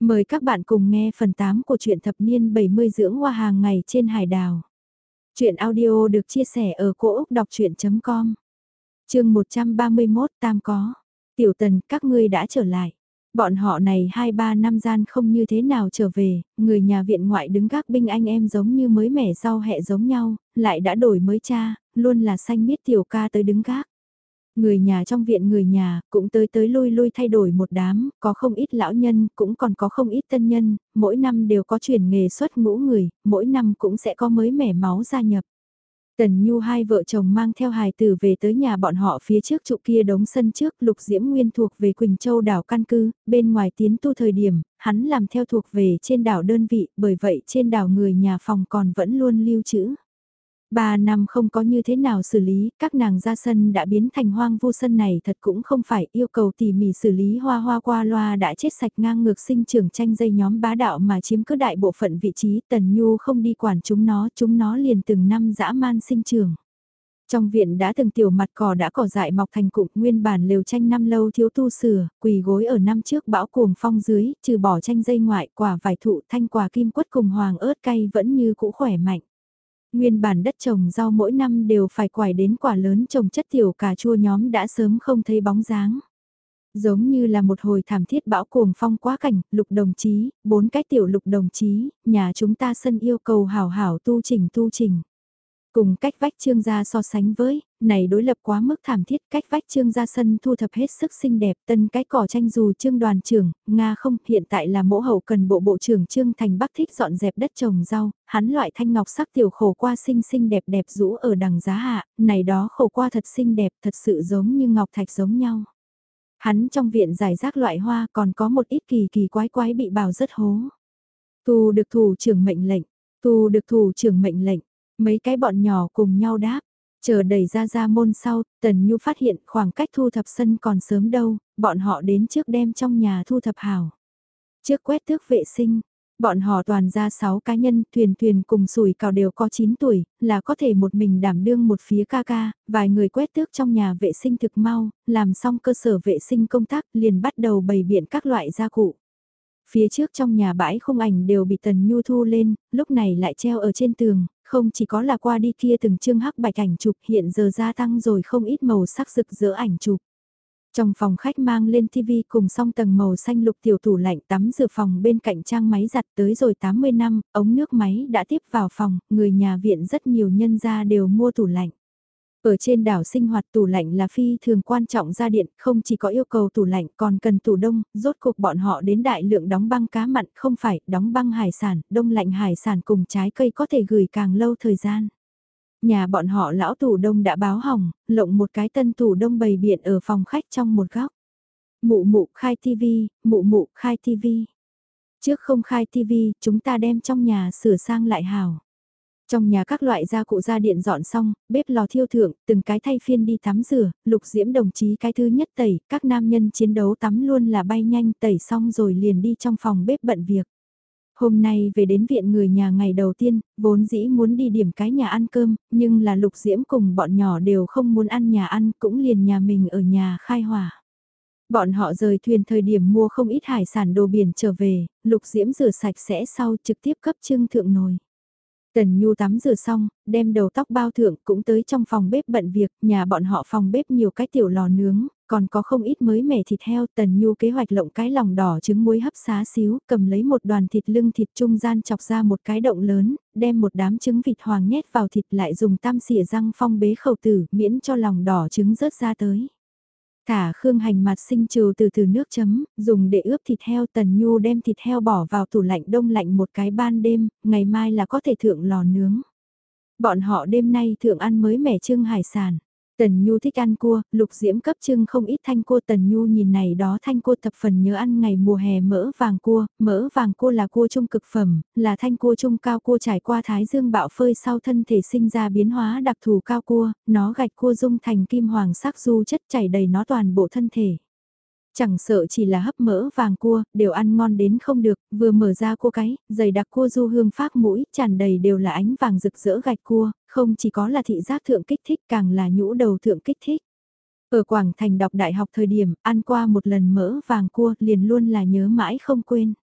Mời các bạn cùng nghe phần 8 của truyện thập niên 70 dưỡng hoa hàng ngày trên hải đảo. Chuyện audio được chia sẻ ở cỗ Úc Đọc Chuyện.com Trường 131 Tam Có. Tiểu tần các ngươi đã trở lại. Bọn họ này 2-3 năm gian không như thế nào trở về, người nhà viện ngoại đứng gác binh anh em giống như mới mẻ rau hẹ giống nhau, lại đã đổi mới cha, luôn là xanh miết tiểu ca tới đứng gác. Người nhà trong viện người nhà cũng tới tới lui lui thay đổi một đám, có không ít lão nhân, cũng còn có không ít tân nhân, mỗi năm đều có chuyển nghề xuất ngũ người, mỗi năm cũng sẽ có mới mẻ máu gia nhập. Tần Nhu hai vợ chồng mang theo hài tử về tới nhà bọn họ phía trước trụ kia đống sân trước lục diễm nguyên thuộc về Quỳnh Châu đảo căn cư, bên ngoài tiến tu thời điểm, hắn làm theo thuộc về trên đảo đơn vị, bởi vậy trên đảo người nhà phòng còn vẫn luôn lưu trữ. Ba năm không có như thế nào xử lý, các nàng ra sân đã biến thành hoang vu sân này thật cũng không phải yêu cầu tỉ mỉ xử lý hoa hoa qua loa đã chết sạch ngang ngược sinh trưởng tranh dây nhóm bá đạo mà chiếm cứ đại bộ phận vị trí tần nhu không đi quản chúng nó, chúng nó liền từng năm dã man sinh trưởng. Trong viện đã từng tiểu mặt cỏ đã cỏ dại mọc thành cụm nguyên bản lều tranh năm lâu thiếu tu sửa, quỳ gối ở năm trước bão cuồng phong dưới, trừ bỏ tranh dây ngoại quả vải thụ thanh quả kim quất cùng hoàng ớt cay vẫn như cũ khỏe mạnh. Nguyên bản đất trồng rau mỗi năm đều phải quải đến quả lớn trồng chất tiểu cà chua nhóm đã sớm không thấy bóng dáng. Giống như là một hồi thảm thiết bão cuồng phong quá cảnh, lục đồng chí, bốn cái tiểu lục đồng chí, nhà chúng ta sân yêu cầu hảo hảo tu trình tu trình. Cùng cách vách trương gia so sánh với, này đối lập quá mức thảm thiết cách vách trương gia sân thu thập hết sức xinh đẹp tân cái cỏ tranh dù trương đoàn trưởng, Nga không hiện tại là mỗ hậu cần bộ bộ trưởng trương thành bắc thích dọn dẹp đất trồng rau, hắn loại thanh ngọc sắc tiểu khổ qua xinh xinh đẹp đẹp rũ ở đằng giá hạ, này đó khổ qua thật xinh đẹp thật sự giống như ngọc thạch giống nhau. Hắn trong viện giải rác loại hoa còn có một ít kỳ kỳ quái quái bị bào rất hố. Tu được thủ trưởng mệnh lệnh, tu được thủ trưởng mệnh lệnh Mấy cái bọn nhỏ cùng nhau đáp. Chờ đẩy ra ra môn sau, Tần Nhu phát hiện khoảng cách thu thập sân còn sớm đâu, bọn họ đến trước đem trong nhà thu thập hảo. Trước quét tước vệ sinh, bọn họ toàn ra 6 cá nhân, thuyền thuyền cùng sủi cào đều có 9 tuổi, là có thể một mình đảm đương một phía ca ca, vài người quét tước trong nhà vệ sinh thực mau, làm xong cơ sở vệ sinh công tác liền bắt đầu bày biện các loại gia cụ. Phía trước trong nhà bãi khung ảnh đều bị Tần Nhu thu lên, lúc này lại treo ở trên tường, không chỉ có là qua đi kia từng chương hắc bạch ảnh chụp hiện giờ gia tăng rồi không ít màu sắc rực rỡ ảnh chụp. Trong phòng khách mang lên TV cùng song tầng màu xanh lục tiểu tủ lạnh tắm rửa phòng bên cạnh trang máy giặt tới rồi 80 năm, ống nước máy đã tiếp vào phòng, người nhà viện rất nhiều nhân gia đều mua tủ lạnh. Ở trên đảo sinh hoạt tủ lạnh là phi thường quan trọng ra điện, không chỉ có yêu cầu tủ lạnh còn cần tủ đông, rốt cuộc bọn họ đến đại lượng đóng băng cá mặn, không phải đóng băng hải sản, đông lạnh hải sản cùng trái cây có thể gửi càng lâu thời gian. Nhà bọn họ lão tủ đông đã báo hỏng, lộng một cái tân tủ đông bày biện ở phòng khách trong một góc. Mụ mụ khai tivi, mụ mụ khai tivi. Trước không khai tivi, chúng ta đem trong nhà sửa sang lại hào. Trong nhà các loại gia cụ gia điện dọn xong, bếp lò thiêu thượng, từng cái thay phiên đi tắm rửa, lục diễm đồng chí cái thứ nhất tẩy, các nam nhân chiến đấu tắm luôn là bay nhanh tẩy xong rồi liền đi trong phòng bếp bận việc. Hôm nay về đến viện người nhà ngày đầu tiên, vốn dĩ muốn đi điểm cái nhà ăn cơm, nhưng là lục diễm cùng bọn nhỏ đều không muốn ăn nhà ăn, cũng liền nhà mình ở nhà khai hỏa. Bọn họ rời thuyền thời điểm mua không ít hải sản đồ biển trở về, lục diễm rửa sạch sẽ sau trực tiếp cấp trưng thượng nồi. Tần Nhu tắm rửa xong, đem đầu tóc bao thượng cũng tới trong phòng bếp bận việc, nhà bọn họ phòng bếp nhiều cái tiểu lò nướng, còn có không ít mới mẻ thịt heo. Tần Nhu kế hoạch lộng cái lòng đỏ trứng muối hấp xá xíu, cầm lấy một đoàn thịt lưng thịt trung gian chọc ra một cái động lớn, đem một đám trứng vịt hoàng nhét vào thịt lại dùng tam xỉa răng phong bế khẩu tử miễn cho lòng đỏ trứng rớt ra tới. Thả khương hành mặt sinh trừ từ từ nước chấm, dùng để ướp thịt heo tần nhu đem thịt heo bỏ vào tủ lạnh đông lạnh một cái ban đêm, ngày mai là có thể thượng lò nướng. Bọn họ đêm nay thượng ăn mới mẻ trưng hải sản. Tần Nhu thích ăn cua, lục diễm cấp trưng không ít thanh cua. Tần Nhu nhìn này đó thanh cua thập phần nhớ ăn ngày mùa hè mỡ vàng cua, mỡ vàng cua là cua trung cực phẩm, là thanh cua trung cao cua trải qua thái dương bạo phơi sau thân thể sinh ra biến hóa đặc thù cao cua, nó gạch cua dung thành kim hoàng sắc du chất chảy đầy nó toàn bộ thân thể. Chẳng sợ chỉ là hấp mỡ vàng cua, đều ăn ngon đến không được, vừa mở ra cua cái, dày đặc cua du hương phát mũi, tràn đầy đều là ánh vàng rực rỡ gạch cua, không chỉ có là thị giác thượng kích thích càng là nhũ đầu thượng kích thích. Ở Quảng Thành đọc đại học thời điểm, ăn qua một lần mỡ vàng cua liền luôn là nhớ mãi không quên.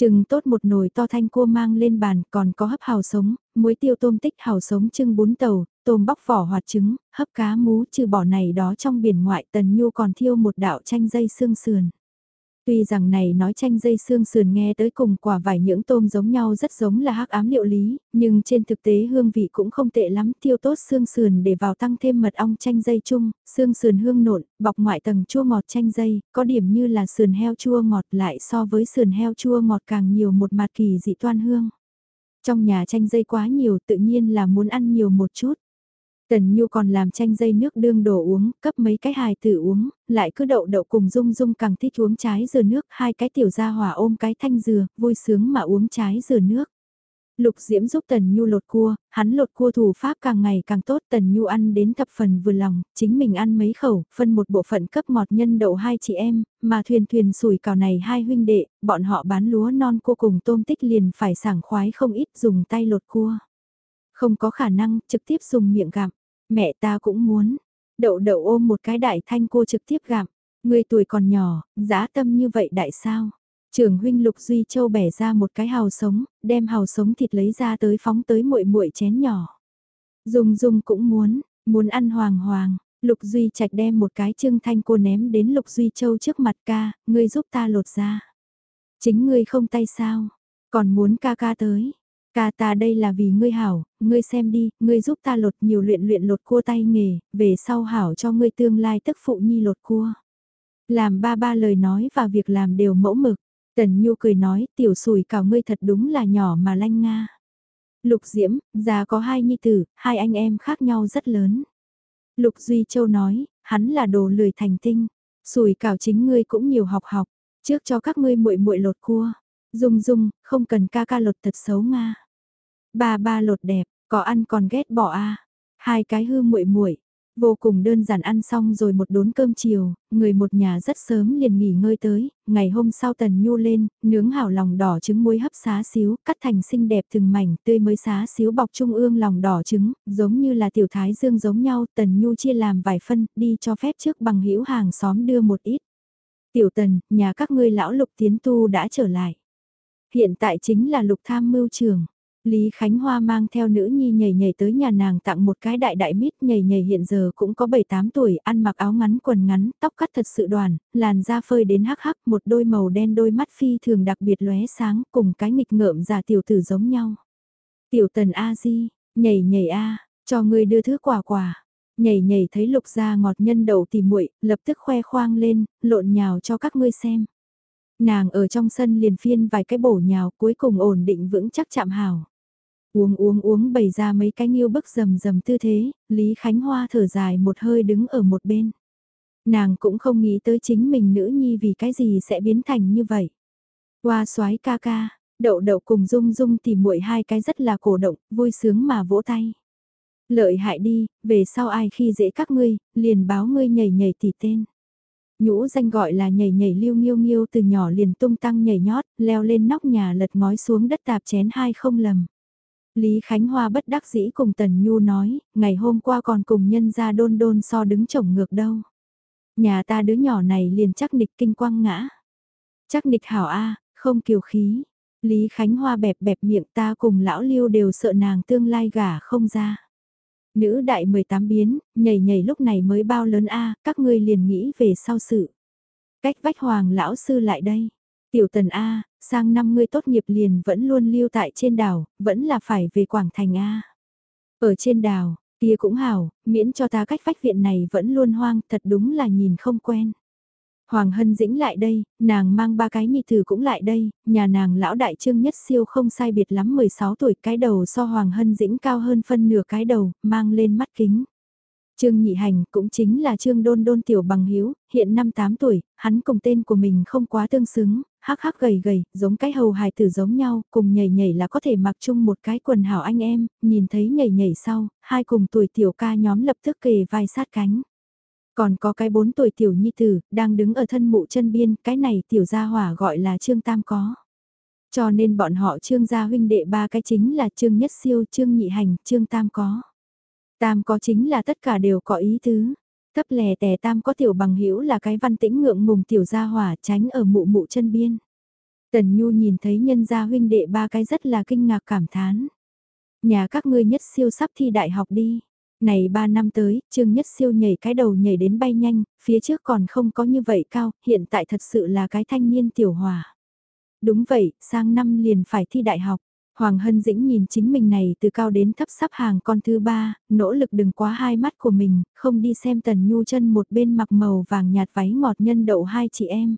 Trừng tốt một nồi to thanh cua mang lên bàn, còn có hấp hào sống, muối tiêu tôm tích hào sống trưng bún tàu, tôm bóc vỏ hoạt trứng, hấp cá mú trừ bỏ này đó trong biển ngoại tần nhu còn thiêu một đạo chanh dây xương sườn. Tuy rằng này nói chanh dây xương sườn nghe tới cùng quả vải những tôm giống nhau rất giống là hắc ám liệu lý, nhưng trên thực tế hương vị cũng không tệ lắm, tiêu tốt xương sườn để vào tăng thêm mật ong chanh dây chung, xương sườn hương nộn, bọc ngoại tầng chua ngọt chanh dây, có điểm như là sườn heo chua ngọt lại so với sườn heo chua ngọt càng nhiều một mặt kỳ dị toan hương. Trong nhà chanh dây quá nhiều tự nhiên là muốn ăn nhiều một chút. Tần Nhu còn làm chanh dây nước đương đổ uống, cấp mấy cái hài tử uống, lại cứ đậu đậu cùng dung dung càng thích uống trái dừa nước, hai cái tiểu gia hỏa ôm cái thanh dừa, vui sướng mà uống trái dừa nước. Lục Diễm giúp Tần Nhu lột cua, hắn lột cua thủ pháp càng ngày càng tốt, Tần Nhu ăn đến thập phần vừa lòng, chính mình ăn mấy khẩu, phân một bộ phận cấp ngọt nhân đậu hai chị em, mà thuyền thuyền sủi cào này hai huynh đệ, bọn họ bán lúa non cua cùng tôm tích liền phải sảng khoái không ít dùng tay lột cua. Không có khả năng, trực tiếp dùng miệng gặm. Mẹ ta cũng muốn. Đậu đậu ôm một cái đại thanh cô trực tiếp gặm. Người tuổi còn nhỏ, giá tâm như vậy đại sao? Trưởng huynh Lục Duy Châu bẻ ra một cái hào sống, đem hào sống thịt lấy ra tới phóng tới muội muội chén nhỏ. Dung Dung cũng muốn, muốn ăn hoàng hoàng. Lục Duy Trạch đem một cái trưng thanh cô ném đến Lục Duy Châu trước mặt ca, ngươi giúp ta lột ra. Chính ngươi không tay sao, còn muốn ca ca tới. Ca ta đây là vì ngươi hảo, ngươi xem đi, ngươi giúp ta lột nhiều luyện luyện lột cua tay nghề, về sau hảo cho ngươi tương lai tức phụ nhi lột cua. Làm ba ba lời nói và việc làm đều mẫu mực. Tần Nhu cười nói, tiểu sùi cào ngươi thật đúng là nhỏ mà lanh nga. Lục Diễm, già có hai nhi tử, hai anh em khác nhau rất lớn. Lục Duy Châu nói, hắn là đồ lười thành tinh, sùi cào chính ngươi cũng nhiều học học, trước cho các ngươi muội muội lột cua. Dung dung, không cần ca ca lột thật xấu nga. Ba ba lột đẹp, có ăn còn ghét bỏ a. Hai cái hư muội muội, vô cùng đơn giản ăn xong rồi một đốn cơm chiều, người một nhà rất sớm liền nghỉ ngơi tới, ngày hôm sau tần nhu lên, nướng hảo lòng đỏ trứng muối hấp xá xíu, cắt thành xinh đẹp từng mảnh tươi mới xá xíu bọc trung ương lòng đỏ trứng, giống như là tiểu thái dương giống nhau, tần nhu chia làm vài phân, đi cho phép trước bằng hữu hàng xóm đưa một ít. Tiểu tần, nhà các ngươi lão lục tiến tu đã trở lại. Hiện tại chính là lục tham mưu trường. Lý Khánh Hoa mang theo nữ nhi nhảy nhảy tới nhà nàng tặng một cái đại đại mít nhảy nhảy hiện giờ cũng có 7-8 tuổi, ăn mặc áo ngắn quần ngắn, tóc cắt thật sự đoàn, làn da phơi đến hắc hắc, một đôi màu đen đôi mắt phi thường đặc biệt lóe sáng, cùng cái nghịch ngợm già tiểu tử giống nhau. Tiểu tần A-di, nhảy nhảy A, cho người đưa thứ quà quà. Nhảy nhảy thấy lục da ngọt nhân đậu tìm muội lập tức khoe khoang lên, lộn nhào cho các ngươi xem. Nàng ở trong sân liền phiên vài cái bổ nhào cuối cùng ổn định vững chắc chạm hào. Uống uống uống bày ra mấy cái nghiêu bức rầm rầm tư thế, Lý Khánh Hoa thở dài một hơi đứng ở một bên. Nàng cũng không nghĩ tới chính mình nữ nhi vì cái gì sẽ biến thành như vậy. Qua xoái ca ca, đậu đậu cùng dung dung tìm muội hai cái rất là cổ động, vui sướng mà vỗ tay. Lợi hại đi, về sau ai khi dễ các ngươi, liền báo ngươi nhảy nhảy tỉ tên. Nhũ danh gọi là nhảy nhảy liêu nghiêu nghiêu từ nhỏ liền tung tăng nhảy nhót, leo lên nóc nhà lật ngói xuống đất tạp chén hai không lầm. Lý Khánh Hoa bất đắc dĩ cùng Tần Nhu nói, ngày hôm qua còn cùng nhân ra đôn đôn so đứng chồng ngược đâu. Nhà ta đứa nhỏ này liền chắc nịch kinh quang ngã. Chắc nịch hảo A, không kiều khí. Lý Khánh Hoa bẹp bẹp miệng ta cùng lão liêu đều sợ nàng tương lai gả không ra. Nữ đại 18 biến, nhảy nhảy lúc này mới bao lớn A, các ngươi liền nghĩ về sau sự. Cách vách hoàng lão sư lại đây. Tiểu tần A, sang năm ngươi tốt nghiệp liền vẫn luôn lưu tại trên đảo, vẫn là phải về Quảng Thành A. Ở trên đảo, kia cũng hảo, miễn cho ta cách vách viện này vẫn luôn hoang, thật đúng là nhìn không quen. Hoàng Hân Dĩnh lại đây, nàng mang ba cái nhi tử cũng lại đây, nhà nàng lão đại trương nhất siêu không sai biệt lắm 16 tuổi cái đầu so Hoàng Hân Dĩnh cao hơn phân nửa cái đầu, mang lên mắt kính. Trương Nhị Hành cũng chính là Trương Đôn Đôn tiểu bằng hiếu, hiện năm 8 tuổi, hắn cùng tên của mình không quá tương xứng, hắc hắc gầy gầy, giống cái hầu hài tử giống nhau, cùng nhảy nhảy là có thể mặc chung một cái quần hảo anh em, nhìn thấy nhảy nhảy sau, hai cùng tuổi tiểu ca nhóm lập tức kề vai sát cánh. Còn có cái bốn tuổi tiểu nhi tử, đang đứng ở thân mụ chân biên, cái này tiểu gia hỏa gọi là Trương Tam có. Cho nên bọn họ Trương gia huynh đệ ba cái chính là Trương Nhất Siêu, Trương Nhị Hành, Trương Tam có. Tam có chính là tất cả đều có ý tứ. Thấp lè tè tam có tiểu bằng hữu là cái văn tĩnh ngượng ngùng tiểu gia hỏa tránh ở mụ mụ chân biên. Tần Nhu nhìn thấy nhân gia huynh đệ ba cái rất là kinh ngạc cảm thán. Nhà các ngươi nhất siêu sắp thi đại học đi. Này 3 năm tới, Trương Nhất Siêu nhảy cái đầu nhảy đến bay nhanh, phía trước còn không có như vậy cao, hiện tại thật sự là cái thanh niên tiểu hòa. Đúng vậy, sang năm liền phải thi đại học. Hoàng Hân Dĩnh nhìn chính mình này từ cao đến thấp sắp hàng con thứ ba, nỗ lực đừng quá hai mắt của mình, không đi xem Tần Nhu chân một bên mặc màu vàng nhạt váy ngọt nhân đậu hai chị em.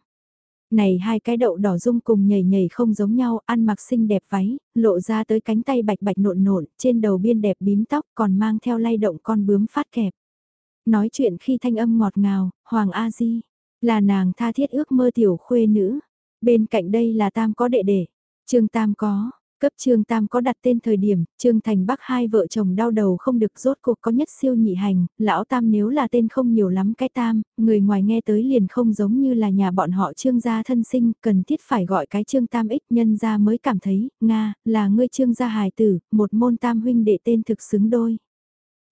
Này hai cái đậu đỏ dung cùng nhảy nhảy không giống nhau, ăn mặc xinh đẹp váy, lộ ra tới cánh tay bạch bạch nộn nộn, trên đầu biên đẹp bím tóc còn mang theo lay động con bướm phát kẹp. Nói chuyện khi thanh âm ngọt ngào, Hoàng A Di, là nàng tha thiết ước mơ tiểu khuê nữ. Bên cạnh đây là Tam có đệ đệ, Trương Tam có, Cấp Trương Tam có đặt tên thời điểm, Trương Thành Bắc hai vợ chồng đau đầu không được rốt cuộc có nhất siêu nhị hành, lão Tam nếu là tên không nhiều lắm cái Tam, người ngoài nghe tới liền không giống như là nhà bọn họ Trương gia thân sinh, cần thiết phải gọi cái Trương Tam ích nhân gia mới cảm thấy, Nga, là ngươi Trương gia hài tử, một môn Tam huynh đệ tên thực xứng đôi.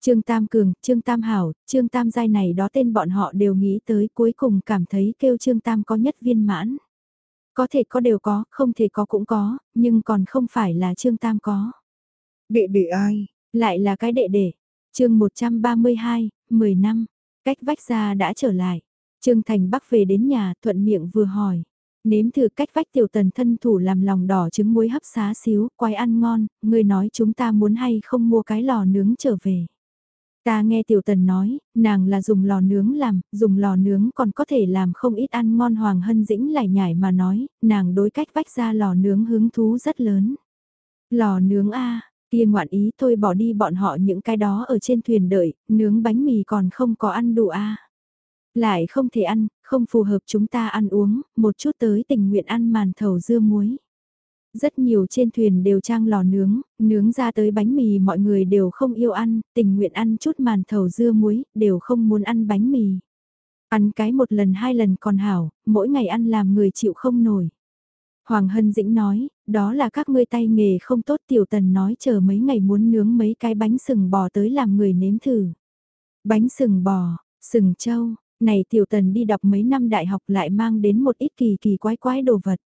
Trương Tam Cường, Trương Tam Hảo, Trương Tam Giai này đó tên bọn họ đều nghĩ tới cuối cùng cảm thấy kêu Trương Tam có nhất viên mãn. Có thể có đều có, không thể có cũng có, nhưng còn không phải là Trương Tam có. Đệ đệ ai? Lại là cái đệ đệ. chương 132, 10 năm, cách vách ra đã trở lại. Trương Thành Bắc về đến nhà thuận miệng vừa hỏi. Nếm thử cách vách tiểu tần thân thủ làm lòng đỏ trứng muối hấp xá xíu, quay ăn ngon, người nói chúng ta muốn hay không mua cái lò nướng trở về. Ta nghe Tiểu Tần nói, nàng là dùng lò nướng làm, dùng lò nướng còn có thể làm không ít ăn ngon Hoàng Hân Dĩnh lại nhảy mà nói, nàng đối cách vách ra lò nướng hứng thú rất lớn. Lò nướng a kia ngoạn ý thôi bỏ đi bọn họ những cái đó ở trên thuyền đợi, nướng bánh mì còn không có ăn đủ a Lại không thể ăn, không phù hợp chúng ta ăn uống, một chút tới tình nguyện ăn màn thầu dưa muối. Rất nhiều trên thuyền đều trang lò nướng, nướng ra tới bánh mì mọi người đều không yêu ăn, tình nguyện ăn chút màn thầu dưa muối, đều không muốn ăn bánh mì. Ăn cái một lần hai lần còn hảo, mỗi ngày ăn làm người chịu không nổi. Hoàng Hân Dĩnh nói, đó là các ngươi tay nghề không tốt tiểu tần nói chờ mấy ngày muốn nướng mấy cái bánh sừng bò tới làm người nếm thử. Bánh sừng bò, sừng trâu, này tiểu tần đi đọc mấy năm đại học lại mang đến một ít kỳ kỳ quái quái đồ vật.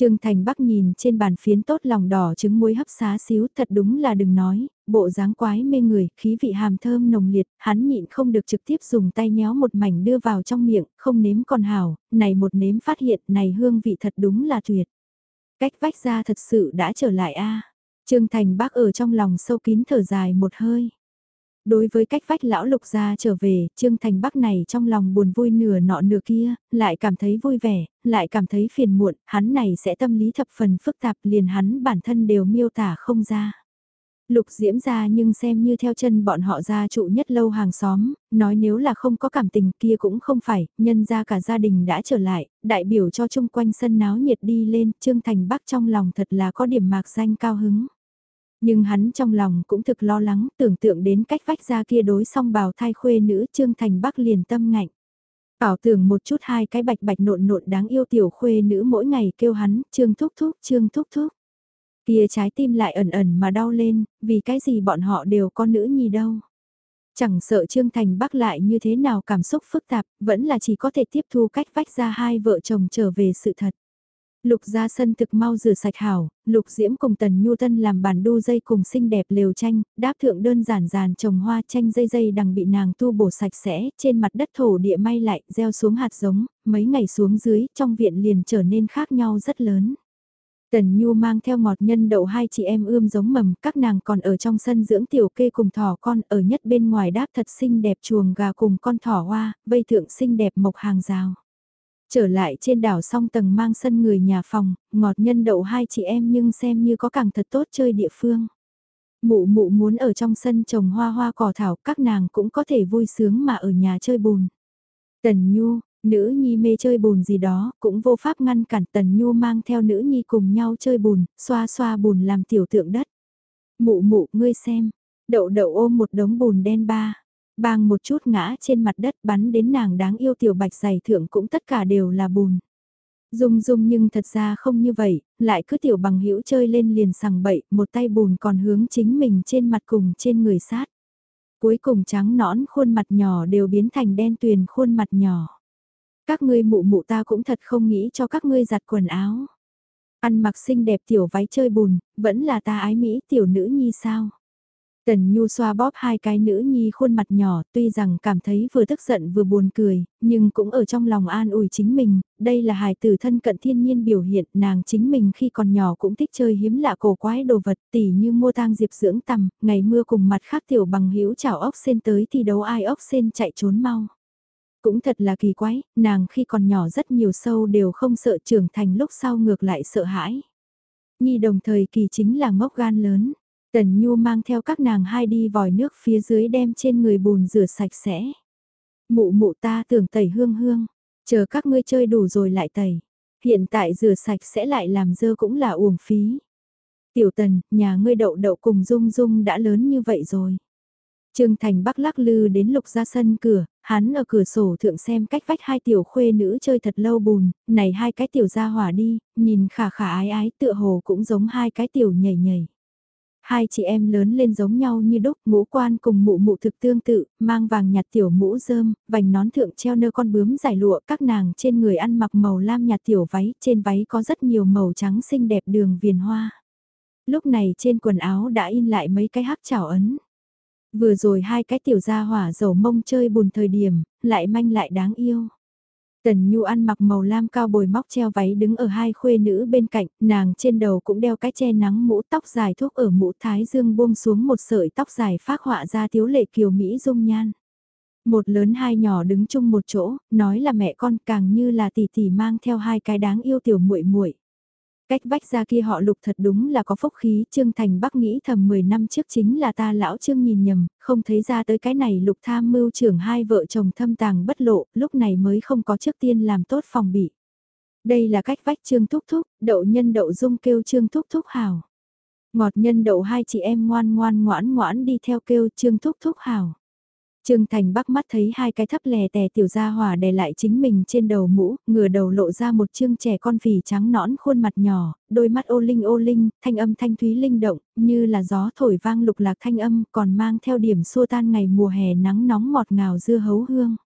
Trương Thành Bắc nhìn trên bàn phiến tốt lòng đỏ trứng muối hấp xá xíu thật đúng là đừng nói, bộ dáng quái mê người, khí vị hàm thơm nồng liệt, hắn nhịn không được trực tiếp dùng tay nhéo một mảnh đưa vào trong miệng, không nếm còn hảo, này một nếm phát hiện này hương vị thật đúng là tuyệt. Cách vách ra thật sự đã trở lại a Trương Thành Bắc ở trong lòng sâu kín thở dài một hơi. Đối với cách vách lão lục gia trở về, Trương Thành Bắc này trong lòng buồn vui nửa nọ nửa kia, lại cảm thấy vui vẻ, lại cảm thấy phiền muộn, hắn này sẽ tâm lý thập phần phức tạp liền hắn bản thân đều miêu tả không ra. Lục diễm ra nhưng xem như theo chân bọn họ ra trụ nhất lâu hàng xóm, nói nếu là không có cảm tình kia cũng không phải, nhân ra cả gia đình đã trở lại, đại biểu cho chung quanh sân náo nhiệt đi lên, Trương Thành Bắc trong lòng thật là có điểm mạc danh cao hứng. Nhưng hắn trong lòng cũng thực lo lắng, tưởng tượng đến cách vách ra kia đối song bào thai khuê nữ Trương Thành Bắc liền tâm ngạnh. Bảo tưởng một chút hai cái bạch bạch nộn nộn đáng yêu tiểu khuê nữ mỗi ngày kêu hắn, Trương Thúc Thúc, Trương Thúc Thúc. Kia trái tim lại ẩn ẩn mà đau lên, vì cái gì bọn họ đều có nữ nhi đâu. Chẳng sợ Trương Thành Bắc lại như thế nào cảm xúc phức tạp, vẫn là chỉ có thể tiếp thu cách vách ra hai vợ chồng trở về sự thật. Lục ra sân thực mau rửa sạch hảo, Lục Diễm cùng Tần Nhu Tân làm bàn đu dây cùng xinh đẹp lều tranh, đáp thượng đơn giản giàn trồng hoa tranh dây dây đằng bị nàng tu bổ sạch sẽ, trên mặt đất thổ địa may lại, gieo xuống hạt giống, mấy ngày xuống dưới, trong viện liền trở nên khác nhau rất lớn. Tần Nhu mang theo ngọt nhân đậu hai chị em ươm giống mầm, các nàng còn ở trong sân dưỡng tiểu kê cùng thỏ con, ở nhất bên ngoài đáp thật xinh đẹp chuồng gà cùng con thỏ hoa, vây thượng xinh đẹp mộc hàng rào. Trở lại trên đảo song tầng mang sân người nhà phòng, ngọt nhân đậu hai chị em nhưng xem như có càng thật tốt chơi địa phương. Mụ mụ muốn ở trong sân trồng hoa hoa cỏ thảo các nàng cũng có thể vui sướng mà ở nhà chơi bùn. Tần Nhu, nữ nhi mê chơi bùn gì đó, cũng vô pháp ngăn cản Tần Nhu mang theo nữ nhi cùng nhau chơi bùn, xoa xoa bùn làm tiểu tượng đất. Mụ mụ ngươi xem, đậu đậu ôm một đống bùn đen ba, Bang một chút ngã trên mặt đất bắn đến nàng đáng yêu tiểu bạch giày thượng cũng tất cả đều là bùn. Dung dung nhưng thật ra không như vậy, lại cứ tiểu bằng hữu chơi lên liền sằng bậy, một tay bùn còn hướng chính mình trên mặt cùng trên người sát. Cuối cùng trắng nõn khuôn mặt nhỏ đều biến thành đen tuyền khuôn mặt nhỏ. Các ngươi mụ mụ ta cũng thật không nghĩ cho các ngươi giặt quần áo. Ăn mặc xinh đẹp tiểu váy chơi bùn, vẫn là ta ái Mỹ tiểu nữ nhi sao? Tần Nhu xoa bóp hai cái nữ nhi khuôn mặt nhỏ tuy rằng cảm thấy vừa tức giận vừa buồn cười, nhưng cũng ở trong lòng an ủi chính mình, đây là hài tử thân cận thiên nhiên biểu hiện nàng chính mình khi còn nhỏ cũng thích chơi hiếm lạ cổ quái đồ vật tỉ như mua tang diệp dưỡng tầm, ngày mưa cùng mặt khác tiểu bằng hữu chảo ốc sen tới thì đấu ai ốc sen chạy trốn mau. Cũng thật là kỳ quái, nàng khi còn nhỏ rất nhiều sâu đều không sợ trưởng thành lúc sau ngược lại sợ hãi. Nhi đồng thời kỳ chính là ngốc gan lớn Tần Nhu mang theo các nàng hai đi vòi nước phía dưới đem trên người bùn rửa sạch sẽ. Mụ mụ ta tưởng tẩy hương hương, chờ các ngươi chơi đủ rồi lại tẩy. Hiện tại rửa sạch sẽ lại làm dơ cũng là uổng phí. Tiểu tần, nhà ngươi đậu đậu cùng dung dung đã lớn như vậy rồi. Trương Thành Bắc lắc lư đến lục ra sân cửa, hắn ở cửa sổ thượng xem cách vách hai tiểu khuê nữ chơi thật lâu bùn, này hai cái tiểu ra hỏa đi, nhìn khả khả ái ái tựa hồ cũng giống hai cái tiểu nhảy nhảy. Hai chị em lớn lên giống nhau như đúc, ngũ quan cùng mụ mụ thực tương tự, mang vàng nhạt tiểu mũ rơm, vành nón thượng treo nơ con bướm giải lụa, các nàng trên người ăn mặc màu lam nhạt tiểu váy, trên váy có rất nhiều màu trắng xinh đẹp đường viền hoa. Lúc này trên quần áo đã in lại mấy cái hắc chảo ấn. Vừa rồi hai cái tiểu gia hỏa dầu mông chơi bùn thời điểm, lại manh lại đáng yêu. Tần Nhu ăn mặc màu lam cao bồi móc treo váy đứng ở hai khuê nữ bên cạnh, nàng trên đầu cũng đeo cái che nắng mũ tóc dài thuốc ở mũ thái dương buông xuống một sợi tóc dài phát họa ra thiếu lệ kiều Mỹ dung nhan. Một lớn hai nhỏ đứng chung một chỗ, nói là mẹ con càng như là tỷ tỷ mang theo hai cái đáng yêu tiểu muội muội. Cách vách ra kia họ lục thật đúng là có phúc khí, Trương Thành Bắc nghĩ thầm 10 năm trước chính là ta lão Trương nhìn nhầm, không thấy ra tới cái này lục tham mưu trưởng hai vợ chồng thâm tàng bất lộ, lúc này mới không có trước tiên làm tốt phòng bị. Đây là cách vách Trương Thúc Thúc, đậu nhân đậu dung kêu Trương Thúc Thúc hào. Ngọt nhân đậu hai chị em ngoan ngoan ngoãn ngoãn đi theo kêu Trương Thúc Thúc hào. Trương Thành Bắc mắt thấy hai cái thấp lè tè tiểu gia hỏa đè lại chính mình trên đầu mũ, ngửa đầu lộ ra một trương trẻ con phì trắng nõn khuôn mặt nhỏ, đôi mắt ô linh ô linh, thanh âm thanh thúy linh động, như là gió thổi vang lục lạc thanh âm còn mang theo điểm xua tan ngày mùa hè nắng nóng ngọt ngào dưa hấu hương.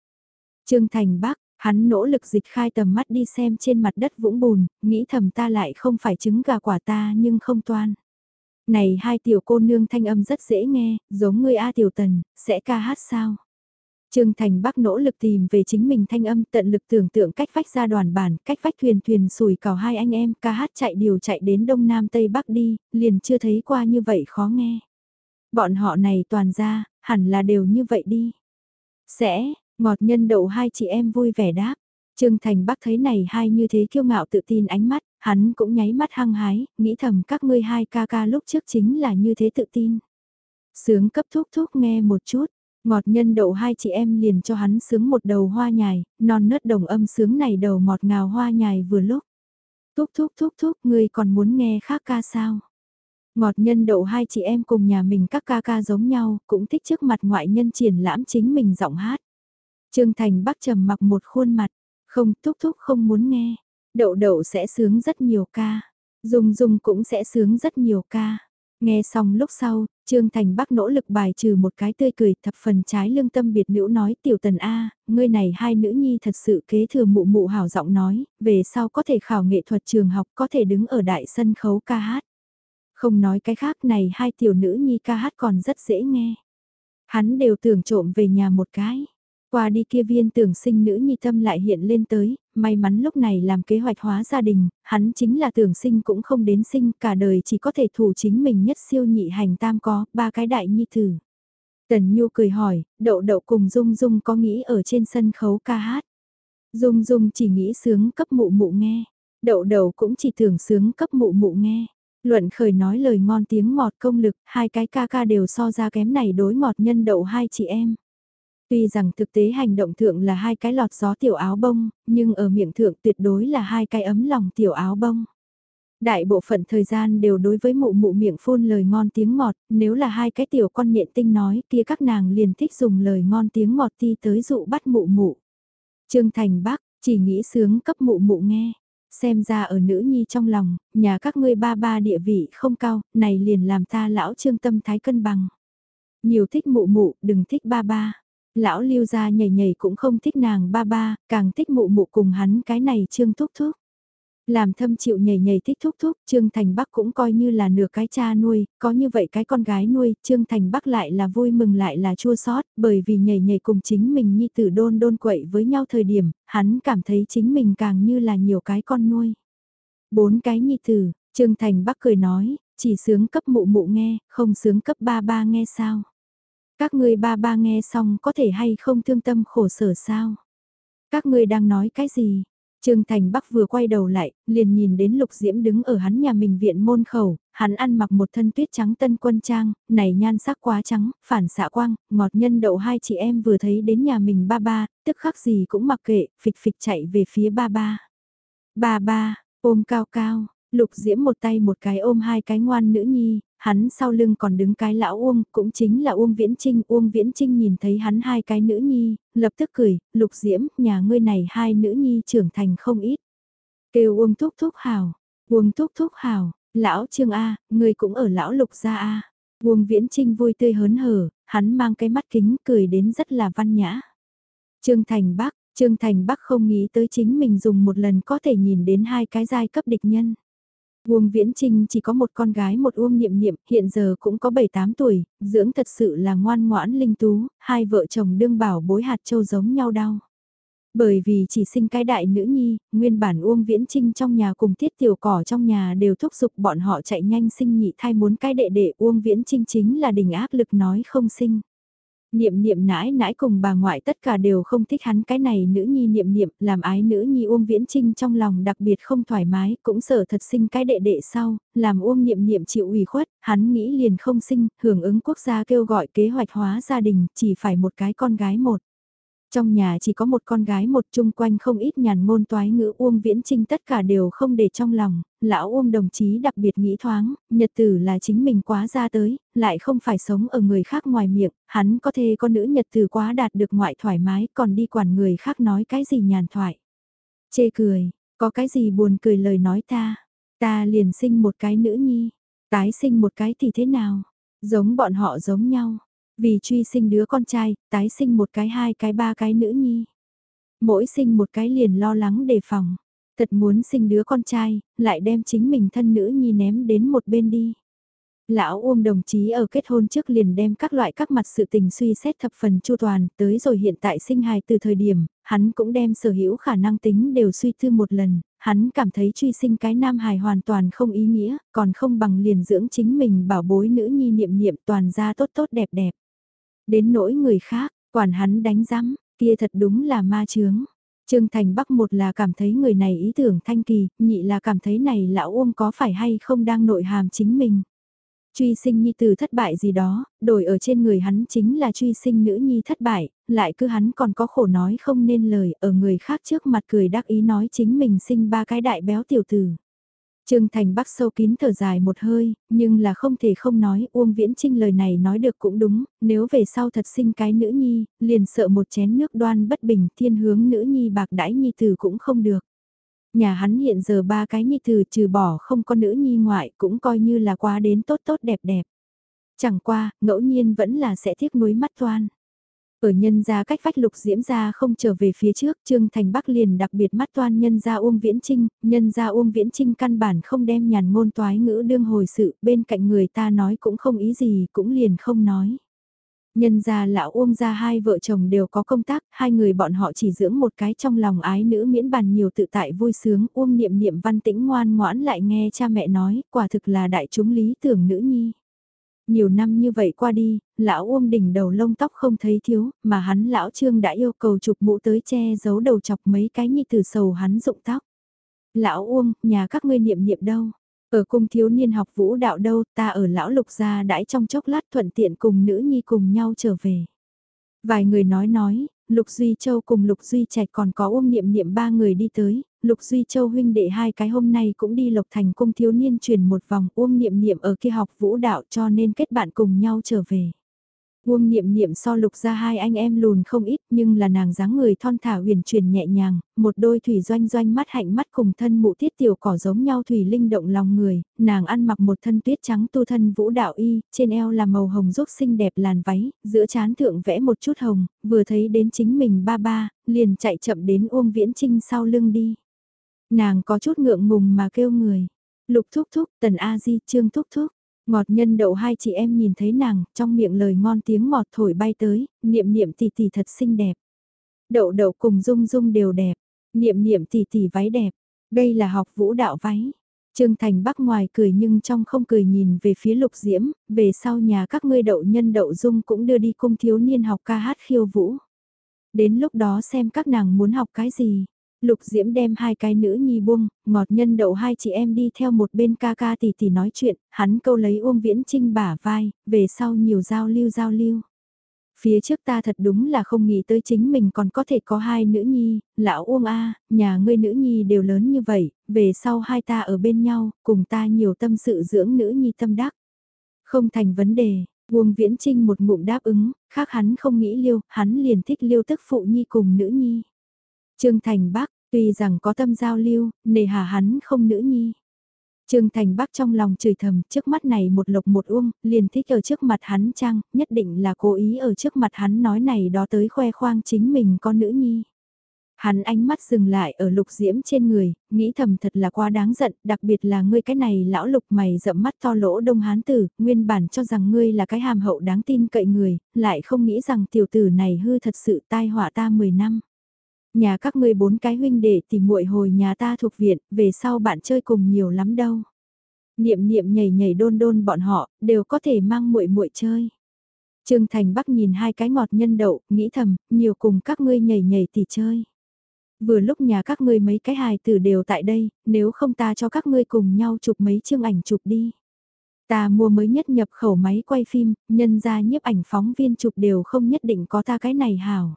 Trương Thành Bắc, hắn nỗ lực dịch khai tầm mắt đi xem trên mặt đất vũng bùn, nghĩ thầm ta lại không phải trứng gà quả ta nhưng không toan. Này hai tiểu cô nương thanh âm rất dễ nghe, giống người A tiểu tần, sẽ ca hát sao? Trương Thành Bắc nỗ lực tìm về chính mình thanh âm tận lực tưởng tượng cách vách ra đoàn bản, cách vách thuyền thuyền sủi cào hai anh em ca hát chạy điều chạy đến Đông Nam Tây Bắc đi, liền chưa thấy qua như vậy khó nghe. Bọn họ này toàn ra, hẳn là đều như vậy đi. Sẽ, ngọt nhân đậu hai chị em vui vẻ đáp. Trương Thành Bắc thấy này hai như thế kiêu ngạo tự tin ánh mắt, hắn cũng nháy mắt hăng hái, nghĩ thầm các ngươi hai ca ca lúc trước chính là như thế tự tin. Sướng cấp thúc thúc nghe một chút, ngọt nhân đậu hai chị em liền cho hắn sướng một đầu hoa nhài, non nớt đồng âm sướng này đầu ngọt ngào hoa nhài vừa lúc. Thúc thúc thúc thúc ngươi còn muốn nghe khác ca sao? Ngọt nhân đậu hai chị em cùng nhà mình các ca ca giống nhau, cũng thích trước mặt ngoại nhân triển lãm chính mình giọng hát. Trương Thành Bắc trầm mặc một khuôn mặt, không thúc thúc không muốn nghe. Đậu đậu sẽ sướng rất nhiều ca. Dung Dung cũng sẽ sướng rất nhiều ca. Nghe xong lúc sau, Trương Thành Bắc nỗ lực bài trừ một cái tươi cười thập phần trái lương tâm biệt nữ nói tiểu tần A, ngươi này hai nữ nhi thật sự kế thừa mụ mụ hảo giọng nói, về sau có thể khảo nghệ thuật trường học có thể đứng ở đại sân khấu ca hát. Không nói cái khác này hai tiểu nữ nhi ca hát còn rất dễ nghe. Hắn đều tưởng trộm về nhà một cái. Qua đi kia viên tưởng sinh nữ nhi tâm lại hiện lên tới, may mắn lúc này làm kế hoạch hóa gia đình, hắn chính là tưởng sinh cũng không đến sinh, cả đời chỉ có thể thủ chính mình nhất siêu nhị hành tam có, ba cái đại nhi thử. Tần Nhu cười hỏi, đậu đậu cùng Dung Dung có nghĩ ở trên sân khấu ca hát. Dung Dung chỉ nghĩ sướng cấp mụ mụ nghe, đậu đậu cũng chỉ tưởng sướng cấp mụ mụ nghe. Luận khởi nói lời ngon tiếng ngọt công lực, hai cái ca ca đều so ra kém này đối ngọt nhân đậu hai chị em. Tuy rằng thực tế hành động thượng là hai cái lọt gió tiểu áo bông, nhưng ở miệng thượng tuyệt đối là hai cái ấm lòng tiểu áo bông. Đại bộ phận thời gian đều đối với mụ mụ miệng phun lời ngon tiếng ngọt, nếu là hai cái tiểu con nhện tinh nói kia các nàng liền thích dùng lời ngon tiếng ngọt ti tới dụ bắt mụ mụ. Trương Thành Bắc, chỉ nghĩ sướng cấp mụ mụ nghe. Xem ra ở nữ nhi trong lòng, nhà các ngươi ba ba địa vị không cao, này liền làm ta lão trương tâm thái cân bằng. Nhiều thích mụ mụ, đừng thích ba ba. Lão lưu gia nhảy nhảy cũng không thích nàng ba ba, càng thích mụ mụ cùng hắn cái này trương thúc thúc. Làm thâm chịu nhảy nhảy thích thúc thúc, Trương Thành Bắc cũng coi như là nửa cái cha nuôi, có như vậy cái con gái nuôi, Trương Thành Bắc lại là vui mừng lại là chua xót bởi vì nhảy nhảy cùng chính mình nhi tử đôn đôn quậy với nhau thời điểm, hắn cảm thấy chính mình càng như là nhiều cái con nuôi. Bốn cái nhi tử, Trương Thành Bắc cười nói, chỉ sướng cấp mụ mụ nghe, không sướng cấp ba ba nghe sao. Các ngươi ba ba nghe xong có thể hay không thương tâm khổ sở sao? Các ngươi đang nói cái gì? Trương Thành Bắc vừa quay đầu lại, liền nhìn đến Lục Diễm đứng ở hắn nhà mình viện môn khẩu, hắn ăn mặc một thân tuyết trắng tân quân trang, này nhan sắc quá trắng, phản xạ quang, ngọt nhân đậu hai chị em vừa thấy đến nhà mình ba ba, tức khắc gì cũng mặc kệ, phịch phịch chạy về phía ba ba. Ba ba, ôm cao cao, Lục Diễm một tay một cái ôm hai cái ngoan nữ nhi, hắn sau lưng còn đứng cái lão Uông, cũng chính là Uông Viễn Trinh. Uông Viễn Trinh nhìn thấy hắn hai cái nữ nhi, lập tức cười, Lục Diễm, nhà ngươi này hai nữ nhi trưởng thành không ít. Kêu Uông Thúc Thúc hào, Uông Thúc Thúc hào, lão Trương A, ngươi cũng ở lão Lục gia A. Uông Viễn Trinh vui tươi hớn hở, hắn mang cái mắt kính cười đến rất là văn nhã. Trương Thành Bắc, Trương Thành Bắc không nghĩ tới chính mình dùng một lần có thể nhìn đến hai cái giai cấp địch nhân. Uông Viễn Trinh chỉ có một con gái một Uông Niệm Niệm, hiện giờ cũng có 7-8 tuổi, dưỡng thật sự là ngoan ngoãn linh tú, hai vợ chồng đương bảo bối hạt châu giống nhau đau. Bởi vì chỉ sinh cái đại nữ nhi, nguyên bản Uông Viễn Trinh trong nhà cùng tiết tiểu cỏ trong nhà đều thúc giục bọn họ chạy nhanh sinh nhị thai muốn cái đệ đệ Uông Viễn Trinh chính là đỉnh áp lực nói không sinh. Niệm niệm nãi nãi cùng bà ngoại tất cả đều không thích hắn cái này nữ nhi niệm niệm làm ái nữ nhi Uông Viễn Trinh trong lòng đặc biệt không thoải mái cũng sợ thật sinh cái đệ đệ sau, làm Uông niệm niệm chịu ủy khuất, hắn nghĩ liền không sinh, hưởng ứng quốc gia kêu gọi kế hoạch hóa gia đình chỉ phải một cái con gái một. Trong nhà chỉ có một con gái một chung quanh không ít nhàn ngôn toái ngữ Uông Viễn Trinh tất cả đều không để trong lòng, lão Uông đồng chí đặc biệt nghĩ thoáng, nhật tử là chính mình quá ra tới, lại không phải sống ở người khác ngoài miệng, hắn có thể con nữ nhật tử quá đạt được ngoại thoải mái còn đi quản người khác nói cái gì nhàn thoại. Chê cười, có cái gì buồn cười lời nói ta, ta liền sinh một cái nữ nhi, tái sinh một cái thì thế nào, giống bọn họ giống nhau vì truy sinh đứa con trai, tái sinh một cái hai cái ba cái nữ nhi. Mỗi sinh một cái liền lo lắng đề phòng. Thật muốn sinh đứa con trai, lại đem chính mình thân nữ nhi ném đến một bên đi. Lão Uông đồng chí ở kết hôn trước liền đem các loại các mặt sự tình suy xét thập phần chu toàn, tới rồi hiện tại sinh hài từ thời điểm, hắn cũng đem sở hữu khả năng tính đều suy tư một lần, hắn cảm thấy truy sinh cái nam hài hoàn toàn không ý nghĩa, còn không bằng liền dưỡng chính mình bảo bối nữ nhi niệm niệm toàn ra tốt tốt đẹp đẹp. Đến nỗi người khác, quản hắn đánh rắm, kia thật đúng là ma chướng. Trương Thành Bắc một là cảm thấy người này ý tưởng thanh kỳ, nhị là cảm thấy này lão Uông có phải hay không đang nội hàm chính mình. Truy sinh nhi tử thất bại gì đó, đổi ở trên người hắn chính là truy sinh nữ nhi thất bại, lại cứ hắn còn có khổ nói không nên lời, ở người khác trước mặt cười đắc ý nói chính mình sinh ba cái đại béo tiểu tử. Trương Thành Bắc sâu kín thở dài một hơi, nhưng là không thể không nói Uông Viễn Trinh lời này nói được cũng đúng, nếu về sau thật sinh cái nữ nhi, liền sợ một chén nước đoan bất bình thiên hướng nữ nhi bạc đãi nhi tử cũng không được. Nhà hắn hiện giờ ba cái nhi tử trừ bỏ không có nữ nhi ngoại cũng coi như là quá đến tốt tốt đẹp đẹp. Chẳng qua, ngẫu nhiên vẫn là sẽ tiếc nuối mắt toan. Ở nhân gia cách vách lục diễm gia không trở về phía trước, Trương Thành Bắc liền đặc biệt mắt toan nhân gia Uông Viễn Trinh, nhân gia Uông Viễn Trinh căn bản không đem nhàn ngôn toái ngữ đương hồi sự, bên cạnh người ta nói cũng không ý gì, cũng liền không nói. Nhân gia lão Uông gia hai vợ chồng đều có công tác, hai người bọn họ chỉ dưỡng một cái trong lòng ái nữ miễn bàn nhiều tự tại vui sướng, Uông niệm niệm văn tĩnh ngoan ngoãn lại nghe cha mẹ nói, quả thực là đại chúng lý tưởng nữ nhi. Nhiều năm như vậy qua đi, lão Uông đỉnh đầu lông tóc không thấy thiếu, mà hắn lão Trương đã yêu cầu chụp mũ tới che giấu đầu chọc mấy cái nhi từ sầu hắn rụng tóc. Lão Uông, nhà các ngươi niệm niệm đâu? Ở cung thiếu niên học vũ đạo đâu, ta ở lão lục gia đãi trong chốc lát thuận tiện cùng nữ nhi cùng nhau trở về. Vài người nói nói, Lục Duy Châu cùng Lục Duy Trạch còn có ôm niệm niệm ba người đi tới, Lục Duy Châu huynh đệ hai cái hôm nay cũng đi Lộc Thành cung thiếu niên truyền một vòng Uông Niệm Niệm ở kia học vũ đạo cho nên kết bạn cùng nhau trở về. Uông Niệm Niệm so lục ra hai anh em lùn không ít nhưng là nàng dáng người thon thả huyền truyền nhẹ nhàng, một đôi thủy doanh doanh mắt hạnh mắt cùng thân mụ tiết tiểu cỏ giống nhau thủy linh động lòng người, nàng ăn mặc một thân tuyết trắng tu thân vũ đạo y, trên eo là màu hồng giúp xinh đẹp làn váy, giữa chán thượng vẽ một chút hồng, vừa thấy đến chính mình ba ba, liền chạy chậm đến Uông Viễn Trinh sau lưng đi. Nàng có chút ngượng ngùng mà kêu người. Lục thúc thúc, tần A-di, trương thúc thúc. Ngọt nhân đậu hai chị em nhìn thấy nàng, trong miệng lời ngon tiếng ngọt thổi bay tới, niệm niệm tỷ tỷ thật xinh đẹp. Đậu đậu cùng dung dung đều đẹp, niệm niệm tỷ tỷ váy đẹp, đây là học vũ đạo váy. Trương Thành Bắc ngoài cười nhưng trong không cười nhìn về phía lục diễm, về sau nhà các ngươi đậu nhân đậu dung cũng đưa đi cung thiếu niên học ca hát khiêu vũ. Đến lúc đó xem các nàng muốn học cái gì. Lục Diễm đem hai cái nữ nhi buông, ngọt nhân đậu hai chị em đi theo một bên ca ca tỷ tỷ nói chuyện, hắn câu lấy Uông Viễn Trinh bả vai, về sau nhiều giao lưu giao lưu. Phía trước ta thật đúng là không nghĩ tới chính mình còn có thể có hai nữ nhi, lão Uông A, nhà ngươi nữ nhi đều lớn như vậy, về sau hai ta ở bên nhau, cùng ta nhiều tâm sự dưỡng nữ nhi tâm đắc. Không thành vấn đề, Uông Viễn Trinh một ngụm đáp ứng, khác hắn không nghĩ liêu, hắn liền thích liêu tức phụ nhi cùng nữ nhi. Trương Thành Bắc, tuy rằng có tâm giao lưu, nề hà hắn không nữ nhi. Trương Thành Bắc trong lòng chửi thầm, trước mắt này một lộc một uông, liền thích ở trước mặt hắn chăng, nhất định là cố ý ở trước mặt hắn nói này đó tới khoe khoang chính mình có nữ nhi. Hắn ánh mắt dừng lại ở lục diễm trên người, nghĩ thầm thật là quá đáng giận, đặc biệt là ngươi cái này lão lục mày rậm mắt to lỗ đông hán tử, nguyên bản cho rằng ngươi là cái hàm hậu đáng tin cậy người, lại không nghĩ rằng tiểu tử này hư thật sự tai họa ta 10 năm. Nhà các ngươi bốn cái huynh đệ tìm muội hồi nhà ta thuộc viện, về sau bạn chơi cùng nhiều lắm đâu. Niệm niệm nhảy nhảy đôn đôn bọn họ, đều có thể mang muội muội chơi. Trương Thành Bắc nhìn hai cái ngọt nhân đậu, nghĩ thầm, nhiều cùng các ngươi nhảy nhảy thì chơi. Vừa lúc nhà các ngươi mấy cái hài tử đều tại đây, nếu không ta cho các ngươi cùng nhau chụp mấy chương ảnh chụp đi. Ta mua mới nhất nhập khẩu máy quay phim, nhân ra nhiếp ảnh phóng viên chụp đều không nhất định có ta cái này hảo.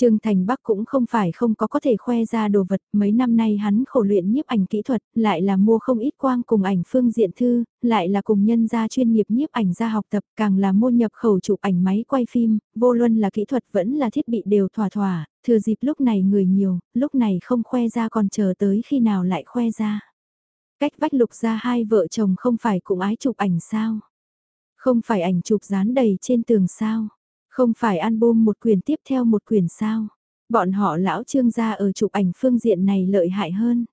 Trương Thành Bắc cũng không phải không có có thể khoe ra đồ vật, mấy năm nay hắn khổ luyện nhiếp ảnh kỹ thuật, lại là mua không ít quang cùng ảnh phương diện thư, lại là cùng nhân gia chuyên nghiệp nhiếp ảnh ra học tập, càng là mua nhập khẩu chụp ảnh máy quay phim, vô luân là kỹ thuật vẫn là thiết bị đều thỏa thỏa, thừa dịp lúc này người nhiều, lúc này không khoe ra còn chờ tới khi nào lại khoe ra. Cách vách lục ra hai vợ chồng không phải cũng ái chụp ảnh sao? Không phải ảnh chụp dán đầy trên tường sao? Không phải album một quyển tiếp theo một quyển sao? Bọn họ lão trương gia ở chụp ảnh phương diện này lợi hại hơn.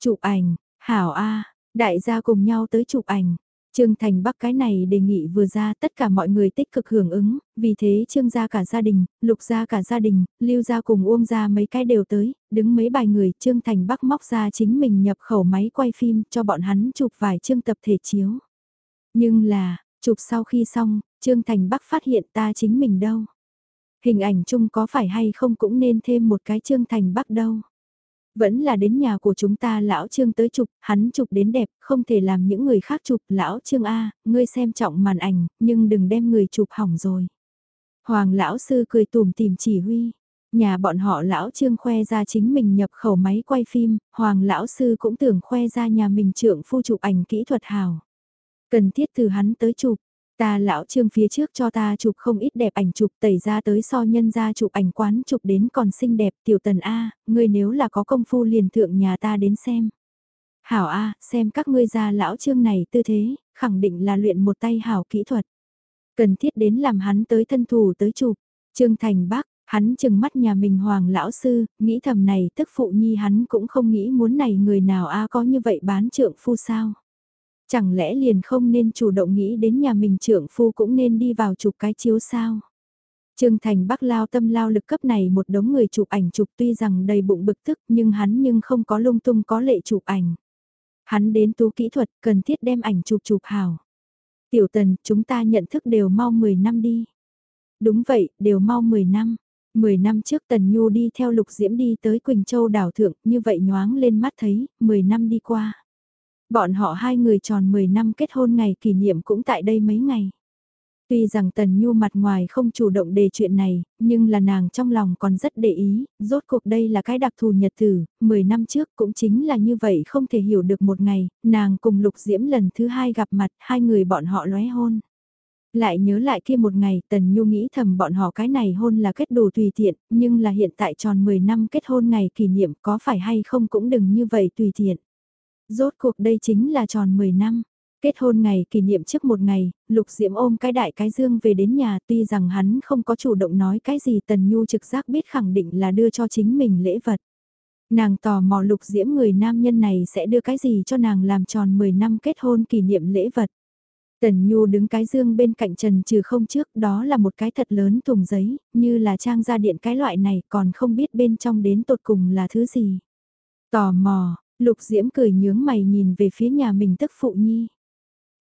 Chụp ảnh, hảo A, đại gia cùng nhau tới chụp ảnh. Trương Thành Bắc cái này đề nghị vừa ra tất cả mọi người tích cực hưởng ứng, vì thế Trương gia cả gia đình, Lục gia cả gia đình, Lưu gia cùng Uông gia mấy cái đều tới, đứng mấy bài người Trương Thành Bắc móc ra chính mình nhập khẩu máy quay phim cho bọn hắn chụp vài chương tập thể chiếu. Nhưng là, chụp sau khi xong, Trương Thành Bắc phát hiện ta chính mình đâu. Hình ảnh chung có phải hay không cũng nên thêm một cái Trương Thành Bắc đâu. Vẫn là đến nhà của chúng ta lão Trương tới chụp, hắn chụp đến đẹp, không thể làm những người khác chụp. Lão Trương A, ngươi xem trọng màn ảnh, nhưng đừng đem người chụp hỏng rồi. Hoàng lão sư cười tùm tìm chỉ huy. Nhà bọn họ lão Trương khoe ra chính mình nhập khẩu máy quay phim, Hoàng lão sư cũng tưởng khoe ra nhà mình trưởng phu chụp ảnh kỹ thuật hào. Cần thiết từ hắn tới chụp, Ta lão trương phía trước cho ta chụp không ít đẹp ảnh chụp tẩy ra tới so nhân ra chụp ảnh quán chụp đến còn xinh đẹp tiểu tần A, ngươi nếu là có công phu liền thượng nhà ta đến xem. Hảo A, xem các ngươi ra lão trương này tư thế, khẳng định là luyện một tay hảo kỹ thuật. Cần thiết đến làm hắn tới thân thủ tới chụp. Trương Thành Bắc, hắn chừng mắt nhà mình hoàng lão sư, nghĩ thầm này tức phụ nhi hắn cũng không nghĩ muốn này người nào a có như vậy bán trượng phu sao. Chẳng lẽ liền không nên chủ động nghĩ đến nhà mình trưởng phu cũng nên đi vào chụp cái chiếu sao? Trương Thành Bắc lao tâm lao lực cấp này một đống người chụp ảnh chụp tuy rằng đầy bụng bực tức nhưng hắn nhưng không có lung tung có lệ chụp ảnh. Hắn đến tú kỹ thuật cần thiết đem ảnh chụp chụp hào. Tiểu tần, chúng ta nhận thức đều mau 10 năm đi. Đúng vậy, đều mau 10 năm. 10 năm trước Tần Nhu đi theo Lục Diễm đi tới Quỳnh Châu đảo thượng, như vậy nhoáng lên mắt thấy, 10 năm đi qua. Bọn họ hai người tròn 10 năm kết hôn ngày kỷ niệm cũng tại đây mấy ngày. Tuy rằng Tần Nhu mặt ngoài không chủ động đề chuyện này, nhưng là nàng trong lòng còn rất để ý, rốt cuộc đây là cái đặc thù nhật tử, 10 năm trước cũng chính là như vậy không thể hiểu được một ngày, nàng cùng Lục Diễm lần thứ hai gặp mặt, hai người bọn họ lóe hôn. Lại nhớ lại kia một ngày Tần Nhu nghĩ thầm bọn họ cái này hôn là kết đồ tùy tiện, nhưng là hiện tại tròn 10 năm kết hôn ngày kỷ niệm có phải hay không cũng đừng như vậy tùy tiện. Rốt cuộc đây chính là tròn 10 năm. Kết hôn ngày kỷ niệm trước một ngày, Lục Diễm ôm cái đại cái dương về đến nhà tuy rằng hắn không có chủ động nói cái gì Tần Nhu trực giác biết khẳng định là đưa cho chính mình lễ vật. Nàng tò mò lục diễm người nam nhân này sẽ đưa cái gì cho nàng làm tròn 10 năm kết hôn kỷ niệm lễ vật. Tần Nhu đứng cái dương bên cạnh Trần Trừ không trước, đó là một cái thật lớn thùng giấy, như là trang gia điện cái loại này còn không biết bên trong đến tột cùng là thứ gì. Tò mò, Lục Diễm cười nhướng mày nhìn về phía nhà mình tức phụ nhi.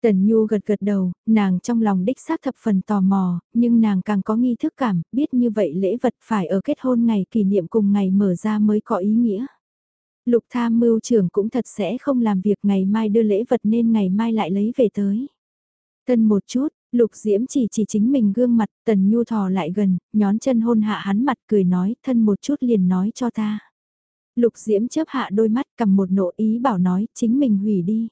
Tần Nhu gật gật đầu, nàng trong lòng đích xác thập phần tò mò, nhưng nàng càng có nghi thức cảm, biết như vậy lễ vật phải ở kết hôn ngày kỷ niệm cùng ngày mở ra mới có ý nghĩa. Lục tham mưu trưởng cũng thật sẽ không làm việc ngày mai đưa lễ vật nên ngày mai lại lấy về tới. Thân một chút, Lục Diễm chỉ chỉ chính mình gương mặt, Tần Nhu thò lại gần, nhón chân hôn hạ hắn mặt cười nói, thân một chút liền nói cho ta. Lục Diễm chớp hạ đôi mắt cầm một nộ ý bảo nói, chính mình hủy đi.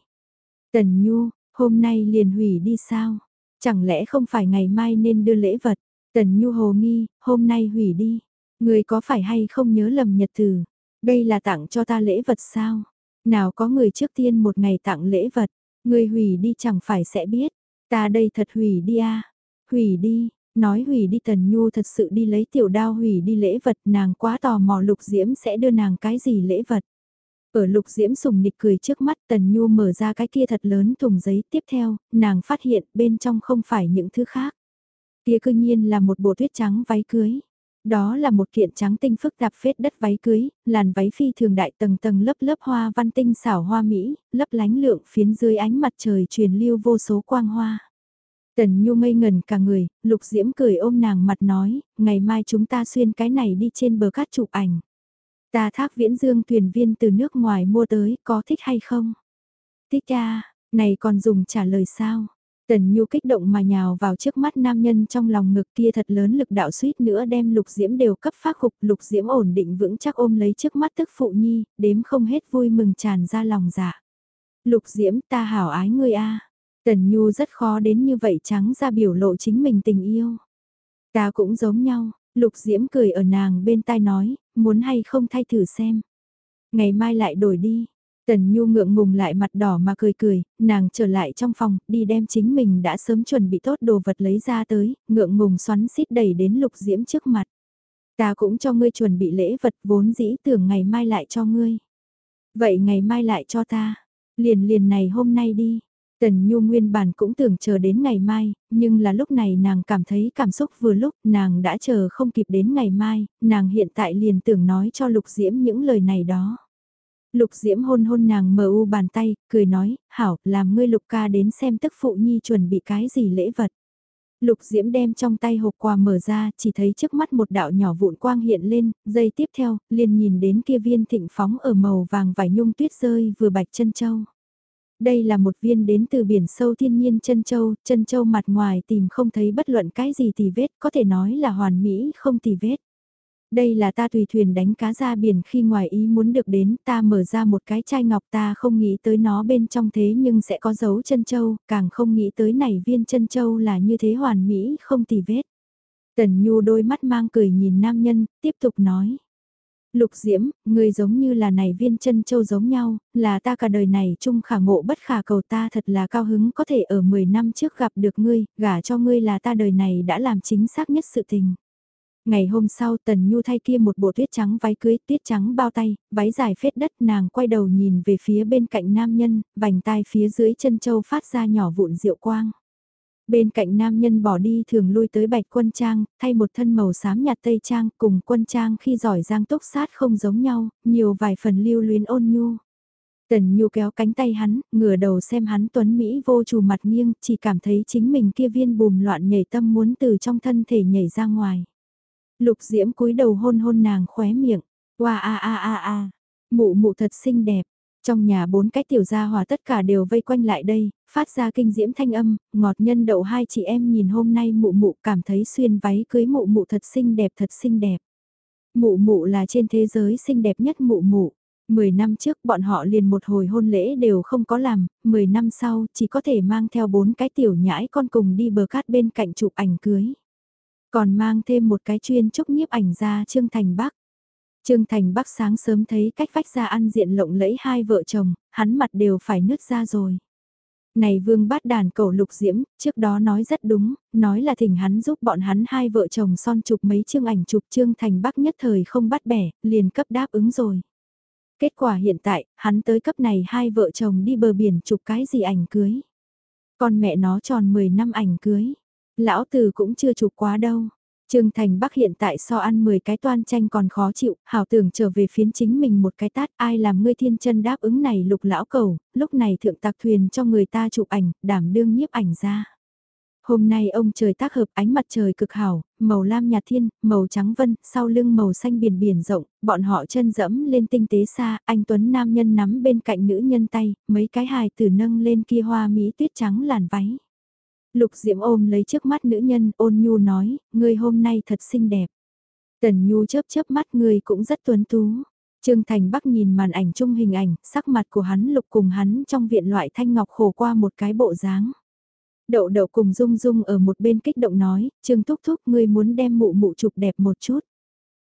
Tần Nhu, hôm nay liền hủy đi sao? Chẳng lẽ không phải ngày mai nên đưa lễ vật? Tần Nhu hồ nghi, hôm nay hủy đi. Người có phải hay không nhớ lầm nhật từ? Đây là tặng cho ta lễ vật sao? Nào có người trước tiên một ngày tặng lễ vật, người hủy đi chẳng phải sẽ biết. Ta đây thật hủy đi à? Hủy đi, nói hủy đi Tần Nhu thật sự đi lấy tiểu đao hủy đi lễ vật nàng quá tò mò Lục Diễm sẽ đưa nàng cái gì lễ vật. Ở Lục Diễm sùng nịch cười trước mắt Tần Nhu mở ra cái kia thật lớn thùng giấy tiếp theo, nàng phát hiện bên trong không phải những thứ khác. Kia cương nhiên là một bộ tuyết trắng váy cưới. Đó là một kiện trắng tinh phức tạp phết đất váy cưới, làn váy phi thường đại tầng tầng lớp lớp hoa văn tinh xảo hoa mỹ, lấp lánh lượng phiến dưới ánh mặt trời truyền lưu vô số quang hoa. Tần Nhu ngây ngần cả người, Lục Diễm cười ôm nàng mặt nói, ngày mai chúng ta xuyên cái này đi trên bờ cát chụp ảnh. Ta thác viễn dương thuyền viên từ nước ngoài mua tới, có thích hay không? Thích cha, này còn dùng trả lời sao? Tần Nhu kích động mà nhào vào trước mắt nam nhân trong lòng ngực kia thật lớn lực đạo suýt nữa đem lục diễm đều cấp phát khục, lục diễm ổn định vững chắc ôm lấy trước mắt tức phụ nhi, đếm không hết vui mừng tràn ra lòng dạ. Lục diễm ta hảo ái ngươi a Tần Nhu rất khó đến như vậy trắng ra biểu lộ chính mình tình yêu. Ta cũng giống nhau, lục diễm cười ở nàng bên tai nói, muốn hay không thay thử xem. Ngày mai lại đổi đi, Tần Nhu ngượng ngùng lại mặt đỏ mà cười cười, nàng trở lại trong phòng, đi đem chính mình đã sớm chuẩn bị tốt đồ vật lấy ra tới, ngượng ngùng xoắn xít đẩy đến lục diễm trước mặt. Ta cũng cho ngươi chuẩn bị lễ vật vốn dĩ tưởng ngày mai lại cho ngươi. Vậy ngày mai lại cho ta, liền liền này hôm nay đi. Tần Nhu nguyên bản cũng tưởng chờ đến ngày mai, nhưng là lúc này nàng cảm thấy cảm xúc vừa lúc nàng đã chờ không kịp đến ngày mai, nàng hiện tại liền tưởng nói cho Lục Diễm những lời này đó. Lục Diễm hôn hôn nàng mờ u bàn tay, cười nói, hảo, làm ngươi Lục ca đến xem tức phụ nhi chuẩn bị cái gì lễ vật. Lục Diễm đem trong tay hộp quà mở ra, chỉ thấy trước mắt một đạo nhỏ vụn quang hiện lên, giây tiếp theo, liền nhìn đến kia viên thịnh phóng ở màu vàng vải nhung tuyết rơi vừa bạch chân châu. Đây là một viên đến từ biển sâu thiên nhiên chân châu, chân châu mặt ngoài tìm không thấy bất luận cái gì tì vết, có thể nói là hoàn mỹ không tì vết. Đây là ta tùy thuyền đánh cá ra biển khi ngoài ý muốn được đến ta mở ra một cái chai ngọc ta không nghĩ tới nó bên trong thế nhưng sẽ có dấu chân châu, càng không nghĩ tới này viên chân châu là như thế hoàn mỹ không tì vết. Tần Nhu đôi mắt mang cười nhìn nam nhân, tiếp tục nói. Lục Diễm, người giống như là này viên chân châu giống nhau, là ta cả đời này chung khả ngộ bất khả cầu ta thật là cao hứng có thể ở 10 năm trước gặp được ngươi, gả cho ngươi là ta đời này đã làm chính xác nhất sự tình. Ngày hôm sau Tần Nhu thay kia một bộ tuyết trắng váy cưới, tuyết trắng bao tay, váy dài phết đất nàng quay đầu nhìn về phía bên cạnh nam nhân, vành tai phía dưới chân châu phát ra nhỏ vụn rượu quang. Bên cạnh nam nhân bỏ đi thường lui tới bạch quân trang, thay một thân màu xám nhạt tây trang cùng quân trang khi giỏi giang túc sát không giống nhau, nhiều vài phần lưu luyến ôn nhu. Tần Nhu kéo cánh tay hắn, ngửa đầu xem hắn tuấn Mỹ vô trù mặt nghiêng, chỉ cảm thấy chính mình kia viên bùm loạn nhảy tâm muốn từ trong thân thể nhảy ra ngoài. Lục Diễm cúi đầu hôn hôn nàng khóe miệng, Wow a a a a, mụ mụ thật xinh đẹp. Trong nhà bốn cái tiểu gia hòa tất cả đều vây quanh lại đây, phát ra kinh diễm thanh âm, ngọt nhân đậu hai chị em nhìn hôm nay mụ mụ cảm thấy xuyên váy cưới mụ mụ thật xinh đẹp thật xinh đẹp. Mụ mụ là trên thế giới xinh đẹp nhất mụ mụ. Mười năm trước bọn họ liền một hồi hôn lễ đều không có làm, mười năm sau chỉ có thể mang theo bốn cái tiểu nhãi con cùng đi bờ cát bên cạnh chụp ảnh cưới. Còn mang thêm một cái chuyên trúc nhiếp ảnh ra Trương Thành Bắc. Trương Thành Bắc sáng sớm thấy cách vách ra ăn diện lộng lẫy hai vợ chồng, hắn mặt đều phải nứt ra rồi. Này vương bát đàn cầu lục diễm, trước đó nói rất đúng, nói là thỉnh hắn giúp bọn hắn hai vợ chồng son chụp mấy chương ảnh chụp Trương Thành Bắc nhất thời không bắt bẻ, liền cấp đáp ứng rồi. Kết quả hiện tại, hắn tới cấp này hai vợ chồng đi bờ biển chụp cái gì ảnh cưới. Con mẹ nó tròn 10 năm ảnh cưới. Lão tử cũng chưa chụp quá đâu. Trương Thành Bắc hiện tại so ăn 10 cái toan tranh còn khó chịu, hảo tưởng trở về phiến chính mình một cái tát, ai làm ngươi thiên chân đáp ứng này lục lão cầu, lúc này thượng tạc thuyền cho người ta chụp ảnh, đảm đương nhiếp ảnh ra. Hôm nay ông trời tác hợp ánh mặt trời cực hảo, màu lam nhạt thiên, màu trắng vân, sau lưng màu xanh biển biển rộng, bọn họ chân dẫm lên tinh tế xa, anh Tuấn nam nhân nắm bên cạnh nữ nhân tay, mấy cái hài tử nâng lên kia hoa mỹ tuyết trắng làn váy. Lục Diễm ôm lấy trước mắt nữ nhân ôn nhu nói, ngươi hôm nay thật xinh đẹp. Tần Nhu chớp chớp mắt ngươi cũng rất tuấn tú. Trương Thành Bắc nhìn màn ảnh chung hình ảnh, sắc mặt của hắn lục cùng hắn trong viện loại thanh ngọc khổ qua một cái bộ dáng. Đậu đậu cùng Dung Dung ở một bên kích động nói, Trương Thúc Thúc ngươi muốn đem mụ mụ chụp đẹp một chút.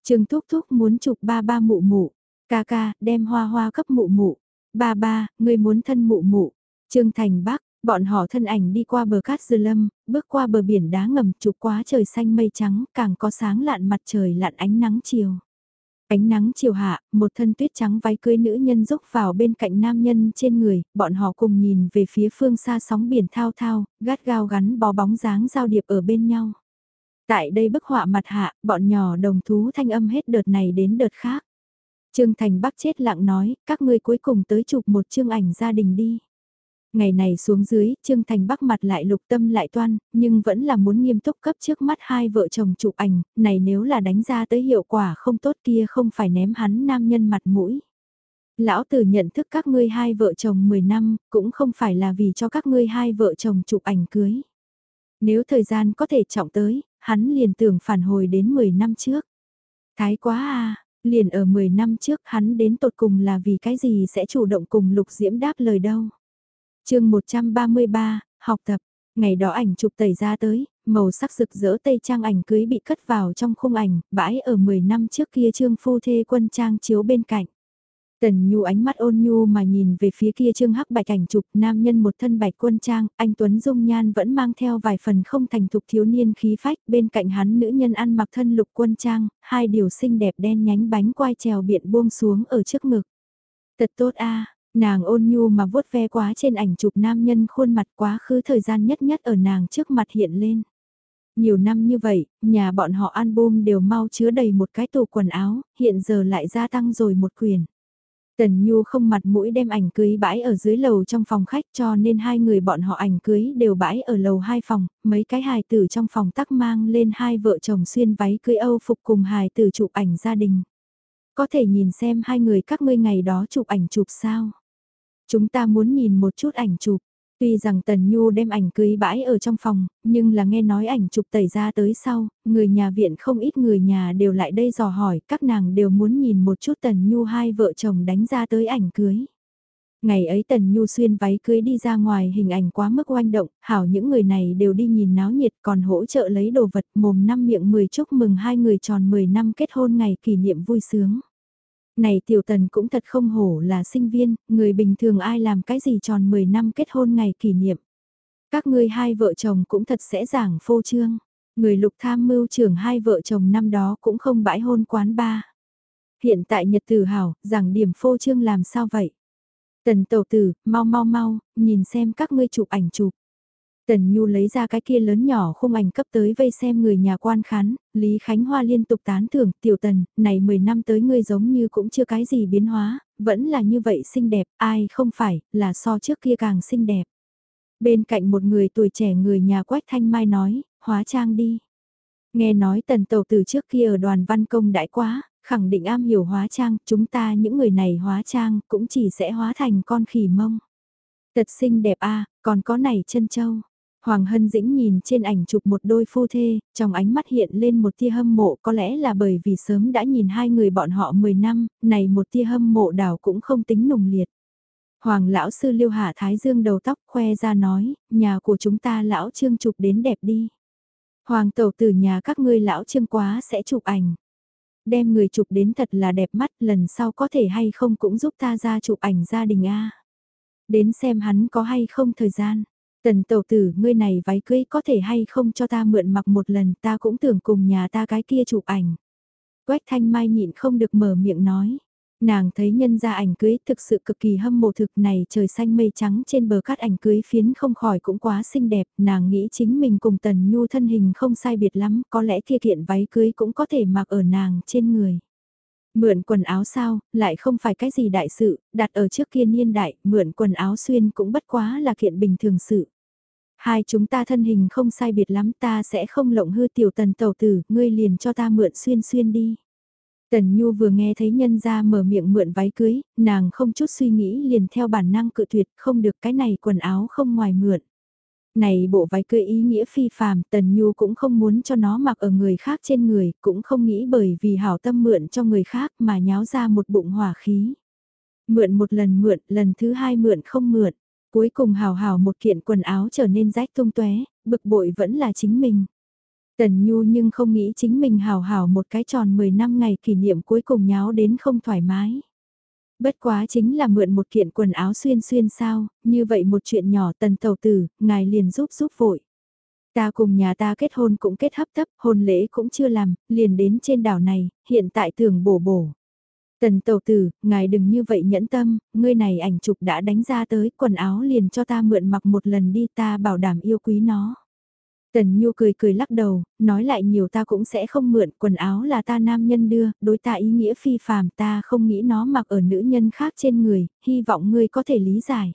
Trương Thúc Thúc muốn chụp ba ba mụ mụ, ca ca, đem hoa hoa cấp mụ mụ. Ba ba, ngươi muốn thân mụ mụ. Trương Thành Bắc, bọn họ thân ảnh đi qua bờ cát dư lâm, bước qua bờ biển đá ngầm chụp quá trời xanh mây trắng, càng có sáng lạn mặt trời lạn ánh nắng chiều. Ánh nắng chiều hạ, một thân tuyết trắng váy cưới nữ nhân rúc vào bên cạnh nam nhân trên người, bọn họ cùng nhìn về phía phương xa sóng biển thao thao, gắt gao gắn bó bóng dáng giao điệp ở bên nhau. Tại đây bức họa mặt hạ, bọn nhỏ đồng thú thanh âm hết đợt này đến đợt khác. Trương Thành Bắc chết lặng nói, các ngươi cuối cùng tới chụp một chương ảnh gia đình đi. Ngày này xuống dưới, Trương Thành Bắc mặt lại lục tâm lại toan, nhưng vẫn là muốn nghiêm túc cấp trước mắt hai vợ chồng chụp ảnh, này nếu là đánh ra tới hiệu quả không tốt kia không phải ném hắn nam nhân mặt mũi. Lão tử nhận thức các ngươi hai vợ chồng 10 năm, cũng không phải là vì cho các ngươi hai vợ chồng chụp ảnh cưới. Nếu thời gian có thể trọng tới, hắn liền tưởng phản hồi đến 10 năm trước. Thái quá à, liền ở 10 năm trước hắn đến tột cùng là vì cái gì sẽ chủ động cùng Lục Diễm đáp lời đâu chương 133, học tập, ngày đó ảnh chụp tẩy ra tới, màu sắc rực rỡ tây trang ảnh cưới bị cất vào trong khung ảnh, bãi ở 10 năm trước kia trương phu thê quân trang chiếu bên cạnh. Tần Nhu ánh mắt ôn nhu mà nhìn về phía kia trương hắc bạch ảnh chụp nam nhân một thân bạch quân trang, anh Tuấn Dung Nhan vẫn mang theo vài phần không thành thục thiếu niên khí phách, bên cạnh hắn nữ nhân ăn mặc thân lục quân trang, hai điều xinh đẹp đen nhánh bánh quai trèo biện buông xuống ở trước ngực. Thật tốt a Nàng ôn nhu mà vuốt ve quá trên ảnh chụp nam nhân khuôn mặt quá khứ thời gian nhất nhất ở nàng trước mặt hiện lên. Nhiều năm như vậy, nhà bọn họ album đều mau chứa đầy một cái tủ quần áo, hiện giờ lại gia tăng rồi một quyền. Tần Nhu không mặt mũi đem ảnh cưới bãi ở dưới lầu trong phòng khách cho nên hai người bọn họ ảnh cưới đều bãi ở lầu hai phòng, mấy cái hài tử trong phòng tắc mang lên hai vợ chồng xuyên váy cưới Âu phục cùng hài tử chụp ảnh gia đình. Có thể nhìn xem hai người các ngươi ngày đó chụp ảnh chụp sao? Chúng ta muốn nhìn một chút ảnh chụp. Tuy rằng Tần Nhu đem ảnh cưới bãi ở trong phòng, nhưng là nghe nói ảnh chụp tẩy ra tới sau, người nhà viện không ít người nhà đều lại đây dò hỏi, các nàng đều muốn nhìn một chút Tần Nhu hai vợ chồng đánh ra tới ảnh cưới. Ngày ấy Tần Nhu xuyên váy cưới đi ra ngoài hình ảnh quá mức oanh động, hảo những người này đều đi nhìn náo nhiệt còn hỗ trợ lấy đồ vật mồm năm miệng 10 chúc mừng hai người tròn 10 năm kết hôn ngày kỷ niệm vui sướng. Này tiểu tần cũng thật không hổ là sinh viên, người bình thường ai làm cái gì tròn 10 năm kết hôn ngày kỷ niệm. Các ngươi hai vợ chồng cũng thật sẽ giảng phô trương. Người lục tham mưu trưởng hai vợ chồng năm đó cũng không bãi hôn quán ba. Hiện tại nhật tử hảo, giảng điểm phô trương làm sao vậy? Tần tàu tử, mau mau mau, nhìn xem các ngươi chụp ảnh chụp. Tần Nhu lấy ra cái kia lớn nhỏ khung ảnh cấp tới vây xem người nhà quan khán, Lý Khánh Hoa liên tục tán thưởng, tiểu tần, này 10 năm tới ngươi giống như cũng chưa cái gì biến hóa, vẫn là như vậy xinh đẹp, ai không phải, là so trước kia càng xinh đẹp. Bên cạnh một người tuổi trẻ người nhà Quách Thanh Mai nói, hóa trang đi. Nghe nói tần tàu từ trước kia ở đoàn văn công đại quá, khẳng định am hiểu hóa trang, chúng ta những người này hóa trang cũng chỉ sẽ hóa thành con khỉ mông. Tật xinh đẹp a còn có này chân châu. Hoàng Hân Dĩnh nhìn trên ảnh chụp một đôi phu thê, trong ánh mắt hiện lên một tia hâm mộ có lẽ là bởi vì sớm đã nhìn hai người bọn họ 10 năm, này một tia hâm mộ đảo cũng không tính nùng liệt. Hoàng lão sư liêu hạ thái dương đầu tóc khoe ra nói, nhà của chúng ta lão trương chụp đến đẹp đi. Hoàng tẩu từ nhà các ngươi lão trương quá sẽ chụp ảnh. Đem người chụp đến thật là đẹp mắt lần sau có thể hay không cũng giúp ta ra chụp ảnh gia đình a Đến xem hắn có hay không thời gian. Tần tẩu tử, ngươi này váy cưới có thể hay không cho ta mượn mặc một lần ta cũng tưởng cùng nhà ta cái kia chụp ảnh. Quách thanh mai nhịn không được mở miệng nói. Nàng thấy nhân ra ảnh cưới thực sự cực kỳ hâm mộ thực này trời xanh mây trắng trên bờ cát ảnh cưới phiến không khỏi cũng quá xinh đẹp, nàng nghĩ chính mình cùng tần nhu thân hình không sai biệt lắm, có lẽ kia kiện váy cưới cũng có thể mặc ở nàng trên người. Mượn quần áo sao, lại không phải cái gì đại sự, đặt ở trước kia niên đại, mượn quần áo xuyên cũng bất quá là kiện bình thường sự. Hai chúng ta thân hình không sai biệt lắm ta sẽ không lộng hư tiểu tần tàu tử, ngươi liền cho ta mượn xuyên xuyên đi. Tần Nhu vừa nghe thấy nhân ra mở miệng mượn váy cưới, nàng không chút suy nghĩ liền theo bản năng cự tuyệt không được cái này quần áo không ngoài mượn. Này bộ váy cưới ý nghĩa phi phàm, Tần Nhu cũng không muốn cho nó mặc ở người khác trên người, cũng không nghĩ bởi vì hảo tâm mượn cho người khác mà nháo ra một bụng hỏa khí. Mượn một lần mượn, lần thứ hai mượn không mượn, cuối cùng hào hào một kiện quần áo trở nên rách tung tóe, bực bội vẫn là chính mình. Tần Nhu nhưng không nghĩ chính mình hào hào một cái tròn 10 năm ngày kỷ niệm cuối cùng nháo đến không thoải mái. Bất quá chính là mượn một kiện quần áo xuyên xuyên sao, như vậy một chuyện nhỏ tần tàu tử, ngài liền giúp giúp vội. Ta cùng nhà ta kết hôn cũng kết hấp tấp, hôn lễ cũng chưa làm, liền đến trên đảo này, hiện tại tưởng bổ bổ. Tần tàu tử, ngài đừng như vậy nhẫn tâm, ngươi này ảnh chụp đã đánh ra tới, quần áo liền cho ta mượn mặc một lần đi ta bảo đảm yêu quý nó. Tần Nhu cười cười lắc đầu, nói lại nhiều ta cũng sẽ không mượn, quần áo là ta nam nhân đưa, đối ta ý nghĩa phi phàm ta không nghĩ nó mặc ở nữ nhân khác trên người, hy vọng ngươi có thể lý giải.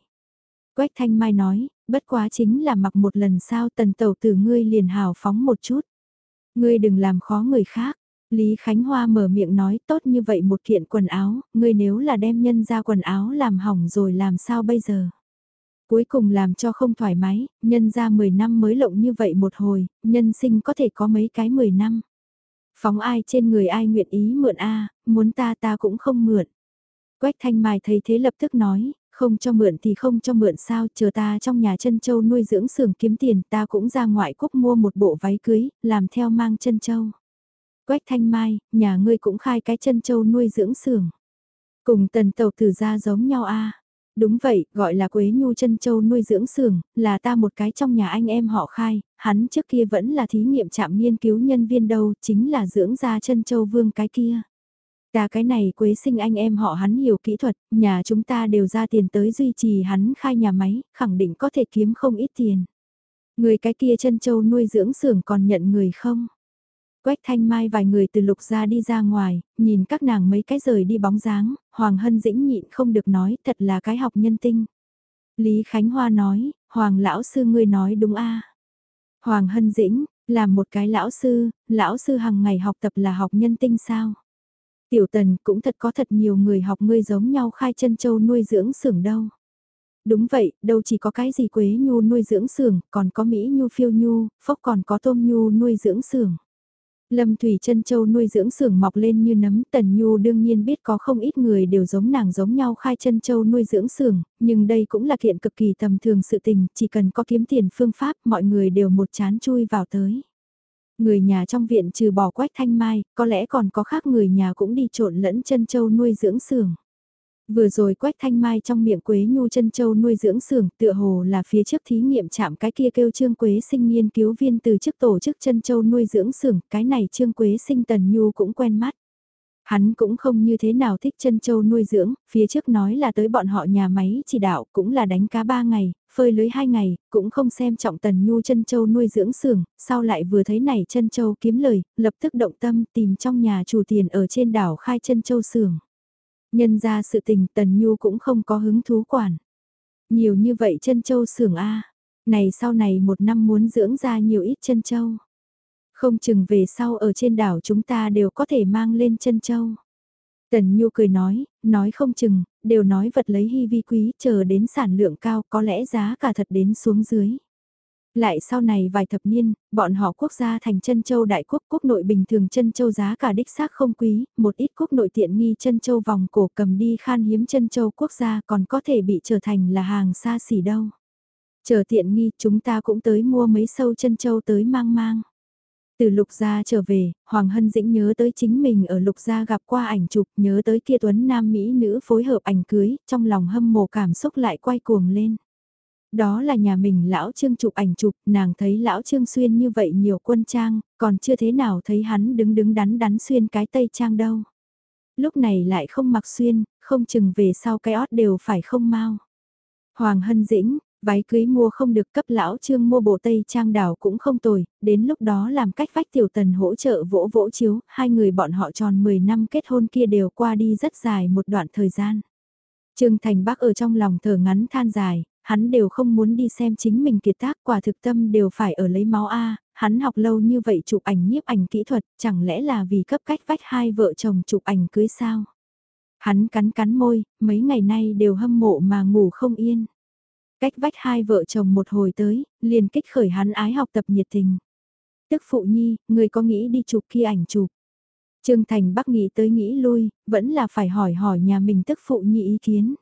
Quách Thanh Mai nói, bất quá chính là mặc một lần sao tần tàu Tử ngươi liền hào phóng một chút. Ngươi đừng làm khó người khác. Lý Khánh Hoa mở miệng nói tốt như vậy một kiện quần áo, ngươi nếu là đem nhân ra quần áo làm hỏng rồi làm sao bây giờ cuối cùng làm cho không thoải mái, nhân ra 10 năm mới lộng như vậy một hồi, nhân sinh có thể có mấy cái 10 năm. Phóng ai trên người ai nguyện ý mượn a muốn ta ta cũng không mượn. Quách thanh mai thấy thế lập tức nói, không cho mượn thì không cho mượn sao, chờ ta trong nhà chân châu nuôi dưỡng sưởng kiếm tiền ta cũng ra ngoại quốc mua một bộ váy cưới, làm theo mang chân châu. Quách thanh mai, nhà ngươi cũng khai cái chân châu nuôi dưỡng sưởng. Cùng tần tàu tử ra giống nhau a Đúng vậy, gọi là Quế Nhu chân Châu nuôi dưỡng xưởng, là ta một cái trong nhà anh em họ khai, hắn trước kia vẫn là thí nghiệm trạm nghiên cứu nhân viên đâu, chính là dưỡng ra chân Châu Vương cái kia. Ta cái này Quế sinh anh em họ hắn hiểu kỹ thuật, nhà chúng ta đều ra tiền tới duy trì hắn khai nhà máy, khẳng định có thể kiếm không ít tiền. Người cái kia chân Châu nuôi dưỡng xưởng còn nhận người không? Quách thanh mai vài người từ lục ra đi ra ngoài, nhìn các nàng mấy cái rời đi bóng dáng, Hoàng Hân Dĩnh nhịn không được nói thật là cái học nhân tinh. Lý Khánh Hoa nói, Hoàng lão sư ngươi nói đúng a Hoàng Hân Dĩnh, làm một cái lão sư, lão sư hàng ngày học tập là học nhân tinh sao? Tiểu tần cũng thật có thật nhiều người học ngươi giống nhau khai chân châu nuôi dưỡng xưởng đâu. Đúng vậy, đâu chỉ có cái gì quế nhu nuôi dưỡng xưởng, còn có Mỹ nhu phiêu nhu, phốc còn có tôm nhu nuôi dưỡng xưởng. Lâm Thủy Trân Châu nuôi dưỡng sưởng mọc lên như nấm, Tần Nhu đương nhiên biết có không ít người đều giống nàng giống nhau khai chân châu nuôi dưỡng sưởng nhưng đây cũng là kiện cực kỳ tầm thường sự tình, chỉ cần có kiếm tiền phương pháp, mọi người đều một chán chui vào tới. Người nhà trong viện trừ bỏ quách thanh mai, có lẽ còn có khác người nhà cũng đi trộn lẫn chân châu nuôi dưỡng sưởng Vừa rồi Quách Thanh Mai trong miệng Quế Nhu chân châu nuôi dưỡng xưởng tựa hồ là phía trước thí nghiệm chạm cái kia kêu Trương Quế sinh nghiên cứu viên từ chức tổ chức chân châu nuôi dưỡng xưởng, cái này Trương Quế sinh Tần Nhu cũng quen mắt. Hắn cũng không như thế nào thích chân châu nuôi dưỡng, phía trước nói là tới bọn họ nhà máy chỉ đạo cũng là đánh cá ba ngày, phơi lưới hai ngày, cũng không xem trọng Tần Nhu chân châu nuôi dưỡng xưởng, sau lại vừa thấy này chân châu kiếm lời, lập tức động tâm tìm trong nhà chủ tiền ở trên đảo khai chân châu xưởng. Nhân ra sự tình Tần Nhu cũng không có hứng thú quản. Nhiều như vậy chân châu sưởng A. Này sau này một năm muốn dưỡng ra nhiều ít chân châu. Không chừng về sau ở trên đảo chúng ta đều có thể mang lên chân châu. Tần Nhu cười nói, nói không chừng, đều nói vật lấy hy vi quý chờ đến sản lượng cao có lẽ giá cả thật đến xuống dưới. Lại sau này vài thập niên, bọn họ quốc gia thành chân châu đại quốc quốc nội bình thường chân châu giá cả đích xác không quý, một ít quốc nội tiện nghi chân châu vòng cổ cầm đi khan hiếm chân châu quốc gia còn có thể bị trở thành là hàng xa xỉ đâu. Chờ tiện nghi chúng ta cũng tới mua mấy sâu chân châu tới mang mang. Từ lục gia trở về, Hoàng Hân Dĩnh nhớ tới chính mình ở lục gia gặp qua ảnh chụp, nhớ tới kia tuấn nam mỹ nữ phối hợp ảnh cưới, trong lòng hâm mộ cảm xúc lại quay cuồng lên. Đó là nhà mình lão trương chụp ảnh chụp, nàng thấy lão trương xuyên như vậy nhiều quân trang, còn chưa thế nào thấy hắn đứng đứng đắn đắn xuyên cái tây trang đâu. Lúc này lại không mặc xuyên, không chừng về sau cái ót đều phải không mau. Hoàng Hân Dĩnh, váy cưới mua không được cấp lão trương mua bộ tây trang đảo cũng không tồi, đến lúc đó làm cách vách tiểu tần hỗ trợ vỗ vỗ chiếu, hai người bọn họ tròn 10 năm kết hôn kia đều qua đi rất dài một đoạn thời gian. Trương Thành Bắc ở trong lòng thở ngắn than dài, hắn đều không muốn đi xem chính mình kiệt tác quả thực tâm đều phải ở lấy máu A, hắn học lâu như vậy chụp ảnh nhiếp ảnh kỹ thuật, chẳng lẽ là vì cấp cách vách hai vợ chồng chụp ảnh cưới sao? Hắn cắn cắn môi, mấy ngày nay đều hâm mộ mà ngủ không yên. Cách vách hai vợ chồng một hồi tới, liền kích khởi hắn ái học tập nhiệt tình. Tức phụ nhi, người có nghĩ đi chụp kia ảnh chụp. Trương Thành Bắc nghĩ tới nghĩ lui, vẫn là phải hỏi hỏi nhà mình tức phụ nhi ý kiến.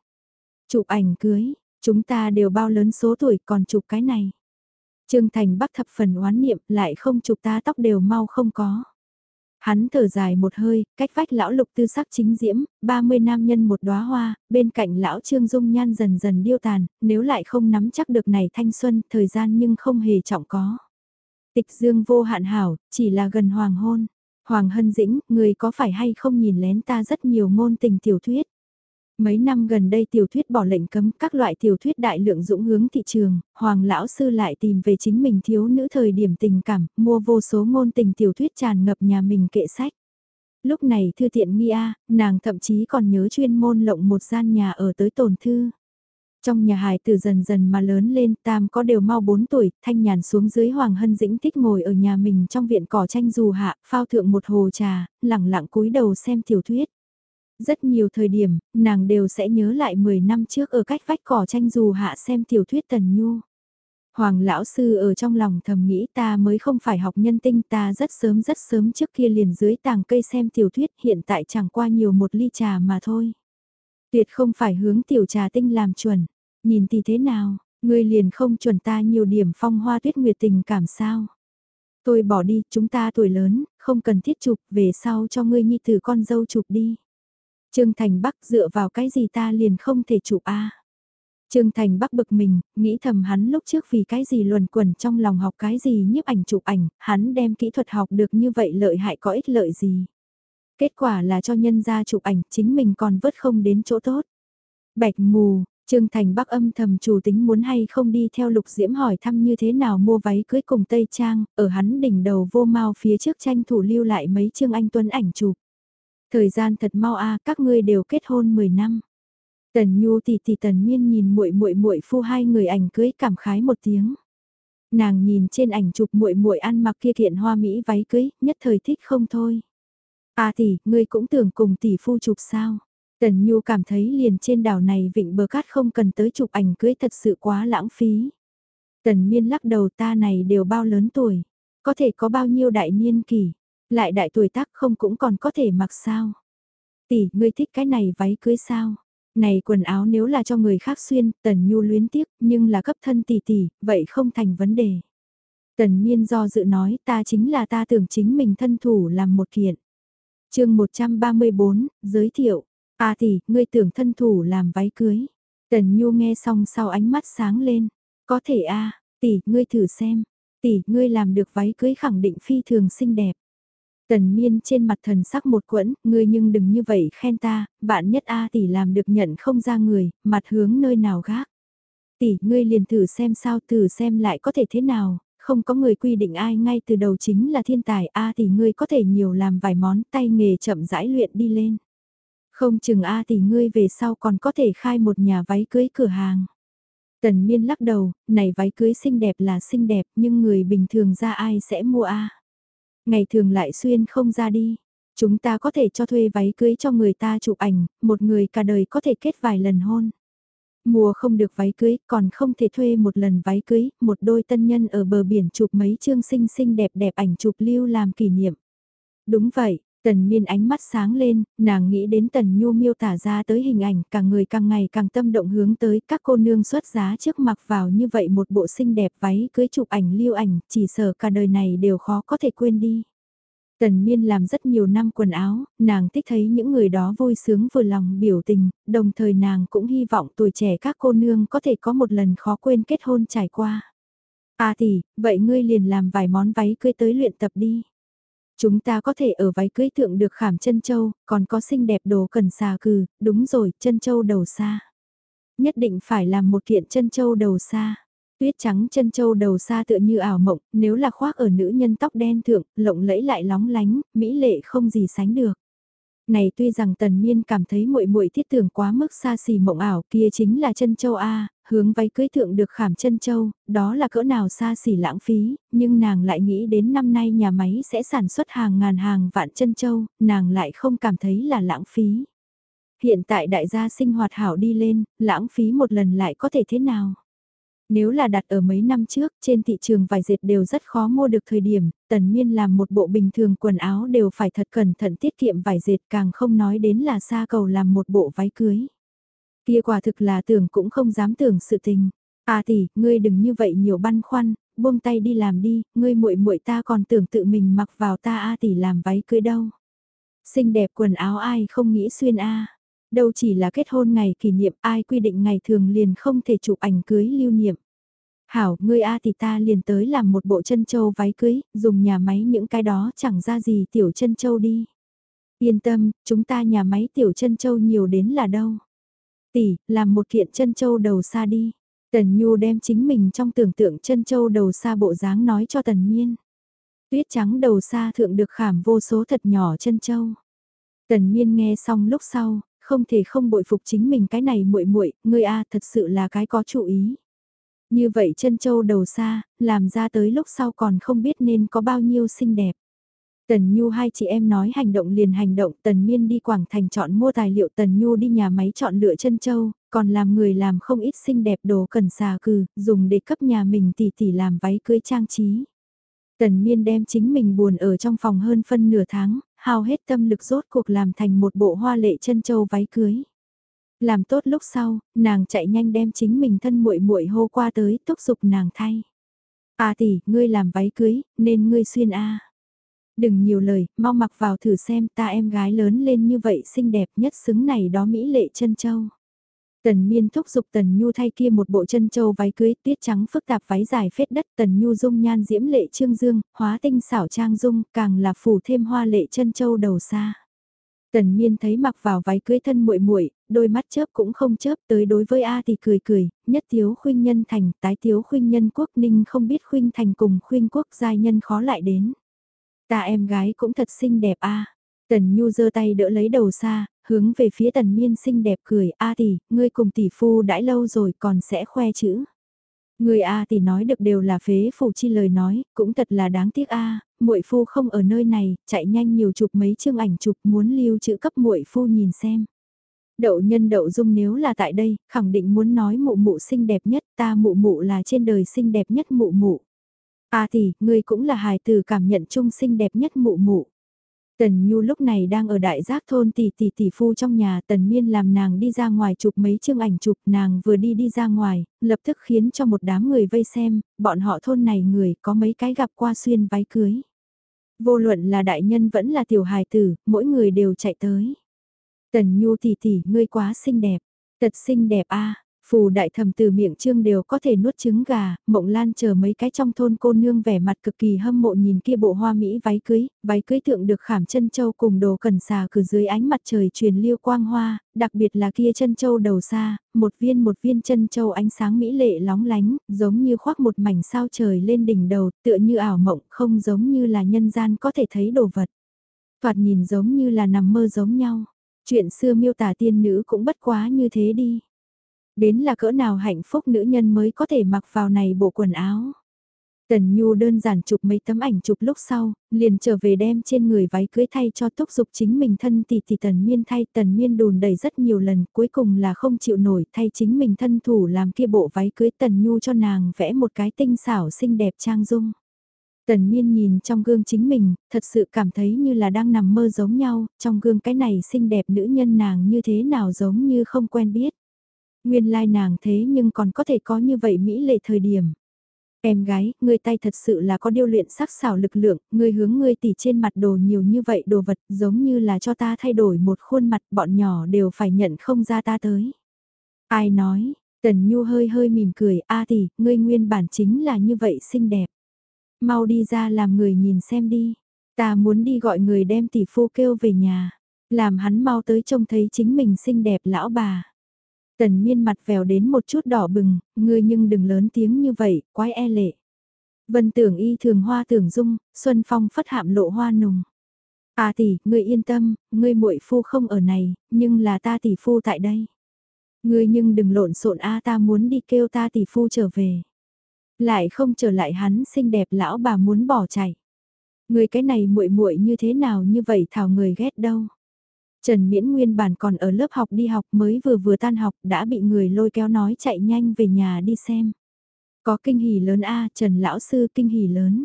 Chụp ảnh cưới, chúng ta đều bao lớn số tuổi còn chụp cái này. Trương Thành Bắc thập phần oán niệm lại không chụp ta tóc đều mau không có. Hắn thở dài một hơi, cách vách lão lục tư sắc chính diễm, 30 nam nhân một đóa hoa, bên cạnh lão trương dung nhan dần dần điêu tàn, nếu lại không nắm chắc được này thanh xuân, thời gian nhưng không hề trọng có. Tịch dương vô hạn hảo, chỉ là gần hoàng hôn. Hoàng hân dĩnh, người có phải hay không nhìn lén ta rất nhiều ngôn tình tiểu thuyết. Mấy năm gần đây tiểu thuyết bỏ lệnh cấm các loại tiểu thuyết đại lượng dũng hướng thị trường, Hoàng lão sư lại tìm về chính mình thiếu nữ thời điểm tình cảm, mua vô số ngôn tình tiểu thuyết tràn ngập nhà mình kệ sách. Lúc này thư tiện nghi a, nàng thậm chí còn nhớ chuyên môn lộng một gian nhà ở tới tổn thư. Trong nhà hài từ dần dần mà lớn lên tam có đều mau 4 tuổi, thanh nhàn xuống dưới Hoàng Hân Dĩnh thích ngồi ở nhà mình trong viện cỏ tranh dù hạ, phao thượng một hồ trà, lẳng lặng cúi đầu xem tiểu thuyết. Rất nhiều thời điểm, nàng đều sẽ nhớ lại 10 năm trước ở cách vách cỏ tranh dù hạ xem tiểu thuyết Tần Nhu. Hoàng lão sư ở trong lòng thầm nghĩ ta mới không phải học nhân tinh ta rất sớm rất sớm trước kia liền dưới tàng cây xem tiểu thuyết hiện tại chẳng qua nhiều một ly trà mà thôi. Tuyệt không phải hướng tiểu trà tinh làm chuẩn, nhìn thì thế nào, ngươi liền không chuẩn ta nhiều điểm phong hoa tuyết nguyệt tình cảm sao. Tôi bỏ đi, chúng ta tuổi lớn, không cần thiết chụp, về sau cho ngươi nhi tử con dâu chụp đi. Trương Thành Bắc dựa vào cái gì ta liền không thể chụp a. Trương Thành Bắc bực mình, nghĩ thầm hắn lúc trước vì cái gì luẩn quẩn trong lòng học cái gì nhiếp ảnh chụp ảnh, hắn đem kỹ thuật học được như vậy lợi hại có ích lợi gì. Kết quả là cho nhân gia chụp ảnh, chính mình còn vớt không đến chỗ tốt. Bạch mù, Trương Thành Bắc âm thầm chủ tính muốn hay không đi theo Lục Diễm hỏi thăm như thế nào mua váy cưới cùng Tây Trang, ở hắn đỉnh đầu vô mau phía trước tranh thủ lưu lại mấy Trương Anh Tuấn ảnh chụp. Thời gian thật mau a, các ngươi đều kết hôn 10 năm. Tần Nhu tỷ tỷ Tần Miên nhìn muội muội muội phu hai người ảnh cưới cảm khái một tiếng. Nàng nhìn trên ảnh chụp muội muội ăn mặc kia kiện hoa mỹ váy cưới, nhất thời thích không thôi. A tỷ, ngươi cũng tưởng cùng tỷ phu chụp sao? Tần Nhu cảm thấy liền trên đảo này vịnh bờ cát không cần tới chụp ảnh cưới thật sự quá lãng phí. Tần Miên lắc đầu ta này đều bao lớn tuổi, có thể có bao nhiêu đại niên kỷ. Lại đại tuổi tác không cũng còn có thể mặc sao. Tỷ, ngươi thích cái này váy cưới sao? Này quần áo nếu là cho người khác xuyên, tần nhu luyến tiếc, nhưng là cấp thân tỷ tỷ, vậy không thành vấn đề. Tần miên do dự nói ta chính là ta tưởng chính mình thân thủ làm một kiện. chương 134, giới thiệu. A tỷ, ngươi tưởng thân thủ làm váy cưới. Tần Nhu nghe xong sau ánh mắt sáng lên. Có thể a tỷ, ngươi thử xem. Tỷ, ngươi làm được váy cưới khẳng định phi thường xinh đẹp. Tần miên trên mặt thần sắc một quẫn, ngươi nhưng đừng như vậy khen ta, bạn nhất A tỷ làm được nhận không ra người, mặt hướng nơi nào gác. Tỷ, ngươi liền thử xem sao thử xem lại có thể thế nào, không có người quy định ai ngay từ đầu chính là thiên tài A tỷ ngươi có thể nhiều làm vài món tay nghề chậm rãi luyện đi lên. Không chừng A tỷ ngươi về sau còn có thể khai một nhà váy cưới cửa hàng. Tần miên lắc đầu, này váy cưới xinh đẹp là xinh đẹp nhưng người bình thường ra ai sẽ mua A. Ngày thường lại xuyên không ra đi. Chúng ta có thể cho thuê váy cưới cho người ta chụp ảnh, một người cả đời có thể kết vài lần hôn. Mùa không được váy cưới, còn không thể thuê một lần váy cưới, một đôi tân nhân ở bờ biển chụp mấy chương xinh xinh đẹp đẹp ảnh chụp lưu làm kỷ niệm. Đúng vậy, Tần miên ánh mắt sáng lên, nàng nghĩ đến tần nhu miêu tả ra tới hình ảnh, càng người càng ngày càng tâm động hướng tới các cô nương xuất giá trước mặc vào như vậy một bộ xinh đẹp váy cưới chụp ảnh lưu ảnh, chỉ sợ cả đời này đều khó có thể quên đi. Tần miên làm rất nhiều năm quần áo, nàng thích thấy những người đó vui sướng vừa lòng biểu tình, đồng thời nàng cũng hy vọng tuổi trẻ các cô nương có thể có một lần khó quên kết hôn trải qua. À thì, vậy ngươi liền làm vài món váy cưới tới luyện tập đi. Chúng ta có thể ở váy cưới thượng được khảm chân châu, còn có xinh đẹp đồ cần xà cừ, đúng rồi, chân châu đầu xa. Nhất định phải làm một kiện chân châu đầu xa. Tuyết trắng chân châu đầu xa tựa như ảo mộng, nếu là khoác ở nữ nhân tóc đen thượng, lộng lẫy lại lóng lánh, mỹ lệ không gì sánh được. Này tuy rằng Tần Miên cảm thấy muội muội thiết tưởng quá mức xa xỉ mộng ảo, kia chính là chân châu a, hướng váy cưới thượng được khảm chân châu, đó là cỡ nào xa xỉ lãng phí, nhưng nàng lại nghĩ đến năm nay nhà máy sẽ sản xuất hàng ngàn hàng vạn chân châu, nàng lại không cảm thấy là lãng phí. Hiện tại đại gia sinh hoạt hảo đi lên, lãng phí một lần lại có thể thế nào? Nếu là đặt ở mấy năm trước, trên thị trường vải dệt đều rất khó mua được thời điểm, tần miên làm một bộ bình thường quần áo đều phải thật cẩn thận tiết kiệm vải dệt càng không nói đến là xa cầu làm một bộ váy cưới. Kia quả thực là tưởng cũng không dám tưởng sự tình. À tỷ, ngươi đừng như vậy nhiều băn khoăn, buông tay đi làm đi, ngươi muội muội ta còn tưởng tự mình mặc vào ta a tỷ làm váy cưới đâu. Xinh đẹp quần áo ai không nghĩ xuyên a đâu chỉ là kết hôn ngày kỷ niệm ai quy định ngày thường liền không thể chụp ảnh cưới lưu niệm. Hảo, ngươi A tỷ ta liền tới làm một bộ chân châu váy cưới, dùng nhà máy những cái đó chẳng ra gì tiểu chân châu đi. Yên tâm, chúng ta nhà máy tiểu chân châu nhiều đến là đâu. Tỷ, làm một kiện chân châu đầu xa đi. Tần Nhu đem chính mình trong tưởng tượng chân châu đầu xa bộ dáng nói cho Tần Miên. Tuyết trắng đầu xa thượng được khảm vô số thật nhỏ chân châu. Tần Miên nghe xong lúc sau, không thể không bội phục chính mình cái này muội muội, ngươi a thật sự là cái có chủ ý. Như vậy chân châu đầu xa, làm ra tới lúc sau còn không biết nên có bao nhiêu xinh đẹp. Tần Nhu hai chị em nói hành động liền hành động, Tần Miên đi Quảng Thành chọn mua tài liệu, Tần Nhu đi nhà máy chọn lựa chân châu, còn làm người làm không ít xinh đẹp đồ cần xà cừ, dùng để cấp nhà mình tỷ tỷ làm váy cưới trang trí. Tần Miên đem chính mình buồn ở trong phòng hơn phân nửa tháng, hao hết tâm lực rốt cuộc làm thành một bộ hoa lệ chân châu váy cưới. Làm tốt lúc sau, nàng chạy nhanh đem chính mình thân muội muội hô qua tới, thúc giục nàng thay. À tỷ, ngươi làm váy cưới, nên ngươi xuyên a. Đừng nhiều lời, mau mặc vào thử xem ta em gái lớn lên như vậy xinh đẹp nhất xứng này đó mỹ lệ chân châu. Tần miên thúc giục tần nhu thay kia một bộ chân châu váy cưới tuyết trắng phức tạp váy dài phết đất tần nhu dung nhan diễm lệ trương dương, hóa tinh xảo trang dung, càng là phủ thêm hoa lệ chân châu đầu xa. Tần miên thấy mặc vào váy cưới thân muội muội đôi mắt chớp cũng không chớp tới đối với A thì cười cười, nhất thiếu khuynh nhân thành, tái thiếu khuynh nhân quốc ninh không biết khuynh thành cùng khuynh quốc giai nhân khó lại đến. Ta em gái cũng thật xinh đẹp a Tần Nhu giơ tay đỡ lấy đầu xa, hướng về phía tần miên xinh đẹp cười, a tỷ, ngươi cùng tỷ phu đãi lâu rồi còn sẽ khoe chữ. Người a tỷ nói được đều là phế phủ chi lời nói, cũng thật là đáng tiếc a, muội phu không ở nơi này, chạy nhanh nhiều chụp mấy chương ảnh chụp muốn lưu chữ cấp muội phu nhìn xem. Đậu nhân đậu dung nếu là tại đây, khẳng định muốn nói mụ mụ xinh đẹp nhất, ta mụ mụ là trên đời xinh đẹp nhất mụ mụ. A tỷ, ngươi cũng là hài tử cảm nhận chung xinh đẹp nhất mụ mụ. Tần Nhu lúc này đang ở đại giác thôn tỷ tỷ tỷ phu trong nhà Tần Miên làm nàng đi ra ngoài chụp mấy chương ảnh chụp nàng vừa đi đi ra ngoài, lập tức khiến cho một đám người vây xem, bọn họ thôn này người có mấy cái gặp qua xuyên váy cưới. Vô luận là đại nhân vẫn là tiểu hài tử, mỗi người đều chạy tới. Tần Nhu tỷ tỷ ngươi quá xinh đẹp, thật xinh đẹp a Phù đại thầm từ miệng trương đều có thể nuốt trứng gà, mộng lan chờ mấy cái trong thôn cô nương vẻ mặt cực kỳ hâm mộ nhìn kia bộ hoa Mỹ váy cưới, váy cưới thượng được khảm chân châu cùng đồ cần xà cử dưới ánh mặt trời truyền liêu quang hoa, đặc biệt là kia chân châu đầu xa, một viên một viên chân châu ánh sáng Mỹ lệ lóng lánh, giống như khoác một mảnh sao trời lên đỉnh đầu, tựa như ảo mộng, không giống như là nhân gian có thể thấy đồ vật. Thoạt nhìn giống như là nằm mơ giống nhau. Chuyện xưa miêu tả tiên nữ cũng bất quá như thế đi. Đến là cỡ nào hạnh phúc nữ nhân mới có thể mặc vào này bộ quần áo. Tần Nhu đơn giản chụp mấy tấm ảnh chụp lúc sau, liền trở về đem trên người váy cưới thay cho thúc dục chính mình thân tỷ tỷ Tần Miên thay Tần Miên đùn đầy rất nhiều lần cuối cùng là không chịu nổi thay chính mình thân thủ làm kia bộ váy cưới Tần Nhu cho nàng vẽ một cái tinh xảo xinh đẹp trang dung. Tần Miên nhìn trong gương chính mình, thật sự cảm thấy như là đang nằm mơ giống nhau, trong gương cái này xinh đẹp nữ nhân nàng như thế nào giống như không quen biết. Nguyên lai nàng thế nhưng còn có thể có như vậy mỹ lệ thời điểm. Em gái, ngươi tay thật sự là có điêu luyện sắc xảo lực lượng, ngươi hướng ngươi tỉ trên mặt đồ nhiều như vậy đồ vật giống như là cho ta thay đổi một khuôn mặt bọn nhỏ đều phải nhận không ra ta tới. Ai nói, Tần Nhu hơi hơi mỉm cười, a tỷ, ngươi nguyên bản chính là như vậy xinh đẹp. Mau đi ra làm người nhìn xem đi. Ta muốn đi gọi người đem tỷ phu kêu về nhà, làm hắn mau tới trông thấy chính mình xinh đẹp lão bà. Tần miên mặt vèo đến một chút đỏ bừng, ngươi nhưng đừng lớn tiếng như vậy, quái e lệ. Vân tưởng y thường hoa tưởng dung, xuân phong phất hạm lộ hoa nùng. À tỷ, ngươi yên tâm, ngươi muội phu không ở này, nhưng là ta tỷ phu tại đây. Ngươi nhưng đừng lộn xộn a ta muốn đi kêu ta tỷ phu trở về. Lại không trở lại hắn xinh đẹp lão bà muốn bỏ chạy. Ngươi cái này muội muội như thế nào như vậy thảo người ghét đâu. Trần Miễn nguyên bản còn ở lớp học đi học mới vừa vừa tan học đã bị người lôi kéo nói chạy nhanh về nhà đi xem. Có kinh hỉ lớn a Trần Lão Sư kinh hỉ lớn.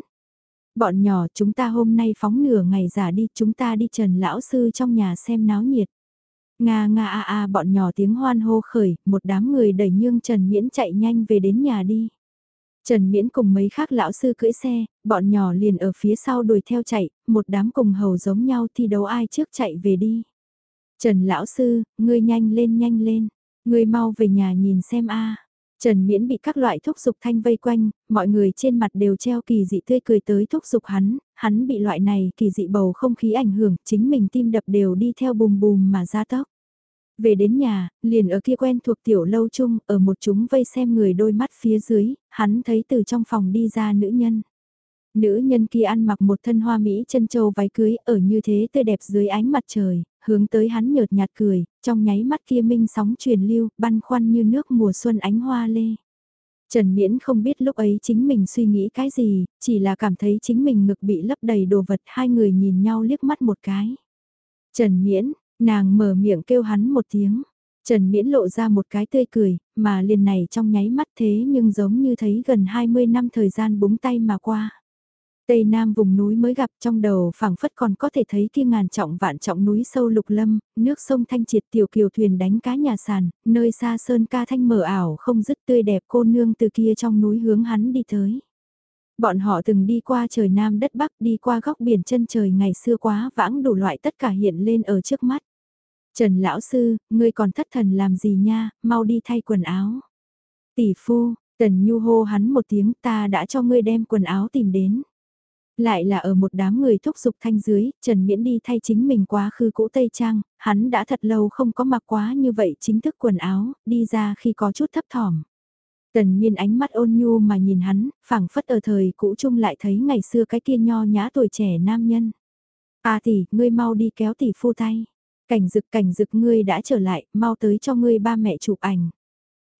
Bọn nhỏ chúng ta hôm nay phóng nửa ngày giả đi chúng ta đi Trần Lão Sư trong nhà xem náo nhiệt. Nga nga a a bọn nhỏ tiếng hoan hô khởi, một đám người đẩy nhương Trần Miễn chạy nhanh về đến nhà đi. Trần Miễn cùng mấy khác lão sư cưỡi xe, bọn nhỏ liền ở phía sau đuổi theo chạy, một đám cùng hầu giống nhau thi đấu ai trước chạy về đi. Trần lão sư, ngươi nhanh lên nhanh lên, ngươi mau về nhà nhìn xem a. Trần Miễn bị các loại thúc dục thanh vây quanh, mọi người trên mặt đều treo kỳ dị tươi cười tới thúc dục hắn, hắn bị loại này kỳ dị bầu không khí ảnh hưởng, chính mình tim đập đều đi theo bùm bùm mà ra tốc. Về đến nhà, liền ở kia quen thuộc tiểu lâu chung, ở một chúng vây xem người đôi mắt phía dưới, hắn thấy từ trong phòng đi ra nữ nhân. Nữ nhân kia ăn mặc một thân hoa mỹ chân châu váy cưới ở như thế tươi đẹp dưới ánh mặt trời, hướng tới hắn nhợt nhạt cười, trong nháy mắt kia minh sóng truyền lưu, băn khoăn như nước mùa xuân ánh hoa lê. Trần Miễn không biết lúc ấy chính mình suy nghĩ cái gì, chỉ là cảm thấy chính mình ngực bị lấp đầy đồ vật hai người nhìn nhau liếc mắt một cái. Trần Miễn, nàng mở miệng kêu hắn một tiếng. Trần Miễn lộ ra một cái tươi cười, mà liền này trong nháy mắt thế nhưng giống như thấy gần 20 năm thời gian búng tay mà qua. Tây Nam vùng núi mới gặp trong đầu phảng phất còn có thể thấy kia ngàn trọng vạn trọng núi sâu lục lâm, nước sông thanh triệt tiểu kiều thuyền đánh cá nhà sàn, nơi xa sơn ca thanh mở ảo không dứt tươi đẹp cô nương từ kia trong núi hướng hắn đi tới. Bọn họ từng đi qua trời Nam đất Bắc đi qua góc biển chân trời ngày xưa quá vãng đủ loại tất cả hiện lên ở trước mắt. Trần Lão Sư, ngươi còn thất thần làm gì nha, mau đi thay quần áo. Tỷ phu, Tần Nhu hô hắn một tiếng ta đã cho ngươi đem quần áo tìm đến. Lại là ở một đám người thúc giục thanh dưới, Trần Miễn đi thay chính mình quá khứ cũ Tây Trang, hắn đã thật lâu không có mặc quá như vậy chính thức quần áo, đi ra khi có chút thấp thỏm. Tần miên ánh mắt ôn nhu mà nhìn hắn, phảng phất ở thời cũ chung lại thấy ngày xưa cái kia nho nhã tuổi trẻ nam nhân. À tỷ, ngươi mau đi kéo tỷ phu tay. Cảnh dực cảnh dực ngươi đã trở lại, mau tới cho ngươi ba mẹ chụp ảnh.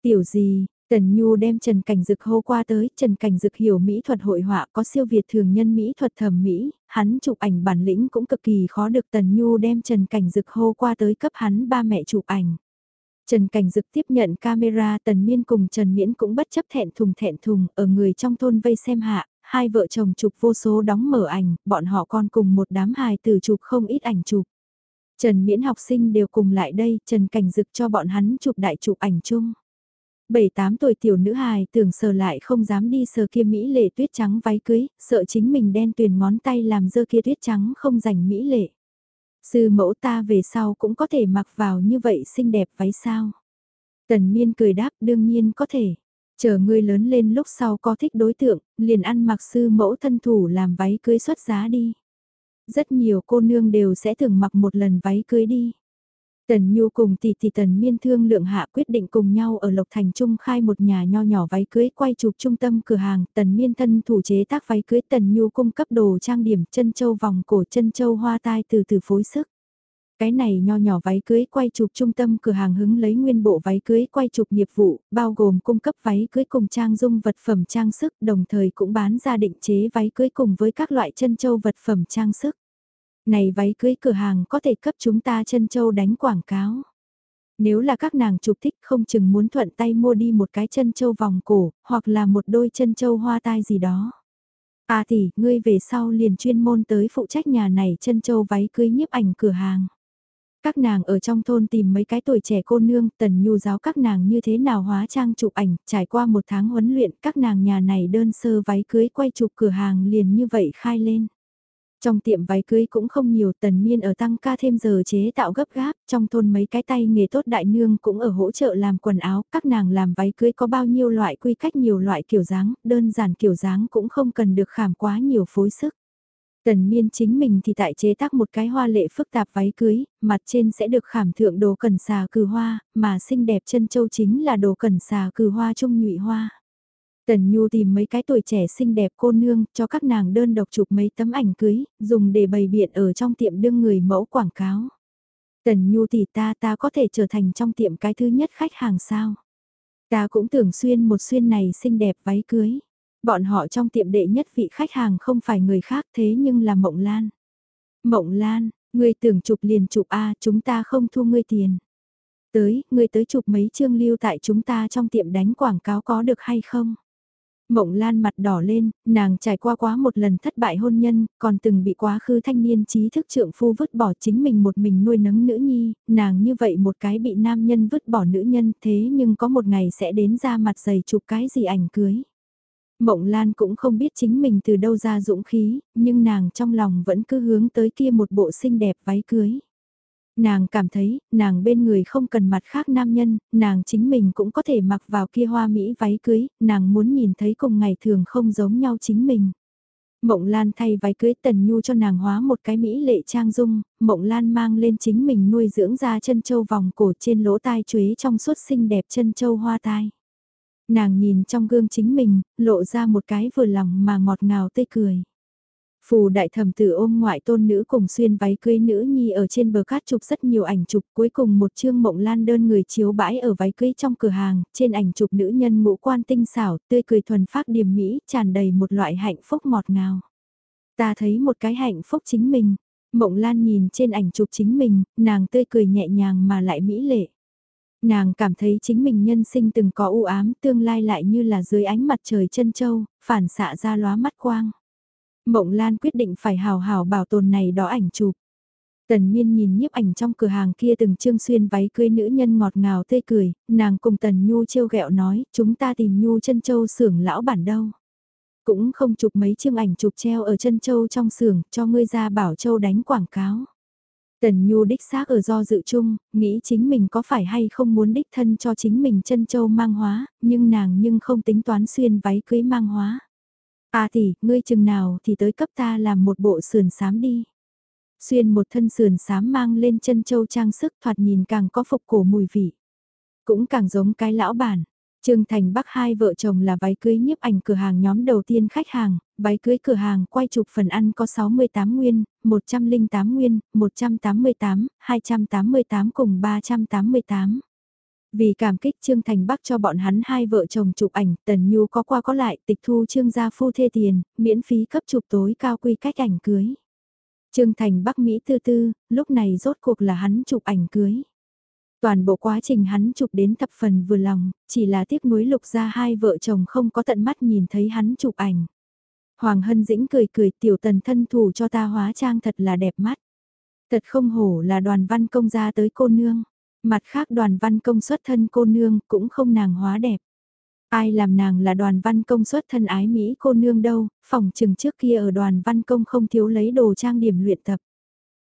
Tiểu gì, Tần Nhu đem Trần Cảnh Dực hô qua tới, Trần Cảnh Dực hiểu mỹ thuật hội họa có siêu việt thường nhân mỹ thuật thẩm mỹ, hắn chụp ảnh bản lĩnh cũng cực kỳ khó được Tần Nhu đem Trần Cảnh Dực hô qua tới cấp hắn ba mẹ chụp ảnh. Trần Cảnh Dực tiếp nhận camera Tần Miên cùng Trần Miễn cũng bất chấp thẹn thùng thẹn thùng ở người trong thôn vây xem hạ, hai vợ chồng chụp vô số đóng mở ảnh, bọn họ còn cùng một đám hài tử chụp không ít ảnh chụp. Trần Miễn học sinh đều cùng lại đây, Trần Cảnh Dực cho bọn hắn chụp đại chụp ảnh chung. Bảy tám tuổi tiểu nữ hài tưởng sờ lại không dám đi sờ kia Mỹ lệ tuyết trắng váy cưới, sợ chính mình đen tuyền ngón tay làm dơ kia tuyết trắng không rảnh Mỹ lệ. Sư mẫu ta về sau cũng có thể mặc vào như vậy xinh đẹp váy sao. Tần miên cười đáp đương nhiên có thể. Chờ ngươi lớn lên lúc sau có thích đối tượng, liền ăn mặc sư mẫu thân thủ làm váy cưới xuất giá đi. Rất nhiều cô nương đều sẽ thường mặc một lần váy cưới đi. Tần Nhu cùng tỷ tỷ Tần Miên thương lượng hạ quyết định cùng nhau ở Lộc Thành Trung khai một nhà nho nhỏ váy cưới quay chụp trung tâm cửa hàng, Tần Miên thân thủ chế tác váy cưới Tần Nhu cung cấp đồ trang điểm chân châu vòng cổ chân châu hoa tai từ từ phối sức. Cái này nho nhỏ váy cưới quay chụp trung tâm cửa hàng hứng lấy nguyên bộ váy cưới quay chụp nghiệp vụ, bao gồm cung cấp váy cưới cùng trang dung vật phẩm trang sức, đồng thời cũng bán ra định chế váy cưới cùng với các loại chân châu vật phẩm trang sức. Này váy cưới cửa hàng có thể cấp chúng ta chân châu đánh quảng cáo. Nếu là các nàng chụp thích không chừng muốn thuận tay mua đi một cái chân châu vòng cổ, hoặc là một đôi chân châu hoa tai gì đó. À thì, ngươi về sau liền chuyên môn tới phụ trách nhà này chân châu váy cưới nhiếp ảnh cửa hàng. Các nàng ở trong thôn tìm mấy cái tuổi trẻ cô nương, tần nhu giáo các nàng như thế nào hóa trang chụp ảnh, trải qua một tháng huấn luyện các nàng nhà này đơn sơ váy cưới quay chụp cửa hàng liền như vậy khai lên. Trong tiệm váy cưới cũng không nhiều tần miên ở tăng ca thêm giờ chế tạo gấp gáp, trong thôn mấy cái tay nghề tốt đại nương cũng ở hỗ trợ làm quần áo, các nàng làm váy cưới có bao nhiêu loại quy cách nhiều loại kiểu dáng, đơn giản kiểu dáng cũng không cần được khảm quá nhiều phối sức. Tần miên chính mình thì tại chế tác một cái hoa lệ phức tạp váy cưới, mặt trên sẽ được khảm thượng đồ cẩn xà cừ hoa, mà xinh đẹp chân châu chính là đồ cẩn xà cừ hoa trung nhụy hoa. Tần Nhu tìm mấy cái tuổi trẻ xinh đẹp cô nương cho các nàng đơn độc chụp mấy tấm ảnh cưới, dùng để bày biện ở trong tiệm đương người mẫu quảng cáo. Tần Nhu thì ta ta có thể trở thành trong tiệm cái thứ nhất khách hàng sao. Ta cũng tưởng xuyên một xuyên này xinh đẹp váy cưới. Bọn họ trong tiệm đệ nhất vị khách hàng không phải người khác thế nhưng là Mộng Lan. Mộng Lan, ngươi tưởng chụp liền chụp A chúng ta không thu ngươi tiền. Tới, ngươi tới chụp mấy chương lưu tại chúng ta trong tiệm đánh quảng cáo có được hay không? Mộng Lan mặt đỏ lên, nàng trải qua quá một lần thất bại hôn nhân, còn từng bị quá khứ thanh niên trí thức trượng phu vứt bỏ chính mình một mình nuôi nấng nữ nhi, nàng như vậy một cái bị nam nhân vứt bỏ nữ nhân thế nhưng có một ngày sẽ đến ra mặt giày chụp cái gì ảnh cưới. Mộng Lan cũng không biết chính mình từ đâu ra dũng khí, nhưng nàng trong lòng vẫn cứ hướng tới kia một bộ xinh đẹp váy cưới. Nàng cảm thấy, nàng bên người không cần mặt khác nam nhân, nàng chính mình cũng có thể mặc vào kia hoa mỹ váy cưới, nàng muốn nhìn thấy cùng ngày thường không giống nhau chính mình. Mộng Lan thay váy cưới Tần Nhu cho nàng hóa một cái mỹ lệ trang dung, Mộng Lan mang lên chính mình nuôi dưỡng ra chân châu vòng cổ trên lỗ tai chuế trong suốt xinh đẹp chân châu hoa tai. Nàng nhìn trong gương chính mình, lộ ra một cái vừa lòng mà ngọt ngào tươi cười. Phù đại thẩm tử ôm ngoại tôn nữ cùng xuyên váy cưới nữ nhi ở trên bờ cát chụp rất nhiều ảnh chụp cuối cùng một chương mộng lan đơn người chiếu bãi ở váy cưới trong cửa hàng, trên ảnh chụp nữ nhân ngũ quan tinh xảo, tươi cười thuần phác điềm mỹ, tràn đầy một loại hạnh phúc ngọt ngào. Ta thấy một cái hạnh phúc chính mình, mộng lan nhìn trên ảnh chụp chính mình, nàng tươi cười nhẹ nhàng mà lại mỹ lệ. Nàng cảm thấy chính mình nhân sinh từng có u ám tương lai lại như là dưới ánh mặt trời chân châu, phản xạ ra lóa mắt quang. Mộng Lan quyết định phải hào hào bảo tồn này đó ảnh chụp. Tần Miên nhìn nhiếp ảnh trong cửa hàng kia từng trương xuyên váy cưới nữ nhân ngọt ngào tươi cười, nàng cùng Tần Nhu trêu ghẹo nói, chúng ta tìm Nhu chân châu xưởng lão bản đâu. Cũng không chụp mấy chương ảnh chụp treo ở chân châu trong xưởng cho ngươi ra bảo châu đánh quảng cáo. Tần Nhu đích xác ở do dự chung, nghĩ chính mình có phải hay không muốn đích thân cho chính mình chân châu mang hóa, nhưng nàng nhưng không tính toán xuyên váy cưới mang hóa. À tỷ, ngươi chừng nào thì tới cấp ta làm một bộ sườn sám đi. Xuyên một thân sườn sám mang lên chân châu trang sức thoạt nhìn càng có phục cổ mùi vị. Cũng càng giống cái lão bản. Trương Thành Bắc hai vợ chồng là váy cưới nhiếp ảnh cửa hàng nhóm đầu tiên khách hàng, váy cưới cửa hàng quay chụp phần ăn có 68 nguyên, 108 nguyên, 188, 288 cùng 388. Vì cảm kích Trương Thành Bắc cho bọn hắn hai vợ chồng chụp ảnh, Tần Nhu có qua có lại tịch thu Trương gia phu thê tiền, miễn phí cấp chụp tối cao quy cách ảnh cưới. Trương Thành Bắc Mỹ tư tư, lúc này rốt cuộc là hắn chụp ảnh cưới. Toàn bộ quá trình hắn chụp đến thập phần vừa lòng, chỉ là tiếc nuối lục ra hai vợ chồng không có tận mắt nhìn thấy hắn chụp ảnh. Hoàng Hân Dĩnh cười cười tiểu tần thân thủ cho ta hóa trang thật là đẹp mắt. Thật không hổ là đoàn văn công gia tới cô nương. Mặt khác đoàn văn công xuất thân cô nương cũng không nàng hóa đẹp. Ai làm nàng là đoàn văn công xuất thân ái Mỹ cô nương đâu, phòng trừng trước kia ở đoàn văn công không thiếu lấy đồ trang điểm luyện tập.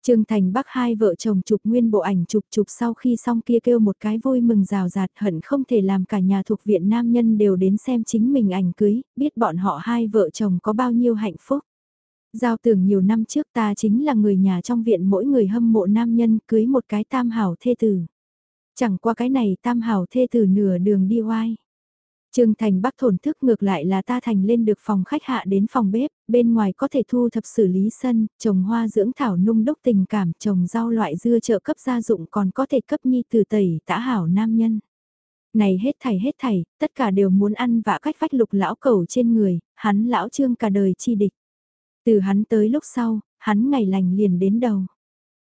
Trương Thành Bắc hai vợ chồng chụp nguyên bộ ảnh chụp chụp sau khi xong kia kêu một cái vui mừng rào rạt hận không thể làm cả nhà thuộc viện nam nhân đều đến xem chính mình ảnh cưới, biết bọn họ hai vợ chồng có bao nhiêu hạnh phúc. Giao tưởng nhiều năm trước ta chính là người nhà trong viện mỗi người hâm mộ nam nhân cưới một cái tam hảo thê tử. Chẳng qua cái này tam hảo thê tử nửa đường đi oai. Trương Thành Bắc thổn thức ngược lại là ta thành lên được phòng khách hạ đến phòng bếp, bên ngoài có thể thu thập xử lý sân, trồng hoa dưỡng thảo nung đúc tình cảm, trồng rau loại dưa trợ cấp gia dụng còn có thể cấp nhi từ tẩy tã hảo nam nhân. Này hết thảy hết thảy, tất cả đều muốn ăn vạ cách vách lục lão cầu trên người, hắn lão trương cả đời chi địch. Từ hắn tới lúc sau, hắn ngày lành liền đến đầu.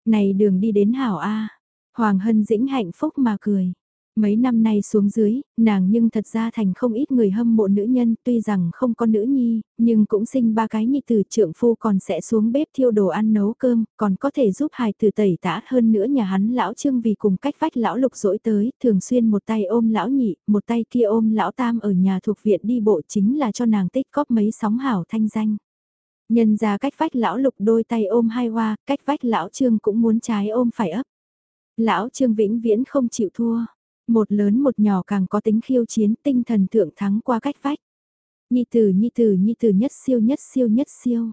Này đường đi đến hảo A, Hoàng Hân Dĩnh hạnh phúc mà cười. Mấy năm nay xuống dưới, nàng nhưng thật ra thành không ít người hâm mộ nữ nhân tuy rằng không có nữ nhi, nhưng cũng sinh ba cái nhi tử trượng phu còn sẽ xuống bếp thiêu đồ ăn nấu cơm, còn có thể giúp hài tử tẩy tã hơn nữa nhà hắn lão trương vì cùng cách vách lão lục dỗi tới, thường xuyên một tay ôm lão nhị, một tay kia ôm lão tam ở nhà thuộc viện đi bộ chính là cho nàng tích góp mấy sóng hảo thanh danh. Nhân ra cách vách lão lục đôi tay ôm hai hoa, cách vách lão trương cũng muốn trái ôm phải ấp. Lão Trương Vĩnh Viễn không chịu thua. Một lớn một nhỏ càng có tính khiêu chiến tinh thần thượng thắng qua cách vách. Nhi tử nhi tử nhi tử nhất siêu nhất siêu nhất siêu.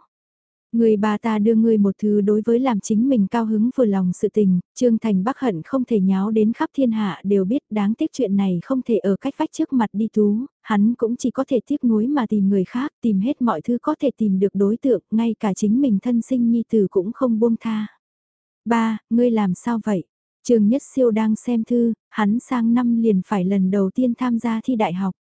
Người bà ta đưa ngươi một thứ đối với làm chính mình cao hứng vừa lòng sự tình, Trương Thành Bắc hận không thể nháo đến khắp thiên hạ đều biết đáng tiếc chuyện này không thể ở cách vách trước mặt đi tú, hắn cũng chỉ có thể tiếc nuối mà tìm người khác, tìm hết mọi thứ có thể tìm được đối tượng, ngay cả chính mình thân sinh nhi tử cũng không buông tha. Ba, ngươi làm sao vậy? Trương Nhất Siêu đang xem thư, hắn sang năm liền phải lần đầu tiên tham gia thi đại học.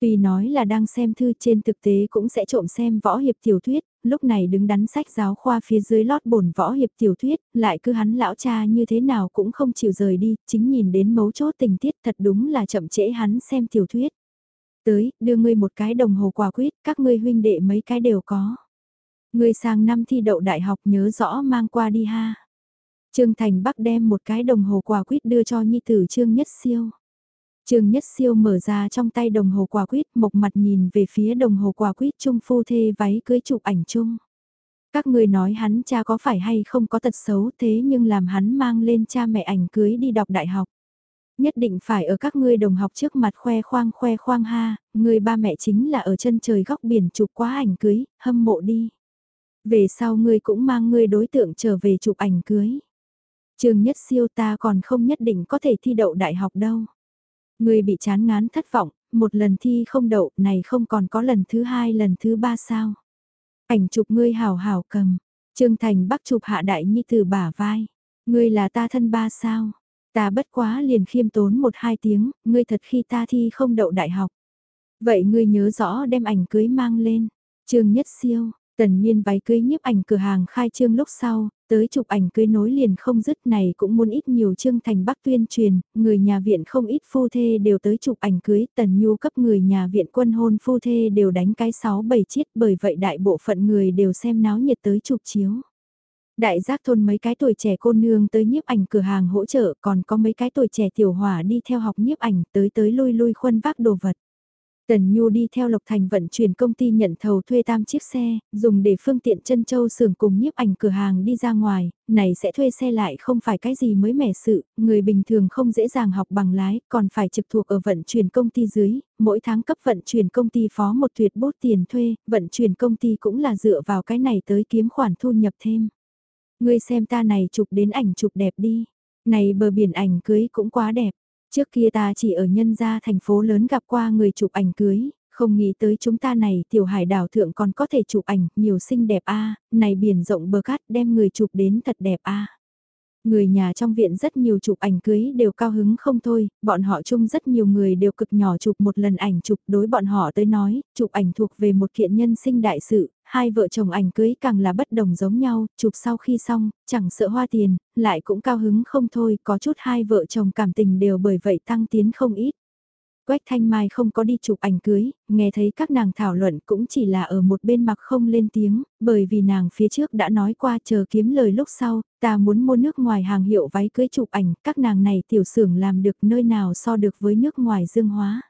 Tuy nói là đang xem thư trên thực tế cũng sẽ trộm xem võ hiệp tiểu thuyết, lúc này đứng đắn sách giáo khoa phía dưới lót bổn võ hiệp tiểu thuyết, lại cứ hắn lão cha như thế nào cũng không chịu rời đi, chính nhìn đến mấu chốt tình tiết thật đúng là chậm trễ hắn xem tiểu thuyết. Tới, đưa ngươi một cái đồng hồ quả quýt, các ngươi huynh đệ mấy cái đều có. Ngươi sang năm thi đậu đại học nhớ rõ mang qua đi ha. Trương Thành Bắc đem một cái đồng hồ quả quýt đưa cho nhi tử Trương Nhất Siêu. Trương Nhất Siêu mở ra trong tay đồng hồ quả quýt mộc mặt nhìn về phía đồng hồ quả quýt trung phu thê váy cưới chụp ảnh chung. Các người nói hắn cha có phải hay không có tật xấu thế nhưng làm hắn mang lên cha mẹ ảnh cưới đi đọc đại học. Nhất định phải ở các ngươi đồng học trước mặt khoe khoang khoe khoang ha, người ba mẹ chính là ở chân trời góc biển chụp quá ảnh cưới, hâm mộ đi. Về sau ngươi cũng mang ngươi đối tượng trở về chụp ảnh cưới. Trường nhất siêu ta còn không nhất định có thể thi đậu đại học đâu. Người bị chán ngán thất vọng, một lần thi không đậu, này không còn có lần thứ hai lần thứ ba sao. Ảnh chụp ngươi hào hào cầm, Trương Thành bắc chụp hạ đại nhi từ bả vai. Ngươi là ta thân ba sao? Ta bất quá liền khiêm tốn một hai tiếng, ngươi thật khi ta thi không đậu đại học. Vậy ngươi nhớ rõ đem ảnh cưới mang lên. Trương Nhất Siêu, Tần Miên váy cưới nhiếp ảnh cửa hàng khai trương lúc sau, tới chụp ảnh cưới nối liền không dứt này cũng muốn ít nhiều chương thành bắc tuyên truyền, người nhà viện không ít phu thê đều tới chụp ảnh cưới, tần nhu cấp người nhà viện quân hôn phu thê đều đánh cái 6-7 chiết bởi vậy đại bộ phận người đều xem náo nhiệt tới chụp chiếu. Đại giác thôn mấy cái tuổi trẻ cô nương tới nhiếp ảnh cửa hàng hỗ trợ còn có mấy cái tuổi trẻ tiểu hỏa đi theo học nhiếp ảnh tới tới lui lui khuân vác đồ vật. Tần Nhu đi theo Lộc Thành vận chuyển công ty nhận thầu thuê tam chiếc xe, dùng để phương tiện chân châu sưởng cùng nhiếp ảnh cửa hàng đi ra ngoài, này sẽ thuê xe lại không phải cái gì mới mẻ sự, người bình thường không dễ dàng học bằng lái, còn phải trực thuộc ở vận chuyển công ty dưới, mỗi tháng cấp vận chuyển công ty phó một tuyệt bút tiền thuê, vận chuyển công ty cũng là dựa vào cái này tới kiếm khoản thu nhập thêm. Ngươi xem ta này chụp đến ảnh chụp đẹp đi, này bờ biển ảnh cưới cũng quá đẹp. Trước kia ta chỉ ở nhân gia thành phố lớn gặp qua người chụp ảnh cưới, không nghĩ tới chúng ta này tiểu hải đảo thượng còn có thể chụp ảnh, nhiều xinh đẹp a này biển rộng bờ cát đem người chụp đến thật đẹp a. Người nhà trong viện rất nhiều chụp ảnh cưới đều cao hứng không thôi, bọn họ chung rất nhiều người đều cực nhỏ chụp một lần ảnh chụp đối bọn họ tới nói, chụp ảnh thuộc về một kiện nhân sinh đại sự, hai vợ chồng ảnh cưới càng là bất đồng giống nhau, chụp sau khi xong, chẳng sợ hoa tiền, lại cũng cao hứng không thôi, có chút hai vợ chồng cảm tình đều bởi vậy tăng tiến không ít. Quách Thanh Mai không có đi chụp ảnh cưới, nghe thấy các nàng thảo luận cũng chỉ là ở một bên mặc không lên tiếng, bởi vì nàng phía trước đã nói qua chờ kiếm lời lúc sau, ta muốn mua nước ngoài hàng hiệu váy cưới chụp ảnh, các nàng này tiểu xưởng làm được nơi nào so được với nước ngoài dương hóa.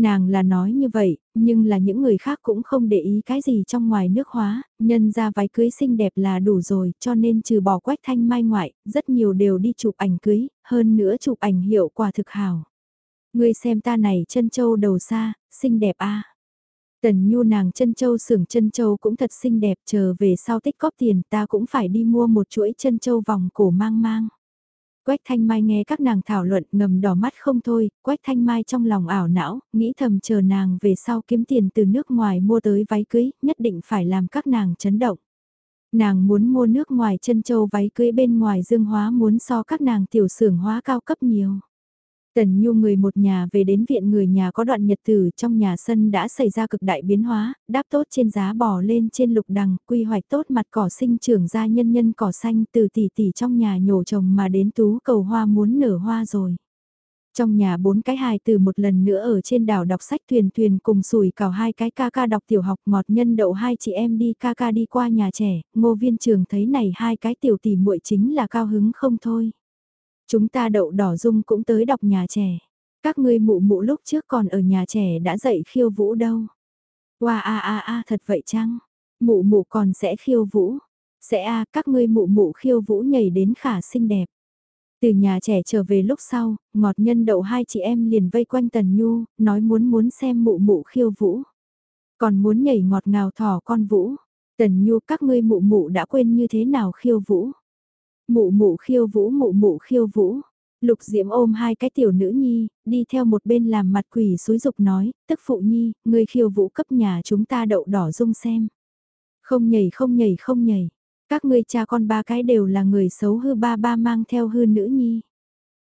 Nàng là nói như vậy, nhưng là những người khác cũng không để ý cái gì trong ngoài nước hóa, nhân ra váy cưới xinh đẹp là đủ rồi, cho nên trừ bỏ quách thanh mai ngoại, rất nhiều đều đi chụp ảnh cưới, hơn nữa chụp ảnh hiệu quả thực hảo. Ngươi xem ta này chân châu đầu xa, xinh đẹp a. Tần Nhu nàng chân châu sưởng chân châu cũng thật xinh đẹp, chờ về sau tích góp tiền ta cũng phải đi mua một chuỗi chân châu vòng cổ mang mang. Quách Thanh Mai nghe các nàng thảo luận ngầm đỏ mắt không thôi, Quách Thanh Mai trong lòng ảo não, nghĩ thầm chờ nàng về sau kiếm tiền từ nước ngoài mua tới váy cưới, nhất định phải làm các nàng chấn động. Nàng muốn mua nước ngoài chân châu váy cưới bên ngoài dương hóa muốn so các nàng tiểu xưởng hóa cao cấp nhiều. Tần Nhu người một nhà về đến viện người nhà có đoạn nhật tử trong nhà sân đã xảy ra cực đại biến hóa, đáp tốt trên giá bò lên trên lục đằng, quy hoạch tốt mặt cỏ sinh trưởng ra nhân nhân cỏ xanh từ tỷ tỷ trong nhà nhổ trồng mà đến tú cầu hoa muốn nở hoa rồi. Trong nhà bốn cái hài từ một lần nữa ở trên đảo đọc sách thuyền thuyền cùng sủi cào hai cái ca ca đọc tiểu học ngọt nhân đậu hai chị em đi ca ca đi qua nhà trẻ, ngô viên trường thấy này hai cái tiểu tỷ muội chính là cao hứng không thôi. Chúng ta đậu đỏ dung cũng tới đọc nhà trẻ. Các ngươi mụ mụ lúc trước còn ở nhà trẻ đã dạy khiêu vũ đâu. Wow a a a thật vậy chăng? Mụ mụ còn sẽ khiêu vũ. Sẽ a các ngươi mụ mụ khiêu vũ nhảy đến khả xinh đẹp. Từ nhà trẻ trở về lúc sau, ngọt nhân đậu hai chị em liền vây quanh Tần Nhu, nói muốn muốn xem mụ mụ khiêu vũ. Còn muốn nhảy ngọt ngào thỏ con vũ. Tần Nhu các ngươi mụ mụ đã quên như thế nào khiêu vũ. Mụ mụ khiêu vũ mụ mụ khiêu vũ. Lục Diễm ôm hai cái tiểu nữ nhi, đi theo một bên làm mặt quỷ xúi dục nói, tức phụ nhi, người khiêu vũ cấp nhà chúng ta đậu đỏ dung xem. Không nhảy không nhảy không nhảy, các ngươi cha con ba cái đều là người xấu hư ba ba mang theo hư nữ nhi.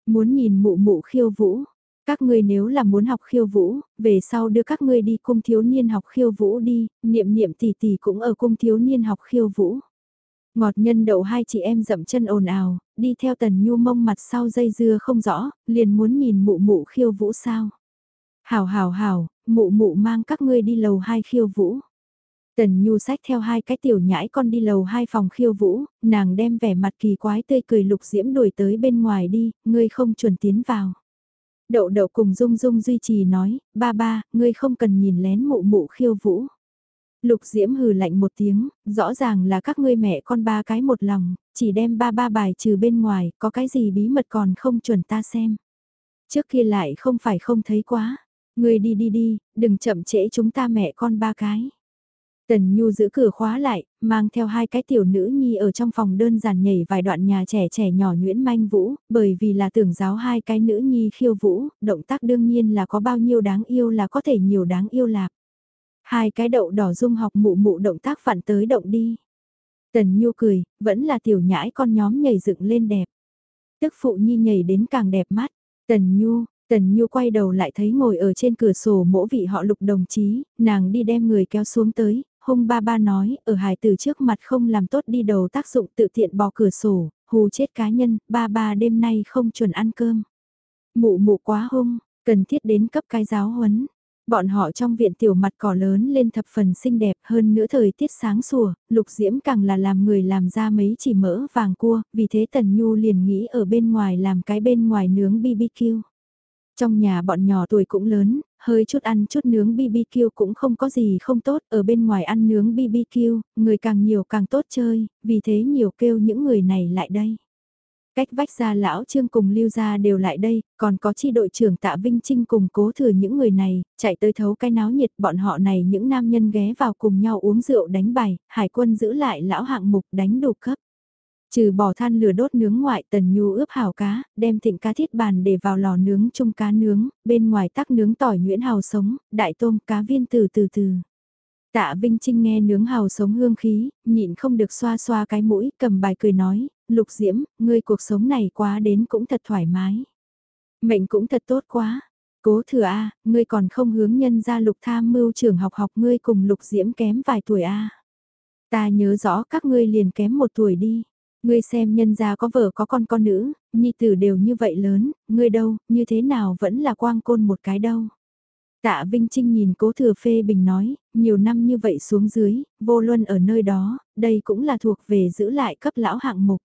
Muốn nhìn mụ mụ khiêu vũ, các ngươi nếu là muốn học khiêu vũ, về sau đưa các ngươi đi cung thiếu niên học khiêu vũ đi, niệm niệm tỷ tỷ cũng ở cung thiếu niên học khiêu vũ. Ngọt nhân đậu hai chị em dậm chân ồn ào, đi theo tần nhu mông mặt sau dây dưa không rõ, liền muốn nhìn mụ mụ khiêu vũ sao. Hảo hảo hảo, mụ mụ mang các ngươi đi lầu hai khiêu vũ. Tần Nhu sách theo hai cái tiểu nhãi con đi lầu hai phòng khiêu vũ, nàng đem vẻ mặt kỳ quái tươi cười lục diễm đuổi tới bên ngoài đi, ngươi không chuẩn tiến vào. Đậu đậu cùng Dung Dung duy trì nói, ba ba, ngươi không cần nhìn lén mụ mụ khiêu vũ. Lục Diễm hừ lạnh một tiếng, rõ ràng là các ngươi mẹ con ba cái một lòng, chỉ đem ba ba bài trừ bên ngoài, có cái gì bí mật còn không chuẩn ta xem. Trước kia lại không phải không thấy quá, ngươi đi đi đi, đừng chậm trễ chúng ta mẹ con ba cái. Tần Nhu giữ cửa khóa lại, mang theo hai cái tiểu nữ nhi ở trong phòng đơn giản nhảy vài đoạn nhà trẻ trẻ nhỏ nhuyễn manh vũ, bởi vì là tưởng giáo hai cái nữ nhi khiêu vũ, động tác đương nhiên là có bao nhiêu đáng yêu là có thể nhiều đáng yêu lạc. Hai cái đậu đỏ dung học mụ mụ động tác phản tới động đi. Tần Nhu cười, vẫn là tiểu nhãi con nhóm nhảy dựng lên đẹp. Tức phụ nhi nhảy đến càng đẹp mắt. Tần Nhu, Tần Nhu quay đầu lại thấy ngồi ở trên cửa sổ mỗ vị họ lục đồng chí, nàng đi đem người kéo xuống tới, hung ba ba nói, ở hài tử trước mặt không làm tốt đi đầu tác dụng tự tiện bỏ cửa sổ, hù chết cá nhân, ba ba đêm nay không chuẩn ăn cơm. Mụ mụ quá hung, cần thiết đến cấp cái giáo huấn. Bọn họ trong viện tiểu mặt cỏ lớn lên thập phần xinh đẹp hơn nữa thời tiết sáng sủa, lục diễm càng là làm người làm ra mấy chỉ mỡ vàng cua, vì thế Tần Nhu liền nghĩ ở bên ngoài làm cái bên ngoài nướng BBQ. Trong nhà bọn nhỏ tuổi cũng lớn, hơi chút ăn chút nướng BBQ cũng không có gì không tốt, ở bên ngoài ăn nướng BBQ, người càng nhiều càng tốt chơi, vì thế nhiều kêu những người này lại đây. Cách vách ra lão trương cùng lưu gia đều lại đây, còn có chi đội trưởng tạ Vinh Trinh cùng cố thừa những người này, chạy tới thấu cái náo nhiệt bọn họ này những nam nhân ghé vào cùng nhau uống rượu đánh bài, hải quân giữ lại lão hạng mục đánh đủ cấp. Trừ bỏ than lửa đốt nướng ngoại tần nhu ướp hào cá, đem thịnh cá thiết bàn để vào lò nướng chung cá nướng, bên ngoài tắc nướng tỏi nhuyễn hào sống, đại tôm cá viên từ từ từ. Tạ Vinh Trinh nghe nướng hào sống hương khí, nhịn không được xoa xoa cái mũi, cầm bài cười nói, lục diễm, ngươi cuộc sống này quá đến cũng thật thoải mái. Mệnh cũng thật tốt quá. Cố thừa A, ngươi còn không hướng nhân ra lục tham mưu trưởng học học ngươi cùng lục diễm kém vài tuổi A. Ta nhớ rõ các ngươi liền kém một tuổi đi. Ngươi xem nhân gia có vợ có con con nữ, nhi tử đều như vậy lớn, ngươi đâu, như thế nào vẫn là quang côn một cái đâu. Tạ Vinh Trinh nhìn cố thừa phê bình nói, nhiều năm như vậy xuống dưới, vô luân ở nơi đó, đây cũng là thuộc về giữ lại cấp lão hạng mục.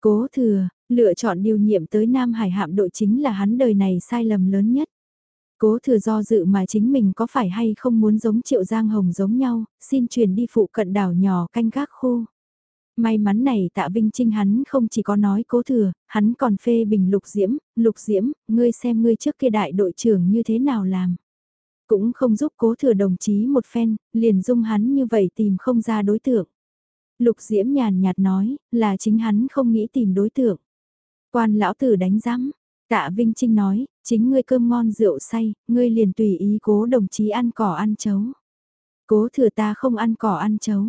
Cố thừa, lựa chọn điều nhiệm tới Nam Hải hạm đội chính là hắn đời này sai lầm lớn nhất. Cố thừa do dự mà chính mình có phải hay không muốn giống Triệu Giang Hồng giống nhau, xin truyền đi phụ cận đảo nhỏ canh gác khu. May mắn này tạ Vinh Trinh hắn không chỉ có nói cố thừa, hắn còn phê bình lục diễm, lục diễm, ngươi xem ngươi trước kia đại đội trưởng như thế nào làm. Cũng không giúp cố thừa đồng chí một phen, liền dung hắn như vậy tìm không ra đối tượng. Lục diễm nhàn nhạt nói, là chính hắn không nghĩ tìm đối tượng. Quan lão tử đánh giám, tạ Vinh Trinh nói, chính ngươi cơm ngon rượu say, ngươi liền tùy ý cố đồng chí ăn cỏ ăn chấu. Cố thừa ta không ăn cỏ ăn chấu,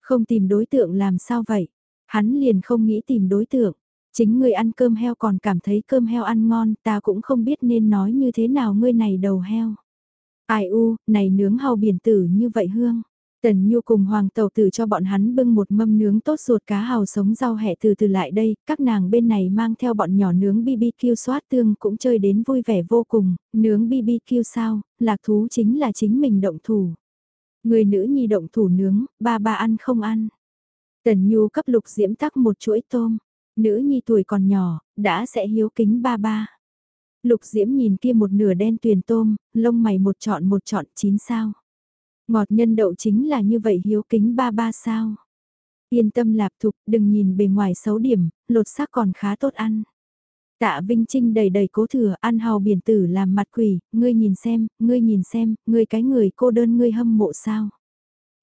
không tìm đối tượng làm sao vậy? Hắn liền không nghĩ tìm đối tượng. Chính ngươi ăn cơm heo còn cảm thấy cơm heo ăn ngon, ta cũng không biết nên nói như thế nào ngươi này đầu heo. Ai u, này nướng hàu biển tử như vậy hương. Tần Nhu cùng Hoàng Tàu Tử cho bọn hắn bưng một mâm nướng tốt ruột cá hào sống rau hẹ từ từ lại đây, các nàng bên này mang theo bọn nhỏ nướng BBQ xoát tương cũng chơi đến vui vẻ vô cùng, nướng BBQ sao, lạc thú chính là chính mình động thủ. Người nữ nhi động thủ nướng, ba ba ăn không ăn. Tần Nhu cấp lục diễm tắc một chuỗi tôm. Nữ nhi tuổi còn nhỏ, đã sẽ hiếu kính ba ba. Lục diễm nhìn kia một nửa đen tuyền tôm, lông mày một chọn một chọn chín sao. Ngọt nhân đậu chính là như vậy hiếu kính ba ba sao. Yên tâm lạp thục, đừng nhìn bề ngoài xấu điểm, lột xác còn khá tốt ăn. Tạ Vinh Trinh đầy đầy cố thừa ăn hào biển tử làm mặt quỷ, ngươi nhìn xem, ngươi nhìn xem, ngươi cái người cô đơn ngươi hâm mộ sao.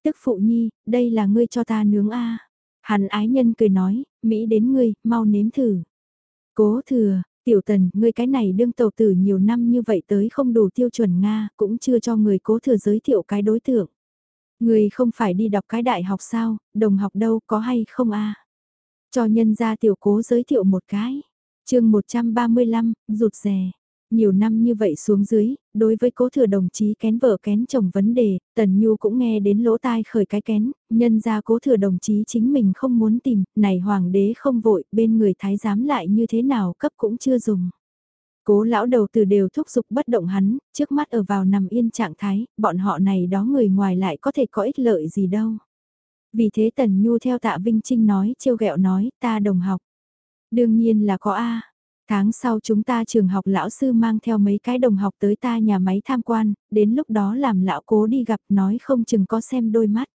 Tức phụ nhi, đây là ngươi cho ta nướng a Hắn ái nhân cười nói, Mỹ đến ngươi, mau nếm thử. Cố thừa, tiểu tần, ngươi cái này đương tàu tử nhiều năm như vậy tới không đủ tiêu chuẩn Nga, cũng chưa cho người cố thừa giới thiệu cái đối tượng. Ngươi không phải đi đọc cái đại học sao, đồng học đâu có hay không a Cho nhân gia tiểu cố giới thiệu một cái. chương 135, rụt rè. Nhiều năm như vậy xuống dưới, đối với cố thừa đồng chí kén vợ kén chồng vấn đề, Tần Nhu cũng nghe đến lỗ tai khởi cái kén, nhân ra cố thừa đồng chí chính mình không muốn tìm, này hoàng đế không vội, bên người thái giám lại như thế nào cấp cũng chưa dùng. Cố lão đầu từ đều thúc giục bất động hắn, trước mắt ở vào nằm yên trạng thái, bọn họ này đó người ngoài lại có thể có ích lợi gì đâu. Vì thế Tần Nhu theo tạ Vinh Trinh nói, trêu ghẹo nói, ta đồng học. Đương nhiên là có A, Tháng sau chúng ta trường học lão sư mang theo mấy cái đồng học tới ta nhà máy tham quan, đến lúc đó làm lão cố đi gặp nói không chừng có xem đôi mắt.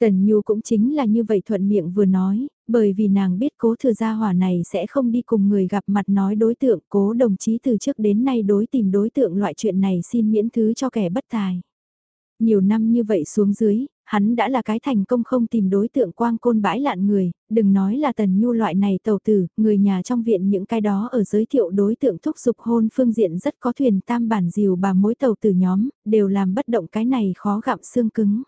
Tần Nhu cũng chính là như vậy thuận miệng vừa nói, bởi vì nàng biết cố thừa gia hỏa này sẽ không đi cùng người gặp mặt nói đối tượng cố đồng chí từ trước đến nay đối tìm đối tượng loại chuyện này xin miễn thứ cho kẻ bất tài. Nhiều năm như vậy xuống dưới, hắn đã là cái thành công không tìm đối tượng quang côn bãi lạn người, đừng nói là tần nhu loại này tàu tử, người nhà trong viện những cái đó ở giới thiệu đối tượng thúc giục hôn phương diện rất có thuyền tam bản diều bà mối tàu tử nhóm, đều làm bất động cái này khó gặm xương cứng.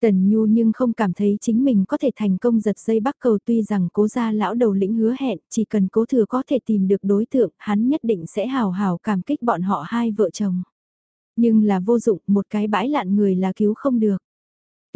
Tần Nhu nhưng không cảm thấy chính mình có thể thành công giật dây bắc cầu tuy rằng cố gia lão đầu lĩnh hứa hẹn, chỉ cần cố thừa có thể tìm được đối tượng, hắn nhất định sẽ hào hào cảm kích bọn họ hai vợ chồng. Nhưng là vô dụng, một cái bãi lạn người là cứu không được.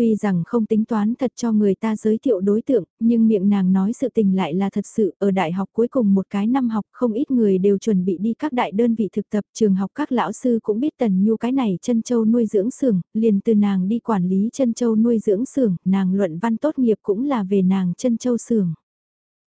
Tuy rằng không tính toán thật cho người ta giới thiệu đối tượng, nhưng miệng nàng nói sự tình lại là thật sự, ở đại học cuối cùng một cái năm học không ít người đều chuẩn bị đi các đại đơn vị thực tập, trường học các lão sư cũng biết tần nhu cái này chân châu nuôi dưỡng xưởng, liền từ nàng đi quản lý chân châu nuôi dưỡng xưởng, nàng luận văn tốt nghiệp cũng là về nàng chân châu xưởng.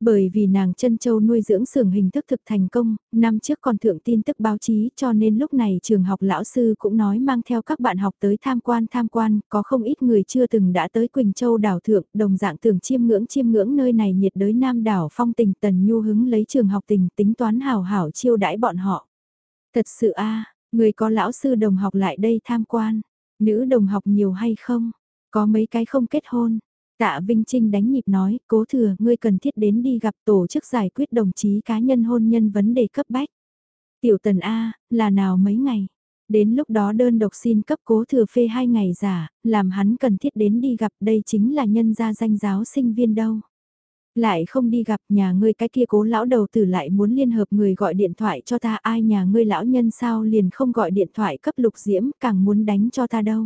Bởi vì nàng chân châu nuôi dưỡng xưởng hình thức thực thành công, năm trước còn thượng tin tức báo chí cho nên lúc này trường học lão sư cũng nói mang theo các bạn học tới tham quan tham quan, có không ít người chưa từng đã tới Quỳnh Châu đảo thượng, đồng dạng tưởng chiêm ngưỡng chiêm ngưỡng nơi này nhiệt đới nam đảo phong tình tần nhu hứng lấy trường học tình tính toán hào hảo chiêu đãi bọn họ. Thật sự a người có lão sư đồng học lại đây tham quan, nữ đồng học nhiều hay không, có mấy cái không kết hôn, Tạ Vinh Trinh đánh nhịp nói, cố thừa, ngươi cần thiết đến đi gặp tổ chức giải quyết đồng chí cá nhân hôn nhân vấn đề cấp bách. Tiểu tần A, là nào mấy ngày? Đến lúc đó đơn độc xin cấp cố thừa phê hai ngày giả, làm hắn cần thiết đến đi gặp đây chính là nhân gia danh giáo sinh viên đâu. Lại không đi gặp nhà ngươi cái kia cố lão đầu tử lại muốn liên hợp người gọi điện thoại cho ta ai nhà ngươi lão nhân sao liền không gọi điện thoại cấp lục diễm càng muốn đánh cho ta đâu.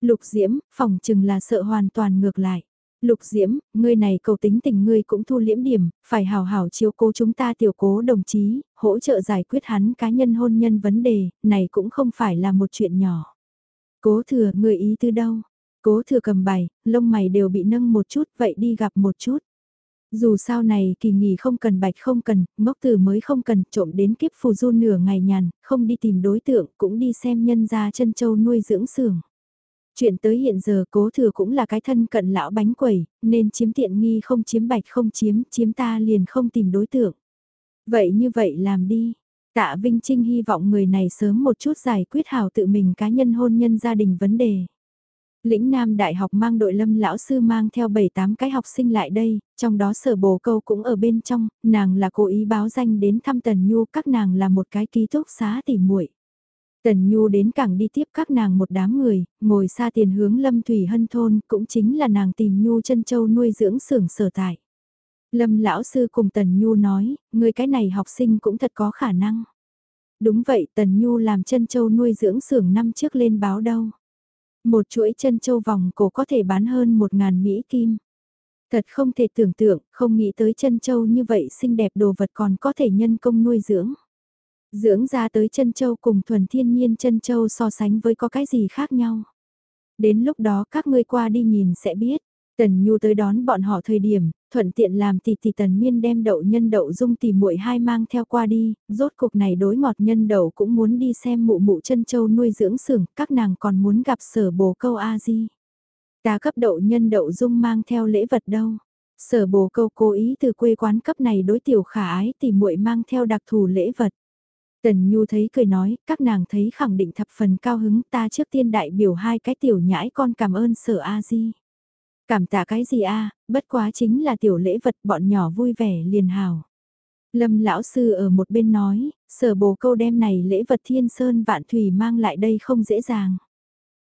Lục diễm, phòng chừng là sợ hoàn toàn ngược lại. Lục Diễm, ngươi này cầu tính tình ngươi cũng thu liễm điểm, phải hào hảo chiếu cố chúng ta tiểu cố đồng chí, hỗ trợ giải quyết hắn cá nhân hôn nhân vấn đề, này cũng không phải là một chuyện nhỏ. Cố thừa, ngươi ý tư đâu? Cố thừa cầm bài, lông mày đều bị nâng một chút, vậy đi gặp một chút. Dù sao này kỳ nghỉ không cần bạch không cần, ngốc từ mới không cần, trộm đến kiếp phù du nửa ngày nhàn, không đi tìm đối tượng, cũng đi xem nhân gia chân châu nuôi dưỡng xưởng. Chuyện tới hiện giờ cố thừa cũng là cái thân cận lão bánh quẩy, nên chiếm tiện nghi không chiếm bạch không chiếm, chiếm ta liền không tìm đối tượng. Vậy như vậy làm đi. Tạ Vinh Trinh hy vọng người này sớm một chút giải quyết hảo tự mình cá nhân hôn nhân gia đình vấn đề. Lĩnh Nam Đại học mang đội lâm lão sư mang theo 7-8 cái học sinh lại đây, trong đó sở bồ câu cũng ở bên trong, nàng là cố ý báo danh đến thăm Tần Nhu, các nàng là một cái ký túc xá tỉ muội Tần Nhu đến cảng đi tiếp các nàng một đám người, ngồi xa tiền hướng Lâm Thủy Hân thôn, cũng chính là nàng tìm Nhu chân châu nuôi dưỡng xưởng sở tại. Lâm lão sư cùng Tần Nhu nói, người cái này học sinh cũng thật có khả năng. Đúng vậy, Tần Nhu làm chân châu nuôi dưỡng xưởng năm trước lên báo đâu. Một chuỗi chân châu vòng cổ có thể bán hơn một ngàn Mỹ Kim. Thật không thể tưởng tượng, không nghĩ tới chân châu như vậy xinh đẹp đồ vật còn có thể nhân công nuôi dưỡng. Dưỡng ra tới chân châu cùng thuần thiên nhiên chân châu so sánh với có cái gì khác nhau. Đến lúc đó các ngươi qua đi nhìn sẽ biết. Tần Nhu tới đón bọn họ thời điểm, thuận tiện làm tỷ tỷ Tần Miên đem đậu nhân đậu dung tỷ muội hai mang theo qua đi, rốt cục này đối ngọt nhân đậu cũng muốn đi xem mụ mụ chân châu nuôi dưỡng xưởng, các nàng còn muốn gặp sở bồ câu A Di. Ta cấp đậu nhân đậu dung mang theo lễ vật đâu. Sở bồ câu cố ý từ quê quán cấp này đối tiểu khả ái tỷ muội mang theo đặc thù lễ vật. Tần Nhu thấy cười nói, các nàng thấy khẳng định thập phần cao hứng ta trước tiên đại biểu hai cái tiểu nhãi con cảm ơn sở A-di. Cảm tạ cái gì a bất quá chính là tiểu lễ vật bọn nhỏ vui vẻ liền hào. Lâm lão sư ở một bên nói, sở bồ câu đem này lễ vật thiên sơn vạn thủy mang lại đây không dễ dàng.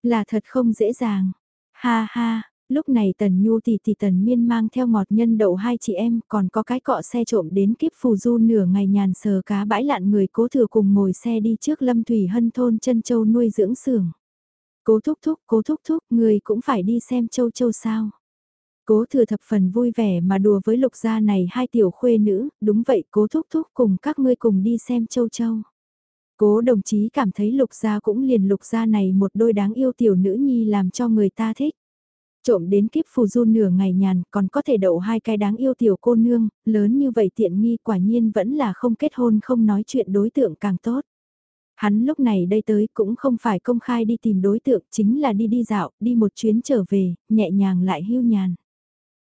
Là thật không dễ dàng. Ha ha, lúc này Tần Nhu tỷ tỷ Tần Miên mang theo ngọt nhân đậu hai chị em còn có cái cọ xe trộm đến kiếp phù du nửa ngày nhàn sờ cá bãi lạn người cố thừa cùng ngồi xe đi trước Lâm Thủy Hân thôn chân châu nuôi dưỡng xưởng. Cố thúc thúc, cố thúc thúc, người cũng phải đi xem châu châu sao. Cố thừa thập phần vui vẻ mà đùa với lục gia này hai tiểu khuê nữ, đúng vậy cố thúc thúc cùng các ngươi cùng đi xem châu châu. Cố đồng chí cảm thấy lục gia cũng liền lục gia này một đôi đáng yêu tiểu nữ nhi làm cho người ta thích. Trộm đến kiếp phù du nửa ngày nhàn còn có thể đậu hai cái đáng yêu tiểu cô nương, lớn như vậy tiện nghi quả nhiên vẫn là không kết hôn không nói chuyện đối tượng càng tốt. Hắn lúc này đây tới cũng không phải công khai đi tìm đối tượng chính là đi đi dạo, đi một chuyến trở về, nhẹ nhàng lại hưu nhàn.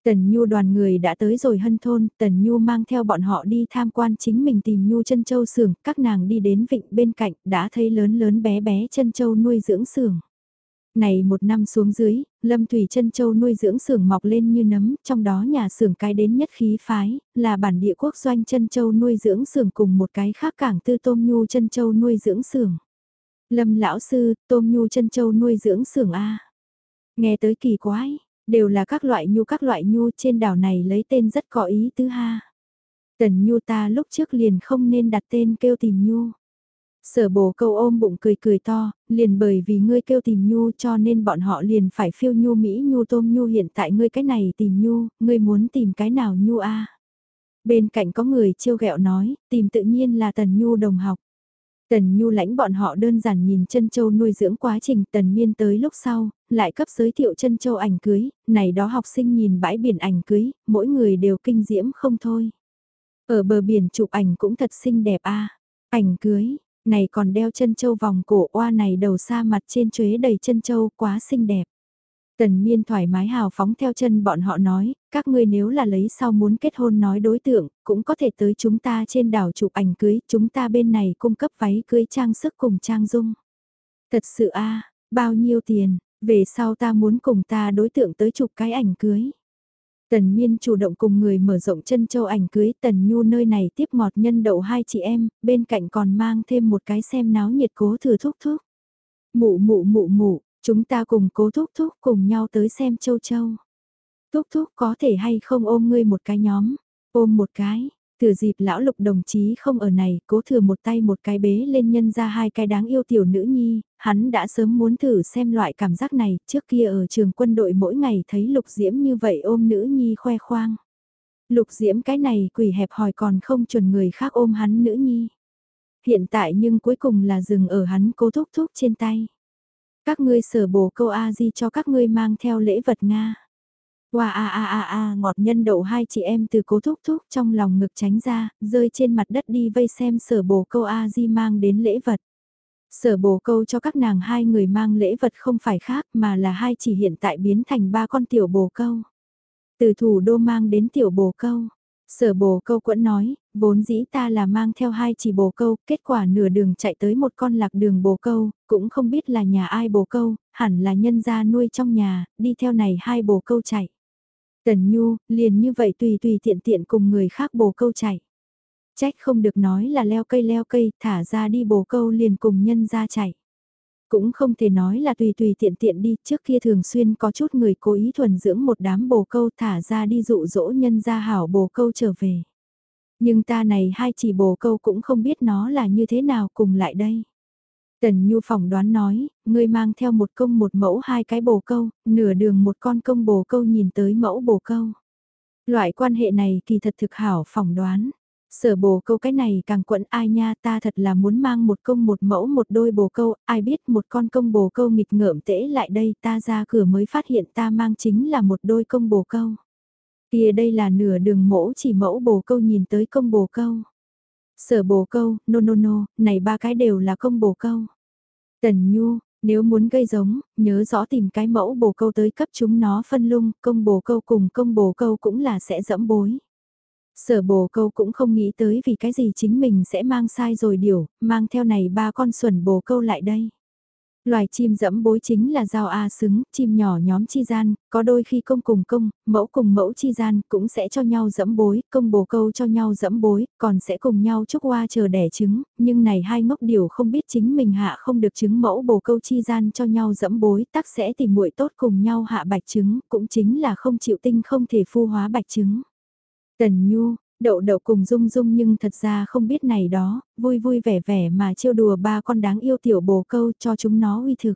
Tần Nhu đoàn người đã tới rồi hân thôn, Tần Nhu mang theo bọn họ đi tham quan chính mình tìm Nhu chân châu xưởng, các nàng đi đến vịnh bên cạnh, đã thấy lớn lớn bé bé chân châu nuôi dưỡng xưởng. Này một năm xuống dưới, Lâm Thủy chân châu nuôi dưỡng xưởng mọc lên như nấm, trong đó nhà xưởng cái đến nhất khí phái, là bản địa quốc doanh chân châu nuôi dưỡng xưởng cùng một cái khác cảng tư tôm nhu chân châu nuôi dưỡng xưởng. Lâm lão sư, tôm nhu chân châu nuôi dưỡng xưởng A. Nghe tới kỳ quái, đều là các loại nhu các loại nhu trên đảo này lấy tên rất có ý tứ ha. Tần nhu ta lúc trước liền không nên đặt tên kêu tìm nhu. Sở bồ câu ôm bụng cười cười to, liền bởi vì ngươi kêu tìm nhu cho nên bọn họ liền phải phiêu nhu Mỹ nhu tôm nhu hiện tại ngươi cái này tìm nhu, ngươi muốn tìm cái nào nhu a Bên cạnh có người trêu ghẹo nói, tìm tự nhiên là tần nhu đồng học. Tần Nhu lãnh bọn họ đơn giản nhìn chân châu nuôi dưỡng quá trình tần miên tới lúc sau, lại cấp giới thiệu chân châu ảnh cưới, này đó học sinh nhìn bãi biển ảnh cưới, mỗi người đều kinh diễm không thôi. Ở bờ biển chụp ảnh cũng thật xinh đẹp a ảnh cưới, này còn đeo chân châu vòng cổ oa này đầu xa mặt trên chuế đầy chân châu quá xinh đẹp. Tần miên thoải mái hào phóng theo chân bọn họ nói, các ngươi nếu là lấy sau muốn kết hôn nói đối tượng, cũng có thể tới chúng ta trên đảo chụp ảnh cưới, chúng ta bên này cung cấp váy cưới trang sức cùng trang dung. Thật sự a bao nhiêu tiền, về sau ta muốn cùng ta đối tượng tới chụp cái ảnh cưới. Tần Miên chủ động cùng người mở rộng chân châu ảnh cưới Tần Nhu nơi này tiếp ngọt nhân đậu hai chị em, bên cạnh còn mang thêm một cái xem náo nhiệt cố thừa thúc thúc. Mụ mụ mụ mụ, chúng ta cùng cố thúc thúc cùng nhau tới xem châu châu. Thúc thúc có thể hay không ôm ngươi một cái nhóm, ôm một cái, Thừa dịp lão lục đồng chí không ở này, cố thừa một tay một cái bế lên nhân ra hai cái đáng yêu tiểu nữ nhi, hắn đã sớm muốn thử xem loại cảm giác này, trước kia ở trường quân đội mỗi ngày thấy lục diễm như vậy ôm nữ nhi khoe khoang. Lục diễm cái này quỷ hẹp hòi còn không chuẩn người khác ôm hắn nữ nhi. Hiện tại nhưng cuối cùng là dừng ở hắn cố thúc thúc trên tay. Các ngươi sở bổ câu A-di cho các ngươi mang theo lễ vật Nga qua a a a a ngọt nhân đậu hai chị em từ cố thúc thúc trong lòng ngực tránh ra, rơi trên mặt đất đi vây xem sở bồ câu A Di mang đến lễ vật. Sở bồ câu cho các nàng hai người mang lễ vật không phải khác mà là hai chỉ hiện tại biến thành ba con tiểu bồ câu. Từ thủ đô mang đến tiểu bồ câu. Sở bồ câu quẫn nói, vốn dĩ ta là mang theo hai chỉ bồ câu, kết quả nửa đường chạy tới một con lạc đường bồ câu, cũng không biết là nhà ai bồ câu, hẳn là nhân gia nuôi trong nhà, đi theo này hai bồ câu chạy. Tần Nhu, liền như vậy tùy tùy tiện tiện cùng người khác bồ câu chạy. Trách không được nói là leo cây leo cây, thả ra đi bồ câu liền cùng nhân ra chạy. Cũng không thể nói là tùy tùy tiện tiện đi, trước kia thường xuyên có chút người cố ý thuần dưỡng một đám bồ câu thả ra đi dụ dỗ nhân ra hảo bồ câu trở về. Nhưng ta này hai chỉ bồ câu cũng không biết nó là như thế nào cùng lại đây. Tần Nhu phỏng đoán nói, ngươi mang theo một công một mẫu hai cái bồ câu, nửa đường một con công bồ câu nhìn tới mẫu bồ câu. Loại quan hệ này kỳ thật thực hảo phỏng đoán. Sở bồ câu cái này càng quẫn ai nha ta thật là muốn mang một công một mẫu một đôi bồ câu, ai biết một con công bồ câu nghịch ngợm tễ lại đây ta ra cửa mới phát hiện ta mang chính là một đôi công bồ câu. kia đây là nửa đường mẫu chỉ mẫu bồ câu nhìn tới công bồ câu. Sở bồ câu, no no no, này ba cái đều là công bồ câu. Tần Nhu, nếu muốn gây giống, nhớ rõ tìm cái mẫu bồ câu tới cấp chúng nó phân lung, công bồ câu cùng công bồ câu cũng là sẽ dẫm bối. Sở bồ câu cũng không nghĩ tới vì cái gì chính mình sẽ mang sai rồi điều, mang theo này ba con xuẩn bồ câu lại đây. Loài chim dẫm bối chính là giao A xứng, chim nhỏ nhóm chi gian, có đôi khi công cùng công, mẫu cùng mẫu chi gian cũng sẽ cho nhau dẫm bối, công bồ câu cho nhau dẫm bối, còn sẽ cùng nhau chúc hoa chờ đẻ trứng, nhưng này hai ngốc điều không biết chính mình hạ không được trứng mẫu bồ câu chi gian cho nhau dẫm bối, tắc sẽ tìm muội tốt cùng nhau hạ bạch trứng, cũng chính là không chịu tinh không thể phu hóa bạch trứng. Tần Nhu, Đậu đậu cùng dung dung nhưng thật ra không biết này đó, vui vui vẻ vẻ mà trêu đùa ba con đáng yêu tiểu bồ câu cho chúng nó uy thực.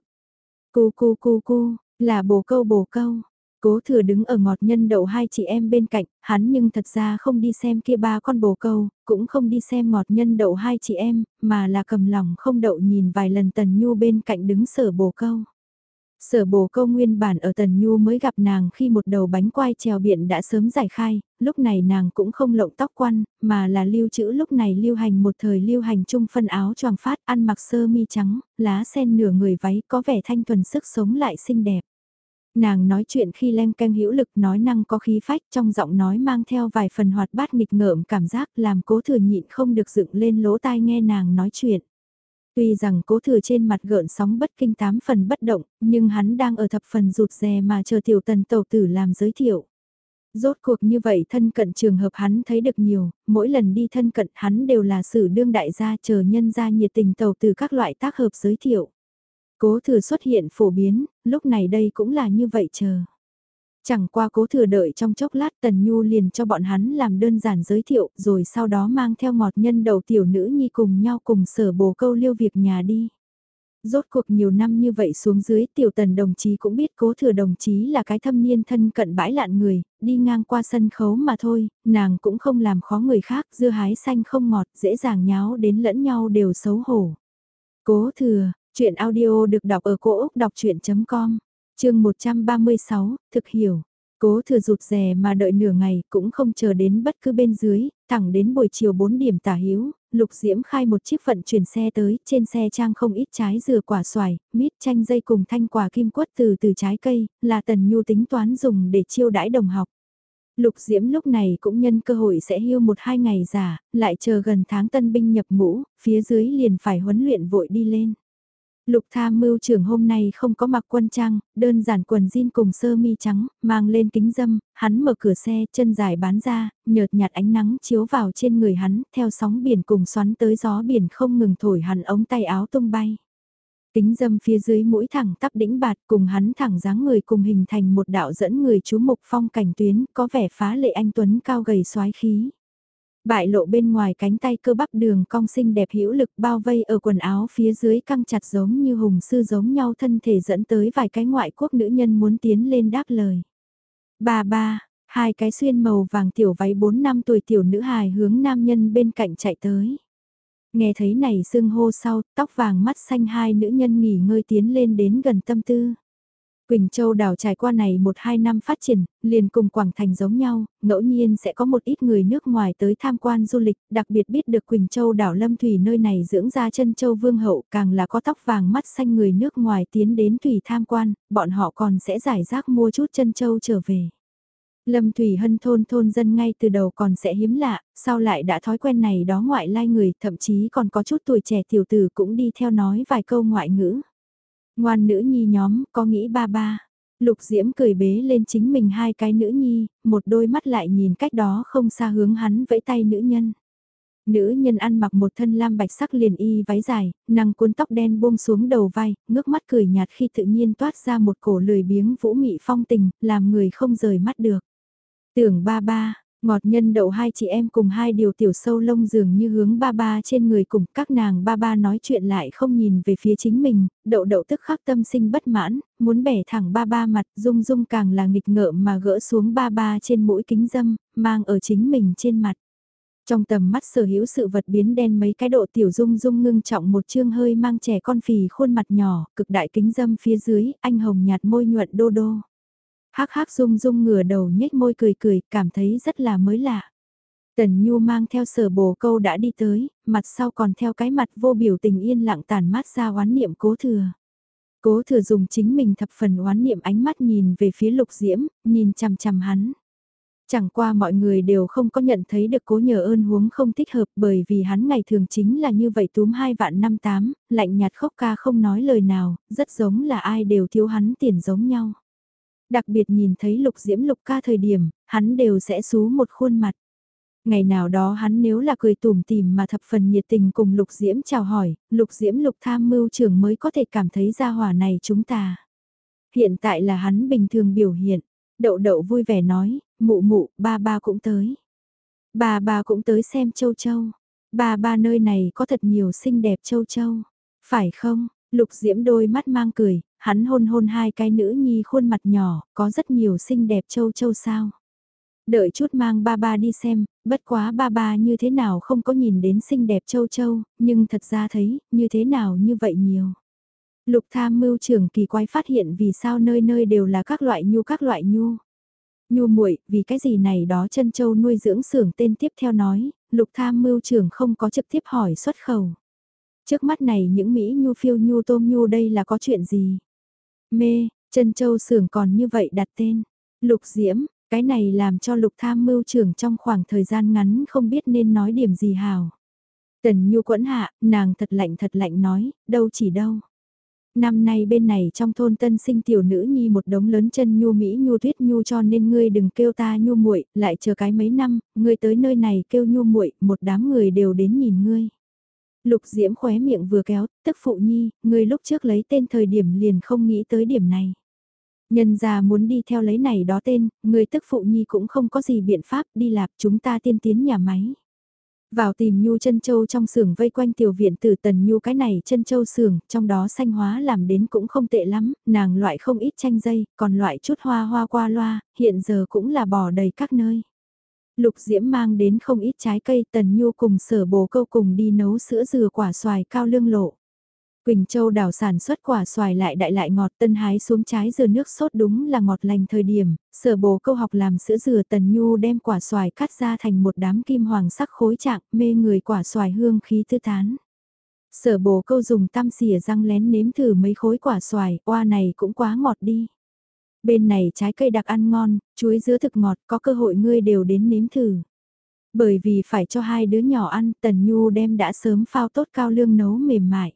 Cu cu cu cu, là bồ câu bồ câu. Cố thừa đứng ở ngọt nhân đậu hai chị em bên cạnh, hắn nhưng thật ra không đi xem kia ba con bồ câu, cũng không đi xem ngọt nhân đậu hai chị em, mà là cầm lòng không đậu nhìn vài lần tần nhu bên cạnh đứng sở bồ câu. Sở bồ câu nguyên bản ở Tần Nhu mới gặp nàng khi một đầu bánh quai trèo biển đã sớm giải khai, lúc này nàng cũng không lộng tóc quan, mà là lưu trữ lúc này lưu hành một thời lưu hành chung phân áo choàng phát ăn mặc sơ mi trắng, lá sen nửa người váy có vẻ thanh thuần sức sống lại xinh đẹp. Nàng nói chuyện khi len canh hữu lực nói năng có khí phách trong giọng nói mang theo vài phần hoạt bát nghịch ngợm cảm giác làm cố thừa nhịn không được dựng lên lỗ tai nghe nàng nói chuyện. Tuy rằng cố thừa trên mặt gợn sóng bất kinh tám phần bất động, nhưng hắn đang ở thập phần rụt rè mà chờ tiểu tần tàu tử làm giới thiệu. Rốt cuộc như vậy thân cận trường hợp hắn thấy được nhiều, mỗi lần đi thân cận hắn đều là sử đương đại gia chờ nhân gia nhiệt tình tàu từ các loại tác hợp giới thiệu. Cố thừa xuất hiện phổ biến, lúc này đây cũng là như vậy chờ. Chẳng qua cố thừa đợi trong chốc lát Tần Nhu liền cho bọn hắn làm đơn giản giới thiệu rồi sau đó mang theo ngọt nhân đầu tiểu nữ nhi cùng nhau cùng sở bồ câu liêu việc nhà đi. Rốt cuộc nhiều năm như vậy xuống dưới tiểu tần đồng chí cũng biết cố thừa đồng chí là cái thâm niên thân cận bãi lạn người, đi ngang qua sân khấu mà thôi, nàng cũng không làm khó người khác, dưa hái xanh không ngọt, dễ dàng nháo đến lẫn nhau đều xấu hổ. Cố thừa, chuyện audio được đọc ở cổ Úc đọc chuyện.com chương 136, thực hiểu. Cố thừa rụt rè mà đợi nửa ngày cũng không chờ đến bất cứ bên dưới, thẳng đến buổi chiều 4 điểm tả hiếu, Lục Diễm khai một chiếc vận chuyển xe tới, trên xe trang không ít trái dừa quả xoài, mít chanh dây cùng thanh quả kim quất từ từ trái cây, là Tần Nhu tính toán dùng để chiêu đãi đồng học. Lục Diễm lúc này cũng nhân cơ hội sẽ hưu một hai ngày giả, lại chờ gần tháng tân binh nhập ngũ, phía dưới liền phải huấn luyện vội đi lên. Lục tham mưu trưởng hôm nay không có mặc quân trang, đơn giản quần jean cùng sơ mi trắng, mang lên kính dâm, hắn mở cửa xe, chân dài bán ra, nhợt nhạt ánh nắng chiếu vào trên người hắn, theo sóng biển cùng xoắn tới gió biển không ngừng thổi hắn ống tay áo tung bay. Kính dâm phía dưới mũi thẳng tắp đĩnh bạt cùng hắn thẳng dáng người cùng hình thành một đạo dẫn người chú mục phong cảnh tuyến có vẻ phá lệ anh Tuấn cao gầy xoái khí. Bại lộ bên ngoài cánh tay cơ bắp đường cong xinh đẹp hữu lực bao vây ở quần áo phía dưới căng chặt giống như hùng sư giống nhau thân thể dẫn tới vài cái ngoại quốc nữ nhân muốn tiến lên đáp lời. Ba ba, hai cái xuyên màu vàng tiểu váy 4 năm tuổi tiểu nữ hài hướng nam nhân bên cạnh chạy tới. Nghe thấy này sưng hô sau, tóc vàng mắt xanh hai nữ nhân nghỉ ngơi tiến lên đến gần tâm tư. Quỳnh Châu đảo trải qua này một hai năm phát triển, liền cùng Quảng Thành giống nhau, ngẫu nhiên sẽ có một ít người nước ngoài tới tham quan du lịch, đặc biệt biết được Quỳnh Châu đảo Lâm Thủy nơi này dưỡng ra chân châu vương hậu càng là có tóc vàng mắt xanh người nước ngoài tiến đến Thủy tham quan, bọn họ còn sẽ giải rác mua chút chân châu trở về. Lâm Thủy Hân thôn thôn dân ngay từ đầu còn sẽ hiếm lạ, sau lại đã thói quen này đó ngoại lai người, thậm chí còn có chút tuổi trẻ tiểu tử cũng đi theo nói vài câu ngoại ngữ. Ngoan nữ nhi nhóm, có nghĩ ba ba. Lục Diễm cười bế lên chính mình hai cái nữ nhi, một đôi mắt lại nhìn cách đó không xa hướng hắn vẫy tay nữ nhân. Nữ nhân ăn mặc một thân lam bạch sắc liền y váy dài, nàng cuốn tóc đen buông xuống đầu vai, ngước mắt cười nhạt khi tự nhiên toát ra một cổ lười biếng vũ mị phong tình, làm người không rời mắt được. Tưởng ba ba, Ngọt nhân đậu hai chị em cùng hai điều tiểu sâu lông dường như hướng ba ba trên người cùng các nàng ba ba nói chuyện lại không nhìn về phía chính mình, đậu đậu tức khắc tâm sinh bất mãn, muốn bẻ thẳng ba ba mặt dung dung càng là nghịch ngợm mà gỡ xuống ba ba trên mũi kính dâm, mang ở chính mình trên mặt. Trong tầm mắt sở hữu sự vật biến đen mấy cái độ tiểu dung dung ngưng trọng một chương hơi mang trẻ con phì khuôn mặt nhỏ, cực đại kính dâm phía dưới, anh hồng nhạt môi nhuận đô đô hắc hắc dung dung ngửa đầu nhếch môi cười cười, cảm thấy rất là mới lạ. Tần Nhu mang theo sở bồ câu đã đi tới, mặt sau còn theo cái mặt vô biểu tình yên lặng tàn mát ra oán niệm cố thừa. Cố thừa dùng chính mình thập phần oán niệm ánh mắt nhìn về phía lục diễm, nhìn chằm chằm hắn. Chẳng qua mọi người đều không có nhận thấy được cố nhờ ơn huống không thích hợp bởi vì hắn ngày thường chính là như vậy túm hai vạn năm tám, lạnh nhạt khóc ca không nói lời nào, rất giống là ai đều thiếu hắn tiền giống nhau. Đặc biệt nhìn thấy lục diễm lục ca thời điểm, hắn đều sẽ xú một khuôn mặt. Ngày nào đó hắn nếu là cười tủm tìm mà thập phần nhiệt tình cùng lục diễm chào hỏi, lục diễm lục tham mưu trưởng mới có thể cảm thấy gia hỏa này chúng ta. Hiện tại là hắn bình thường biểu hiện, đậu đậu vui vẻ nói, mụ mụ, ba ba cũng tới. Ba ba cũng tới xem châu châu. Ba ba nơi này có thật nhiều xinh đẹp châu châu. Phải không? Lục diễm đôi mắt mang cười, hắn hôn hôn hai cái nữ nhi khuôn mặt nhỏ, có rất nhiều xinh đẹp châu châu sao. Đợi chút mang ba ba đi xem, bất quá ba ba như thế nào không có nhìn đến xinh đẹp châu châu, nhưng thật ra thấy, như thế nào như vậy nhiều. Lục tham mưu trưởng kỳ quái phát hiện vì sao nơi nơi đều là các loại nhu các loại nhu. Nhu muội vì cái gì này đó chân châu nuôi dưỡng xưởng tên tiếp theo nói, lục tham mưu trưởng không có trực tiếp hỏi xuất khẩu. Trước mắt này những Mỹ nhu phiêu nhu tôm nhu đây là có chuyện gì? Mê, chân châu xưởng còn như vậy đặt tên. Lục diễm, cái này làm cho lục tham mưu trưởng trong khoảng thời gian ngắn không biết nên nói điểm gì hào. Tần nhu quẫn hạ, nàng thật lạnh thật lạnh nói, đâu chỉ đâu. Năm nay bên này trong thôn tân sinh tiểu nữ nhi một đống lớn chân nhu mỹ nhu tuyết nhu cho nên ngươi đừng kêu ta nhu muội, lại chờ cái mấy năm, ngươi tới nơi này kêu nhu muội, một đám người đều đến nhìn ngươi. Lục Diễm khóe miệng vừa kéo, tức phụ nhi, người lúc trước lấy tên thời điểm liền không nghĩ tới điểm này. Nhân gia muốn đi theo lấy này đó tên, người tức phụ nhi cũng không có gì biện pháp đi lạp chúng ta tiên tiến nhà máy. Vào tìm Nhu chân châu trong xưởng vây quanh tiểu viện từ tần Nhu cái này chân châu xưởng, trong đó xanh hóa làm đến cũng không tệ lắm, nàng loại không ít chanh dây, còn loại chút hoa hoa qua loa, hiện giờ cũng là bò đầy các nơi. Lục Diễm mang đến không ít trái cây tần Nhu cùng sở bồ câu cùng đi nấu sữa dừa quả xoài cao lương lộ. Quỳnh Châu đảo sản xuất quả xoài lại đại lại ngọt tân hái xuống trái dừa nước sốt đúng là ngọt lành thời điểm, sở bồ câu học làm sữa dừa tần nhu đem quả xoài cắt ra thành một đám kim hoàng sắc khối trạng mê người quả xoài hương khí tư tán. Sở bồ câu dùng tăm xỉa răng lén nếm thử mấy khối quả xoài, oa này cũng quá ngọt đi. Bên này trái cây đặc ăn ngon, chuối dứa thực ngọt, có cơ hội ngươi đều đến nếm thử. Bởi vì phải cho hai đứa nhỏ ăn, Tần Nhu đem đã sớm phao tốt cao lương nấu mềm mại.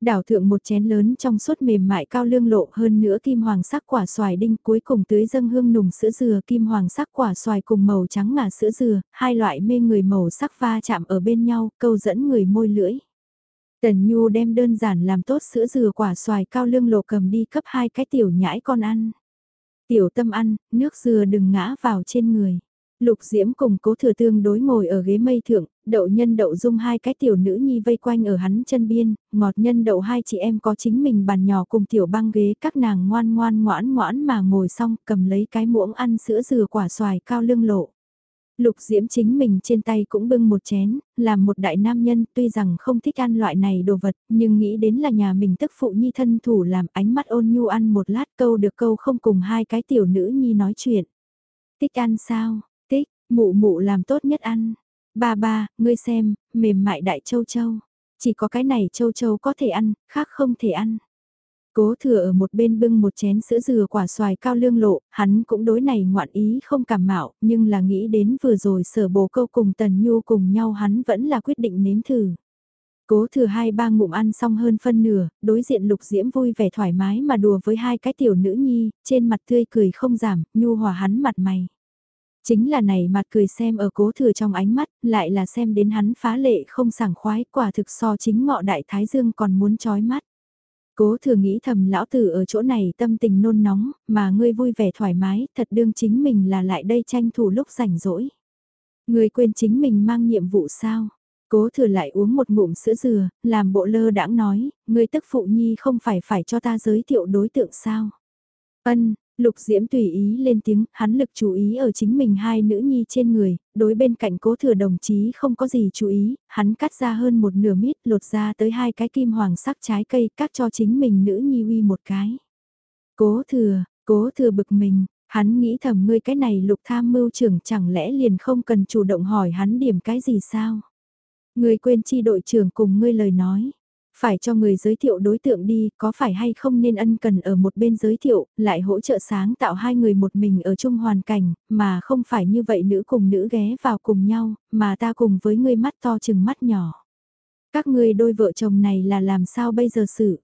Đảo thượng một chén lớn trong suốt mềm mại cao lương lộ hơn nữa kim hoàng sắc quả xoài đinh cuối cùng tưới dâng hương nùng sữa dừa kim hoàng sắc quả xoài cùng màu trắng ngà sữa dừa, hai loại mê người màu sắc va chạm ở bên nhau, câu dẫn người môi lưỡi. Tần Nhu đem đơn giản làm tốt sữa dừa quả xoài cao lương lộ cầm đi cấp hai cái tiểu nhãi con ăn. Tiểu tâm ăn, nước dừa đừng ngã vào trên người. Lục Diễm cùng cố thừa tương đối ngồi ở ghế mây thượng, đậu nhân đậu dung hai cái tiểu nữ nhi vây quanh ở hắn chân biên, ngọt nhân đậu hai chị em có chính mình bàn nhỏ cùng tiểu băng ghế các nàng ngoan ngoan ngoãn ngoãn mà ngồi xong cầm lấy cái muỗng ăn sữa dừa quả xoài cao lưng lộ. Lục Diễm chính mình trên tay cũng bưng một chén, làm một đại nam nhân tuy rằng không thích ăn loại này đồ vật, nhưng nghĩ đến là nhà mình tức phụ nhi thân thủ làm ánh mắt ôn nhu ăn một lát câu được câu không cùng hai cái tiểu nữ nhi nói chuyện. Thích ăn sao? Thích, mụ mụ làm tốt nhất ăn. Ba ba, ngươi xem, mềm mại đại châu châu. Chỉ có cái này châu châu có thể ăn, khác không thể ăn. Cố thừa ở một bên bưng một chén sữa dừa quả xoài cao lương lộ, hắn cũng đối này ngoạn ý không cảm mạo, nhưng là nghĩ đến vừa rồi sở bồ câu cùng Tần Nhu cùng nhau hắn vẫn là quyết định nếm thử. Cố thừa hai ba ngụm ăn xong hơn phân nửa, đối diện lục diễm vui vẻ thoải mái mà đùa với hai cái tiểu nữ nhi, trên mặt tươi cười không giảm, nhu hòa hắn mặt mày. Chính là này mặt cười xem ở cố thừa trong ánh mắt, lại là xem đến hắn phá lệ không sảng khoái quả thực so chính ngọ đại thái dương còn muốn chói mắt. Cố thừa nghĩ thầm lão tử ở chỗ này tâm tình nôn nóng, mà ngươi vui vẻ thoải mái, thật đương chính mình là lại đây tranh thủ lúc rảnh rỗi. Ngươi quên chính mình mang nhiệm vụ sao? Cố thừa lại uống một ngụm sữa dừa, làm bộ lơ đãng nói, ngươi tức phụ nhi không phải phải cho ta giới thiệu đối tượng sao? Ân, Lục Diễm tùy ý lên tiếng, hắn lực chú ý ở chính mình hai nữ nhi trên người, đối bên cạnh cố thừa đồng chí không có gì chú ý, hắn cắt ra hơn một nửa mít lột ra tới hai cái kim hoàng sắc trái cây cắt cho chính mình nữ nhi uy một cái. Cố thừa, cố thừa bực mình, hắn nghĩ thầm ngươi cái này lục tham mưu trưởng chẳng lẽ liền không cần chủ động hỏi hắn điểm cái gì sao? Ngươi quên chi đội trưởng cùng ngươi lời nói. Phải cho người giới thiệu đối tượng đi, có phải hay không nên ân cần ở một bên giới thiệu, lại hỗ trợ sáng tạo hai người một mình ở chung hoàn cảnh, mà không phải như vậy nữ cùng nữ ghé vào cùng nhau, mà ta cùng với người mắt to chừng mắt nhỏ. Các ngươi đôi vợ chồng này là làm sao bây giờ xử?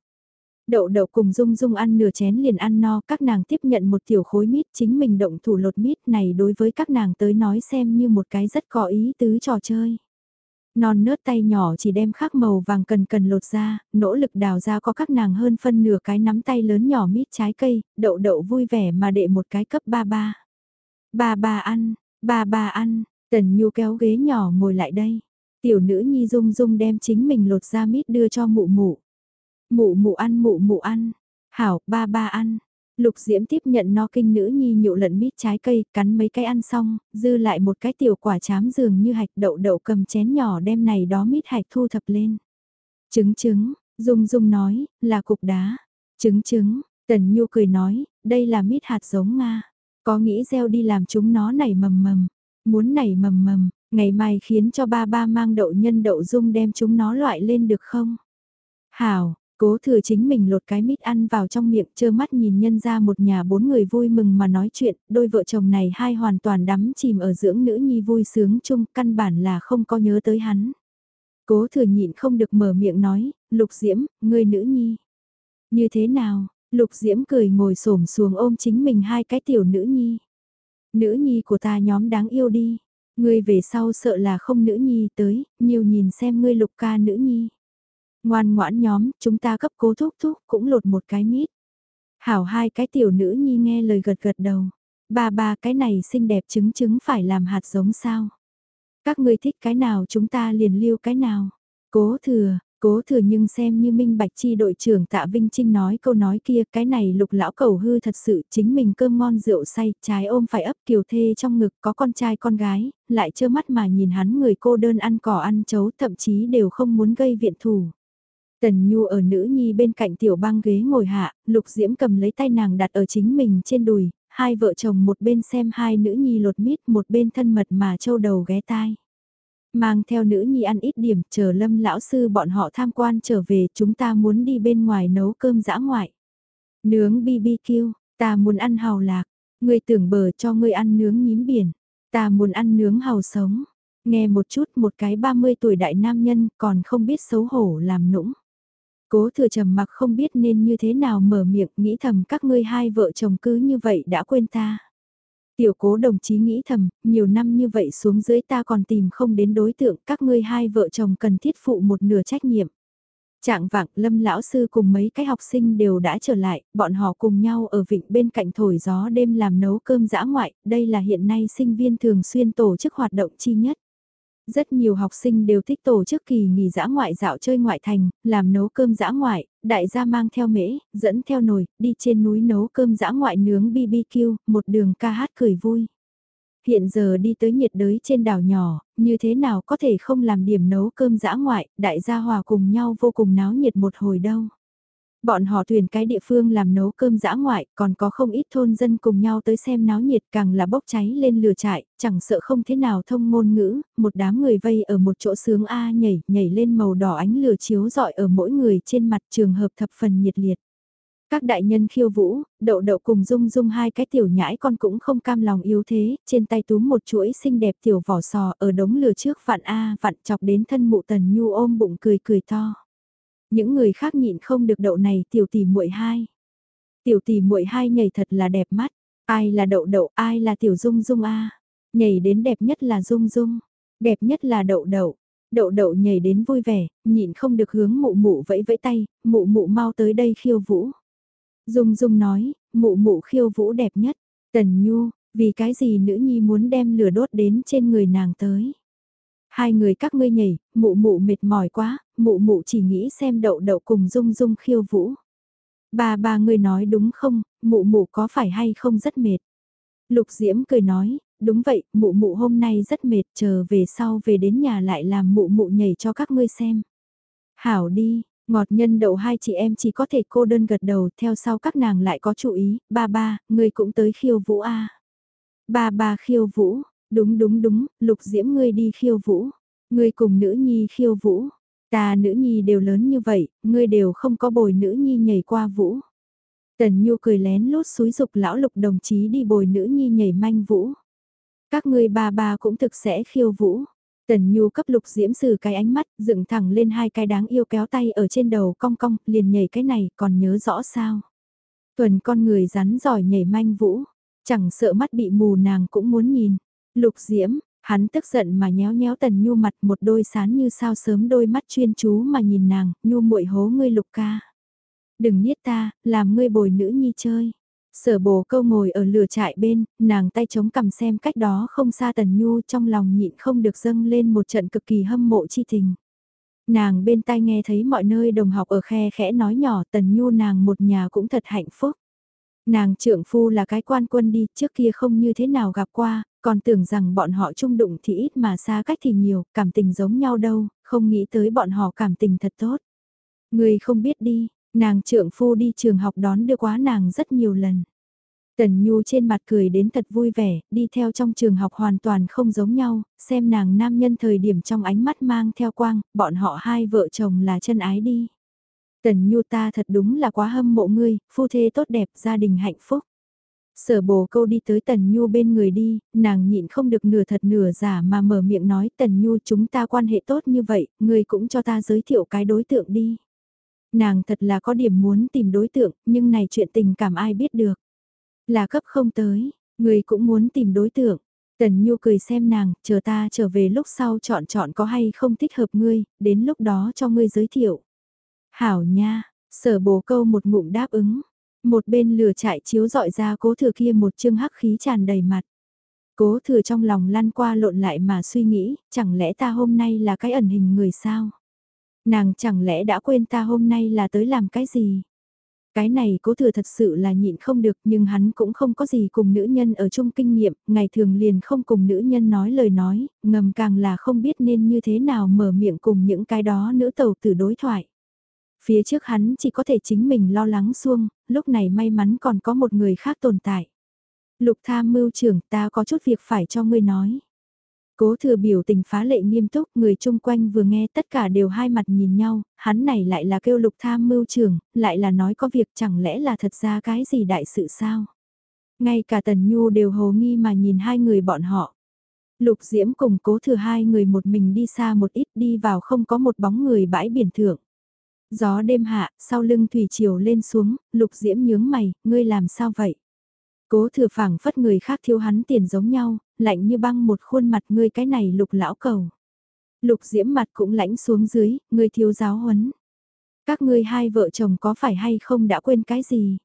Đậu đậu cùng Dung Dung ăn nửa chén liền ăn no, các nàng tiếp nhận một tiểu khối mít, chính mình động thủ lột mít này đối với các nàng tới nói xem như một cái rất có ý tứ trò chơi. Non nớt tay nhỏ chỉ đem khắc màu vàng cần cần lột ra, nỗ lực đào ra có các nàng hơn phân nửa cái nắm tay lớn nhỏ mít trái cây, đậu đậu vui vẻ mà đệ một cái cấp ba ba. Ba ba ăn, ba ba ăn, tần nhu kéo ghế nhỏ ngồi lại đây. Tiểu nữ nhi dung dung đem chính mình lột ra mít đưa cho mụ mụ. Mụ mụ ăn mụ mụ ăn. Hảo, ba ba ăn. Lục Diễm tiếp nhận no kinh nữ nhi nhụ lận mít trái cây, cắn mấy cái ăn xong, dư lại một cái tiểu quả chám dường như hạch đậu đậu cầm chén nhỏ đem này đó mít hạch thu thập lên. Trứng trứng, Dung Dung nói, là cục đá. Trứng trứng, Tần Nhu cười nói, đây là mít hạt giống Nga. Có nghĩ gieo đi làm chúng nó nảy mầm mầm. Muốn nảy mầm mầm, ngày mai khiến cho ba ba mang đậu nhân đậu dung đem chúng nó loại lên được không? Hảo, Cố thừa chính mình lột cái mít ăn vào trong miệng trơ mắt nhìn nhân ra một nhà bốn người vui mừng mà nói chuyện, đôi vợ chồng này hai hoàn toàn đắm chìm ở dưỡng nữ nhi vui sướng chung, căn bản là không có nhớ tới hắn. Cố thừa nhịn không được mở miệng nói, lục diễm, người nữ nhi. Như thế nào, lục diễm cười ngồi xổm xuống ôm chính mình hai cái tiểu nữ nhi. Nữ nhi của ta nhóm đáng yêu đi, ngươi về sau sợ là không nữ nhi tới, nhiều nhìn xem ngươi lục ca nữ nhi. Ngoan ngoãn nhóm, chúng ta cấp cố thúc thúc cũng lột một cái mít. Hảo hai cái tiểu nữ nhi nghe lời gật gật đầu. Ba ba cái này xinh đẹp chứng chứng phải làm hạt giống sao. Các ngươi thích cái nào chúng ta liền lưu cái nào. Cố thừa, cố thừa nhưng xem như minh bạch chi đội trưởng tạ Vinh Trinh nói câu nói kia cái này lục lão cầu hư thật sự chính mình cơm ngon rượu say trái ôm phải ấp kiều thê trong ngực có con trai con gái lại trơ mắt mà nhìn hắn người cô đơn ăn cỏ ăn chấu thậm chí đều không muốn gây viện thủ. Tần Nhu ở nữ nhi bên cạnh tiểu băng ghế ngồi hạ, Lục Diễm cầm lấy tay nàng đặt ở chính mình trên đùi, hai vợ chồng một bên xem hai nữ nhi lột mít một bên thân mật mà châu đầu ghé tai. Mang theo nữ nhi ăn ít điểm, chờ lâm lão sư bọn họ tham quan trở về chúng ta muốn đi bên ngoài nấu cơm dã ngoại. Nướng BBQ, ta muốn ăn hào lạc, ngươi tưởng bờ cho ngươi ăn nướng nhím biển, ta muốn ăn nướng hào sống. Nghe một chút một cái 30 tuổi đại nam nhân còn không biết xấu hổ làm nũng. Cố thừa trầm mặc không biết nên như thế nào mở miệng nghĩ thầm các ngươi hai vợ chồng cứ như vậy đã quên ta. Tiểu cố đồng chí nghĩ thầm, nhiều năm như vậy xuống dưới ta còn tìm không đến đối tượng các ngươi hai vợ chồng cần thiết phụ một nửa trách nhiệm. Trạng vạng lâm lão sư cùng mấy cái học sinh đều đã trở lại, bọn họ cùng nhau ở vịnh bên cạnh thổi gió đêm làm nấu cơm dã ngoại, đây là hiện nay sinh viên thường xuyên tổ chức hoạt động chi nhất. Rất nhiều học sinh đều thích tổ chức kỳ nghỉ dã ngoại dạo chơi ngoại thành, làm nấu cơm dã ngoại, đại gia mang theo mễ, dẫn theo nồi, đi trên núi nấu cơm dã ngoại nướng BBQ, một đường ca hát cười vui. Hiện giờ đi tới nhiệt đới trên đảo nhỏ, như thế nào có thể không làm điểm nấu cơm dã ngoại, đại gia hòa cùng nhau vô cùng náo nhiệt một hồi đâu. Bọn họ tuyển cái địa phương làm nấu cơm dã ngoại, còn có không ít thôn dân cùng nhau tới xem náo nhiệt càng là bốc cháy lên lửa trại, chẳng sợ không thế nào thông ngôn ngữ, một đám người vây ở một chỗ sướng A nhảy, nhảy lên màu đỏ ánh lửa chiếu rọi ở mỗi người trên mặt trường hợp thập phần nhiệt liệt. Các đại nhân khiêu vũ, đậu đậu cùng dung dung hai cái tiểu nhãi con cũng không cam lòng yếu thế, trên tay túm một chuỗi xinh đẹp tiểu vỏ sò ở đống lửa trước vạn A vặn chọc đến thân mụ tần nhu ôm bụng cười cười to. Những người khác nhịn không được đậu này tiểu tỷ muội hai. Tiểu tỷ muội hai nhảy thật là đẹp mắt, ai là đậu đậu, ai là tiểu dung dung a. Nhảy đến đẹp nhất là dung dung, đẹp nhất là đậu đậu. Đậu đậu nhảy đến vui vẻ, nhịn không được hướng mụ mụ vẫy vẫy tay, mụ mụ mau tới đây khiêu vũ. Dung Dung nói, mụ mụ khiêu vũ đẹp nhất. Tần Nhu, vì cái gì nữ nhi muốn đem lửa đốt đến trên người nàng tới. Hai người các ngươi nhảy, mụ mụ mệt mỏi quá, mụ mụ chỉ nghĩ xem đậu đậu cùng dung dung khiêu vũ. Ba ba ngươi nói đúng không, mụ mụ có phải hay không rất mệt. Lục Diễm cười nói, đúng vậy, mụ mụ hôm nay rất mệt, chờ về sau về đến nhà lại làm mụ mụ nhảy cho các ngươi xem. Hảo đi, ngọt nhân đậu hai chị em chỉ có thể cô đơn gật đầu, theo sau các nàng lại có chú ý, ba ba, ngươi cũng tới khiêu vũ a à. Ba ba khiêu vũ, Đúng đúng đúng, lục diễm ngươi đi khiêu vũ. Ngươi cùng nữ nhi khiêu vũ. Ta nữ nhi đều lớn như vậy, ngươi đều không có bồi nữ nhi nhảy qua vũ. Tần Nhu cười lén lút xúi dục lão lục đồng chí đi bồi nữ nhi nhảy manh vũ. Các ngươi ba ba cũng thực sẽ khiêu vũ. Tần Nhu cấp lục diễm sử cái ánh mắt, dựng thẳng lên hai cái đáng yêu kéo tay ở trên đầu cong cong, liền nhảy cái này, còn nhớ rõ sao. Tuần con người rắn giỏi nhảy manh vũ, chẳng sợ mắt bị mù nàng cũng muốn nhìn. Lục diễm, hắn tức giận mà nhéo nhéo Tần Nhu mặt một đôi sán như sao sớm đôi mắt chuyên chú mà nhìn nàng, Nhu muội hố ngươi lục ca. Đừng niết ta, làm ngươi bồi nữ nhi chơi. Sở bồ câu ngồi ở lửa trại bên, nàng tay chống cầm xem cách đó không xa Tần Nhu trong lòng nhịn không được dâng lên một trận cực kỳ hâm mộ chi tình. Nàng bên tai nghe thấy mọi nơi đồng học ở khe khẽ nói nhỏ Tần Nhu nàng một nhà cũng thật hạnh phúc. Nàng trưởng phu là cái quan quân đi, trước kia không như thế nào gặp qua, còn tưởng rằng bọn họ chung đụng thì ít mà xa cách thì nhiều, cảm tình giống nhau đâu, không nghĩ tới bọn họ cảm tình thật tốt. Người không biết đi, Nàng trượng phu đi trường học đón đưa quá nàng rất nhiều lần. Tần Nhu trên mặt cười đến thật vui vẻ, đi theo trong trường học hoàn toàn không giống nhau, xem nàng nam nhân thời điểm trong ánh mắt mang theo quang, bọn họ hai vợ chồng là chân ái đi. Tần Nhu ta thật đúng là quá hâm mộ ngươi, phu thê tốt đẹp, gia đình hạnh phúc. Sở bồ câu đi tới Tần Nhu bên người đi, nàng nhịn không được nửa thật nửa giả mà mở miệng nói Tần Nhu chúng ta quan hệ tốt như vậy, ngươi cũng cho ta giới thiệu cái đối tượng đi. Nàng thật là có điểm muốn tìm đối tượng, nhưng này chuyện tình cảm ai biết được. Là cấp không tới, người cũng muốn tìm đối tượng. Tần Nhu cười xem nàng, chờ ta trở về lúc sau chọn chọn có hay không thích hợp ngươi, đến lúc đó cho ngươi giới thiệu. Hảo nha, sở bồ câu một ngụm đáp ứng. Một bên lửa chạy chiếu dọi ra cố thừa kia một chương hắc khí tràn đầy mặt. Cố thừa trong lòng lăn qua lộn lại mà suy nghĩ, chẳng lẽ ta hôm nay là cái ẩn hình người sao? Nàng chẳng lẽ đã quên ta hôm nay là tới làm cái gì? Cái này cố thừa thật sự là nhịn không được nhưng hắn cũng không có gì cùng nữ nhân ở chung kinh nghiệm, ngày thường liền không cùng nữ nhân nói lời nói, ngầm càng là không biết nên như thế nào mở miệng cùng những cái đó nữ tàu tử đối thoại. Phía trước hắn chỉ có thể chính mình lo lắng xuông, lúc này may mắn còn có một người khác tồn tại. Lục tham mưu trưởng ta có chút việc phải cho ngươi nói. Cố thừa biểu tình phá lệ nghiêm túc, người chung quanh vừa nghe tất cả đều hai mặt nhìn nhau, hắn này lại là kêu lục tham mưu trưởng, lại là nói có việc chẳng lẽ là thật ra cái gì đại sự sao. Ngay cả Tần Nhu đều hồ nghi mà nhìn hai người bọn họ. Lục Diễm cùng cố thừa hai người một mình đi xa một ít đi vào không có một bóng người bãi biển thượng. Gió đêm hạ, sau lưng thủy chiều lên xuống, lục diễm nhướng mày, ngươi làm sao vậy? Cố thừa phảng phất người khác thiếu hắn tiền giống nhau, lạnh như băng một khuôn mặt ngươi cái này lục lão cầu. Lục diễm mặt cũng lãnh xuống dưới, ngươi thiếu giáo huấn. Các ngươi hai vợ chồng có phải hay không đã quên cái gì?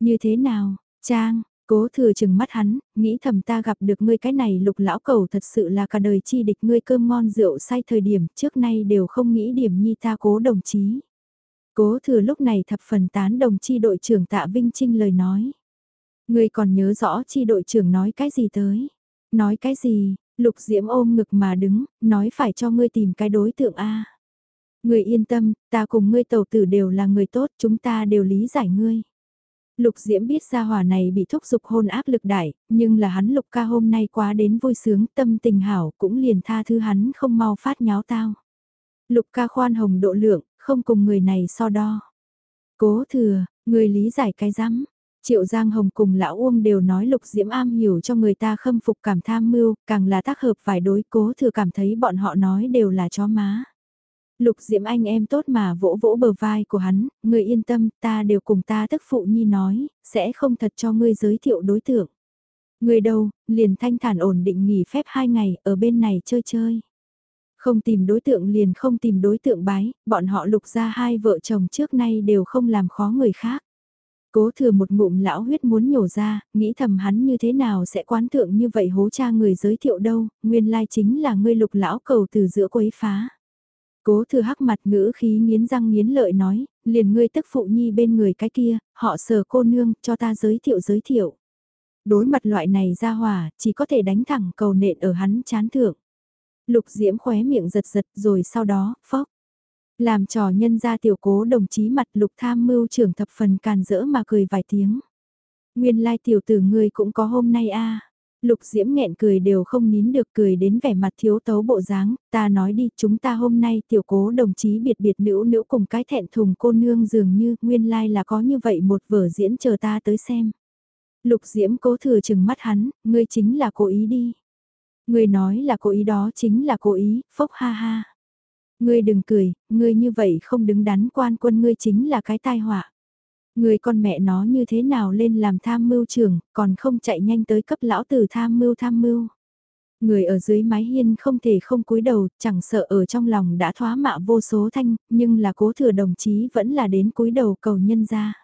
Như thế nào, Trang, cố thừa chừng mắt hắn, nghĩ thầm ta gặp được ngươi cái này lục lão cầu thật sự là cả đời chi địch ngươi cơm ngon rượu say thời điểm trước nay đều không nghĩ điểm nhi ta cố đồng chí. Cố thừa lúc này thập phần tán đồng chi đội trưởng tạ Vinh Trinh lời nói. Ngươi còn nhớ rõ chi đội trưởng nói cái gì tới? Nói cái gì? Lục Diễm ôm ngực mà đứng, nói phải cho ngươi tìm cái đối tượng A. Ngươi yên tâm, ta cùng ngươi tàu tử đều là người tốt, chúng ta đều lý giải ngươi. Lục Diễm biết gia hỏa này bị thúc giục hôn áp lực đại, nhưng là hắn Lục ca hôm nay quá đến vui sướng tâm tình hảo cũng liền tha thứ hắn không mau phát nháo tao. Lục ca khoan hồng độ lượng, không cùng người này so đo. Cố thừa, người lý giải cái rắm Triệu Giang Hồng cùng Lão Uông đều nói Lục Diễm am hiểu cho người ta khâm phục cảm tham mưu, càng là tác hợp phải đối cố thừa cảm thấy bọn họ nói đều là chó má. Lục Diễm anh em tốt mà vỗ vỗ bờ vai của hắn, người yên tâm, ta đều cùng ta tức phụ nhi nói, sẽ không thật cho ngươi giới thiệu đối tượng. Người đâu, liền thanh thản ổn định nghỉ phép hai ngày, ở bên này chơi chơi. Không tìm đối tượng liền không tìm đối tượng bái, bọn họ lục ra hai vợ chồng trước nay đều không làm khó người khác. Cố thừa một ngụm lão huyết muốn nhổ ra, nghĩ thầm hắn như thế nào sẽ quán thượng như vậy hố cha người giới thiệu đâu, nguyên lai chính là ngươi lục lão cầu từ giữa quấy phá. Cố thừa hắc mặt ngữ khí nghiến răng nghiến lợi nói, liền ngươi tức phụ nhi bên người cái kia, họ sờ cô nương, cho ta giới thiệu giới thiệu. Đối mặt loại này ra hỏa, chỉ có thể đánh thẳng cầu nện ở hắn chán thượng. Lục diễm khóe miệng giật giật rồi sau đó, phóc. Làm trò nhân ra tiểu cố đồng chí mặt lục tham mưu trưởng thập phần càn rỡ mà cười vài tiếng. Nguyên lai tiểu tử ngươi cũng có hôm nay a Lục Diễm nghẹn cười đều không nín được cười đến vẻ mặt thiếu tấu bộ dáng, ta nói đi, chúng ta hôm nay tiểu cố đồng chí biệt biệt nữ nữ cùng cái thẹn thùng cô nương dường như nguyên lai like là có như vậy một vở diễn chờ ta tới xem. Lục Diễm cố thừa chừng mắt hắn, ngươi chính là cố ý đi. Ngươi nói là cố ý đó chính là cố ý, phốc ha ha. Ngươi đừng cười, ngươi như vậy không đứng đắn quan quân ngươi chính là cái tai họa. Người con mẹ nó như thế nào lên làm tham mưu trưởng, còn không chạy nhanh tới cấp lão tử tham mưu tham mưu. Người ở dưới mái hiên không thể không cúi đầu, chẳng sợ ở trong lòng đã thoá mạ vô số thanh, nhưng là cố thừa đồng chí vẫn là đến cúi đầu cầu nhân ra.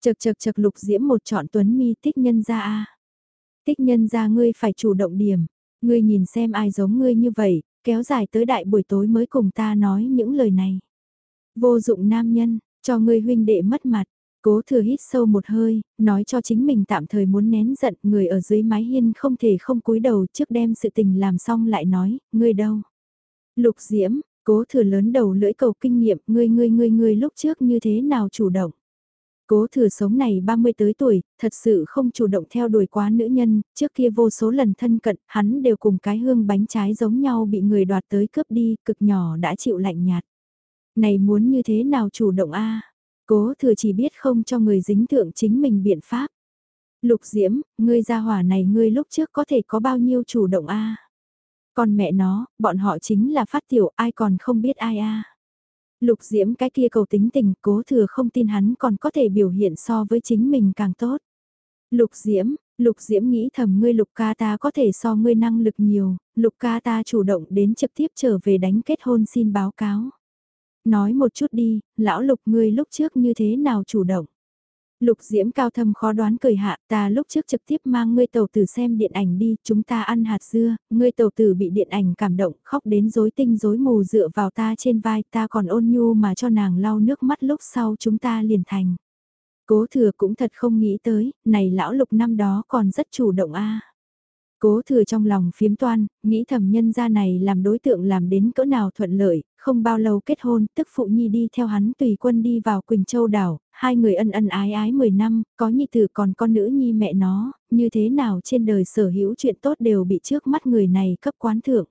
Chật chật chật lục diễm một chọn tuấn mi tích nhân ra a Tích nhân ra ngươi phải chủ động điểm, ngươi nhìn xem ai giống ngươi như vậy, kéo dài tới đại buổi tối mới cùng ta nói những lời này. Vô dụng nam nhân, cho ngươi huynh đệ mất mặt, Cố thừa hít sâu một hơi, nói cho chính mình tạm thời muốn nén giận người ở dưới mái hiên không thể không cúi đầu trước đem sự tình làm xong lại nói, ngươi đâu. Lục diễm, cố thừa lớn đầu lưỡi cầu kinh nghiệm, ngươi ngươi ngươi ngươi lúc trước như thế nào chủ động. Cố thừa sống này 30 tới tuổi, thật sự không chủ động theo đuổi quá nữ nhân, trước kia vô số lần thân cận, hắn đều cùng cái hương bánh trái giống nhau bị người đoạt tới cướp đi, cực nhỏ đã chịu lạnh nhạt. Này muốn như thế nào chủ động a Cố thừa chỉ biết không cho người dính thượng chính mình biện pháp. Lục diễm, ngươi ra hỏa này ngươi lúc trước có thể có bao nhiêu chủ động a Còn mẹ nó, bọn họ chính là phát tiểu ai còn không biết ai a Lục diễm cái kia cầu tính tình cố thừa không tin hắn còn có thể biểu hiện so với chính mình càng tốt. Lục diễm, lục diễm nghĩ thầm ngươi lục ca ta có thể so ngươi năng lực nhiều, lục ca ta chủ động đến trực tiếp trở về đánh kết hôn xin báo cáo nói một chút đi, lão lục ngươi lúc trước như thế nào chủ động. Lục diễm cao thâm khó đoán cười hạ, ta lúc trước trực tiếp mang ngươi tàu tử xem điện ảnh đi, chúng ta ăn hạt dưa, ngươi tàu tử bị điện ảnh cảm động, khóc đến rối tinh rối mù dựa vào ta trên vai, ta còn ôn nhu mà cho nàng lau nước mắt lúc sau chúng ta liền thành. Cố thừa cũng thật không nghĩ tới, này lão lục năm đó còn rất chủ động a. Cố thừa trong lòng phiếm toan, nghĩ thầm nhân gia này làm đối tượng làm đến cỡ nào thuận lợi, không bao lâu kết hôn, tức phụ nhi đi theo hắn tùy quân đi vào Quỳnh Châu đảo, hai người ân ân ái ái 10 năm, có nhi tử còn con nữ nhi mẹ nó, như thế nào trên đời sở hữu chuyện tốt đều bị trước mắt người này cấp quán thưởng.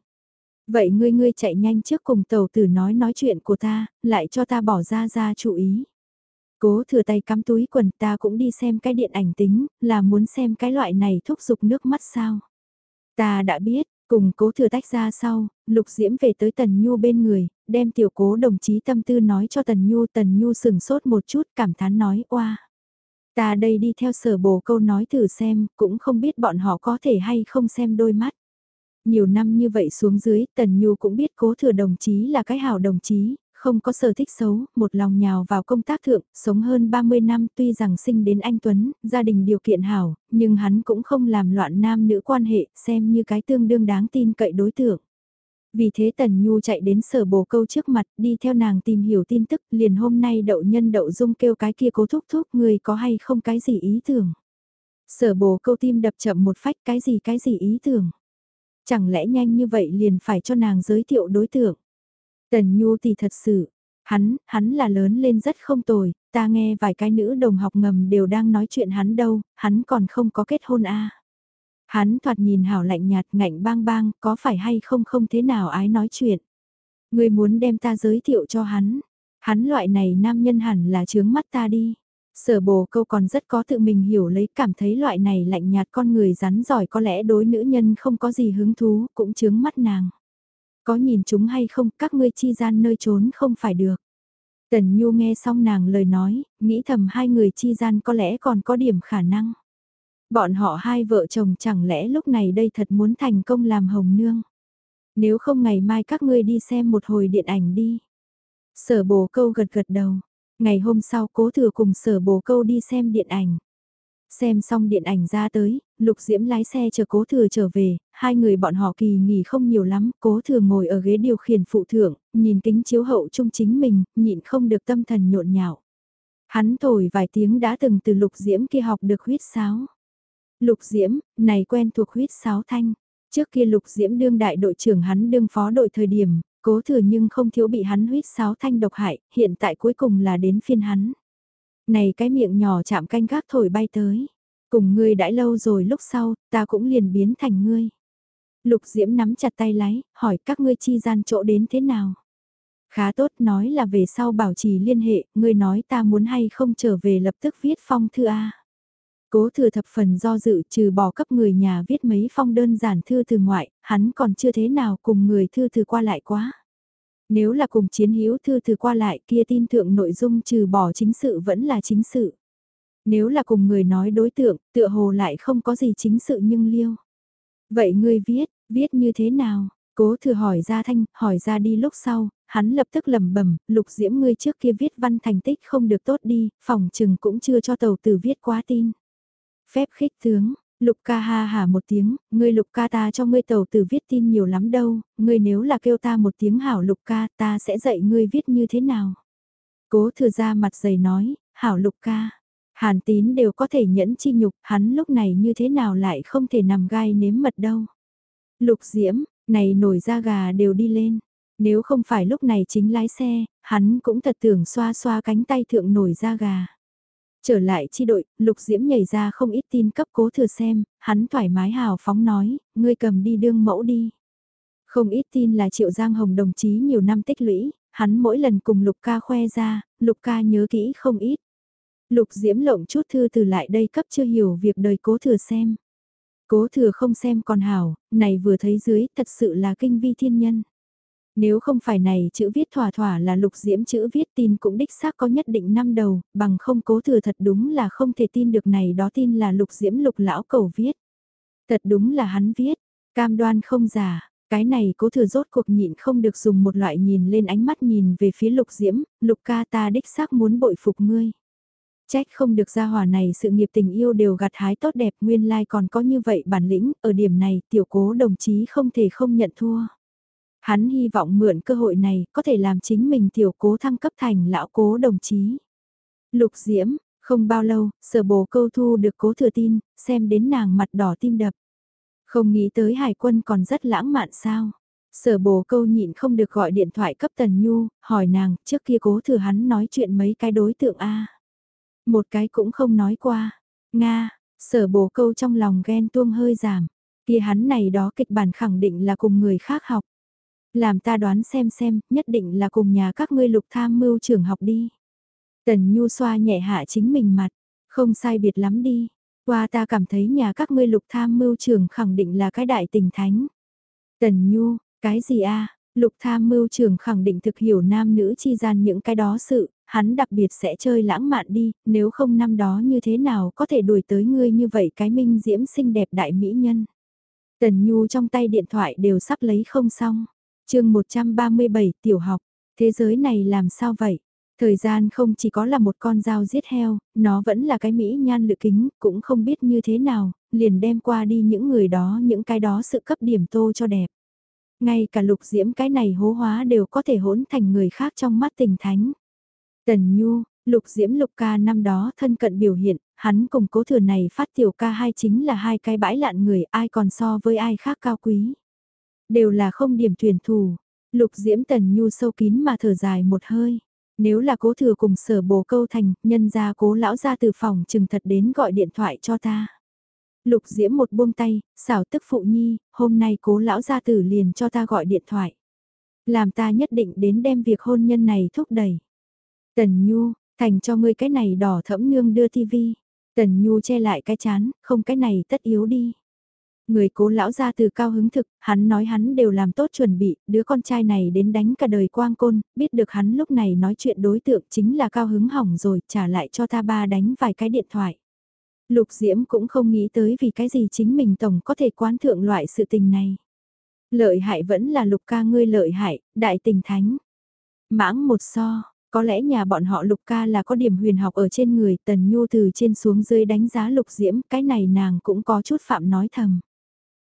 Vậy ngươi ngươi chạy nhanh trước cùng tàu tử nói nói chuyện của ta, lại cho ta bỏ ra ra chú ý. Cố thừa tay cắm túi quần ta cũng đi xem cái điện ảnh tính, là muốn xem cái loại này thúc giục nước mắt sao. Ta đã biết, cùng cố thừa tách ra sau, Lục Diễm về tới Tần Nhu bên người, đem tiểu cố đồng chí tâm tư nói cho Tần Nhu. Tần Nhu sừng sốt một chút cảm thán nói oa. Ta đây đi theo sở bồ câu nói thử xem, cũng không biết bọn họ có thể hay không xem đôi mắt. Nhiều năm như vậy xuống dưới, Tần Nhu cũng biết cố thừa đồng chí là cái hảo đồng chí, không có sở thích xấu, một lòng nhào vào công tác thượng, sống hơn 30 năm tuy rằng sinh đến anh Tuấn, gia đình điều kiện hảo, nhưng hắn cũng không làm loạn nam nữ quan hệ, xem như cái tương đương đáng tin cậy đối tượng. Vì thế Tần Nhu chạy đến sở bồ câu trước mặt, đi theo nàng tìm hiểu tin tức, liền hôm nay đậu nhân đậu dung kêu cái kia cố thúc thúc người có hay không cái gì ý tưởng. Sở bồ câu tim đập chậm một phách cái gì cái gì ý tưởng. Chẳng lẽ nhanh như vậy liền phải cho nàng giới thiệu đối tượng. Tần Nhu thì thật sự, hắn, hắn là lớn lên rất không tồi, ta nghe vài cái nữ đồng học ngầm đều đang nói chuyện hắn đâu, hắn còn không có kết hôn a. Hắn thoạt nhìn hảo lạnh nhạt ngạnh bang bang, có phải hay không không thế nào ái nói chuyện. Người muốn đem ta giới thiệu cho hắn, hắn loại này nam nhân hẳn là chướng mắt ta đi. Sở bồ câu còn rất có tự mình hiểu lấy cảm thấy loại này lạnh nhạt con người rắn giỏi có lẽ đối nữ nhân không có gì hứng thú cũng chướng mắt nàng. Có nhìn chúng hay không, các ngươi chi gian nơi trốn không phải được. Tần Nhu nghe xong nàng lời nói, nghĩ thầm hai người chi gian có lẽ còn có điểm khả năng. Bọn họ hai vợ chồng chẳng lẽ lúc này đây thật muốn thành công làm hồng nương. Nếu không ngày mai các ngươi đi xem một hồi điện ảnh đi. Sở bồ câu gật gật đầu. Ngày hôm sau cố thừa cùng sở bồ câu đi xem điện ảnh. Xem xong điện ảnh ra tới, Lục Diễm lái xe chờ cố thừa trở về, hai người bọn họ kỳ nghỉ không nhiều lắm, cố thừa ngồi ở ghế điều khiển phụ thượng, nhìn kính chiếu hậu trung chính mình, nhịn không được tâm thần nhộn nhạo. Hắn thổi vài tiếng đã từng từ Lục Diễm kia học được huyết sáo. Lục Diễm, này quen thuộc huyết sáo thanh. Trước kia Lục Diễm đương đại đội trưởng hắn đương phó đội thời điểm, cố thừa nhưng không thiếu bị hắn huyết sáo thanh độc hại, hiện tại cuối cùng là đến phiên hắn. Này cái miệng nhỏ chạm canh gác thổi bay tới. Cùng ngươi đãi lâu rồi lúc sau, ta cũng liền biến thành ngươi. Lục Diễm nắm chặt tay lái, hỏi các ngươi chi gian chỗ đến thế nào. Khá tốt nói là về sau bảo trì liên hệ, ngươi nói ta muốn hay không trở về lập tức viết phong thư A. Cố thừa thập phần do dự trừ bỏ cấp người nhà viết mấy phong đơn giản thư từ ngoại, hắn còn chưa thế nào cùng người thư từ qua lại quá. Nếu là cùng chiến hữu thư từ qua lại kia tin thượng nội dung trừ bỏ chính sự vẫn là chính sự. Nếu là cùng người nói đối tượng, tựa hồ lại không có gì chính sự nhưng liêu. Vậy ngươi viết, viết như thế nào? Cố thừa hỏi ra thanh, hỏi ra đi lúc sau, hắn lập tức lầm bẩm lục diễm ngươi trước kia viết văn thành tích không được tốt đi, phòng trừng cũng chưa cho tàu tử viết quá tin. Phép khích tướng, lục ca ha hả một tiếng, ngươi lục ca ta cho ngươi tàu tử viết tin nhiều lắm đâu, ngươi nếu là kêu ta một tiếng hảo lục ca ta sẽ dạy ngươi viết như thế nào. Cố thừa ra mặt dày nói, hảo lục ca. Hàn tín đều có thể nhẫn chi nhục, hắn lúc này như thế nào lại không thể nằm gai nếm mật đâu. Lục diễm, này nổi da gà đều đi lên. Nếu không phải lúc này chính lái xe, hắn cũng thật tưởng xoa xoa cánh tay thượng nổi da gà. Trở lại chi đội, lục diễm nhảy ra không ít tin cấp cố thừa xem, hắn thoải mái hào phóng nói, ngươi cầm đi đương mẫu đi. Không ít tin là Triệu Giang Hồng đồng chí nhiều năm tích lũy, hắn mỗi lần cùng Lục ca khoe ra, Lục ca nhớ kỹ không ít. Lục diễm lộng chút thư từ lại đây cấp chưa hiểu việc đời cố thừa xem. Cố thừa không xem còn hảo, này vừa thấy dưới thật sự là kinh vi thiên nhân. Nếu không phải này chữ viết thỏa thỏa là lục diễm chữ viết tin cũng đích xác có nhất định năm đầu, bằng không cố thừa thật đúng là không thể tin được này đó tin là lục diễm lục lão cầu viết. Thật đúng là hắn viết, cam đoan không giả, cái này cố thừa rốt cuộc nhịn không được dùng một loại nhìn lên ánh mắt nhìn về phía lục diễm, lục ca ta đích xác muốn bội phục ngươi. Trách không được gia hòa này sự nghiệp tình yêu đều gặt hái tốt đẹp nguyên lai like còn có như vậy bản lĩnh, ở điểm này tiểu cố đồng chí không thể không nhận thua. Hắn hy vọng mượn cơ hội này có thể làm chính mình tiểu cố thăng cấp thành lão cố đồng chí. Lục Diễm, không bao lâu, sở bồ câu thu được cố thừa tin, xem đến nàng mặt đỏ tim đập. Không nghĩ tới hải quân còn rất lãng mạn sao. Sở bồ câu nhịn không được gọi điện thoại cấp Tần Nhu, hỏi nàng, trước kia cố thừa hắn nói chuyện mấy cái đối tượng A. Một cái cũng không nói qua. Nga, sở bồ câu trong lòng ghen tuông hơi giảm. Kia hắn này đó kịch bản khẳng định là cùng người khác học. Làm ta đoán xem xem, nhất định là cùng nhà các ngươi lục tham mưu trưởng học đi. Tần Nhu xoa nhẹ hạ chính mình mặt, không sai biệt lắm đi. Qua ta cảm thấy nhà các ngươi lục tham mưu trưởng khẳng định là cái đại tình thánh. Tần Nhu, cái gì a Lục tham mưu trưởng khẳng định thực hiểu nam nữ chi gian những cái đó sự, hắn đặc biệt sẽ chơi lãng mạn đi, nếu không năm đó như thế nào có thể đuổi tới ngươi như vậy cái minh diễm xinh đẹp đại mỹ nhân. Tần Nhu trong tay điện thoại đều sắp lấy không xong chương 137 tiểu học, thế giới này làm sao vậy? Thời gian không chỉ có là một con dao giết heo, nó vẫn là cái mỹ nhan lự kính, cũng không biết như thế nào, liền đem qua đi những người đó những cái đó sự cấp điểm tô cho đẹp. Ngay cả lục diễm cái này hố hóa đều có thể hỗn thành người khác trong mắt tình thánh. Tần Nhu, lục diễm lục ca năm đó thân cận biểu hiện, hắn cùng cố thừa này phát tiểu ca hai chính là hai cái bãi lạn người ai còn so với ai khác cao quý. Đều là không điểm tuyển thủ, lục diễm tần Nhu sâu kín mà thở dài một hơi. Nếu là cố thừa cùng sở bồ câu thành, nhân ra cố lão ra từ phòng chừng thật đến gọi điện thoại cho ta. Lục diễm một buông tay, xảo tức phụ nhi, hôm nay cố lão gia tử liền cho ta gọi điện thoại. Làm ta nhất định đến đem việc hôn nhân này thúc đẩy. Tần Nhu, thành cho ngươi cái này đỏ thẫm nương đưa tivi. Tần Nhu che lại cái chán, không cái này tất yếu đi. Người cố lão ra từ cao hứng thực, hắn nói hắn đều làm tốt chuẩn bị, đứa con trai này đến đánh cả đời quang côn, biết được hắn lúc này nói chuyện đối tượng chính là cao hứng hỏng rồi, trả lại cho ta ba đánh vài cái điện thoại. Lục Diễm cũng không nghĩ tới vì cái gì chính mình tổng có thể quán thượng loại sự tình này. Lợi hại vẫn là lục ca ngươi lợi hại, đại tình thánh. Mãng một so, có lẽ nhà bọn họ lục ca là có điểm huyền học ở trên người tần nhu từ trên xuống dưới đánh giá lục diễm, cái này nàng cũng có chút phạm nói thầm.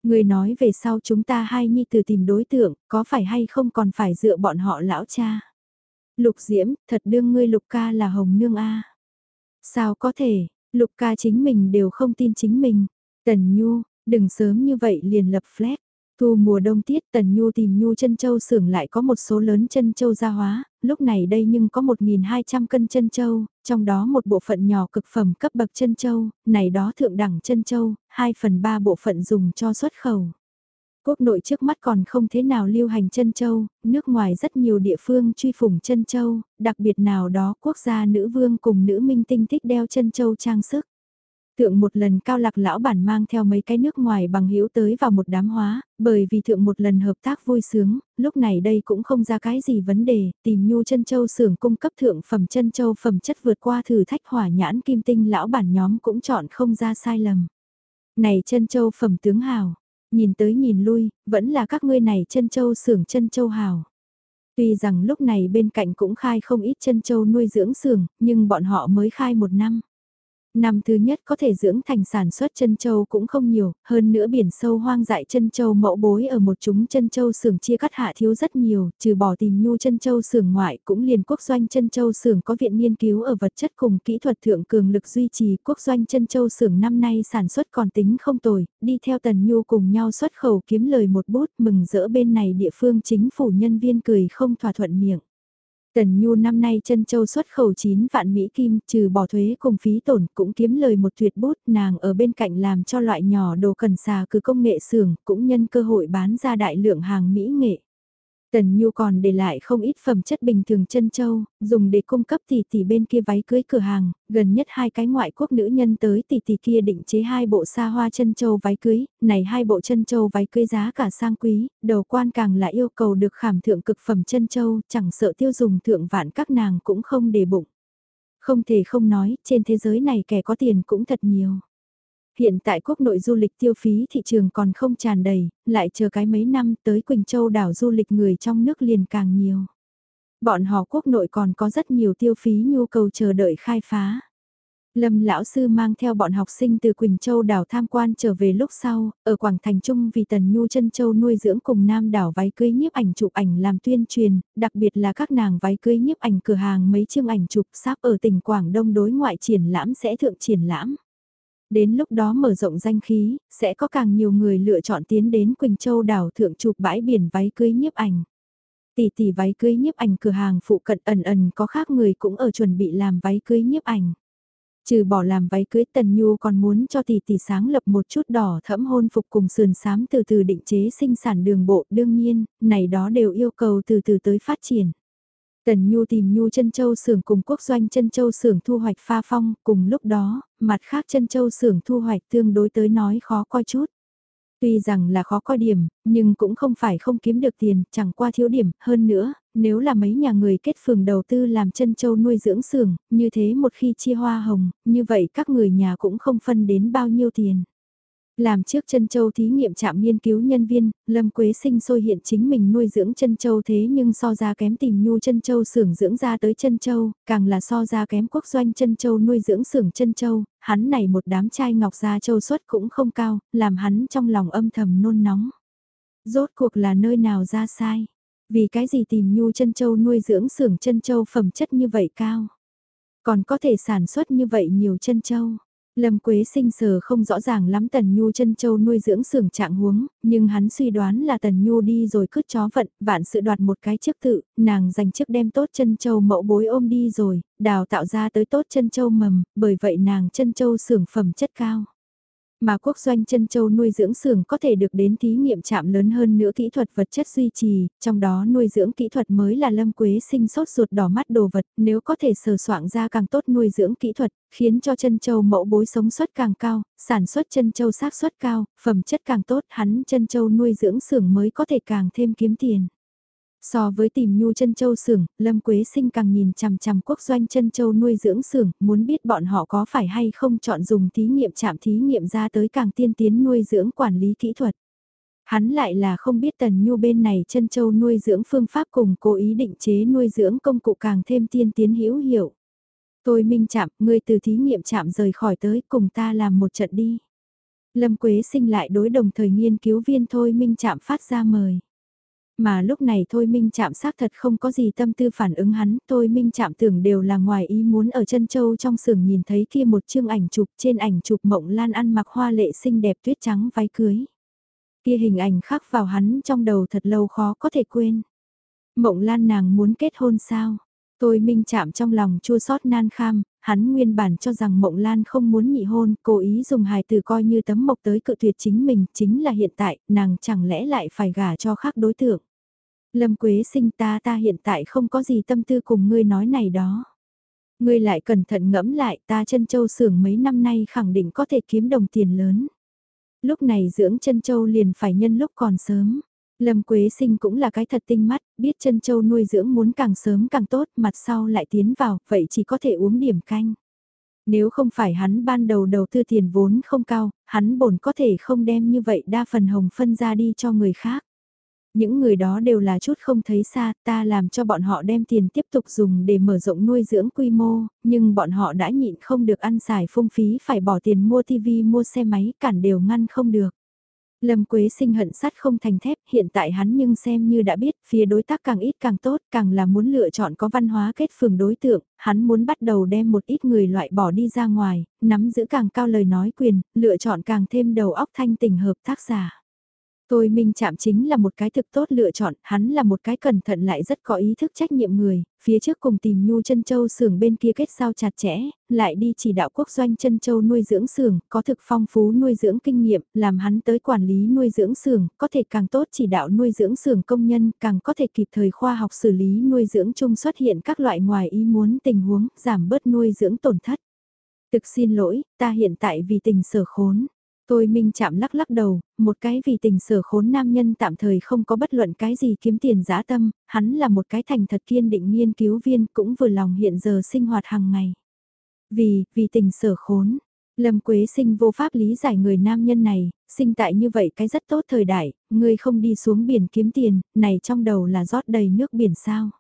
Người nói về sau chúng ta hai nhi từ tìm đối tượng, có phải hay không còn phải dựa bọn họ lão cha. Lục diễm, thật đương ngươi lục ca là hồng nương a Sao có thể, lục ca chính mình đều không tin chính mình. Tần Nhu, đừng sớm như vậy liền lập flat. Thu mùa đông tiết Tần Nhu tìm Nhu chân châu xưởng lại có một số lớn chân châu gia hóa, lúc này đây nhưng có 1.200 cân chân châu, trong đó một bộ phận nhỏ cực phẩm cấp bậc chân châu, này đó thượng đẳng chân châu, 2 phần 3 bộ phận dùng cho xuất khẩu. Quốc nội trước mắt còn không thế nào lưu hành chân châu, nước ngoài rất nhiều địa phương truy phủng chân châu, đặc biệt nào đó quốc gia nữ vương cùng nữ minh tinh thích đeo chân châu trang sức. Thượng một lần cao lạc lão bản mang theo mấy cái nước ngoài bằng hữu tới vào một đám hóa, bởi vì thượng một lần hợp tác vui sướng, lúc này đây cũng không ra cái gì vấn đề, tìm nhu chân châu xưởng cung cấp thượng phẩm chân châu phẩm chất vượt qua thử thách hỏa nhãn kim tinh lão bản nhóm cũng chọn không ra sai lầm. Này chân châu phẩm tướng hào, nhìn tới nhìn lui, vẫn là các ngươi này chân châu xưởng chân châu hào. Tuy rằng lúc này bên cạnh cũng khai không ít chân châu nuôi dưỡng xưởng, nhưng bọn họ mới khai một năm. Năm thứ nhất có thể dưỡng thành sản xuất chân châu cũng không nhiều, hơn nữa biển sâu hoang dại chân châu mẫu bối ở một chúng chân châu xưởng chia cắt hạ thiếu rất nhiều, trừ bỏ tìm nhu chân châu xưởng ngoại cũng liền quốc doanh chân châu xưởng có viện nghiên cứu ở vật chất cùng kỹ thuật thượng cường lực duy trì quốc doanh chân châu xưởng năm nay sản xuất còn tính không tồi, đi theo tần nhu cùng nhau xuất khẩu kiếm lời một bút mừng rỡ bên này địa phương chính phủ nhân viên cười không thỏa thuận miệng. Tần Nhu năm nay chân châu xuất khẩu 9 vạn Mỹ Kim, trừ bỏ thuế cùng phí tổn cũng kiếm lời một tuyệt bút, nàng ở bên cạnh làm cho loại nhỏ đồ cần xà cứ công nghệ xưởng, cũng nhân cơ hội bán ra đại lượng hàng Mỹ nghệ. Tần Nhu còn để lại không ít phẩm chất bình thường chân châu, dùng để cung cấp tỷ tỷ bên kia váy cưới cửa hàng, gần nhất hai cái ngoại quốc nữ nhân tới tỷ tỷ kia định chế hai bộ xa hoa chân châu váy cưới, này hai bộ chân châu váy cưới giá cả sang quý, đầu quan càng là yêu cầu được khảm thượng cực phẩm chân châu, chẳng sợ tiêu dùng thượng vạn các nàng cũng không để bụng. Không thể không nói, trên thế giới này kẻ có tiền cũng thật nhiều. Hiện tại quốc nội du lịch tiêu phí thị trường còn không tràn đầy, lại chờ cái mấy năm tới Quỳnh Châu đảo du lịch người trong nước liền càng nhiều. Bọn họ quốc nội còn có rất nhiều tiêu phí nhu cầu chờ đợi khai phá. Lâm lão sư mang theo bọn học sinh từ Quỳnh Châu đảo tham quan trở về lúc sau, ở Quảng Thành Trung vì Tần Nhu chân Châu nuôi dưỡng cùng Nam đảo váy cưới nhiếp ảnh chụp ảnh làm tuyên truyền, đặc biệt là các nàng váy cưới nhiếp ảnh cửa hàng mấy chương ảnh chụp sắp ở tỉnh Quảng Đông đối ngoại triển lãm sẽ thượng triển lãm. Đến lúc đó mở rộng danh khí, sẽ có càng nhiều người lựa chọn tiến đến Quỳnh Châu đảo thượng chụp bãi biển váy cưới nhiếp ảnh. Tỷ tỷ váy cưới nhiếp ảnh cửa hàng phụ cận ẩn ẩn có khác người cũng ở chuẩn bị làm váy cưới nhiếp ảnh. Trừ bỏ làm váy cưới Tần Nhu còn muốn cho tỷ tỷ sáng lập một chút đỏ thẫm hôn phục cùng sườn sám từ từ định chế sinh sản đường bộ đương nhiên, này đó đều yêu cầu từ từ tới phát triển. Tần Nhu tìm Nhu chân châu xưởng cùng quốc doanh chân châu xưởng thu hoạch pha phong, cùng lúc đó, mặt khác chân châu xưởng thu hoạch tương đối tới nói khó coi chút. Tuy rằng là khó coi điểm, nhưng cũng không phải không kiếm được tiền, chẳng qua thiếu điểm, hơn nữa, nếu là mấy nhà người kết phường đầu tư làm chân châu nuôi dưỡng xưởng, như thế một khi chia hoa hồng, như vậy các người nhà cũng không phân đến bao nhiêu tiền. Làm trước chân châu thí nghiệm trạm nghiên cứu nhân viên, Lâm Quế Sinh sôi hiện chính mình nuôi dưỡng chân châu thế nhưng so ra kém tìm nhu chân châu xưởng dưỡng ra tới chân châu, càng là so ra kém quốc doanh chân châu nuôi dưỡng xưởng chân châu, hắn này một đám trai ngọc gia châu suất cũng không cao, làm hắn trong lòng âm thầm nôn nóng. Rốt cuộc là nơi nào ra sai? Vì cái gì tìm nhu chân châu nuôi dưỡng xưởng chân châu phẩm chất như vậy cao? Còn có thể sản xuất như vậy nhiều chân châu? Lâm Quế sinh sờ không rõ ràng lắm Tần Nhu chân châu nuôi dưỡng sưởng trạng huống, nhưng hắn suy đoán là Tần Nhu đi rồi cướp chó vận, vạn sự đoạt một cái chức tự, nàng dành chức đem tốt chân châu mẫu bối ôm đi rồi, đào tạo ra tới tốt chân châu mầm, bởi vậy nàng chân châu sưởng phẩm chất cao. Mà quốc doanh chân châu nuôi dưỡng xưởng có thể được đến thí nghiệm chạm lớn hơn nữa kỹ thuật vật chất duy trì, trong đó nuôi dưỡng kỹ thuật mới là lâm quế sinh sốt ruột đỏ mắt đồ vật, nếu có thể sờ soạn ra càng tốt nuôi dưỡng kỹ thuật, khiến cho chân châu mẫu bối sống suất càng cao, sản xuất chân châu xác suất cao, phẩm chất càng tốt, hắn chân châu nuôi dưỡng xưởng mới có thể càng thêm kiếm tiền. So với tìm nhu chân châu xưởng, Lâm Quế Sinh càng nhìn chằm chằm quốc doanh chân châu nuôi dưỡng xưởng, muốn biết bọn họ có phải hay không chọn dùng thí nghiệm chạm thí nghiệm ra tới càng tiên tiến nuôi dưỡng quản lý kỹ thuật. Hắn lại là không biết tần nhu bên này chân châu nuôi dưỡng phương pháp cùng cố ý định chế nuôi dưỡng công cụ càng thêm tiên tiến hữu hiệu. Tôi minh chạm, người từ thí nghiệm chạm rời khỏi tới cùng ta làm một trận đi. Lâm Quế sinh lại đối đồng thời nghiên cứu viên Thôi Minh Chạm phát ra mời. Mà lúc này Thôi Minh Chạm xác thật không có gì tâm tư phản ứng hắn, Thôi Minh Chạm tưởng đều là ngoài ý muốn ở chân châu trong sườn nhìn thấy kia một chương ảnh chụp trên ảnh chụp mộng lan ăn mặc hoa lệ xinh đẹp tuyết trắng váy cưới. Kia hình ảnh khắc vào hắn trong đầu thật lâu khó có thể quên. Mộng Lan nàng muốn kết hôn sao? Tôi minh chạm trong lòng chua xót nan kham, hắn nguyên bản cho rằng Mộng Lan không muốn nhị hôn, cố ý dùng hài từ coi như tấm mộc tới cự tuyệt chính mình, chính là hiện tại, nàng chẳng lẽ lại phải gả cho khác đối tượng. Lâm Quế sinh ta ta hiện tại không có gì tâm tư cùng ngươi nói này đó. Ngươi lại cẩn thận ngẫm lại ta chân châu xưởng mấy năm nay khẳng định có thể kiếm đồng tiền lớn. Lúc này dưỡng chân châu liền phải nhân lúc còn sớm. Lâm Quế Sinh cũng là cái thật tinh mắt, biết chân châu nuôi dưỡng muốn càng sớm càng tốt, mặt sau lại tiến vào, vậy chỉ có thể uống điểm canh. Nếu không phải hắn ban đầu đầu tư tiền vốn không cao, hắn bổn có thể không đem như vậy đa phần hồng phân ra đi cho người khác. Những người đó đều là chút không thấy xa, ta làm cho bọn họ đem tiền tiếp tục dùng để mở rộng nuôi dưỡng quy mô, nhưng bọn họ đã nhịn không được ăn xài phung phí phải bỏ tiền mua tivi mua xe máy cản đều ngăn không được. Lâm Quế sinh hận sắt không thành thép, hiện tại hắn nhưng xem như đã biết, phía đối tác càng ít càng tốt, càng là muốn lựa chọn có văn hóa kết phường đối tượng, hắn muốn bắt đầu đem một ít người loại bỏ đi ra ngoài, nắm giữ càng cao lời nói quyền, lựa chọn càng thêm đầu óc thanh tình hợp tác giả. Tôi Minh Chạm chính là một cái thực tốt lựa chọn, hắn là một cái cẩn thận lại rất có ý thức trách nhiệm người, phía trước cùng tìm Nhu chân Châu xưởng bên kia kết sao chặt chẽ, lại đi chỉ đạo quốc doanh chân Châu nuôi dưỡng xưởng, có thực phong phú nuôi dưỡng kinh nghiệm, làm hắn tới quản lý nuôi dưỡng xưởng, có thể càng tốt chỉ đạo nuôi dưỡng xưởng công nhân, càng có thể kịp thời khoa học xử lý nuôi dưỡng chung xuất hiện các loại ngoài ý muốn tình huống, giảm bớt nuôi dưỡng tổn thất. Thực xin lỗi, ta hiện tại vì tình sở khốn. Tôi minh chạm lắc lắc đầu, một cái vì tình sở khốn nam nhân tạm thời không có bất luận cái gì kiếm tiền giã tâm, hắn là một cái thành thật kiên định nghiên cứu viên cũng vừa lòng hiện giờ sinh hoạt hàng ngày. Vì, vì tình sở khốn, Lâm Quế sinh vô pháp lý giải người nam nhân này, sinh tại như vậy cái rất tốt thời đại, người không đi xuống biển kiếm tiền, này trong đầu là rót đầy nước biển sao.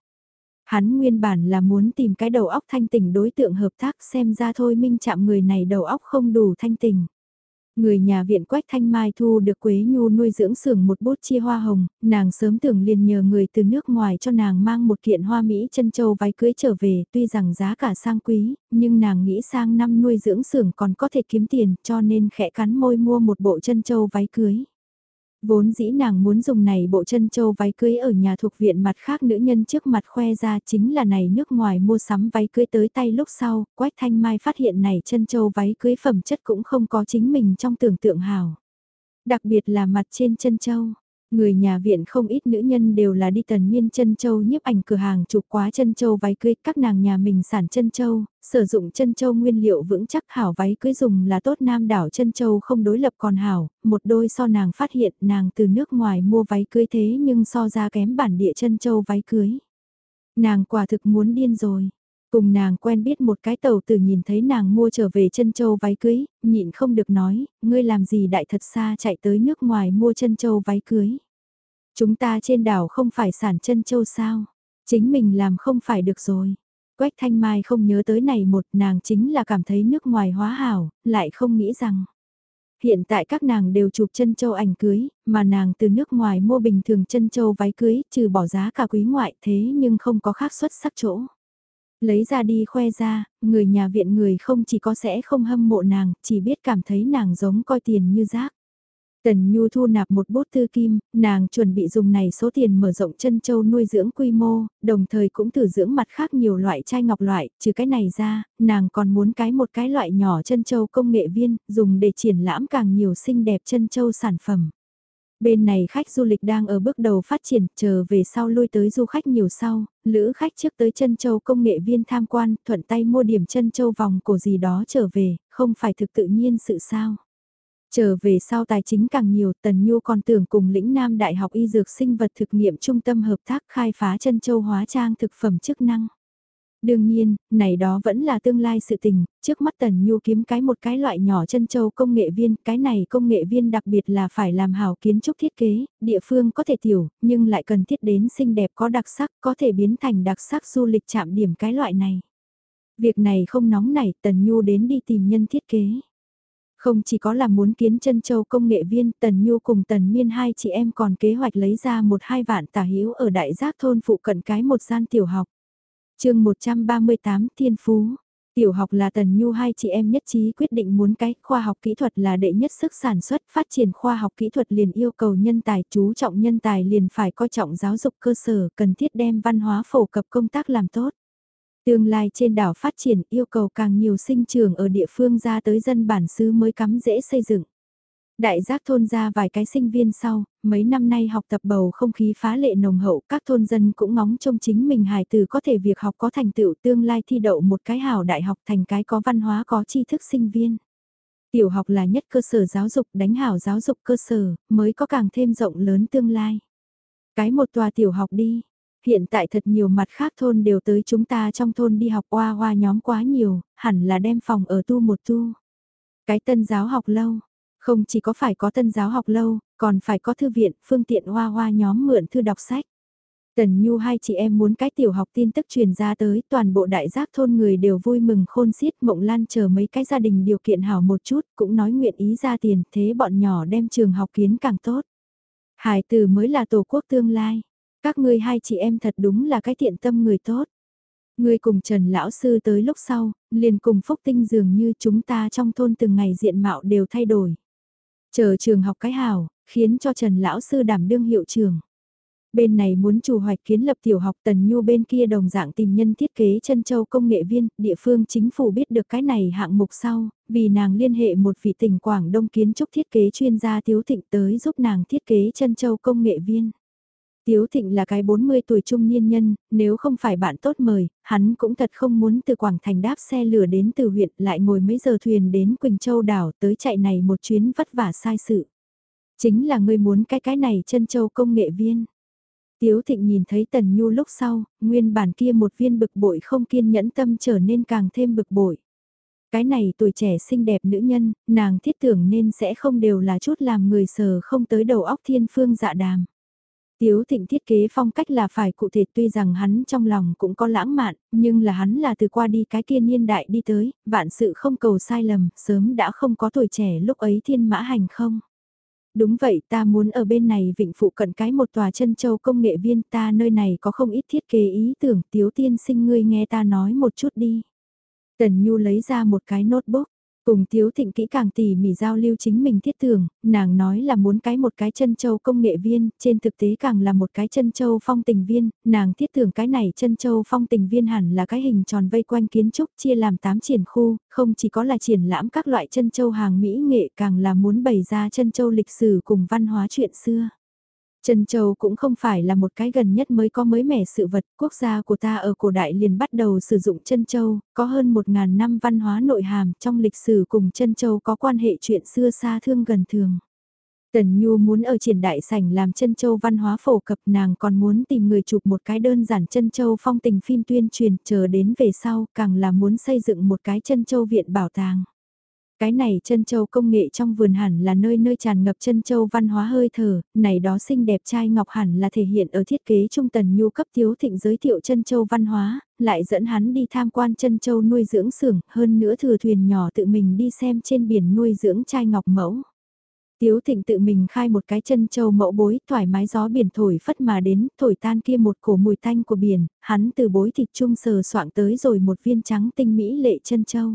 Hắn nguyên bản là muốn tìm cái đầu óc thanh tỉnh đối tượng hợp tác xem ra thôi minh chạm người này đầu óc không đủ thanh tỉnh. Người nhà viện Quách Thanh Mai thu được Quế Nhu nuôi dưỡng xưởng một bút chia hoa hồng, nàng sớm tưởng liền nhờ người từ nước ngoài cho nàng mang một kiện hoa Mỹ chân châu váy cưới trở về, tuy rằng giá cả sang quý, nhưng nàng nghĩ sang năm nuôi dưỡng xưởng còn có thể kiếm tiền cho nên khẽ cắn môi mua một bộ chân châu váy cưới. Vốn dĩ nàng muốn dùng này bộ chân châu váy cưới ở nhà thuộc viện mặt khác nữ nhân trước mặt khoe ra chính là này nước ngoài mua sắm váy cưới tới tay lúc sau, Quách Thanh Mai phát hiện này chân châu váy cưới phẩm chất cũng không có chính mình trong tưởng tượng hào. Đặc biệt là mặt trên chân châu, Người nhà viện không ít nữ nhân đều là đi tần miên chân châu nhiếp ảnh cửa hàng chụp quá chân châu váy cưới các nàng nhà mình sản chân châu, sử dụng chân châu nguyên liệu vững chắc hảo váy cưới dùng là tốt nam đảo chân châu không đối lập còn hảo, một đôi so nàng phát hiện nàng từ nước ngoài mua váy cưới thế nhưng so ra kém bản địa chân châu váy cưới. Nàng quả thực muốn điên rồi. Cùng nàng quen biết một cái tàu từ nhìn thấy nàng mua trở về chân châu váy cưới, nhịn không được nói, ngươi làm gì đại thật xa chạy tới nước ngoài mua chân châu váy cưới. Chúng ta trên đảo không phải sản chân châu sao, chính mình làm không phải được rồi. Quách Thanh Mai không nhớ tới này một nàng chính là cảm thấy nước ngoài hóa hảo, lại không nghĩ rằng. Hiện tại các nàng đều chụp chân châu ảnh cưới, mà nàng từ nước ngoài mua bình thường chân châu váy cưới, trừ bỏ giá cả quý ngoại thế nhưng không có khác xuất sắc chỗ. Lấy ra đi khoe ra, người nhà viện người không chỉ có sẽ không hâm mộ nàng, chỉ biết cảm thấy nàng giống coi tiền như rác. Tần Nhu thu nạp một bút tư kim, nàng chuẩn bị dùng này số tiền mở rộng chân châu nuôi dưỡng quy mô, đồng thời cũng thử dưỡng mặt khác nhiều loại chai ngọc loại, trừ cái này ra, nàng còn muốn cái một cái loại nhỏ chân châu công nghệ viên, dùng để triển lãm càng nhiều xinh đẹp chân châu sản phẩm. Bên này khách du lịch đang ở bước đầu phát triển, chờ về sau lui tới du khách nhiều sau, lữ khách trước tới chân châu công nghệ viên tham quan, thuận tay mua điểm chân châu vòng cổ gì đó trở về, không phải thực tự nhiên sự sao. Trở về sau tài chính càng nhiều, Tần Nhu còn tưởng cùng lĩnh Nam Đại học Y Dược Sinh vật thực nghiệm trung tâm hợp tác khai phá chân châu hóa trang thực phẩm chức năng. Đương nhiên, này đó vẫn là tương lai sự tình, trước mắt Tần Nhu kiếm cái một cái loại nhỏ chân châu công nghệ viên, cái này công nghệ viên đặc biệt là phải làm hào kiến trúc thiết kế, địa phương có thể tiểu, nhưng lại cần thiết đến xinh đẹp có đặc sắc, có thể biến thành đặc sắc du lịch chạm điểm cái loại này. Việc này không nóng nảy, Tần Nhu đến đi tìm nhân thiết kế. Không chỉ có là muốn kiến chân châu công nghệ viên, Tần Nhu cùng Tần Miên hai chị em còn kế hoạch lấy ra một hai vạn tả hữu ở đại giác thôn phụ cận cái một gian tiểu học chương 138 Thiên Phú Tiểu học là Tần Nhu hai chị em nhất trí quyết định muốn cái, khoa học kỹ thuật là đệ nhất sức sản xuất, phát triển khoa học kỹ thuật liền yêu cầu nhân tài, chú trọng nhân tài liền phải coi trọng giáo dục cơ sở, cần thiết đem văn hóa phổ cập công tác làm tốt. Tương lai trên đảo phát triển yêu cầu càng nhiều sinh trường ở địa phương ra tới dân bản xứ mới cắm dễ xây dựng. Đại giác thôn ra vài cái sinh viên sau, mấy năm nay học tập bầu không khí phá lệ nồng hậu, các thôn dân cũng ngóng trông chính mình hài từ có thể việc học có thành tựu tương lai thi đậu một cái hảo đại học thành cái có văn hóa có tri thức sinh viên. Tiểu học là nhất cơ sở giáo dục đánh hảo giáo dục cơ sở, mới có càng thêm rộng lớn tương lai. Cái một tòa tiểu học đi, hiện tại thật nhiều mặt khác thôn đều tới chúng ta trong thôn đi học qua hoa nhóm quá nhiều, hẳn là đem phòng ở tu một tu. Cái tân giáo học lâu, không chỉ có phải có tân giáo học lâu, còn phải có thư viện, phương tiện hoa hoa nhóm mượn thư đọc sách. Tần Nhu hai chị em muốn cái tiểu học tin tức truyền ra tới, toàn bộ đại giác thôn người đều vui mừng khôn xiết mộng lan chờ mấy cái gia đình điều kiện hảo một chút, cũng nói nguyện ý ra tiền, thế bọn nhỏ đem trường học kiến càng tốt. Hải từ mới là tổ quốc tương lai. Các ngươi hai chị em thật đúng là cái thiện tâm người tốt. Ngươi cùng Trần Lão Sư tới lúc sau, liền cùng Phúc Tinh dường như chúng ta trong thôn từng ngày diện mạo đều thay đổi. Chờ trường học cái hào, khiến cho Trần Lão Sư đảm đương hiệu trường. Bên này muốn chủ hoạch kiến lập tiểu học Tần Nhu bên kia đồng dạng tìm nhân thiết kế chân châu công nghệ viên, địa phương chính phủ biết được cái này hạng mục sau, vì nàng liên hệ một vị tỉnh Quảng Đông kiến trúc thiết kế chuyên gia Tiếu Thịnh tới giúp nàng thiết kế chân châu công nghệ viên. Tiếu Thịnh là cái 40 tuổi trung niên nhân, nếu không phải bạn tốt mời, hắn cũng thật không muốn từ Quảng Thành đáp xe lửa đến từ huyện lại ngồi mấy giờ thuyền đến Quỳnh Châu đảo tới chạy này một chuyến vất vả sai sự. Chính là người muốn cái cái này chân châu công nghệ viên. Tiếu Thịnh nhìn thấy Tần Nhu lúc sau, nguyên bản kia một viên bực bội không kiên nhẫn tâm trở nên càng thêm bực bội. Cái này tuổi trẻ xinh đẹp nữ nhân, nàng thiết tưởng nên sẽ không đều là chút làm người sờ không tới đầu óc thiên phương dạ đàm. Tiếu thịnh thiết kế phong cách là phải cụ thể tuy rằng hắn trong lòng cũng có lãng mạn, nhưng là hắn là từ qua đi cái kia niên đại đi tới, vạn sự không cầu sai lầm, sớm đã không có tuổi trẻ lúc ấy thiên mã hành không. Đúng vậy ta muốn ở bên này vịnh phụ cận cái một tòa chân châu công nghệ viên ta nơi này có không ít thiết kế ý tưởng tiếu tiên sinh ngươi nghe ta nói một chút đi. Tần Nhu lấy ra một cái notebook, Cùng Tiếu Thịnh kỹ càng tỉ mỉ giao lưu chính mình thiết tưởng, nàng nói là muốn cái một cái chân châu công nghệ viên, trên thực tế càng là một cái chân châu phong tình viên, nàng thiết tưởng cái này chân châu phong tình viên hẳn là cái hình tròn vây quanh kiến trúc chia làm 8 triển khu, không chỉ có là triển lãm các loại chân châu hàng mỹ nghệ càng là muốn bày ra chân châu lịch sử cùng văn hóa chuyện xưa. Trân Châu cũng không phải là một cái gần nhất mới có mới mẻ sự vật, quốc gia của ta ở cổ đại liền bắt đầu sử dụng Trân Châu, có hơn 1.000 năm văn hóa nội hàm trong lịch sử cùng Trân Châu có quan hệ chuyện xưa xa thương gần thường. Tần Nhu muốn ở triển đại sảnh làm chân châu văn hóa phổ cập nàng còn muốn tìm người chụp một cái đơn giản chân châu phong tình phim tuyên truyền chờ đến về sau càng là muốn xây dựng một cái chân châu viện bảo tàng. Cái này chân châu công nghệ trong vườn hẳn là nơi nơi tràn ngập chân châu văn hóa hơi thở, này đó xinh đẹp trai ngọc hẳn là thể hiện ở thiết kế trung tần nhu cấp thiếu thịnh giới thiệu chân châu văn hóa, lại dẫn hắn đi tham quan chân châu nuôi dưỡng xưởng, hơn nữa thừa thuyền nhỏ tự mình đi xem trên biển nuôi dưỡng trai ngọc mẫu. Tiếu thịnh tự mình khai một cái chân châu mẫu bối, thoải mái gió biển thổi phất mà đến, thổi tan kia một cổ mùi tanh của biển, hắn từ bối thịt trung sờ soạng tới rồi một viên trắng tinh mỹ lệ chân châu.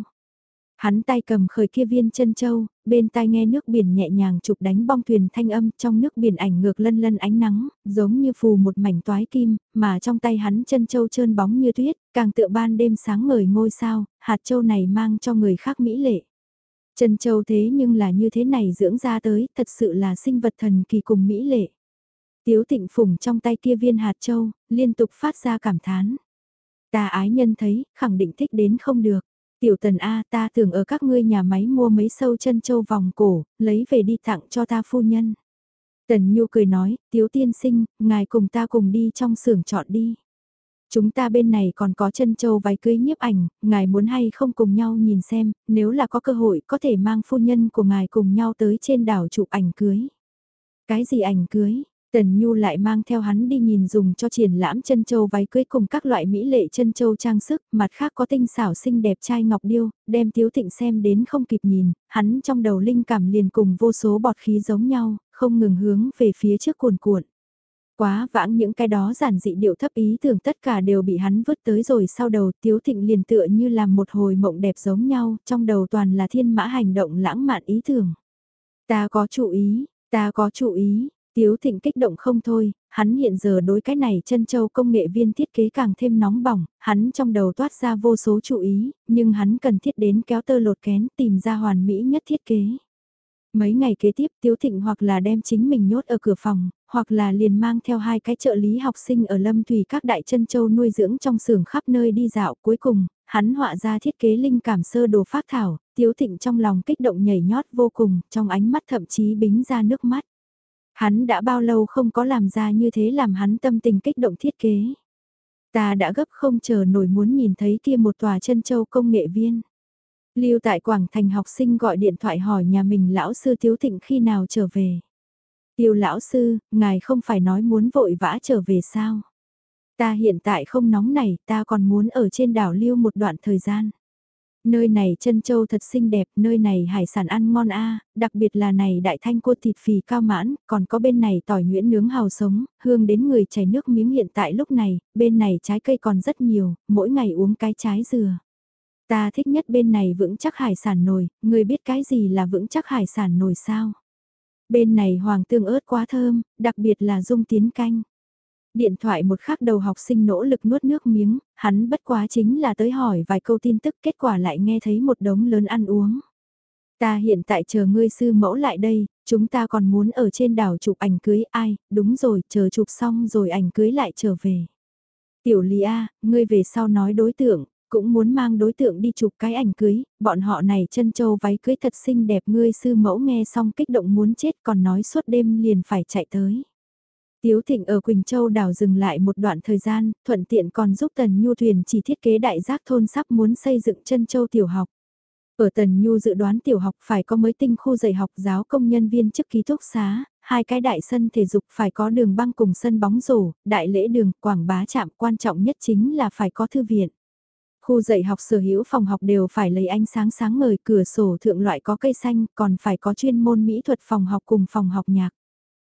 Hắn tay cầm khởi kia viên chân châu, bên tai nghe nước biển nhẹ nhàng chụp đánh bong thuyền thanh âm trong nước biển ảnh ngược lân lân ánh nắng, giống như phù một mảnh toái kim, mà trong tay hắn chân châu trơn bóng như tuyết, càng tựa ban đêm sáng ngời ngôi sao, hạt châu này mang cho người khác mỹ lệ. Chân châu thế nhưng là như thế này dưỡng ra tới, thật sự là sinh vật thần kỳ cùng mỹ lệ. Tiếu tịnh phùng trong tay kia viên hạt châu, liên tục phát ra cảm thán. Ta ái nhân thấy, khẳng định thích đến không được. Tiểu tần A ta tưởng ở các ngươi nhà máy mua mấy sâu chân châu vòng cổ, lấy về đi tặng cho ta phu nhân. Tần Nhu cười nói, tiếu tiên sinh, ngài cùng ta cùng đi trong xưởng chọn đi. Chúng ta bên này còn có chân châu váy cưới nhiếp ảnh, ngài muốn hay không cùng nhau nhìn xem, nếu là có cơ hội có thể mang phu nhân của ngài cùng nhau tới trên đảo chụp ảnh cưới. Cái gì ảnh cưới? Tần Nhu lại mang theo hắn đi nhìn dùng cho triển lãm chân châu váy cưới cùng các loại mỹ lệ chân châu trang sức, mặt khác có tinh xảo xinh đẹp trai ngọc điêu, đem Tiếu Thịnh xem đến không kịp nhìn, hắn trong đầu linh cảm liền cùng vô số bọt khí giống nhau, không ngừng hướng về phía trước cuồn cuộn. Quá vãng những cái đó giản dị điệu thấp ý tưởng tất cả đều bị hắn vứt tới rồi sau đầu Tiếu Thịnh liền tựa như làm một hồi mộng đẹp giống nhau, trong đầu toàn là thiên mã hành động lãng mạn ý tưởng. Ta có chú ý, ta có chú ý, Tiếu Thịnh kích động không thôi, hắn hiện giờ đối cái này chân châu công nghệ viên thiết kế càng thêm nóng bỏng, hắn trong đầu toát ra vô số chú ý, nhưng hắn cần thiết đến kéo tơ lột kén tìm ra hoàn mỹ nhất thiết kế. Mấy ngày kế tiếp Tiếu Thịnh hoặc là đem chính mình nhốt ở cửa phòng, hoặc là liền mang theo hai cái trợ lý học sinh ở Lâm Thủy các đại chân châu nuôi dưỡng trong xưởng khắp nơi đi dạo cuối cùng, hắn họa ra thiết kế linh cảm sơ đồ phát thảo, Tiếu Thịnh trong lòng kích động nhảy nhót vô cùng, trong ánh mắt thậm chí bính ra nước mắt. Hắn đã bao lâu không có làm ra như thế làm hắn tâm tình kích động thiết kế. Ta đã gấp không chờ nổi muốn nhìn thấy kia một tòa chân châu công nghệ viên. Lưu tại Quảng Thành học sinh gọi điện thoại hỏi nhà mình lão sư Tiếu Thịnh khi nào trở về. Tiêu lão sư, ngài không phải nói muốn vội vã trở về sao? Ta hiện tại không nóng này, ta còn muốn ở trên đảo lưu một đoạn thời gian. Nơi này chân châu thật xinh đẹp, nơi này hải sản ăn ngon a, đặc biệt là này đại thanh cua thịt phì cao mãn, còn có bên này tỏi nhuyễn nướng hào sống, hương đến người chảy nước miếng hiện tại lúc này, bên này trái cây còn rất nhiều, mỗi ngày uống cái trái dừa. Ta thích nhất bên này vững chắc hải sản nồi, người biết cái gì là vững chắc hải sản nồi sao? Bên này hoàng tương ớt quá thơm, đặc biệt là dung tiến canh. Điện thoại một khắc đầu học sinh nỗ lực nuốt nước miếng, hắn bất quá chính là tới hỏi vài câu tin tức kết quả lại nghe thấy một đống lớn ăn uống. Ta hiện tại chờ ngươi sư mẫu lại đây, chúng ta còn muốn ở trên đảo chụp ảnh cưới ai, đúng rồi, chờ chụp xong rồi ảnh cưới lại trở về. Tiểu Lý A, ngươi về sau nói đối tượng, cũng muốn mang đối tượng đi chụp cái ảnh cưới, bọn họ này chân châu váy cưới thật xinh đẹp ngươi sư mẫu nghe xong kích động muốn chết còn nói suốt đêm liền phải chạy tới. Tiếu Thịnh ở Quỳnh Châu đảo dừng lại một đoạn thời gian, thuận tiện còn giúp Tần Nhu thuyền chỉ thiết kế đại giác thôn sắp muốn xây dựng chân châu tiểu học. Ở Tần Nhu dự đoán tiểu học phải có mới tinh khu dạy học giáo công nhân viên chức ký túc xá, hai cái đại sân thể dục phải có đường băng cùng sân bóng rổ, đại lễ đường, quảng bá trạm quan trọng nhất chính là phải có thư viện. Khu dạy học sở hữu phòng học đều phải lấy ánh sáng sáng ngời cửa sổ thượng loại có cây xanh, còn phải có chuyên môn mỹ thuật phòng học cùng phòng học nhạc.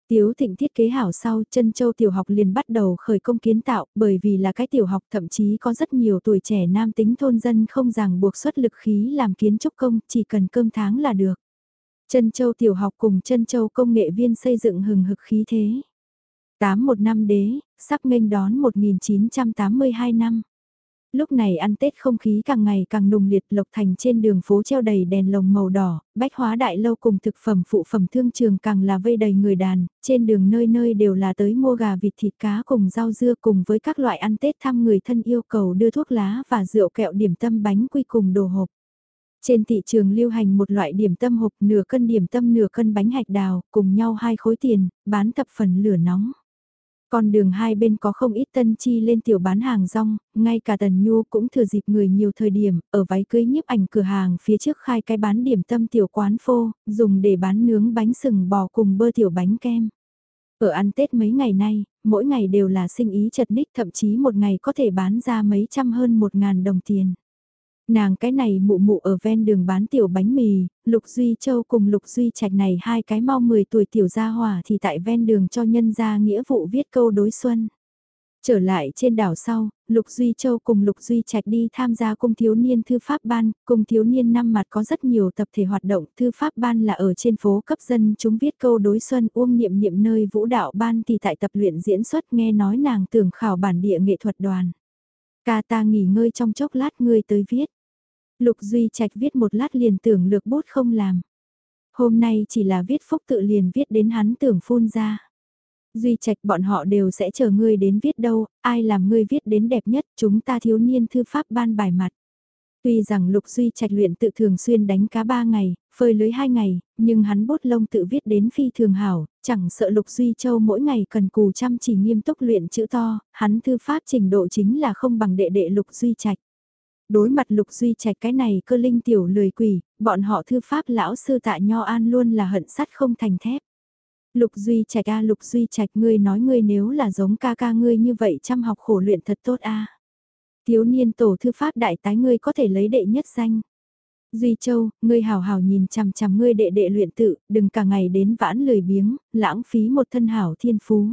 Tiếu thịnh thiết kế hảo sau chân châu tiểu học liền bắt đầu khởi công kiến tạo bởi vì là cái tiểu học thậm chí có rất nhiều tuổi trẻ nam tính thôn dân không ràng buộc xuất lực khí làm kiến trúc công chỉ cần cơm tháng là được. Chân châu tiểu học cùng chân châu công nghệ viên xây dựng hừng hực khí thế. Tám một năm đế, sắp nghênh đón 1982 năm. Lúc này ăn Tết không khí càng ngày càng nùng liệt lộc thành trên đường phố treo đầy đèn lồng màu đỏ, bách hóa đại lâu cùng thực phẩm phụ phẩm thương trường càng là vây đầy người đàn, trên đường nơi nơi đều là tới mua gà vịt thịt cá cùng rau dưa cùng với các loại ăn Tết thăm người thân yêu cầu đưa thuốc lá và rượu kẹo điểm tâm bánh quy cùng đồ hộp. Trên thị trường lưu hành một loại điểm tâm hộp nửa cân điểm tâm nửa cân bánh hạch đào, cùng nhau hai khối tiền, bán thập phần lửa nóng. Con đường hai bên có không ít tân chi lên tiểu bán hàng rong, ngay cả Tần Nhu cũng thừa dịp người nhiều thời điểm, ở váy cưới nhiếp ảnh cửa hàng phía trước khai cái bán điểm tâm tiểu quán phô, dùng để bán nướng bánh sừng bò cùng bơ tiểu bánh kem. Ở ăn Tết mấy ngày nay, mỗi ngày đều là sinh ý chật ních thậm chí một ngày có thể bán ra mấy trăm hơn một ngàn đồng tiền. Nàng cái này mụ mụ ở ven đường bán tiểu bánh mì, Lục Duy Châu cùng Lục Duy Trạch này hai cái mau 10 tuổi tiểu gia hỏa thì tại ven đường cho nhân gia nghĩa vụ viết câu đối xuân. Trở lại trên đảo sau, Lục Duy Châu cùng Lục Duy Trạch đi tham gia cung thiếu niên thư pháp ban, cung thiếu niên năm mặt có rất nhiều tập thể hoạt động, thư pháp ban là ở trên phố cấp dân chúng viết câu đối xuân uông niệm niệm nơi vũ đạo ban thì tại tập luyện diễn xuất nghe nói nàng tưởng khảo bản địa nghệ thuật đoàn. Ca ta nghỉ ngơi trong chốc lát ngươi tới viết. Lục Duy Trạch viết một lát liền tưởng lược bút không làm. Hôm nay chỉ là viết phúc tự liền viết đến hắn tưởng phun ra. Duy Trạch bọn họ đều sẽ chờ ngươi đến viết đâu, ai làm ngươi viết đến đẹp nhất, chúng ta thiếu niên thư pháp ban bài mặt. Tuy rằng Lục Duy Trạch luyện tự thường xuyên đánh cá ba ngày, phơi lưới hai ngày, nhưng hắn bút lông tự viết đến phi thường hảo, chẳng sợ Lục Duy Châu mỗi ngày cần cù chăm chỉ nghiêm túc luyện chữ to, hắn thư pháp trình độ chính là không bằng đệ đệ Lục Duy Trạch. Đối mặt Lục Duy Trạch cái này cơ linh tiểu lười quỷ, bọn họ thư pháp lão sư tạ Nho An luôn là hận sắt không thành thép. Lục Duy Trạch a Lục Duy Trạch ngươi nói ngươi nếu là giống ca ca ngươi như vậy chăm học khổ luyện thật tốt a. À. Thiếu niên tổ thư pháp đại tái ngươi có thể lấy đệ nhất danh. Duy Châu, ngươi hào hào nhìn chằm chằm ngươi đệ đệ luyện tự, đừng cả ngày đến vãn lười biếng, lãng phí một thân hảo thiên phú.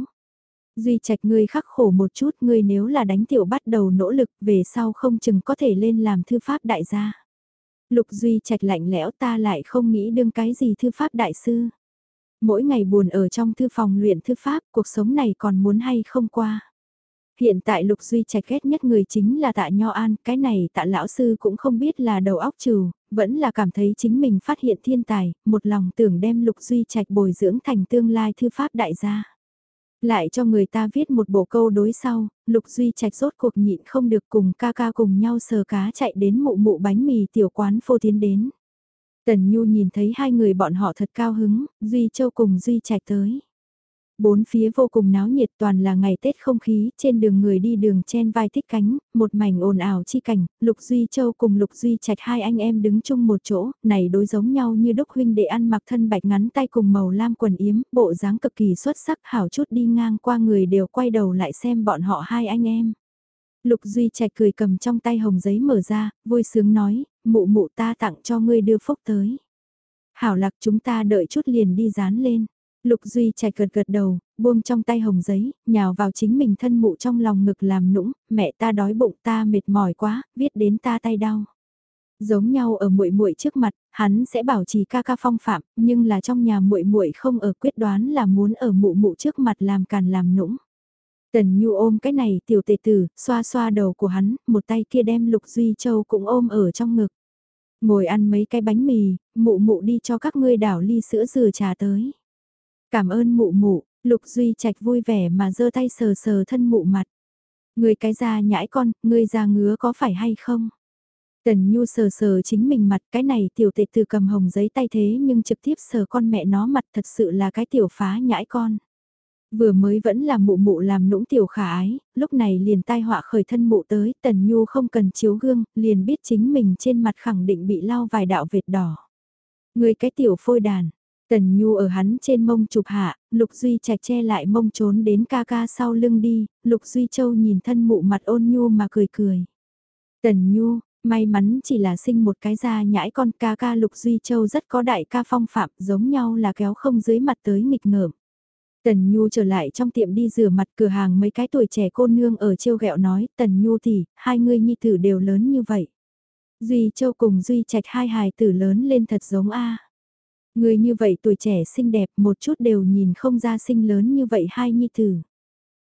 Duy Trạch ngươi khắc khổ một chút, ngươi nếu là đánh tiểu bắt đầu nỗ lực, về sau không chừng có thể lên làm thư pháp đại gia. Lục Duy Trạch lạnh lẽo ta lại không nghĩ đương cái gì thư pháp đại sư. Mỗi ngày buồn ở trong thư phòng luyện thư pháp, cuộc sống này còn muốn hay không qua. Hiện tại Lục Duy Trạch ghét nhất người chính là tạ Nho An, cái này tạ lão sư cũng không biết là đầu óc trừ, vẫn là cảm thấy chính mình phát hiện thiên tài, một lòng tưởng đem Lục Duy Trạch bồi dưỡng thành tương lai thư pháp đại gia. Lại cho người ta viết một bộ câu đối sau, Lục Duy Trạch rốt cuộc nhịn không được cùng ca ca cùng nhau sờ cá chạy đến mụ mụ bánh mì tiểu quán phô tiến đến. Tần Nhu nhìn thấy hai người bọn họ thật cao hứng, Duy Châu cùng Duy Trạch tới. Bốn phía vô cùng náo nhiệt toàn là ngày Tết không khí, trên đường người đi đường chen vai thích cánh, một mảnh ồn ào chi cảnh, Lục Duy Châu cùng Lục Duy Trạch hai anh em đứng chung một chỗ, này đối giống nhau như đúc huynh đệ ăn mặc thân bạch ngắn tay cùng màu lam quần yếm, bộ dáng cực kỳ xuất sắc hảo chút đi ngang qua người đều quay đầu lại xem bọn họ hai anh em. Lục Duy Trạch cười cầm trong tay hồng giấy mở ra, vui sướng nói, mụ mụ ta tặng cho ngươi đưa phúc tới. Hảo lạc chúng ta đợi chút liền đi dán lên. Lục Duy chạy gật gật đầu, buông trong tay hồng giấy, nhào vào chính mình thân mụ trong lòng ngực làm nũng, mẹ ta đói bụng ta mệt mỏi quá, viết đến ta tay đau. Giống nhau ở muội muội trước mặt, hắn sẽ bảo trì ca ca phong phạm, nhưng là trong nhà muội muội không ở quyết đoán là muốn ở mụ mụ trước mặt làm càn làm nũng. Tần Nhu ôm cái này tiểu tệ tử, xoa xoa đầu của hắn, một tay kia đem Lục Duy Châu cũng ôm ở trong ngực. Ngồi ăn mấy cái bánh mì, mụ mụ đi cho các ngươi đảo ly sữa dừa trà tới. Cảm ơn mụ mụ, Lục Duy Trạch vui vẻ mà giơ tay sờ sờ thân mụ mặt. Người cái da nhãi con, người da ngứa có phải hay không? Tần Nhu sờ sờ chính mình mặt cái này tiểu tệ từ cầm hồng giấy tay thế nhưng trực tiếp sờ con mẹ nó mặt thật sự là cái tiểu phá nhãi con. Vừa mới vẫn là mụ mụ làm nũng tiểu khả ái, lúc này liền tai họa khởi thân mụ tới, Tần Nhu không cần chiếu gương, liền biết chính mình trên mặt khẳng định bị lau vài đạo vệt đỏ. Người cái tiểu phôi đàn, Tần Nhu ở hắn trên mông chụp hạ, Lục Duy trạch che lại mông trốn đến ca ca sau lưng đi, Lục Duy Châu nhìn thân mụ mặt ôn nhu mà cười cười. Tần Nhu, may mắn chỉ là sinh một cái da nhãi con ca ca Lục Duy Châu rất có đại ca phong phạm giống nhau là kéo không dưới mặt tới nghịch ngợm. Tần Nhu trở lại trong tiệm đi rửa mặt cửa hàng mấy cái tuổi trẻ cô nương ở trêu ghẹo nói, Tần Nhu thì hai người nhi tử đều lớn như vậy. Duy Châu cùng Duy Trạch hai hài tử lớn lên thật giống A. Người như vậy tuổi trẻ xinh đẹp một chút đều nhìn không ra sinh lớn như vậy hai nhi tử.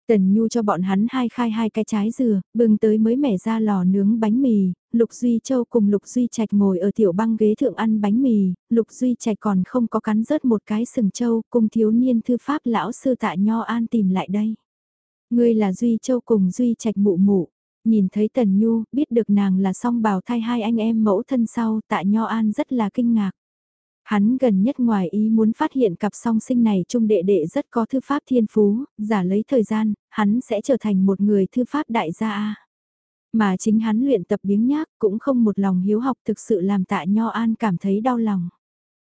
Tần Nhu cho bọn hắn hai khai hai cái trái dừa, bừng tới mới mẻ ra lò nướng bánh mì, Lục Duy Châu cùng Lục Duy Trạch ngồi ở tiểu băng ghế thượng ăn bánh mì, Lục Duy Trạch còn không có cắn rớt một cái sừng châu, cùng thiếu niên thư pháp lão sư tạ Nho An tìm lại đây. Ngươi là Duy Châu cùng Duy Trạch mụ mụ, nhìn thấy Tần Nhu, biết được nàng là song bào thai hai anh em mẫu thân sau, tạ Nho An rất là kinh ngạc. Hắn gần nhất ngoài ý muốn phát hiện cặp song sinh này trung đệ đệ rất có thư pháp thiên phú, giả lấy thời gian, hắn sẽ trở thành một người thư pháp đại gia. Mà chính hắn luyện tập biếng nhác cũng không một lòng hiếu học thực sự làm tạ Nho An cảm thấy đau lòng.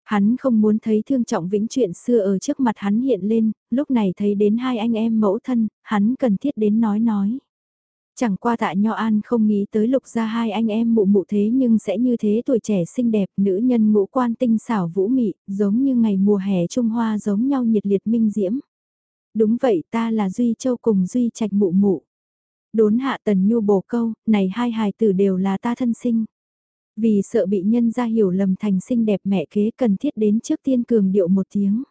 Hắn không muốn thấy thương trọng vĩnh chuyện xưa ở trước mặt hắn hiện lên, lúc này thấy đến hai anh em mẫu thân, hắn cần thiết đến nói nói. Chẳng qua tạ Nho An không nghĩ tới lục ra hai anh em mụ mụ thế nhưng sẽ như thế tuổi trẻ xinh đẹp, nữ nhân ngũ quan tinh xảo vũ mị, giống như ngày mùa hè Trung Hoa giống nhau nhiệt liệt minh diễm. Đúng vậy ta là Duy Châu cùng Duy Trạch mụ mụ. Đốn hạ tần nhu bổ câu, này hai hài tử đều là ta thân sinh. Vì sợ bị nhân ra hiểu lầm thành xinh đẹp mẹ kế cần thiết đến trước tiên cường điệu một tiếng.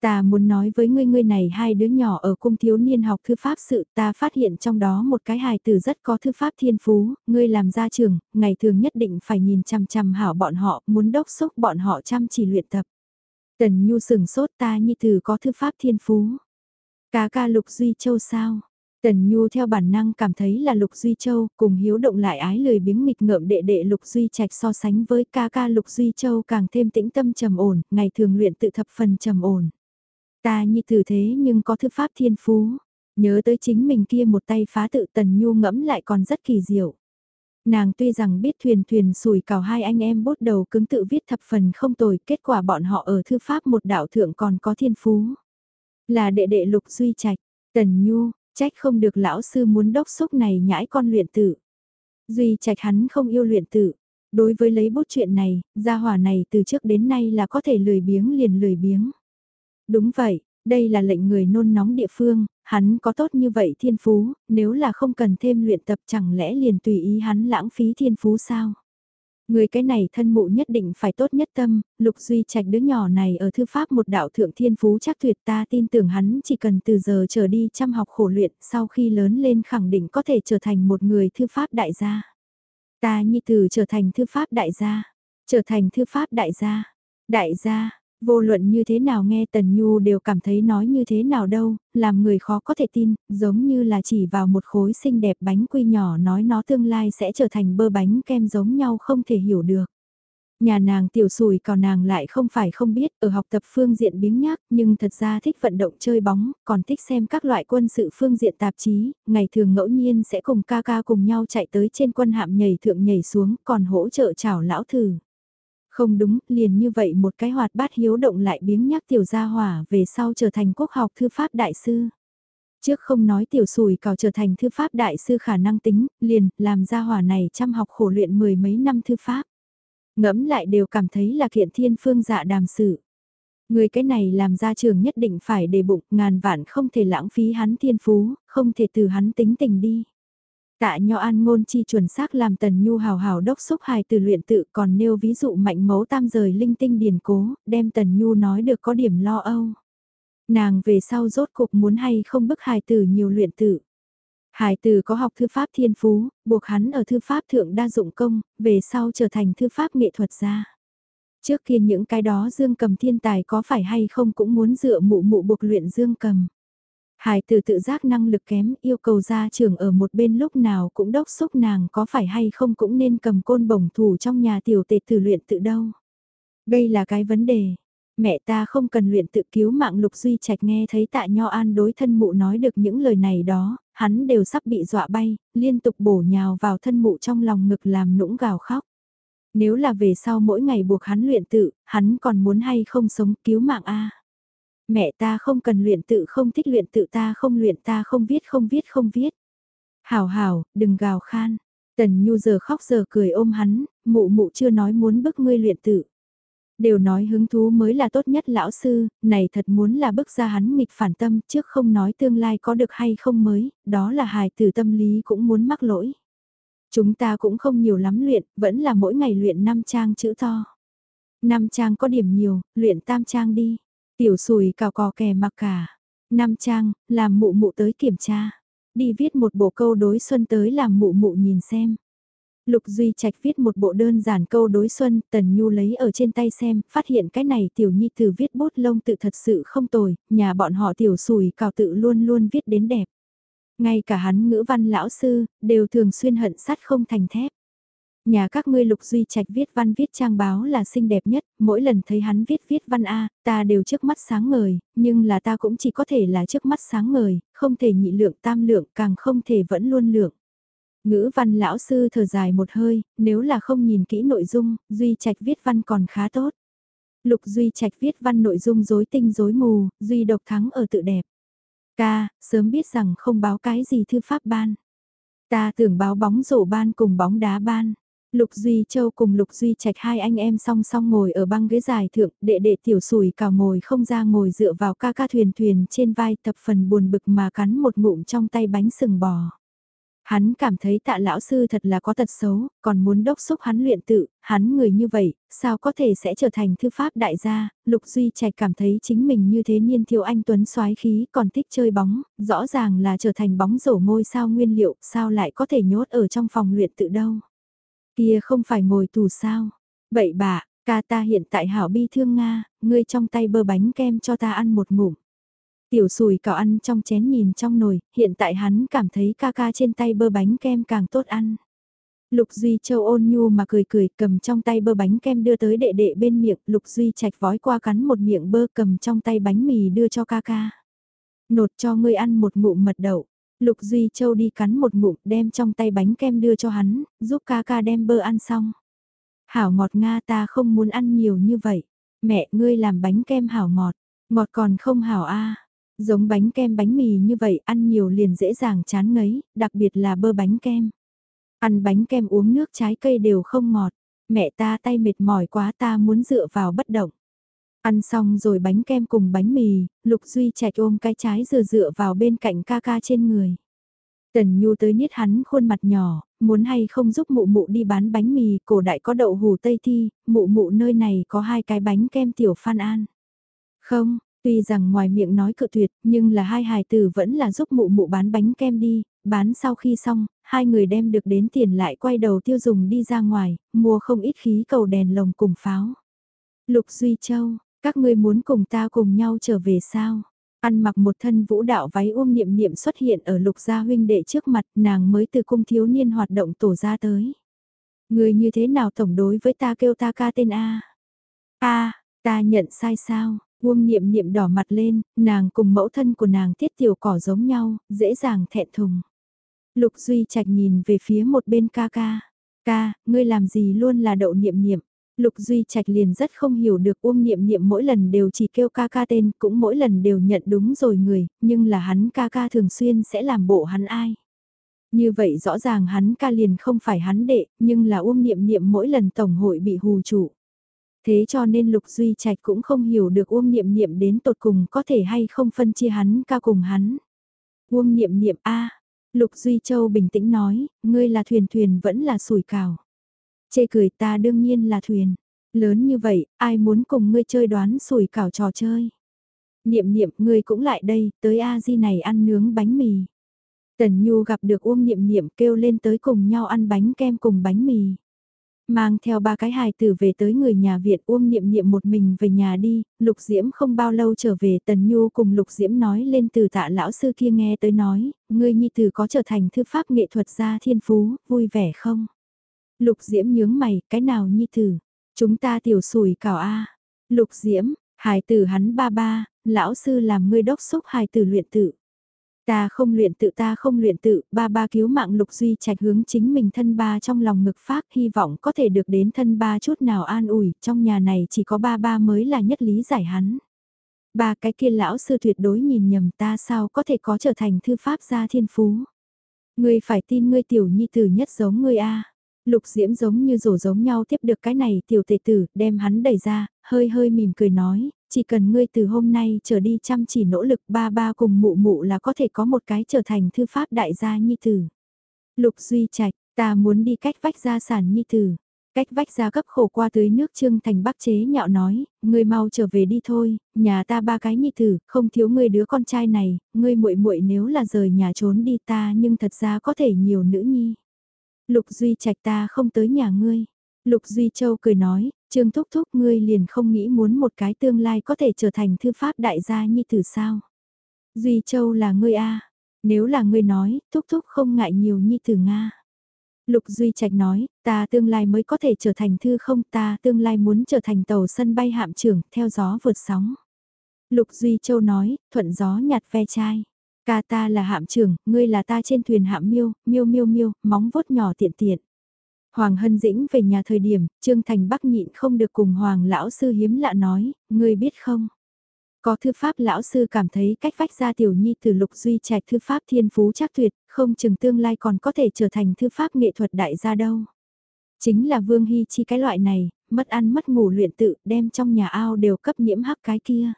Ta muốn nói với ngươi ngươi này hai đứa nhỏ ở cung thiếu niên học thư pháp sự ta phát hiện trong đó một cái hài tử rất có thư pháp thiên phú, ngươi làm gia trường, ngày thường nhất định phải nhìn chăm chăm hảo bọn họ, muốn đốc xúc bọn họ chăm chỉ luyện tập. Tần Nhu sừng sốt ta nhi tử có thư pháp thiên phú. Cá ca Lục Duy Châu sao? Tần Nhu theo bản năng cảm thấy là Lục Duy Châu cùng hiếu động lại ái lười biếng nghịch ngợm đệ đệ Lục Duy Trạch so sánh với ca ca Lục Duy Châu càng thêm tĩnh tâm trầm ổn, ngày thường luyện tự thập phần trầm ổn. Ta như thử thế nhưng có thư pháp thiên phú, nhớ tới chính mình kia một tay phá tự Tần Nhu ngẫm lại còn rất kỳ diệu. Nàng tuy rằng biết thuyền thuyền sùi cào hai anh em bút đầu cứng tự viết thập phần không tồi, kết quả bọn họ ở thư pháp một đạo thượng còn có thiên phú. Là đệ đệ Lục Duy Trạch, Tần Nhu, Trách không được lão sư muốn đốc xúc này nhãi con luyện tử. Duy trạch hắn không yêu luyện tử. Đối với lấy bút chuyện này, gia hỏa này từ trước đến nay là có thể lười biếng liền lười biếng. Đúng vậy, đây là lệnh người nôn nóng địa phương, hắn có tốt như vậy thiên phú, nếu là không cần thêm luyện tập chẳng lẽ liền tùy ý hắn lãng phí thiên phú sao? Người cái này thân mụ nhất định phải tốt nhất tâm, lục duy trạch đứa nhỏ này ở thư pháp một đạo thượng thiên phú chắc tuyệt ta tin tưởng hắn chỉ cần từ giờ trở đi chăm học khổ luyện sau khi lớn lên khẳng định có thể trở thành một người thư pháp đại gia. Ta nhi từ trở thành thư pháp đại gia, trở thành thư pháp đại gia, đại gia, Vô luận như thế nào nghe Tần Nhu đều cảm thấy nói như thế nào đâu, làm người khó có thể tin, giống như là chỉ vào một khối xinh đẹp bánh quy nhỏ nói nó tương lai sẽ trở thành bơ bánh kem giống nhau không thể hiểu được. Nhà nàng tiểu sùi còn nàng lại không phải không biết ở học tập phương diện biếng nhác nhưng thật ra thích vận động chơi bóng, còn thích xem các loại quân sự phương diện tạp chí, ngày thường ngẫu nhiên sẽ cùng ca ca cùng nhau chạy tới trên quân hạm nhảy thượng nhảy xuống còn hỗ trợ chào lão thử. Không đúng, liền như vậy một cái hoạt bát hiếu động lại biếng nhắc tiểu gia hỏa về sau trở thành quốc học thư pháp đại sư. Trước không nói tiểu sùi cào trở thành thư pháp đại sư khả năng tính, liền làm gia hỏa này chăm học khổ luyện mười mấy năm thư pháp. Ngẫm lại đều cảm thấy là kiện thiên phương dạ đàm sự. Người cái này làm ra trường nhất định phải đề bụng ngàn vạn không thể lãng phí hắn thiên phú, không thể từ hắn tính tình đi. Tạ nho an ngôn chi chuẩn xác làm tần nhu hào hào đốc xúc hài từ luyện tự còn nêu ví dụ mạnh mấu tam rời linh tinh điển cố, đem tần nhu nói được có điểm lo âu. Nàng về sau rốt cục muốn hay không bức hài tử nhiều luyện tự. Hải tử có học thư pháp thiên phú, buộc hắn ở thư pháp thượng đa dụng công, về sau trở thành thư pháp nghệ thuật gia. Trước kia những cái đó dương cầm thiên tài có phải hay không cũng muốn dựa mụ mụ buộc luyện dương cầm. Hải tử tự giác năng lực kém yêu cầu gia trưởng ở một bên lúc nào cũng đốc xúc nàng có phải hay không cũng nên cầm côn bổng thủ trong nhà tiểu tệ tử luyện tự đâu. Đây là cái vấn đề. Mẹ ta không cần luyện tự cứu mạng lục duy trạch nghe thấy tạ nho an đối thân mụ nói được những lời này đó, hắn đều sắp bị dọa bay, liên tục bổ nhào vào thân mụ trong lòng ngực làm nũng gào khóc. Nếu là về sau mỗi ngày buộc hắn luyện tự, hắn còn muốn hay không sống cứu mạng a Mẹ ta không cần luyện tự không thích luyện tự ta không luyện ta không viết không viết không viết. Hảo hảo, đừng gào khan. Tần Nhu giờ khóc giờ cười ôm hắn, mụ mụ chưa nói muốn bức ngươi luyện tự. Đều nói hứng thú mới là tốt nhất lão sư, này thật muốn là bức ra hắn nghịch phản tâm trước không nói tương lai có được hay không mới, đó là hài tử tâm lý cũng muốn mắc lỗi. Chúng ta cũng không nhiều lắm luyện, vẫn là mỗi ngày luyện 5 trang chữ to. 5 trang có điểm nhiều, luyện tam trang đi. Tiểu sùi cào cò kè mặc cả. Năm trang, làm mụ mụ tới kiểm tra. Đi viết một bộ câu đối xuân tới làm mụ mụ nhìn xem. Lục Duy Trạch viết một bộ đơn giản câu đối xuân, Tần Nhu lấy ở trên tay xem, phát hiện cái này tiểu nhi từ viết bút lông tự thật sự không tồi, nhà bọn họ tiểu sùi cào tự luôn luôn viết đến đẹp. Ngay cả hắn ngữ văn lão sư, đều thường xuyên hận sắt không thành thép. Nhà các ngươi lục duy trạch viết văn viết trang báo là xinh đẹp nhất, mỗi lần thấy hắn viết viết văn A, ta đều trước mắt sáng ngời, nhưng là ta cũng chỉ có thể là trước mắt sáng ngời, không thể nhị lượng tam lượng, càng không thể vẫn luôn lượng. Ngữ văn lão sư thở dài một hơi, nếu là không nhìn kỹ nội dung, duy trạch viết văn còn khá tốt. Lục duy trạch viết văn nội dung rối tinh rối mù, duy độc thắng ở tự đẹp. Ca, sớm biết rằng không báo cái gì thư pháp ban. Ta tưởng báo bóng rổ ban cùng bóng đá ban. Lục Duy Châu cùng Lục Duy Trạch hai anh em song song ngồi ở băng ghế dài thượng, đệ đệ tiểu sùi cào ngồi không ra ngồi dựa vào ca ca thuyền thuyền trên vai tập phần buồn bực mà cắn một ngụm trong tay bánh sừng bò. Hắn cảm thấy tạ lão sư thật là có tật xấu, còn muốn đốc xúc hắn luyện tự, hắn người như vậy, sao có thể sẽ trở thành thư pháp đại gia, Lục Duy Trạch cảm thấy chính mình như thế niên thiếu anh Tuấn soái khí còn thích chơi bóng, rõ ràng là trở thành bóng rổ ngôi sao nguyên liệu, sao lại có thể nhốt ở trong phòng luyện tự đâu. Kia không phải ngồi tù sao? Vậy bà, ca ta hiện tại hảo bi thương Nga, ngươi trong tay bơ bánh kem cho ta ăn một ngụm. Tiểu sùi cào ăn trong chén nhìn trong nồi, hiện tại hắn cảm thấy ca ca trên tay bơ bánh kem càng tốt ăn. Lục Duy Châu ôn nhu mà cười cười cầm trong tay bơ bánh kem đưa tới đệ đệ bên miệng, Lục Duy chạch vói qua cắn một miệng bơ cầm trong tay bánh mì đưa cho ca ca. Nột cho ngươi ăn một ngụm mật đậu. Lục Duy Châu đi cắn một ngụm đem trong tay bánh kem đưa cho hắn, giúp ca ca đem bơ ăn xong. Hảo ngọt Nga ta không muốn ăn nhiều như vậy. Mẹ ngươi làm bánh kem hảo ngọt, ngọt còn không hảo a Giống bánh kem bánh mì như vậy ăn nhiều liền dễ dàng chán ngấy, đặc biệt là bơ bánh kem. Ăn bánh kem uống nước trái cây đều không ngọt. Mẹ ta tay mệt mỏi quá ta muốn dựa vào bất động. Ăn xong rồi bánh kem cùng bánh mì, Lục Duy chạy ôm cái trái dừa dựa vào bên cạnh ca ca trên người. Tần Nhu tới niết hắn khuôn mặt nhỏ, muốn hay không giúp mụ mụ đi bán bánh mì, cổ đại có đậu hủ Tây Thi, mụ mụ nơi này có hai cái bánh kem tiểu Phan An. Không, tuy rằng ngoài miệng nói cự tuyệt, nhưng là hai hài tử vẫn là giúp mụ mụ bán bánh kem đi, bán sau khi xong, hai người đem được đến tiền lại quay đầu tiêu dùng đi ra ngoài, mua không ít khí cầu đèn lồng cùng pháo. Lục Duy Châu, các ngươi muốn cùng ta cùng nhau trở về sao? Ăn mặc một thân vũ đạo váy ôm niệm niệm xuất hiện ở lục gia huynh đệ trước mặt nàng mới từ cung thiếu niên hoạt động tổ ra tới. Người như thế nào tổng đối với ta kêu ta ca tên A? A, ta nhận sai sao? Uông niệm niệm đỏ mặt lên, nàng cùng mẫu thân của nàng tiết tiểu cỏ giống nhau, dễ dàng thẹn thùng. Lục Duy Trạch nhìn về phía một bên ca ca. Ca, ngươi làm gì luôn là đậu niệm niệm. Lục Duy Trạch liền rất không hiểu được Uông Niệm Niệm mỗi lần đều chỉ kêu ca ca tên, cũng mỗi lần đều nhận đúng rồi người, nhưng là hắn ca ca thường xuyên sẽ làm bộ hắn ai. Như vậy rõ ràng hắn ca liền không phải hắn đệ, nhưng là Uông Niệm Niệm mỗi lần tổng hội bị hù trụ. Thế cho nên Lục Duy Trạch cũng không hiểu được Uông Niệm Niệm đến tột cùng có thể hay không phân chia hắn ca cùng hắn. Uông Niệm Niệm a, Lục Duy Châu bình tĩnh nói, ngươi là thuyền thuyền vẫn là sủi cào. Chê cười ta đương nhiên là thuyền. Lớn như vậy, ai muốn cùng ngươi chơi đoán sủi cảo trò chơi. Niệm niệm ngươi cũng lại đây, tới A Di này ăn nướng bánh mì. Tần Nhu gặp được Uông Niệm Niệm kêu lên tới cùng nhau ăn bánh kem cùng bánh mì. Mang theo ba cái hài tử về tới người nhà viện Uông Niệm Niệm một mình về nhà đi, Lục Diễm không bao lâu trở về Tần Nhu cùng Lục Diễm nói lên từ tạ lão sư kia nghe tới nói, ngươi nhi tử có trở thành thư pháp nghệ thuật gia thiên phú, vui vẻ không? Lục Diễm nhướng mày, cái nào nhi tử? Chúng ta tiểu sủi cảo a. Lục Diễm, hài tử hắn ba ba, lão sư làm ngươi đốc xúc hài tử luyện tự. Ta không luyện tự ta không luyện tự, ba ba cứu mạng Lục Duy Trạch hướng chính mình thân ba trong lòng ngực phát hy vọng có thể được đến thân ba chút nào an ủi, trong nhà này chỉ có ba ba mới là nhất lý giải hắn. Ba cái kia lão sư tuyệt đối nhìn nhầm ta sao có thể có trở thành thư pháp gia thiên phú. Ngươi phải tin ngươi tiểu nhi tử nhất giống ngươi a. Lục Diễm giống như rổ giống nhau tiếp được cái này tiểu tệ tử, đem hắn đẩy ra, hơi hơi mỉm cười nói, chỉ cần ngươi từ hôm nay trở đi chăm chỉ nỗ lực ba ba cùng mụ mụ là có thể có một cái trở thành thư pháp đại gia nhi tử. Lục Duy Trạch, ta muốn đi cách vách gia sản nhi tử. Cách vách gia cấp khổ qua tới nước Trương Thành Bắc chế nhạo nói, ngươi mau trở về đi thôi, nhà ta ba cái nhi tử, không thiếu ngươi đứa con trai này, ngươi muội muội nếu là rời nhà trốn đi ta nhưng thật ra có thể nhiều nữ nhi. Lục Duy Trạch ta không tới nhà ngươi. Lục Duy Châu cười nói, Trương Thúc Thúc ngươi liền không nghĩ muốn một cái tương lai có thể trở thành thư pháp đại gia như thử sao. Duy Châu là ngươi a nếu là ngươi nói, Thúc Thúc không ngại nhiều như thử Nga. Lục Duy Trạch nói, ta tương lai mới có thể trở thành thư không ta tương lai muốn trở thành tàu sân bay hạm trưởng, theo gió vượt sóng. Lục Duy Châu nói, thuận gió nhạt ve chai. Ca ta là hạm trưởng, ngươi là ta trên thuyền hạm miêu, miêu miêu miêu, móng vuốt nhỏ tiện tiện. Hoàng Hân Dĩnh về nhà thời điểm, Trương Thành Bắc nhịn không được cùng Hoàng lão sư hiếm lạ nói, ngươi biết không? Có thư pháp lão sư cảm thấy cách vách ra tiểu nhi từ lục duy trạch thư pháp thiên phú chắc tuyệt, không chừng tương lai còn có thể trở thành thư pháp nghệ thuật đại gia đâu. Chính là Vương Hy Chi cái loại này, mất ăn mất ngủ luyện tự đem trong nhà ao đều cấp nhiễm hắc cái kia.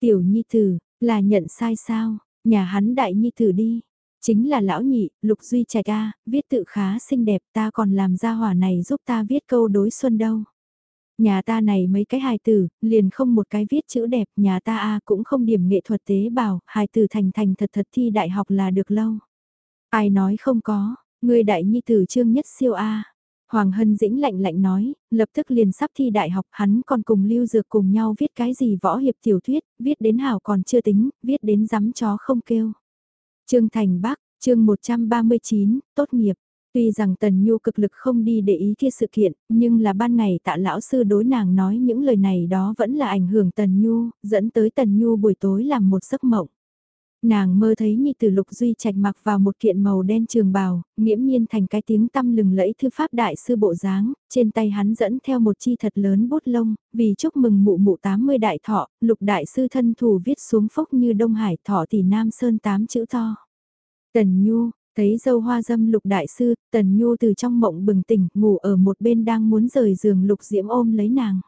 Tiểu nhi tử, là nhận sai sao? Nhà hắn đại nhi thử đi. Chính là lão nhị, lục duy trẻ ca, viết tự khá xinh đẹp ta còn làm ra hỏa này giúp ta viết câu đối xuân đâu. Nhà ta này mấy cái hài tử, liền không một cái viết chữ đẹp, nhà ta a cũng không điểm nghệ thuật tế bào, hài tử thành thành thật thật thi đại học là được lâu. Ai nói không có, người đại nhi tử trương nhất siêu a Hoàng Hân Dĩnh lạnh lạnh nói, lập tức liền sắp thi đại học hắn còn cùng Lưu Dược cùng nhau viết cái gì võ hiệp tiểu thuyết, viết đến hảo còn chưa tính, viết đến dám chó không kêu. Trương Thành Bắc, chương 139, tốt nghiệp. Tuy rằng Tần Nhu cực lực không đi để ý kia sự kiện, nhưng là ban ngày tạ lão sư đối nàng nói những lời này đó vẫn là ảnh hưởng Tần Nhu, dẫn tới Tần Nhu buổi tối làm một giấc mộng. Nàng mơ thấy nhị Tử Lục Duy Trạch mặc vào một kiện màu đen trường bào, nghiễm nhiên thành cái tiếng tăm lừng lẫy thư pháp đại sư bộ dáng, trên tay hắn dẫn theo một chi thật lớn bút lông, vì chúc mừng mụ mụ 80 đại thọ, Lục đại sư thân thủ viết xuống phốc như Đông Hải thọ tỷ Nam Sơn tám chữ to. Tần Nhu, thấy dâu hoa dâm Lục đại sư, Tần Nhu từ trong mộng bừng tỉnh, ngủ ở một bên đang muốn rời giường Lục Diễm ôm lấy nàng.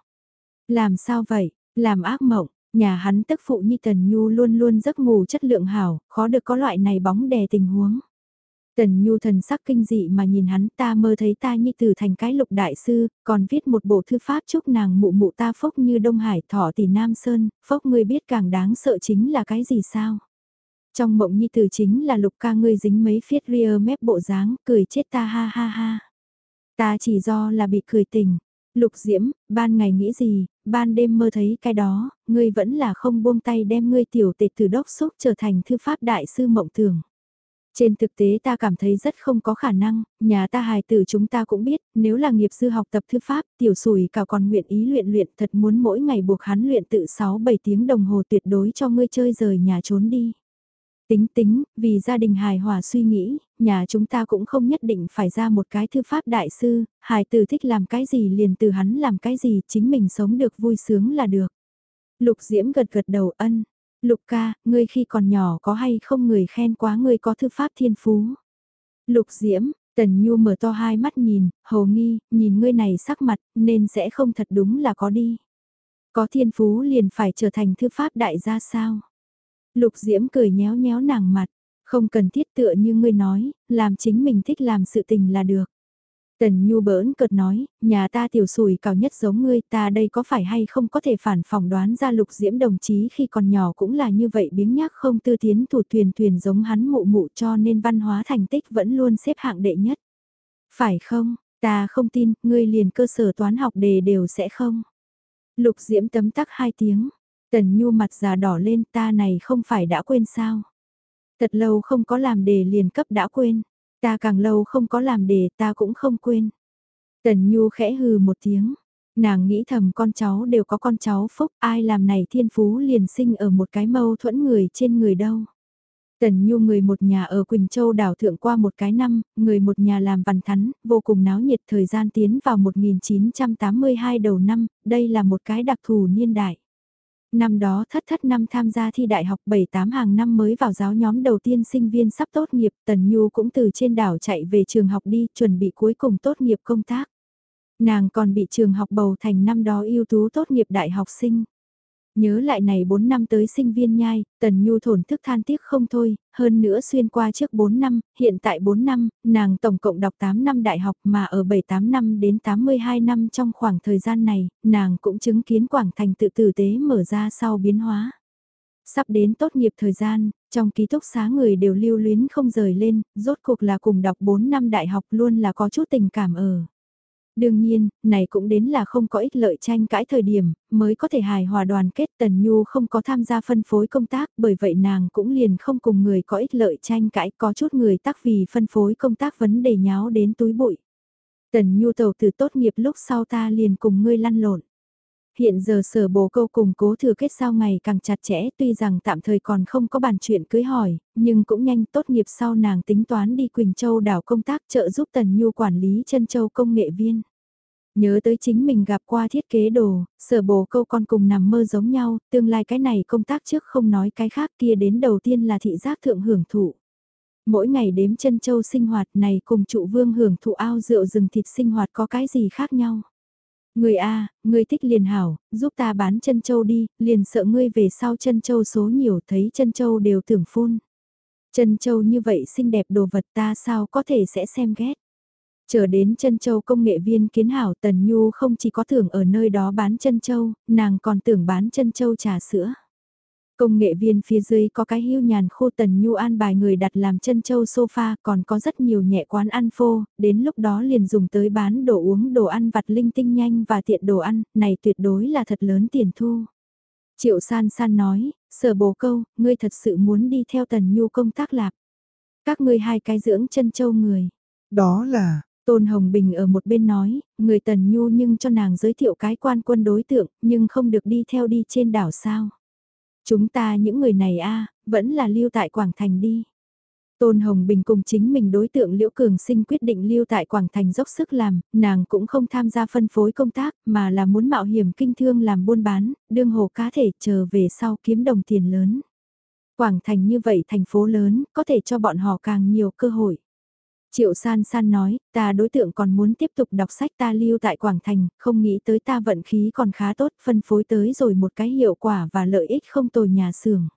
Làm sao vậy? Làm ác mộng, nhà hắn tức phụ Nhi Tần Nhu luôn luôn giấc ngủ chất lượng hảo, khó được có loại này bóng đè tình huống. Tần Nhu thần sắc kinh dị mà nhìn hắn ta mơ thấy ta Nhi Tử thành cái lục đại sư, còn viết một bộ thư pháp chúc nàng mụ mụ ta phốc như Đông Hải thọ tỷ Nam Sơn, phốc người biết càng đáng sợ chính là cái gì sao? Trong mộng Nhi Tử chính là lục ca ngươi dính mấy phiết ria mép bộ dáng, cười chết ta ha ha ha. Ta chỉ do là bị cười tình. Lục Diễm, ban ngày nghĩ gì, ban đêm mơ thấy cái đó, ngươi vẫn là không buông tay đem ngươi tiểu tệ từ đốc xúc trở thành thư pháp đại sư mộng tưởng. Trên thực tế ta cảm thấy rất không có khả năng, nhà ta hài tử chúng ta cũng biết, nếu là nghiệp sư học tập thư pháp, tiểu sùi cả còn nguyện ý luyện luyện thật muốn mỗi ngày buộc hắn luyện tự 6-7 tiếng đồng hồ tuyệt đối cho ngươi chơi rời nhà trốn đi. Tính tính, vì gia đình hài hòa suy nghĩ, nhà chúng ta cũng không nhất định phải ra một cái thư pháp đại sư, hài tử thích làm cái gì liền từ hắn làm cái gì, chính mình sống được vui sướng là được. Lục Diễm gật gật đầu ân, Lục ca, ngươi khi còn nhỏ có hay không người khen quá ngươi có thư pháp thiên phú? Lục Diễm, Tần Nhu mở to hai mắt nhìn, hầu nghi, nhìn ngươi này sắc mặt, nên sẽ không thật đúng là có đi. Có thiên phú liền phải trở thành thư pháp đại gia sao? Lục Diễm cười nhéo nhéo nàng mặt, không cần thiết tựa như ngươi nói, làm chính mình thích làm sự tình là được. Tần Nhu bỡn cợt nói, nhà ta tiểu sùi cao nhất giống ngươi ta đây có phải hay không có thể phản phỏng đoán ra lục diễm đồng chí khi còn nhỏ cũng là như vậy biếng nhác không tư tiến thủ thuyền thuyền giống hắn mụ mụ cho nên văn hóa thành tích vẫn luôn xếp hạng đệ nhất. Phải không, ta không tin, ngươi liền cơ sở toán học đề đều sẽ không. Lục diễm tấm tắc hai tiếng, tần nhu mặt già đỏ lên ta này không phải đã quên sao. Thật lâu không có làm đề liền cấp đã quên. Ta càng lâu không có làm đề ta cũng không quên. Tần Nhu khẽ hừ một tiếng. Nàng nghĩ thầm con cháu đều có con cháu phúc, ai làm này thiên phú liền sinh ở một cái mâu thuẫn người trên người đâu. Tần Nhu người một nhà ở Quỳnh Châu đảo thượng qua một cái năm, người một nhà làm văn thắn, vô cùng náo nhiệt thời gian tiến vào 1982 đầu năm, đây là một cái đặc thù niên đại. Năm đó thất thất năm tham gia thi đại học 7-8 hàng năm mới vào giáo nhóm đầu tiên sinh viên sắp tốt nghiệp, Tần Nhu cũng từ trên đảo chạy về trường học đi, chuẩn bị cuối cùng tốt nghiệp công tác. Nàng còn bị trường học bầu thành năm đó ưu tú tốt nghiệp đại học sinh. Nhớ lại này 4 năm tới sinh viên nhai, Tần Nhu thổn thức than tiếc không thôi, hơn nữa xuyên qua trước 4 năm, hiện tại 4 năm, nàng tổng cộng đọc 8 năm đại học mà ở 7-8 năm đến 82 năm trong khoảng thời gian này, nàng cũng chứng kiến Quảng Thành tự tử tế mở ra sau biến hóa. Sắp đến tốt nghiệp thời gian, trong ký túc xá người đều lưu luyến không rời lên, rốt cuộc là cùng đọc 4 năm đại học luôn là có chút tình cảm ở. Đương nhiên, này cũng đến là không có ích lợi tranh cãi thời điểm, mới có thể hài hòa đoàn kết Tần Nhu không có tham gia phân phối công tác, bởi vậy nàng cũng liền không cùng người có ích lợi tranh cãi, có chút người tác vì phân phối công tác vấn đề nháo đến túi bụi. Tần Nhu tàu từ tốt nghiệp lúc sau ta liền cùng ngươi lăn lộn. Hiện giờ sở bố câu cùng cố thừa kết sao ngày càng chặt chẽ tuy rằng tạm thời còn không có bàn chuyện cưới hỏi, nhưng cũng nhanh tốt nghiệp sau nàng tính toán đi Quỳnh Châu đảo công tác trợ giúp Tần Nhu quản lý chân châu công nghệ viên. Nhớ tới chính mình gặp qua thiết kế đồ, sở bồ câu con cùng nằm mơ giống nhau, tương lai cái này công tác trước không nói cái khác kia đến đầu tiên là thị giác thượng hưởng thụ. Mỗi ngày đếm chân châu sinh hoạt này cùng trụ vương hưởng thụ ao rượu rừng thịt sinh hoạt có cái gì khác nhau. Người A, người thích liền hảo, giúp ta bán chân châu đi, liền sợ ngươi về sau chân châu số nhiều thấy chân châu đều tưởng phun. Chân châu như vậy xinh đẹp đồ vật ta sao có thể sẽ xem ghét. Chờ đến chân châu công nghệ viên kiến hảo Tần Nhu không chỉ có thưởng ở nơi đó bán chân châu, nàng còn tưởng bán chân châu trà sữa. Công nghệ viên phía dưới có cái hưu nhàn khu Tần Nhu an bài người đặt làm chân châu sofa còn có rất nhiều nhẹ quán ăn phô, đến lúc đó liền dùng tới bán đồ uống đồ ăn vặt linh tinh nhanh và tiện đồ ăn, này tuyệt đối là thật lớn tiền thu. Triệu san san nói, sở bồ câu, ngươi thật sự muốn đi theo Tần Nhu công tác lạc. Các ngươi hai cái dưỡng chân châu người. Đó là, Tôn Hồng Bình ở một bên nói, người Tần Nhu nhưng cho nàng giới thiệu cái quan quân đối tượng, nhưng không được đi theo đi trên đảo sao. Chúng ta những người này a vẫn là lưu tại Quảng Thành đi. Tôn Hồng Bình cùng chính mình đối tượng Liễu Cường Sinh quyết định lưu tại Quảng Thành dốc sức làm, nàng cũng không tham gia phân phối công tác mà là muốn mạo hiểm kinh thương làm buôn bán, đương hồ cá thể chờ về sau kiếm đồng tiền lớn. Quảng Thành như vậy thành phố lớn, có thể cho bọn họ càng nhiều cơ hội. Triệu san san nói, ta đối tượng còn muốn tiếp tục đọc sách ta lưu tại Quảng Thành, không nghĩ tới ta vận khí còn khá tốt, phân phối tới rồi một cái hiệu quả và lợi ích không tồi nhà xưởng.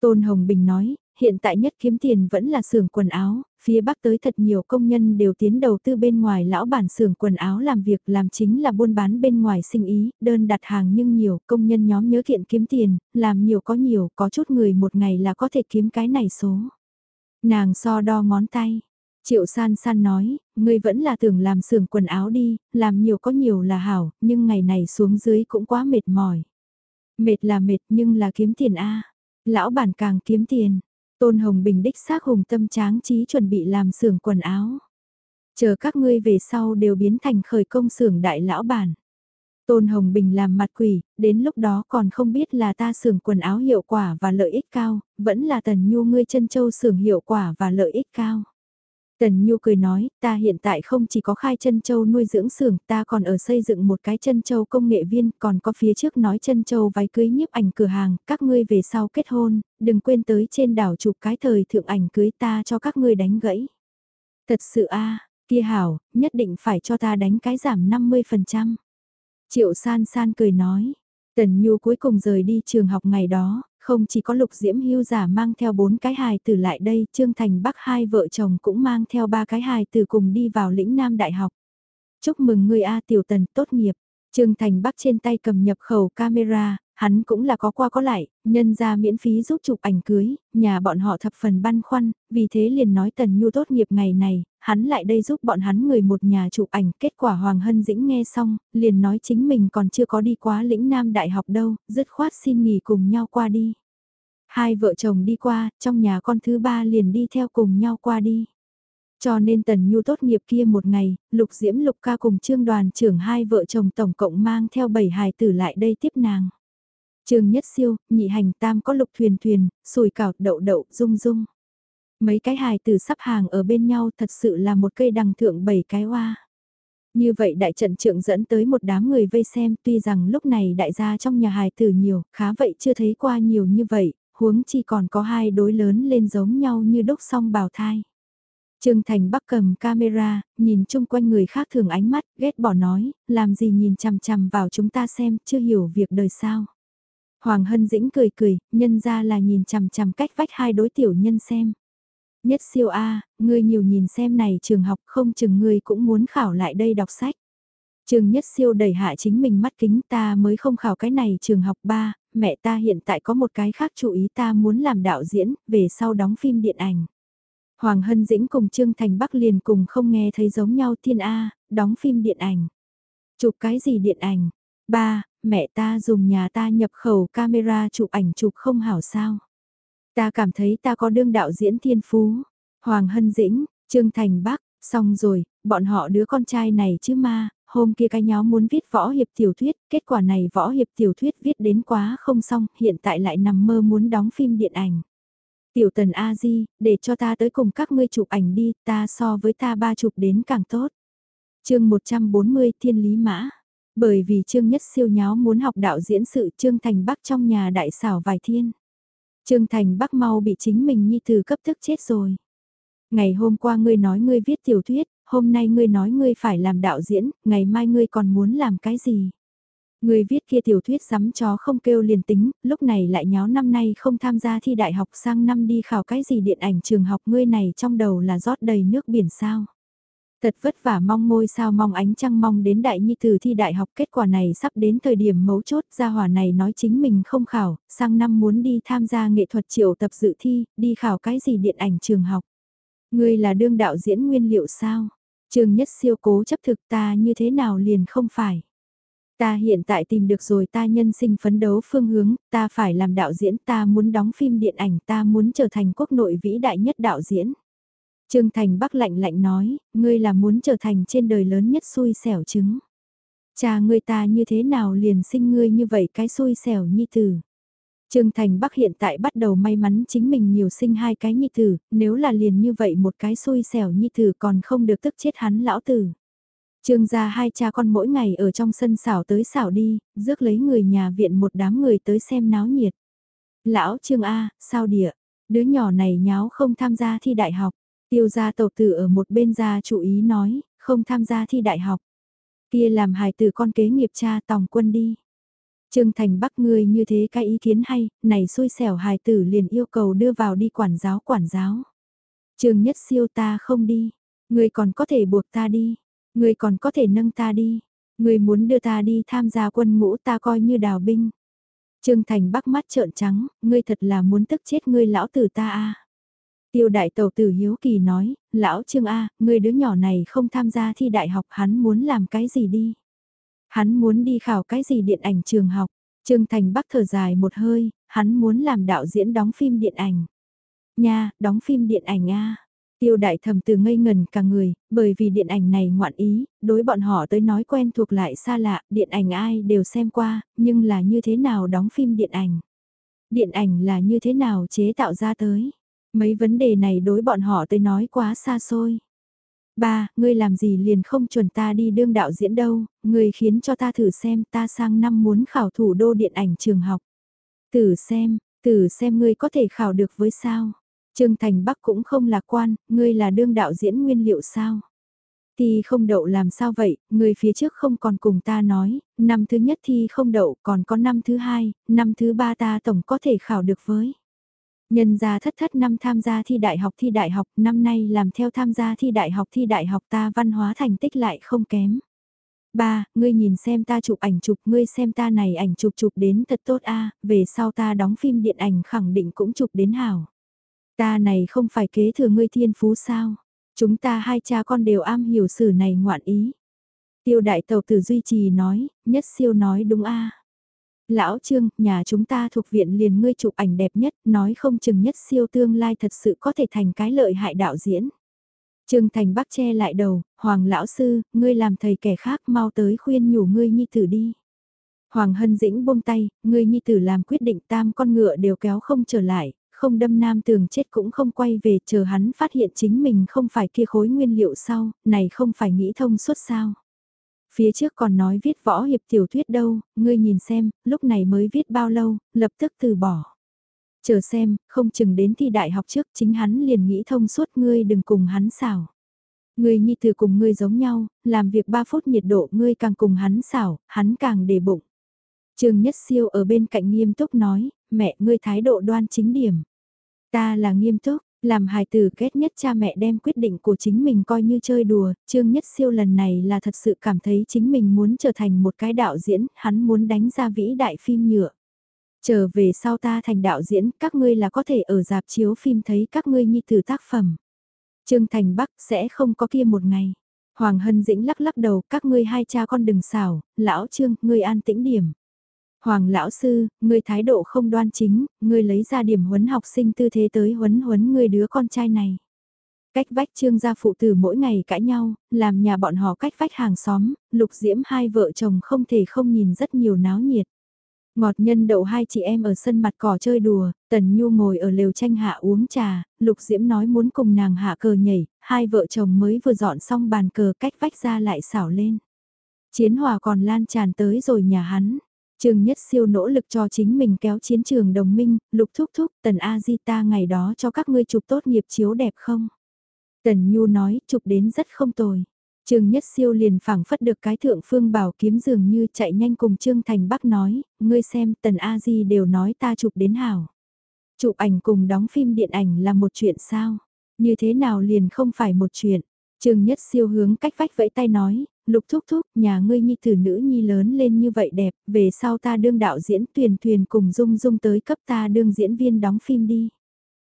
Tôn Hồng Bình nói, hiện tại nhất kiếm tiền vẫn là xưởng quần áo, phía bắc tới thật nhiều công nhân đều tiến đầu tư bên ngoài lão bản xưởng quần áo làm việc làm chính là buôn bán bên ngoài sinh ý, đơn đặt hàng nhưng nhiều công nhân nhóm nhớ thiện kiếm tiền, làm nhiều có nhiều, có chút người một ngày là có thể kiếm cái này số. Nàng so đo ngón tay. Triệu san san nói, ngươi vẫn là tưởng làm xưởng quần áo đi, làm nhiều có nhiều là hảo, nhưng ngày này xuống dưới cũng quá mệt mỏi. Mệt là mệt nhưng là kiếm tiền a Lão bản càng kiếm tiền, Tôn Hồng Bình đích xác hùng tâm tráng trí chuẩn bị làm xưởng quần áo. Chờ các ngươi về sau đều biến thành khởi công xưởng đại lão bản. Tôn Hồng Bình làm mặt quỷ, đến lúc đó còn không biết là ta xưởng quần áo hiệu quả và lợi ích cao, vẫn là tần nhu ngươi chân châu xưởng hiệu quả và lợi ích cao. Tần Nhu cười nói, ta hiện tại không chỉ có khai chân châu nuôi dưỡng xưởng, ta còn ở xây dựng một cái chân châu công nghệ viên, còn có phía trước nói chân châu váy cưới nhiếp ảnh cửa hàng, các ngươi về sau kết hôn, đừng quên tới trên đảo chụp cái thời thượng ảnh cưới ta cho các ngươi đánh gãy. Thật sự a kia hảo, nhất định phải cho ta đánh cái giảm 50%. Triệu san san cười nói, Tần Nhu cuối cùng rời đi trường học ngày đó, không chỉ có lục diễm hưu giả mang theo bốn cái hài tử lại đây, Trương Thành Bắc hai vợ chồng cũng mang theo ba cái hài tử cùng đi vào lĩnh Nam Đại học. Chúc mừng người A Tiểu Tần tốt nghiệp. Trương Thành Bắc trên tay cầm nhập khẩu camera, hắn cũng là có qua có lại, nhân ra miễn phí giúp chụp ảnh cưới, nhà bọn họ thập phần băn khoăn, vì thế liền nói Tần Nhu tốt nghiệp ngày này, hắn lại đây giúp bọn hắn người một nhà chụp ảnh, kết quả Hoàng Hân Dĩnh nghe xong, liền nói chính mình còn chưa có đi quá lĩnh Nam Đại học đâu, dứt khoát xin nghỉ cùng nhau qua đi. Hai vợ chồng đi qua, trong nhà con thứ ba liền đi theo cùng nhau qua đi. Cho nên Tần Nhu tốt nghiệp kia một ngày, Lục Diễm Lục ca cùng trương đoàn trưởng hai vợ chồng tổng cộng mang theo bảy hài tử lại đây tiếp nàng trường Nhất Siêu, nhị hành tam có lục thuyền thuyền, sùi cảo đậu đậu, rung rung. Mấy cái hài tử sắp hàng ở bên nhau thật sự là một cây đằng thượng bảy cái hoa. Như vậy đại trận trưởng dẫn tới một đám người vây xem tuy rằng lúc này đại gia trong nhà hài tử nhiều, khá vậy chưa thấy qua nhiều như vậy, huống chi còn có hai đối lớn lên giống nhau như đúc song bào thai. Trương Thành Bắc cầm camera, nhìn chung quanh người khác thường ánh mắt, ghét bỏ nói, làm gì nhìn chằm chằm vào chúng ta xem, chưa hiểu việc đời sao. Hoàng Hân Dĩnh cười cười, nhân ra là nhìn chằm chằm cách vách hai đối tiểu nhân xem. Nhất siêu A, ngươi nhiều nhìn xem này trường học không chừng ngươi cũng muốn khảo lại đây đọc sách. Trường Nhất siêu đẩy hạ chính mình mắt kính ta mới không khảo cái này trường học ba, mẹ ta hiện tại có một cái khác chú ý ta muốn làm đạo diễn, về sau đóng phim điện ảnh. Hoàng Hân Dĩnh cùng Trương Thành Bắc liền cùng không nghe thấy giống nhau thiên A, đóng phim điện ảnh. Chụp cái gì điện ảnh? Ba, mẹ ta dùng nhà ta nhập khẩu camera chụp ảnh chụp không hảo sao. Ta cảm thấy ta có đương đạo diễn thiên phú. Hoàng Hân Dĩnh, Trương Thành Bắc, xong rồi, bọn họ đứa con trai này chứ ma, hôm kia cái nhóm muốn viết võ hiệp tiểu thuyết, kết quả này võ hiệp tiểu thuyết viết đến quá không xong, hiện tại lại nằm mơ muốn đóng phim điện ảnh. Tiểu tần A-di, để cho ta tới cùng các ngươi chụp ảnh đi, ta so với ta ba chụp đến càng tốt. chương 140 Thiên Lý Mã bởi vì Trương Nhất siêu nháo muốn học đạo diễn sự Trương Thành Bắc trong nhà đại xảo vài thiên. Trương Thành Bắc mau bị chính mình nhi từ cấp thức chết rồi. Ngày hôm qua ngươi nói ngươi viết tiểu thuyết, hôm nay ngươi nói ngươi phải làm đạo diễn, ngày mai ngươi còn muốn làm cái gì? Ngươi viết kia tiểu thuyết sắm chó không kêu liền tính, lúc này lại nháo năm nay không tham gia thi đại học sang năm đi khảo cái gì điện ảnh trường học ngươi này trong đầu là rót đầy nước biển sao? Thật vất vả mong ngôi sao mong ánh trăng mong đến đại nhi từ thi đại học kết quả này sắp đến thời điểm mấu chốt gia hỏa này nói chính mình không khảo, sang năm muốn đi tham gia nghệ thuật triệu tập dự thi, đi khảo cái gì điện ảnh trường học. Ngươi là đương đạo diễn nguyên liệu sao? Trường nhất siêu cố chấp thực ta như thế nào liền không phải. Ta hiện tại tìm được rồi ta nhân sinh phấn đấu phương hướng, ta phải làm đạo diễn, ta muốn đóng phim điện ảnh, ta muốn trở thành quốc nội vĩ đại nhất đạo diễn. Trương Thành Bắc lạnh lạnh nói, ngươi là muốn trở thành trên đời lớn nhất xui xẻo chứng. Cha ngươi ta như thế nào liền sinh ngươi như vậy cái xui xẻo nhi tử. Trương Thành Bắc hiện tại bắt đầu may mắn chính mình nhiều sinh hai cái nhi tử, nếu là liền như vậy một cái xui xẻo nhi tử còn không được tức chết hắn lão tử. Trương gia hai cha con mỗi ngày ở trong sân xảo tới xảo đi, rước lấy người nhà viện một đám người tới xem náo nhiệt. Lão Trương A, sao địa, đứa nhỏ này nháo không tham gia thi đại học. Tiêu gia tộc tử ở một bên gia chủ ý nói, không tham gia thi đại học. Kia làm hài tử con kế nghiệp cha tòng quân đi. Trương Thành Bắc ngươi như thế cái ý kiến hay, này xui xẻo hài tử liền yêu cầu đưa vào đi quản giáo quản giáo. Trương Nhất Siêu ta không đi, ngươi còn có thể buộc ta đi, ngươi còn có thể nâng ta đi, ngươi muốn đưa ta đi tham gia quân ngũ ta coi như đào binh. Trương Thành Bắc mắt trợn trắng, ngươi thật là muốn tức chết ngươi lão tử ta a. Tiêu đại tàu tử hiếu kỳ nói, lão Trương A, người đứa nhỏ này không tham gia thi đại học hắn muốn làm cái gì đi. Hắn muốn đi khảo cái gì điện ảnh trường học. Trương Thành Bắc thở dài một hơi, hắn muốn làm đạo diễn đóng phim điện ảnh. Nha, đóng phim điện ảnh a. Tiêu đại thầm từ ngây ngần cả người, bởi vì điện ảnh này ngoạn ý, đối bọn họ tới nói quen thuộc lại xa lạ, điện ảnh ai đều xem qua, nhưng là như thế nào đóng phim điện ảnh. Điện ảnh là như thế nào chế tạo ra tới. Mấy vấn đề này đối bọn họ tới nói quá xa xôi. Ba, ngươi làm gì liền không chuẩn ta đi đương đạo diễn đâu, ngươi khiến cho ta thử xem ta sang năm muốn khảo thủ đô điện ảnh trường học. Thử xem, thử xem ngươi có thể khảo được với sao. Trương Thành Bắc cũng không lạc quan, ngươi là đương đạo diễn nguyên liệu sao? Thì không đậu làm sao vậy, người phía trước không còn cùng ta nói, năm thứ nhất thì không đậu, còn có năm thứ hai, năm thứ ba ta tổng có thể khảo được với. Nhân gia thất thất năm tham gia thi đại học thi đại học, năm nay làm theo tham gia thi đại học thi đại học ta văn hóa thành tích lại không kém. Ba, ngươi nhìn xem ta chụp ảnh chụp, ngươi xem ta này ảnh chụp chụp đến thật tốt a, về sau ta đóng phim điện ảnh khẳng định cũng chụp đến hảo. Ta này không phải kế thừa ngươi thiên phú sao? Chúng ta hai cha con đều am hiểu sử này ngoạn ý. Tiêu đại tàu tử duy trì nói, nhất siêu nói đúng a. Lão Trương, nhà chúng ta thuộc viện liền ngươi chụp ảnh đẹp nhất, nói không chừng nhất siêu tương lai thật sự có thể thành cái lợi hại đạo diễn. Trương Thành Bắc che lại đầu, Hoàng lão sư, ngươi làm thầy kẻ khác mau tới khuyên nhủ ngươi nhi tử đi. Hoàng Hân Dĩnh buông tay, ngươi nhi tử làm quyết định tam con ngựa đều kéo không trở lại, không đâm nam tường chết cũng không quay về chờ hắn phát hiện chính mình không phải kia khối nguyên liệu sau, này không phải nghĩ thông suốt sao. Phía trước còn nói viết võ hiệp tiểu thuyết đâu, ngươi nhìn xem, lúc này mới viết bao lâu, lập tức từ bỏ. Chờ xem, không chừng đến thi đại học trước chính hắn liền nghĩ thông suốt ngươi đừng cùng hắn xảo. Ngươi nhi từ cùng ngươi giống nhau, làm việc 3 phút nhiệt độ ngươi càng cùng hắn xảo, hắn càng để bụng. Trương Nhất Siêu ở bên cạnh nghiêm túc nói, mẹ ngươi thái độ đoan chính điểm. Ta là nghiêm túc, làm hài tử kết nhất cha mẹ đem quyết định của chính mình coi như chơi đùa, Trương Nhất Siêu lần này là thật sự cảm thấy chính mình muốn trở thành một cái đạo diễn, hắn muốn đánh ra vĩ đại phim nhựa. Trở về sau ta thành đạo diễn, các ngươi là có thể ở dạp chiếu phim thấy các ngươi nhi tử tác phẩm. Trương Thành Bắc sẽ không có kia một ngày. Hoàng Hân Dĩnh lắc lắc đầu, các ngươi hai cha con đừng xảo, lão Trương, ngươi an tĩnh điểm. Hoàng lão sư, ngươi thái độ không đoan chính, ngươi lấy ra điểm huấn học sinh tư thế tới huấn huấn ngươi đứa con trai này. Cách vách trương gia phụ tử mỗi ngày cãi nhau, làm nhà bọn họ cách vách hàng xóm, lục diễm hai vợ chồng không thể không nhìn rất nhiều náo nhiệt. Ngọt nhân đậu hai chị em ở sân mặt cỏ chơi đùa, Tần Nhu ngồi ở lều tranh hạ uống trà, Lục Diễm nói muốn cùng nàng hạ cờ nhảy, hai vợ chồng mới vừa dọn xong bàn cờ cách vách ra lại xảo lên. Chiến hòa còn lan tràn tới rồi nhà hắn, Trương Nhất Siêu nỗ lực cho chính mình kéo chiến trường đồng minh, lục thúc thúc, tần A-di-ta ngày đó cho các ngươi chụp tốt nghiệp chiếu đẹp không? Tần Nhu nói, chụp đến rất không tồi. Trương Nhất Siêu liền phảng phất được cái thượng phương bảo kiếm dường như chạy nhanh cùng Trương Thành Bắc nói, ngươi xem tần A-di đều nói ta chụp đến hảo. Chụp ảnh cùng đóng phim điện ảnh là một chuyện sao? Như thế nào liền không phải một chuyện? Trương Nhất Siêu hướng cách vách vẫy tay nói, lục thúc thúc, nhà ngươi nhi tử nữ nhi lớn lên như vậy đẹp, về sau ta đương đạo diễn tuyền tuyền cùng dung dung tới cấp ta đương diễn viên đóng phim đi.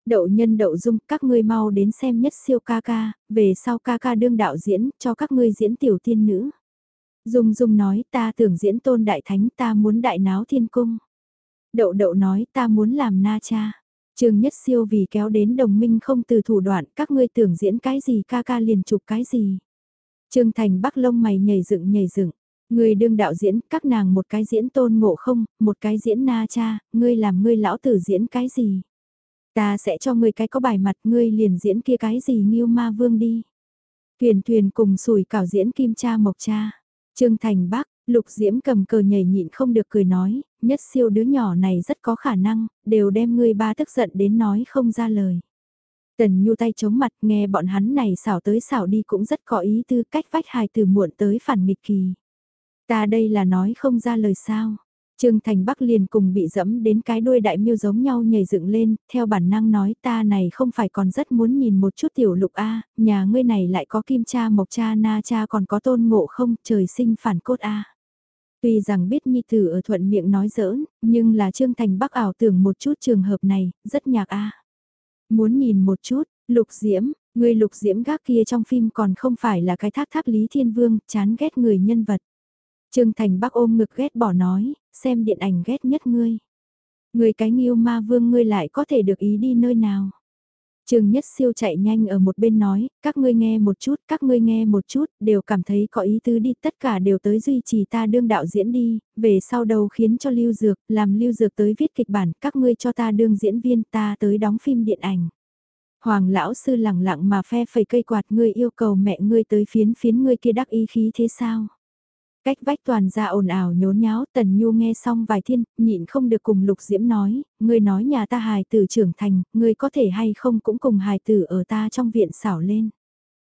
Đậu nhân đậu dung, các ngươi mau đến xem nhất siêu ca ca, về sau ca ca đương đạo diễn, cho các ngươi diễn tiểu tiên nữ. Dung dung nói ta tưởng diễn tôn đại thánh ta muốn đại náo thiên cung. Đậu đậu nói ta muốn làm na cha. Trương Nhất Siêu vì kéo đến đồng minh không từ thủ đoạn các ngươi tưởng diễn cái gì ca ca liền chụp cái gì. Trương Thành Bắc lông mày nhảy dựng nhảy dựng. Người đương đạo diễn, các nàng một cái diễn tôn ngộ không, một cái diễn na cha, ngươi làm ngươi lão tử diễn cái gì? Ta sẽ cho ngươi cái có bài mặt, ngươi liền diễn kia cái gì nghiêu ma vương đi. Thuyền thuyền cùng sủi cảo diễn kim cha mộc cha. Trương Thành Bắc, Lục Diễm cầm cờ nhảy nhịn không được cười nói, nhất siêu đứa nhỏ này rất có khả năng, đều đem ngươi ba tức giận đến nói không ra lời. Tần Nhu tay chống mặt nghe bọn hắn này xảo tới xảo đi cũng rất có ý tư cách vách hài từ muộn tới phản nghịch kỳ. Ta đây là nói không ra lời sao. Trương Thành Bắc liền cùng bị dẫm đến cái đuôi đại miêu giống nhau nhảy dựng lên, theo bản năng nói ta này không phải còn rất muốn nhìn một chút tiểu lục A, nhà ngươi này lại có kim cha mộc cha na cha còn có tôn ngộ không, trời sinh phản cốt A. Tuy rằng biết Nhi Tử ở thuận miệng nói giỡn, nhưng là Trương Thành Bắc ảo tưởng một chút trường hợp này, rất nhạc A. Muốn nhìn một chút, lục diễm, người lục diễm gác kia trong phim còn không phải là cái thác tháp Lý Thiên Vương, chán ghét người nhân vật. Trương Thành Bắc ôm ngực ghét bỏ nói, xem điện ảnh ghét nhất ngươi. Người cái nghiêu ma vương ngươi lại có thể được ý đi nơi nào. Trương Nhất Siêu chạy nhanh ở một bên nói, các ngươi nghe một chút, các ngươi nghe một chút, đều cảm thấy có ý tứ đi, tất cả đều tới duy trì ta đương đạo diễn đi, về sau đầu khiến cho Lưu Dược, làm Lưu Dược tới viết kịch bản, các ngươi cho ta đương diễn viên, ta tới đóng phim điện ảnh. Hoàng lão sư lẳng lặng mà phe phẩy cây quạt ngươi yêu cầu mẹ ngươi tới phiến phiến ngươi kia đắc ý khí thế sao? Cách vách toàn ra ồn ào nhốn nháo Tần Nhu nghe xong vài thiên, nhịn không được cùng Lục Diễm nói, ngươi nói nhà ta hài tử trưởng thành, ngươi có thể hay không cũng cùng hài tử ở ta trong viện xảo lên.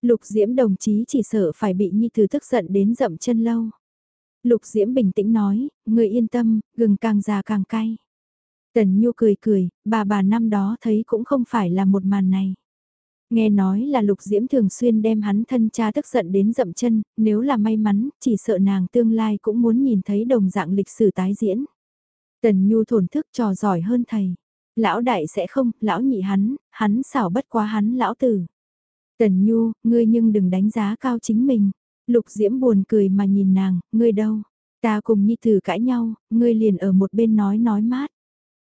Lục Diễm đồng chí chỉ sợ phải bị Nhi Tử tức giận đến dậm chân lâu. Lục Diễm bình tĩnh nói, người yên tâm, gừng càng già càng cay. Tần Nhu cười cười, bà bà năm đó thấy cũng không phải là một màn này. Nghe nói là Lục Diễm thường xuyên đem hắn thân cha tức giận đến dậm chân, nếu là may mắn, chỉ sợ nàng tương lai cũng muốn nhìn thấy đồng dạng lịch sử tái diễn. Tần Nhu thổn thức trò giỏi hơn thầy. Lão đại sẽ không, lão nhị hắn, hắn xảo bất quá hắn lão tử. Tần Nhu, ngươi nhưng đừng đánh giá cao chính mình. Lục Diễm buồn cười mà nhìn nàng, ngươi đâu? Ta cùng Nhi Tử cãi nhau, ngươi liền ở một bên nói nói mát.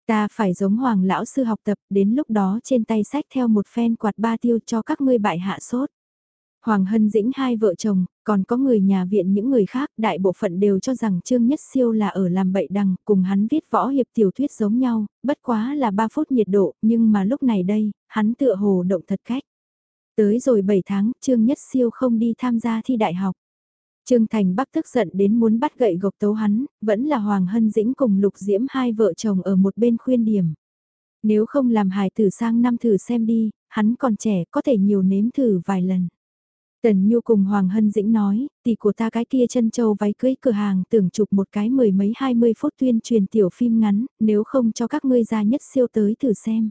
Ta phải giống hoàng lão sư học tập, đến lúc đó trên tay sách theo một phen quạt ba tiêu cho các ngươi bại hạ sốt. Hoàng Hân Dĩnh hai vợ chồng, còn có người nhà viện những người khác, đại bộ phận đều cho rằng Trương Nhất Siêu là ở làm bậy đằng, cùng hắn viết võ hiệp tiểu thuyết giống nhau, bất quá là 3 phút nhiệt độ, nhưng mà lúc này đây, hắn tựa hồ động thật cách. Tới rồi 7 tháng, Trương Nhất Siêu không đi tham gia thi đại học. Trương Thành Bắc tức giận đến muốn bắt gậy gộc tấu hắn, vẫn là Hoàng Hân Dĩnh cùng Lục Diễm hai vợ chồng ở một bên khuyên điểm. Nếu không làm hài tử sang năm thử xem đi, hắn còn trẻ có thể nhiều nếm thử vài lần. Tần Nhu cùng Hoàng Hân Dĩnh nói, tỷ của ta cái kia chân châu váy cưới cửa hàng tưởng chụp một cái mười mấy hai mươi phút tuyên truyền tiểu phim ngắn, nếu không cho các ngươi ra nhất siêu tới thử xem.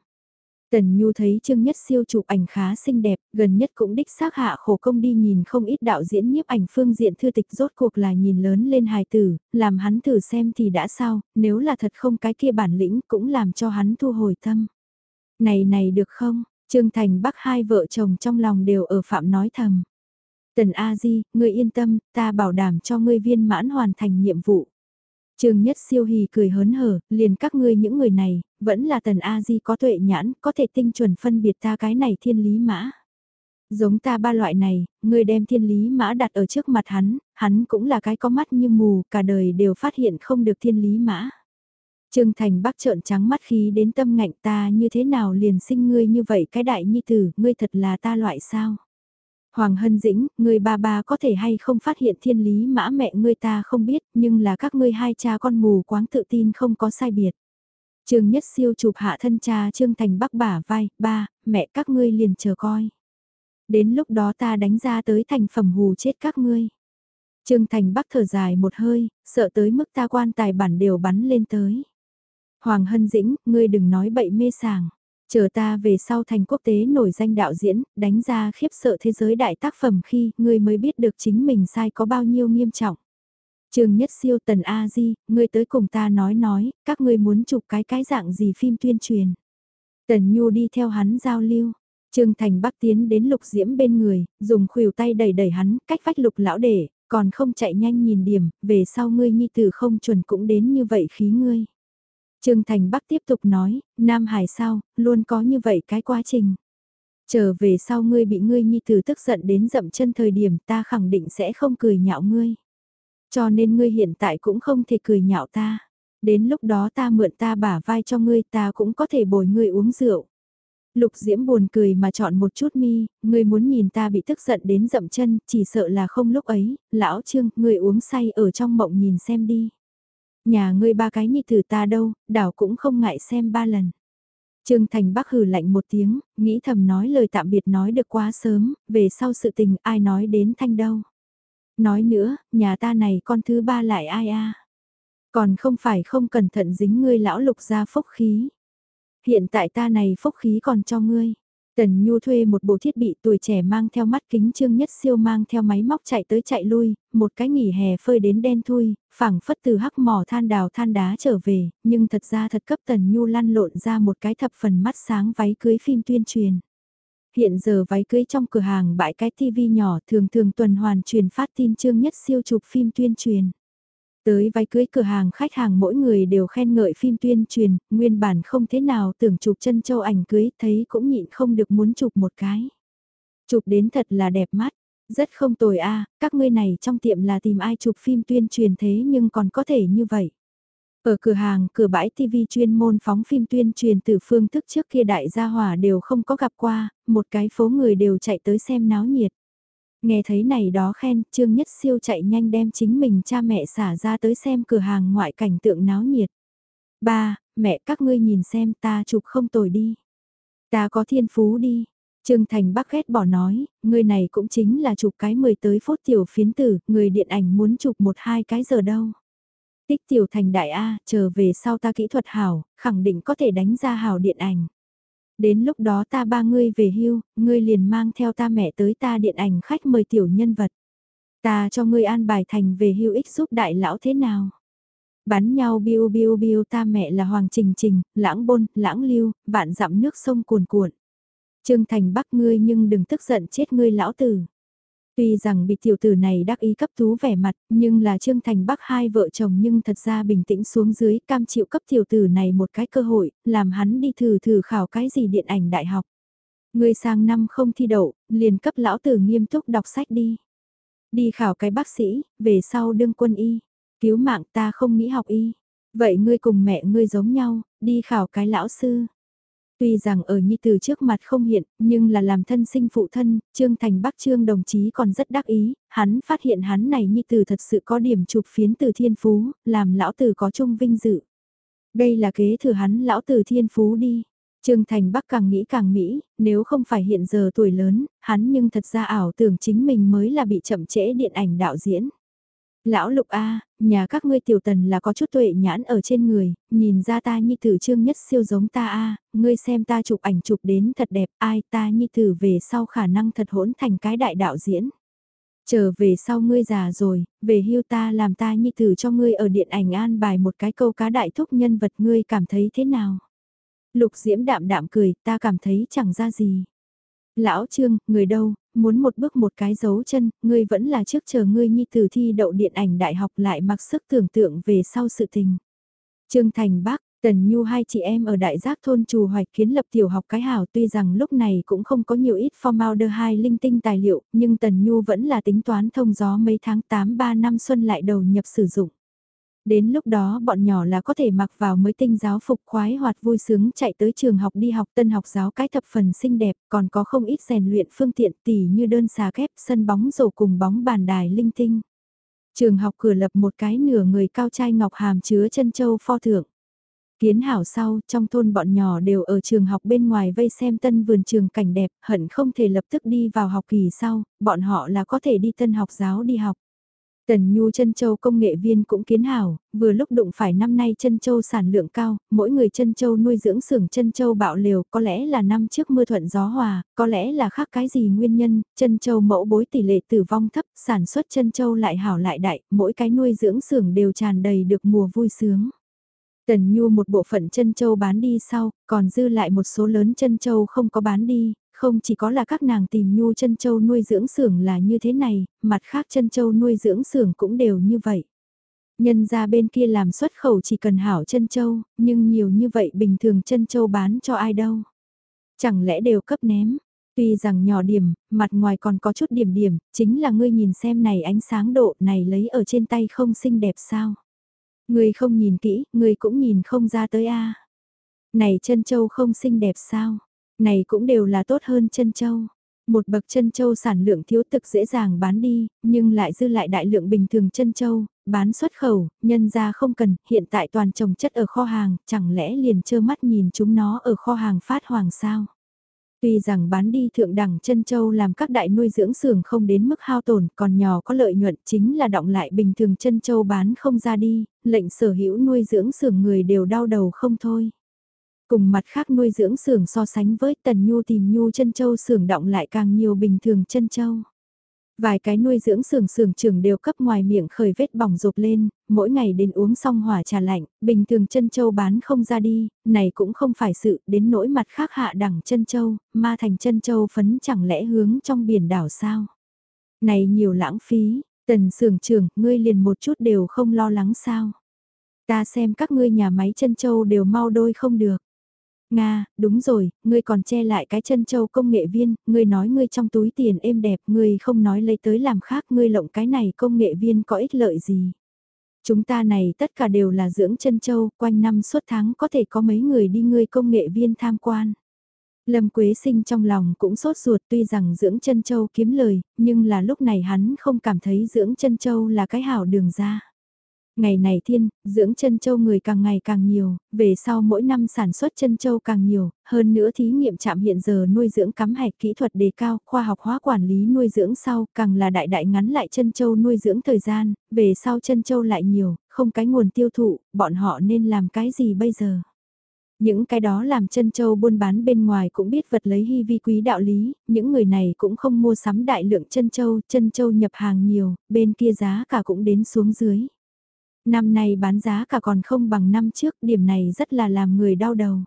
Tần Nhu thấy Trương Nhất Siêu chụp ảnh khá xinh đẹp, gần nhất cũng đích xác hạ khổ công đi nhìn không ít đạo diễn nhiếp ảnh phương diện thư tịch rốt cuộc là nhìn lớn lên hài tử, làm hắn thử xem thì đã sao, nếu là thật không cái kia bản lĩnh cũng làm cho hắn thu hồi tâm. Này này được không, Trương Thành Bắc hai vợ chồng trong lòng đều ở phạm nói thầm. Tần A Di, ngươi yên tâm, ta bảo đảm cho ngươi viên mãn hoàn thành nhiệm vụ. Trương Nhất siêu hì cười hớn hở, liền các ngươi những người này, vẫn là tần A-di có tuệ nhãn, có thể tinh chuẩn phân biệt ta cái này thiên lý mã. Giống ta ba loại này, ngươi đem thiên lý mã đặt ở trước mặt hắn, hắn cũng là cái có mắt như mù, cả đời đều phát hiện không được thiên lý mã. Trương Thành Bắc trợn trắng mắt khí đến tâm ngạnh ta như thế nào liền sinh ngươi như vậy cái đại nhi tử, ngươi thật là ta loại sao? Hoàng Hân Dĩnh, người ba ba có thể hay không phát hiện thiên lý mã mẹ ngươi ta không biết, nhưng là các ngươi hai cha con mù quáng tự tin không có sai biệt. Trương Nhất Siêu chụp hạ thân cha Trương Thành Bắc bả vai, ba, mẹ các ngươi liền chờ coi. Đến lúc đó ta đánh ra tới thành phẩm hù chết các ngươi. Trương Thành Bắc thở dài một hơi, sợ tới mức ta quan tài bản đều bắn lên tới. Hoàng Hân Dĩnh, ngươi đừng nói bậy mê sàng. Chờ ta về sau thành quốc tế nổi danh đạo diễn, đánh ra khiếp sợ thế giới đại tác phẩm khi ngươi mới biết được chính mình sai có bao nhiêu nghiêm trọng. Trường Nhất Siêu Tần A Di, ngươi tới cùng ta nói nói, các ngươi muốn chụp cái cái dạng gì phim tuyên truyền. Tần Nhu đi theo hắn giao lưu. Trương Thành Bắc tiến đến Lục Diễm bên người, dùng khuỷu tay đẩy đẩy hắn, cách vách Lục lão để, còn không chạy nhanh nhìn điểm, về sau ngươi nhi tử không chuẩn cũng đến như vậy khí ngươi. Trương Thành Bắc tiếp tục nói, Nam Hải sao, luôn có như vậy cái quá trình. Trở về sau ngươi bị ngươi nhi tử tức giận đến dậm chân thời điểm ta khẳng định sẽ không cười nhạo ngươi. Cho nên ngươi hiện tại cũng không thể cười nhạo ta. Đến lúc đó ta mượn ta bả vai cho ngươi ta cũng có thể bồi ngươi uống rượu. Lục Diễm buồn cười mà chọn một chút mi, ngươi muốn nhìn ta bị tức giận đến dậm chân, chỉ sợ là không lúc ấy, lão Trương, ngươi uống say ở trong mộng nhìn xem đi. Nhà ngươi ba cái nhi tử ta đâu, đảo cũng không ngại xem ba lần. Trương Thành Bắc hừ lạnh một tiếng, nghĩ thầm nói lời tạm biệt nói được quá sớm, về sau sự tình ai nói đến thanh đâu. Nói nữa, nhà ta này con thứ ba lại ai a Còn không phải không cẩn thận dính ngươi lão lục ra phúc khí. Hiện tại ta này phúc khí còn cho ngươi. Tần Nhu thuê một bộ thiết bị tuổi trẻ mang theo mắt kính trương nhất siêu mang theo máy móc chạy tới chạy lui, một cái nghỉ hè phơi đến đen thui, phẳng phất từ hắc mỏ than đào than đá trở về, nhưng thật ra thật cấp Tần Nhu lăn lộn ra một cái thập phần mắt sáng váy cưới phim tuyên truyền. Hiện giờ váy cưới trong cửa hàng bãi cái tivi nhỏ thường thường tuần hoàn truyền phát tin chương nhất siêu chụp phim tuyên truyền. Tới váy cưới cửa hàng khách hàng mỗi người đều khen ngợi phim tuyên truyền, nguyên bản không thế nào tưởng chụp chân châu ảnh cưới thấy cũng nhịn không được muốn chụp một cái. Chụp đến thật là đẹp mắt, rất không tồi a các ngươi này trong tiệm là tìm ai chụp phim tuyên truyền thế nhưng còn có thể như vậy. Ở cửa hàng, cửa bãi TV chuyên môn phóng phim tuyên truyền từ phương thức trước kia đại gia hỏa đều không có gặp qua, một cái phố người đều chạy tới xem náo nhiệt. Nghe thấy này đó khen, Trương Nhất Siêu chạy nhanh đem chính mình cha mẹ xả ra tới xem cửa hàng ngoại cảnh tượng náo nhiệt. Ba, mẹ các ngươi nhìn xem ta chụp không tồi đi. Ta có thiên phú đi. Trương Thành Bắc ghét bỏ nói, người này cũng chính là chụp cái 10 tới phút tiểu phiến tử, người điện ảnh muốn chụp một hai cái giờ đâu. Tích tiểu thành đại A, chờ về sau ta kỹ thuật hảo, khẳng định có thể đánh ra hảo điện ảnh. Đến lúc đó ta ba ngươi về hưu, ngươi liền mang theo ta mẹ tới ta điện ảnh khách mời tiểu nhân vật. Ta cho ngươi an bài thành về hưu ích giúp đại lão thế nào? Bắn nhau biu biu biu ta mẹ là Hoàng Trình Trình, lãng bôn, lãng lưu, vạn dặm nước sông cuồn cuộn. Trương Thành Bắc ngươi nhưng đừng tức giận chết ngươi lão tử. Tuy rằng bị tiểu tử này đắc ý cấp tú vẻ mặt, nhưng là Trương Thành Bắc hai vợ chồng nhưng thật ra bình tĩnh xuống dưới cam chịu cấp tiểu tử này một cái cơ hội, làm hắn đi thử thử khảo cái gì điện ảnh đại học. Người sang năm không thi đậu, liền cấp lão tử nghiêm túc đọc sách đi. Đi khảo cái bác sĩ, về sau đương quân y. Cứu mạng ta không nghĩ học y. Vậy ngươi cùng mẹ ngươi giống nhau, đi khảo cái lão sư. Tuy rằng ở Nhi Tử trước mặt không hiện, nhưng là làm thân sinh phụ thân, Trương Thành Bắc Trương đồng chí còn rất đắc ý, hắn phát hiện hắn này Nhi Tử thật sự có điểm chụp phiến từ thiên phú, làm lão tử có chung vinh dự. Đây là kế thừa hắn lão tử thiên phú đi. Trương Thành Bắc càng nghĩ càng mỹ, nếu không phải hiện giờ tuổi lớn, hắn nhưng thật ra ảo tưởng chính mình mới là bị chậm trễ điện ảnh đạo diễn. Lão lục A, nhà các ngươi tiểu tần là có chút tuệ nhãn ở trên người, nhìn ra ta nhi tử trương nhất siêu giống ta A, ngươi xem ta chụp ảnh chụp đến thật đẹp, ai ta nhi tử về sau khả năng thật hỗn thành cái đại đạo diễn. Trở về sau ngươi già rồi, về hưu ta làm ta nhi tử cho ngươi ở điện ảnh an bài một cái câu cá đại thúc nhân vật ngươi cảm thấy thế nào? Lục diễm đạm đạm cười, ta cảm thấy chẳng ra gì. Lão Trương, người đâu, muốn một bước một cái dấu chân, ngươi vẫn là trước chờ ngươi nhi tử thi đậu điện ảnh đại học lại mặc sức tưởng tượng về sau sự tình. Trương Thành Bắc, Tần Nhu hai chị em ở đại giác thôn trù hoạch kiến lập tiểu học cái hảo tuy rằng lúc này cũng không có nhiều ít formalder hai linh tinh tài liệu, nhưng Tần Nhu vẫn là tính toán thông gió mấy tháng 8 3 năm xuân lại đầu nhập sử dụng. Đến lúc đó bọn nhỏ là có thể mặc vào mới tinh giáo phục khoái hoạt vui sướng chạy tới trường học đi học tân học giáo cái thập phần xinh đẹp còn có không ít rèn luyện phương tiện tỉ như đơn xà kép sân bóng rổ cùng bóng bàn đài linh tinh. Trường học cửa lập một cái nửa người cao trai ngọc hàm chứa chân châu pho thượng. Kiến hảo sau, trong thôn bọn nhỏ đều ở trường học bên ngoài vây xem tân vườn trường cảnh đẹp, hận không thể lập tức đi vào học kỳ sau, bọn họ là có thể đi tân học giáo đi học. Tần Nhu chân châu công nghệ viên cũng kiến hảo, vừa lúc đụng phải năm nay chân châu sản lượng cao, mỗi người chân châu nuôi dưỡng xưởng chân châu bạo liều, có lẽ là năm trước mưa thuận gió hòa, có lẽ là khác cái gì nguyên nhân, chân châu mẫu bối tỷ lệ tử vong thấp, sản xuất chân châu lại hảo lại đại, mỗi cái nuôi dưỡng xưởng đều tràn đầy được mùa vui sướng. Tần Nhu một bộ phận chân châu bán đi sau, còn dư lại một số lớn chân châu không có bán đi, không chỉ có là các nàng tìm nhu chân châu nuôi dưỡng xưởng là như thế này, mặt khác chân châu nuôi dưỡng xưởng cũng đều như vậy. Nhân ra bên kia làm xuất khẩu chỉ cần hảo chân châu, nhưng nhiều như vậy bình thường chân châu bán cho ai đâu. Chẳng lẽ đều cấp ném, Tuy rằng nhỏ điểm, mặt ngoài còn có chút điểm điểm, chính là ngươi nhìn xem này ánh sáng độ này lấy ở trên tay không xinh đẹp sao. Ngươi không nhìn kỹ, ngươi cũng nhìn không ra tới a. Này chân châu không xinh đẹp sao? Này cũng đều là tốt hơn chân châu. Một bậc chân châu sản lượng thiếu thực dễ dàng bán đi, nhưng lại dư lại đại lượng bình thường chân châu, bán xuất khẩu, nhân ra không cần, hiện tại toàn trồng chất ở kho hàng, chẳng lẽ liền trơ mắt nhìn chúng nó ở kho hàng phát hoàng sao? Tuy rằng bán đi thượng đẳng chân châu làm các đại nuôi dưỡng xưởng không đến mức hao tổn, còn nhỏ có lợi nhuận chính là động lại bình thường chân châu bán không ra đi, lệnh sở hữu nuôi dưỡng xưởng người đều đau đầu không thôi. Cùng mặt khác nuôi dưỡng xưởng so sánh với tần nhu tìm nhu chân châu xưởng động lại càng nhiều bình thường chân châu. Vài cái nuôi dưỡng sườn sườn trưởng đều cấp ngoài miệng khởi vết bỏng rộp lên, mỗi ngày đến uống xong hỏa trà lạnh, bình thường chân châu bán không ra đi, này cũng không phải sự, đến nỗi mặt khác hạ đẳng chân châu, ma thành chân châu phấn chẳng lẽ hướng trong biển đảo sao. Này nhiều lãng phí, tần xưởng trưởng, ngươi liền một chút đều không lo lắng sao. Ta xem các ngươi nhà máy chân châu đều mau đôi không được. Nga, đúng rồi, ngươi còn che lại cái chân châu công nghệ viên, ngươi nói ngươi trong túi tiền êm đẹp, ngươi không nói lấy tới làm khác, ngươi lộng cái này công nghệ viên có ích lợi gì. Chúng ta này tất cả đều là dưỡng chân châu, quanh năm suốt tháng có thể có mấy người đi ngươi công nghệ viên tham quan. Lâm Quế Sinh trong lòng cũng sốt ruột tuy rằng dưỡng chân châu kiếm lời, nhưng là lúc này hắn không cảm thấy dưỡng chân châu là cái hảo đường ra. Ngày này thiên, dưỡng chân châu người càng ngày càng nhiều, về sau mỗi năm sản xuất chân châu càng nhiều, hơn nữa thí nghiệm chạm hiện giờ nuôi dưỡng cắm hạch kỹ thuật đề cao, khoa học hóa quản lý nuôi dưỡng sau, càng là đại đại ngắn lại chân châu nuôi dưỡng thời gian, về sau chân châu lại nhiều, không cái nguồn tiêu thụ, bọn họ nên làm cái gì bây giờ? Những cái đó làm chân châu buôn bán bên ngoài cũng biết vật lấy hy vi quý đạo lý, những người này cũng không mua sắm đại lượng chân châu, chân châu nhập hàng nhiều, bên kia giá cả cũng đến xuống dưới. Năm nay bán giá cả còn không bằng năm trước, điểm này rất là làm người đau đầu.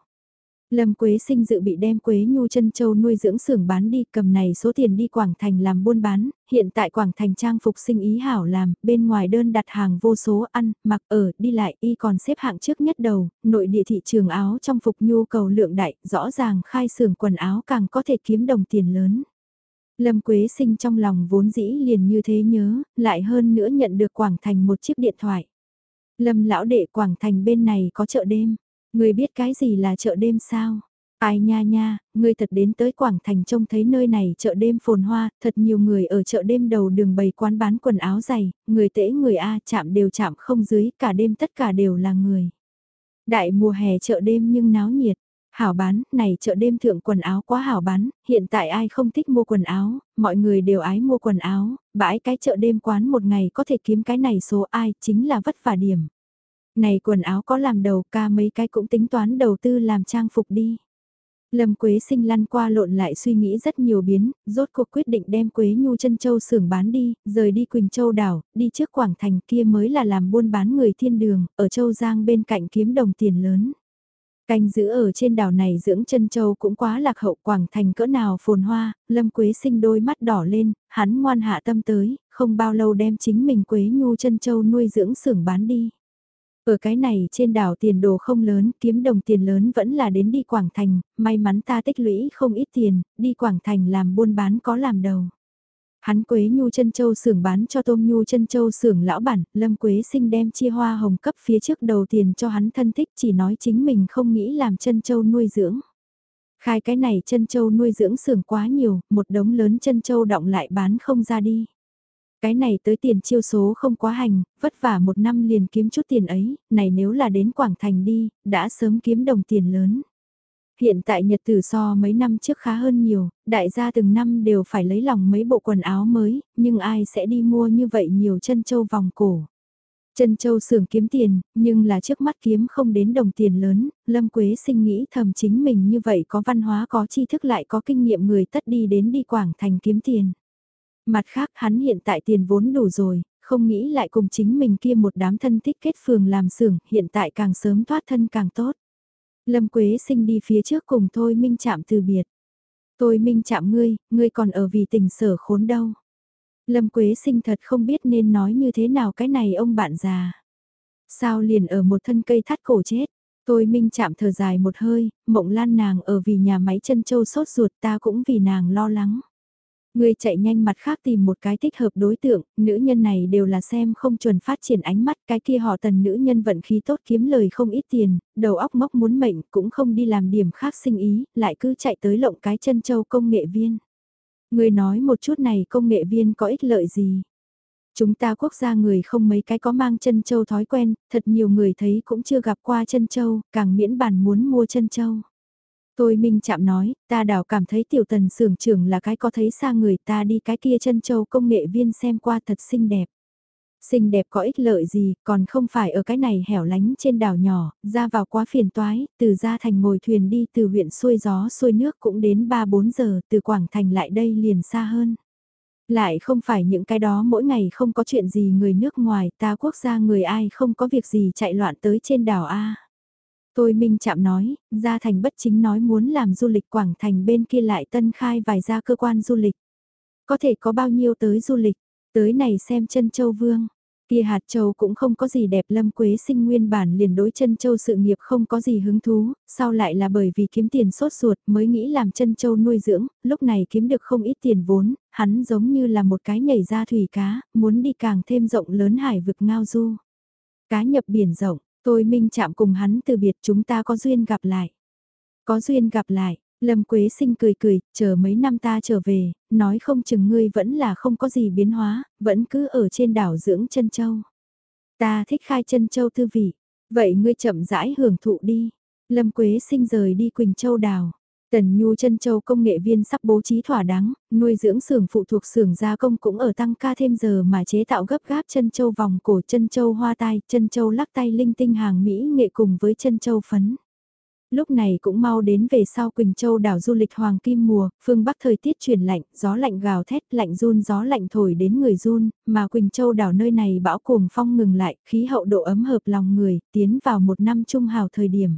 Lâm Quế Sinh dự bị đem Quế Nhu chân châu nuôi dưỡng xưởng bán đi, cầm này số tiền đi Quảng Thành làm buôn bán, hiện tại Quảng Thành trang phục sinh ý hảo làm, bên ngoài đơn đặt hàng vô số ăn, mặc ở, đi lại, y còn xếp hạng trước nhất đầu, nội địa thị trường áo trong phục nhu cầu lượng đại, rõ ràng khai xưởng quần áo càng có thể kiếm đồng tiền lớn. Lâm Quế Sinh trong lòng vốn dĩ liền như thế nhớ, lại hơn nữa nhận được Quảng Thành một chiếc điện thoại. Lâm lão đệ Quảng Thành bên này có chợ đêm. Người biết cái gì là chợ đêm sao? Ai nha nha, người thật đến tới Quảng Thành trông thấy nơi này chợ đêm phồn hoa, thật nhiều người ở chợ đêm đầu đường bày quán bán quần áo dày, người tễ người A chạm đều chạm không dưới, cả đêm tất cả đều là người. Đại mùa hè chợ đêm nhưng náo nhiệt, hảo bán, này chợ đêm thượng quần áo quá hảo bán, hiện tại ai không thích mua quần áo, mọi người đều ái mua quần áo, bãi cái chợ đêm quán một ngày có thể kiếm cái này số ai, chính là vất vả điểm. Này quần áo có làm đầu ca mấy cái cũng tính toán đầu tư làm trang phục đi. Lâm Quế sinh lăn qua lộn lại suy nghĩ rất nhiều biến, rốt cuộc quyết định đem Quế Nhu chân châu xưởng bán đi, rời đi Quỳnh Châu đảo, đi trước Quảng Thành kia mới là làm buôn bán người thiên đường, ở Châu Giang bên cạnh kiếm đồng tiền lớn. Canh giữ ở trên đảo này dưỡng chân châu cũng quá lạc hậu Quảng Thành cỡ nào phồn hoa, Lâm Quế sinh đôi mắt đỏ lên, hắn ngoan hạ tâm tới, không bao lâu đem chính mình Quế Nhu chân châu nuôi dưỡng xưởng bán đi. Ở cái này trên đảo tiền đồ không lớn, kiếm đồng tiền lớn vẫn là đến đi Quảng Thành, may mắn ta tích lũy không ít tiền, đi Quảng Thành làm buôn bán có làm đầu. Hắn Quế Nhu chân châu xưởng bán cho Tôm Nhu chân châu xưởng lão bản, Lâm Quế sinh đem chia hoa hồng cấp phía trước đầu tiền cho hắn thân thích chỉ nói chính mình không nghĩ làm chân châu nuôi dưỡng. Khai cái này chân châu nuôi dưỡng xưởng quá nhiều, một đống lớn chân châu động lại bán không ra đi. Cái này tới tiền chiêu số không quá hành, vất vả một năm liền kiếm chút tiền ấy, này nếu là đến Quảng Thành đi, đã sớm kiếm đồng tiền lớn. Hiện tại nhật tử so mấy năm trước khá hơn nhiều, đại gia từng năm đều phải lấy lòng mấy bộ quần áo mới, nhưng ai sẽ đi mua như vậy nhiều chân châu vòng cổ. Chân châu sưởng kiếm tiền, nhưng là trước mắt kiếm không đến đồng tiền lớn, Lâm Quế sinh nghĩ thầm chính mình như vậy có văn hóa có tri thức lại có kinh nghiệm người tất đi đến đi Quảng Thành kiếm tiền. Mặt khác hắn hiện tại tiền vốn đủ rồi, không nghĩ lại cùng chính mình kia một đám thân thích kết phường làm xưởng hiện tại càng sớm thoát thân càng tốt. Lâm Quế sinh đi phía trước cùng Thôi Minh chạm từ biệt. Thôi Minh chạm ngươi, ngươi còn ở vì tình sở khốn đâu. Lâm Quế sinh thật không biết nên nói như thế nào cái này ông bạn già. Sao liền ở một thân cây thắt cổ chết. Tôi minh chạm thở dài một hơi, mộng lan nàng ở vì nhà máy chân châu sốt ruột ta cũng vì nàng lo lắng. Người chạy nhanh mặt khác tìm một cái thích hợp đối tượng, nữ nhân này đều là xem không chuẩn phát triển ánh mắt, cái kia họ tần nữ nhân vận khí tốt kiếm lời không ít tiền, đầu óc móc muốn mệnh cũng không đi làm điểm khác sinh ý, lại cứ chạy tới lộng cái chân châu công nghệ viên. Người nói một chút này công nghệ viên có ích lợi gì? Chúng ta quốc gia người không mấy cái có mang chân châu thói quen, thật nhiều người thấy cũng chưa gặp qua chân châu, càng miễn bàn muốn mua chân châu. Tôi Minh chạm nói, ta đảo cảm thấy tiểu tần sưởng trưởng là cái có thấy xa người ta đi cái kia chân châu công nghệ viên xem qua thật xinh đẹp. Xinh đẹp có ích lợi gì, còn không phải ở cái này hẻo lánh trên đảo nhỏ, ra vào quá phiền toái, từ ra thành ngồi thuyền đi từ huyện xuôi gió xuôi nước cũng đến 3-4 giờ, từ Quảng Thành lại đây liền xa hơn. Lại không phải những cái đó mỗi ngày không có chuyện gì người nước ngoài, ta quốc gia người ai không có việc gì chạy loạn tới trên đảo A. Tôi Minh Chạm nói, Gia Thành bất chính nói muốn làm du lịch Quảng Thành bên kia lại tân khai vài gia cơ quan du lịch. Có thể có bao nhiêu tới du lịch, tới này xem chân châu vương. Kia hạt châu cũng không có gì đẹp lâm quế sinh nguyên bản liền đối chân châu sự nghiệp không có gì hứng thú, sau lại là bởi vì kiếm tiền sốt ruột mới nghĩ làm chân châu nuôi dưỡng, lúc này kiếm được không ít tiền vốn, hắn giống như là một cái nhảy ra thủy cá, muốn đi càng thêm rộng lớn hải vực ngao du. Cá nhập biển rộng, tôi minh chạm cùng hắn từ biệt chúng ta có duyên gặp lại. Có duyên gặp lại, Lâm Quế Sinh cười cười, chờ mấy năm ta trở về, nói không chừng ngươi vẫn là không có gì biến hóa, vẫn cứ ở trên đảo dưỡng chân châu. Ta thích khai chân châu thư vị, vậy ngươi chậm rãi hưởng thụ đi. Lâm Quế Sinh rời đi Quỳnh Châu đảo. Tần Nhu chân châu công nghệ viên sắp bố trí thỏa đáng, nuôi dưỡng xưởng phụ thuộc xưởng gia công cũng ở tăng ca thêm giờ mà chế tạo gấp gáp chân châu vòng cổ chân châu hoa tai, chân châu lắc tay linh tinh hàng Mỹ nghệ cùng với chân châu phấn. Lúc này cũng mau đến về sau Quỳnh Châu đảo du lịch hoàng kim mùa, phương Bắc thời tiết chuyển lạnh, gió lạnh gào thét, lạnh run gió lạnh thổi đến người run, mà Quỳnh Châu đảo nơi này bão cuồng phong ngừng lại, khí hậu độ ấm hợp lòng người, tiến vào một năm trung hào thời điểm.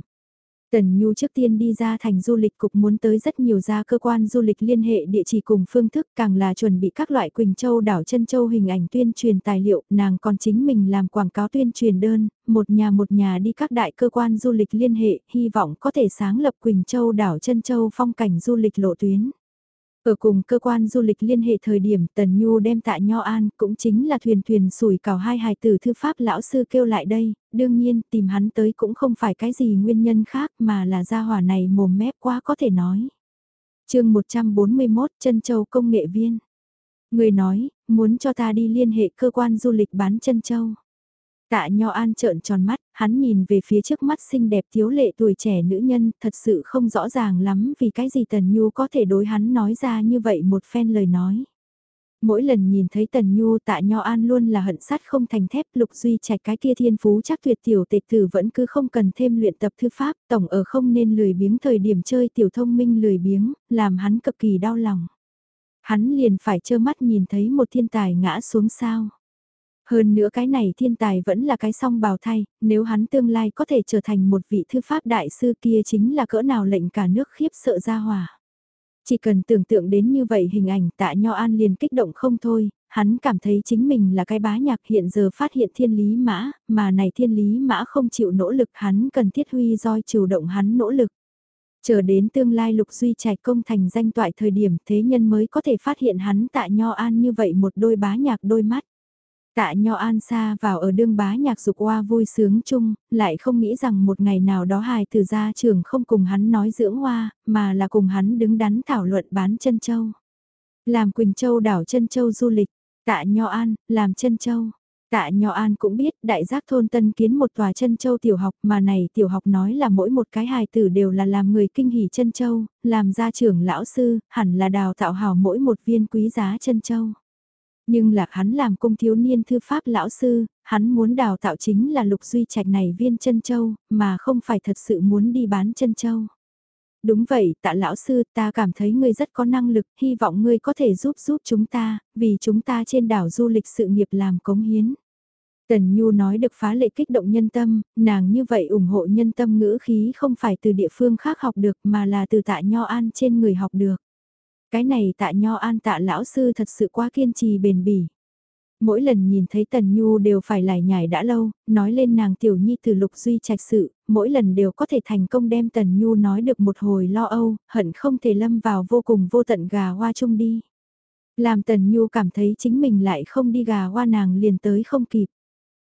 Tần Nhu trước tiên đi ra thành du lịch cục muốn tới rất nhiều gia cơ quan du lịch liên hệ địa chỉ cùng phương thức càng là chuẩn bị các loại Quỳnh Châu đảo chân châu hình ảnh tuyên truyền tài liệu, nàng còn chính mình làm quảng cáo tuyên truyền đơn, một nhà một nhà đi các đại cơ quan du lịch liên hệ, hy vọng có thể sáng lập Quỳnh Châu đảo chân châu phong cảnh du lịch lộ tuyến. Ở cùng cơ quan du lịch liên hệ thời điểm Tần Nhu đem tạ Nho An cũng chính là thuyền thuyền sủi cảo hai hài tử thư pháp lão sư kêu lại đây, đương nhiên tìm hắn tới cũng không phải cái gì nguyên nhân khác mà là gia hỏa này mồm mép quá có thể nói. chương 141 chân châu công nghệ viên. Người nói, muốn cho ta đi liên hệ cơ quan du lịch bán chân châu. Tạ Nho An trợn tròn mắt, hắn nhìn về phía trước mắt xinh đẹp thiếu lệ tuổi trẻ nữ nhân, thật sự không rõ ràng lắm vì cái gì Tần Nhu có thể đối hắn nói ra như vậy một phen lời nói. Mỗi lần nhìn thấy Tần Nhu tạ Nho An luôn là hận sát không thành thép lục duy trạch cái kia thiên phú chắc tuyệt tiểu tệ tử vẫn cứ không cần thêm luyện tập thư pháp, tổng ở không nên lười biếng thời điểm chơi tiểu thông minh lười biếng, làm hắn cực kỳ đau lòng. Hắn liền phải trơ mắt nhìn thấy một thiên tài ngã xuống sao. Hơn nữa cái này thiên tài vẫn là cái song bào thay, nếu hắn tương lai có thể trở thành một vị thư pháp đại sư kia chính là cỡ nào lệnh cả nước khiếp sợ ra hòa. Chỉ cần tưởng tượng đến như vậy hình ảnh tạ Nho An liền kích động không thôi, hắn cảm thấy chính mình là cái bá nhạc hiện giờ phát hiện thiên lý mã, mà này thiên lý mã không chịu nỗ lực hắn cần thiết huy roi chủ động hắn nỗ lực. Chờ đến tương lai lục duy trạch công thành danh toại thời điểm thế nhân mới có thể phát hiện hắn tạ Nho An như vậy một đôi bá nhạc đôi mắt. Tạ Nho An xa vào ở đương bá nhạc dục oa vui sướng chung, lại không nghĩ rằng một ngày nào đó hài từ gia trường không cùng hắn nói dưỡng hoa, mà là cùng hắn đứng đắn thảo luận bán chân châu. Làm Quỳnh Châu đảo chân châu du lịch, tạ Nho An, làm chân châu. Tạ Nho An cũng biết đại giác thôn tân kiến một tòa chân châu tiểu học mà này tiểu học nói là mỗi một cái hài tử đều là làm người kinh hỉ chân châu, làm gia trưởng lão sư, hẳn là đào tạo hào mỗi một viên quý giá chân châu. Nhưng lạc hắn làm cung thiếu niên thư pháp lão sư, hắn muốn đào tạo chính là lục duy trạch này viên chân châu, mà không phải thật sự muốn đi bán chân châu. Đúng vậy, tạ lão sư, ta cảm thấy ngươi rất có năng lực, hy vọng ngươi có thể giúp giúp chúng ta, vì chúng ta trên đảo du lịch sự nghiệp làm cống hiến. Tần Nhu nói được phá lệ kích động nhân tâm, nàng như vậy ủng hộ nhân tâm ngữ khí không phải từ địa phương khác học được mà là từ tạ nho an trên người học được. Cái này tạ nho an tạ lão sư thật sự quá kiên trì bền bỉ. Mỗi lần nhìn thấy Tần Nhu đều phải lải nhải đã lâu, nói lên nàng tiểu nhi từ lục duy trạch sự, mỗi lần đều có thể thành công đem Tần Nhu nói được một hồi lo âu, hận không thể lâm vào vô cùng vô tận gà hoa chung đi. Làm Tần Nhu cảm thấy chính mình lại không đi gà hoa nàng liền tới không kịp.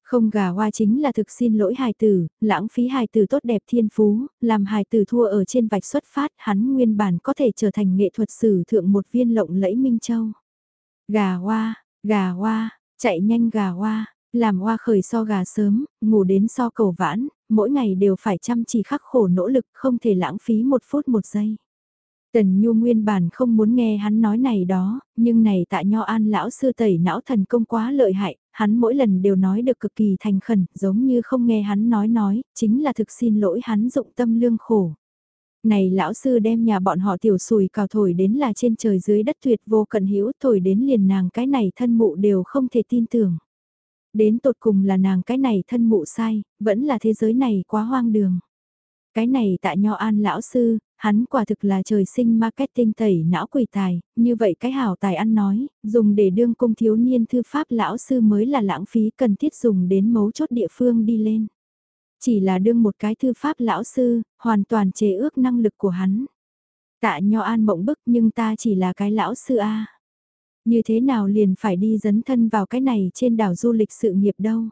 Không gà hoa chính là thực xin lỗi hài tử, lãng phí hài tử tốt đẹp thiên phú, làm hài tử thua ở trên vạch xuất phát, hắn nguyên bản có thể trở thành nghệ thuật sử thượng một viên lộng lẫy Minh Châu. Gà hoa, gà hoa, Chạy nhanh gà hoa, làm hoa khởi so gà sớm, ngủ đến so cầu vãn, mỗi ngày đều phải chăm chỉ khắc khổ nỗ lực không thể lãng phí một phút một giây. Tần Nhu nguyên bản không muốn nghe hắn nói này đó, nhưng này tại Nho An lão sư tẩy não thần công quá lợi hại, hắn mỗi lần đều nói được cực kỳ thành khẩn, giống như không nghe hắn nói nói, chính là thực xin lỗi hắn dụng tâm lương khổ. Này lão sư đem nhà bọn họ tiểu sùi cào thổi đến là trên trời dưới đất tuyệt vô cận hữu thổi đến liền nàng cái này thân mụ đều không thể tin tưởng. Đến tột cùng là nàng cái này thân mụ sai, vẫn là thế giới này quá hoang đường. Cái này tại Nho An lão sư, hắn quả thực là trời sinh marketing tẩy não quỷ tài, như vậy cái hảo tài ăn nói, dùng để đương cung thiếu niên thư pháp lão sư mới là lãng phí cần thiết dùng đến mấu chốt địa phương đi lên. Chỉ là đương một cái thư pháp lão sư, hoàn toàn chế ước năng lực của hắn. Tạ Nho An mộng bức nhưng ta chỉ là cái lão sư A. Như thế nào liền phải đi dấn thân vào cái này trên đảo du lịch sự nghiệp đâu.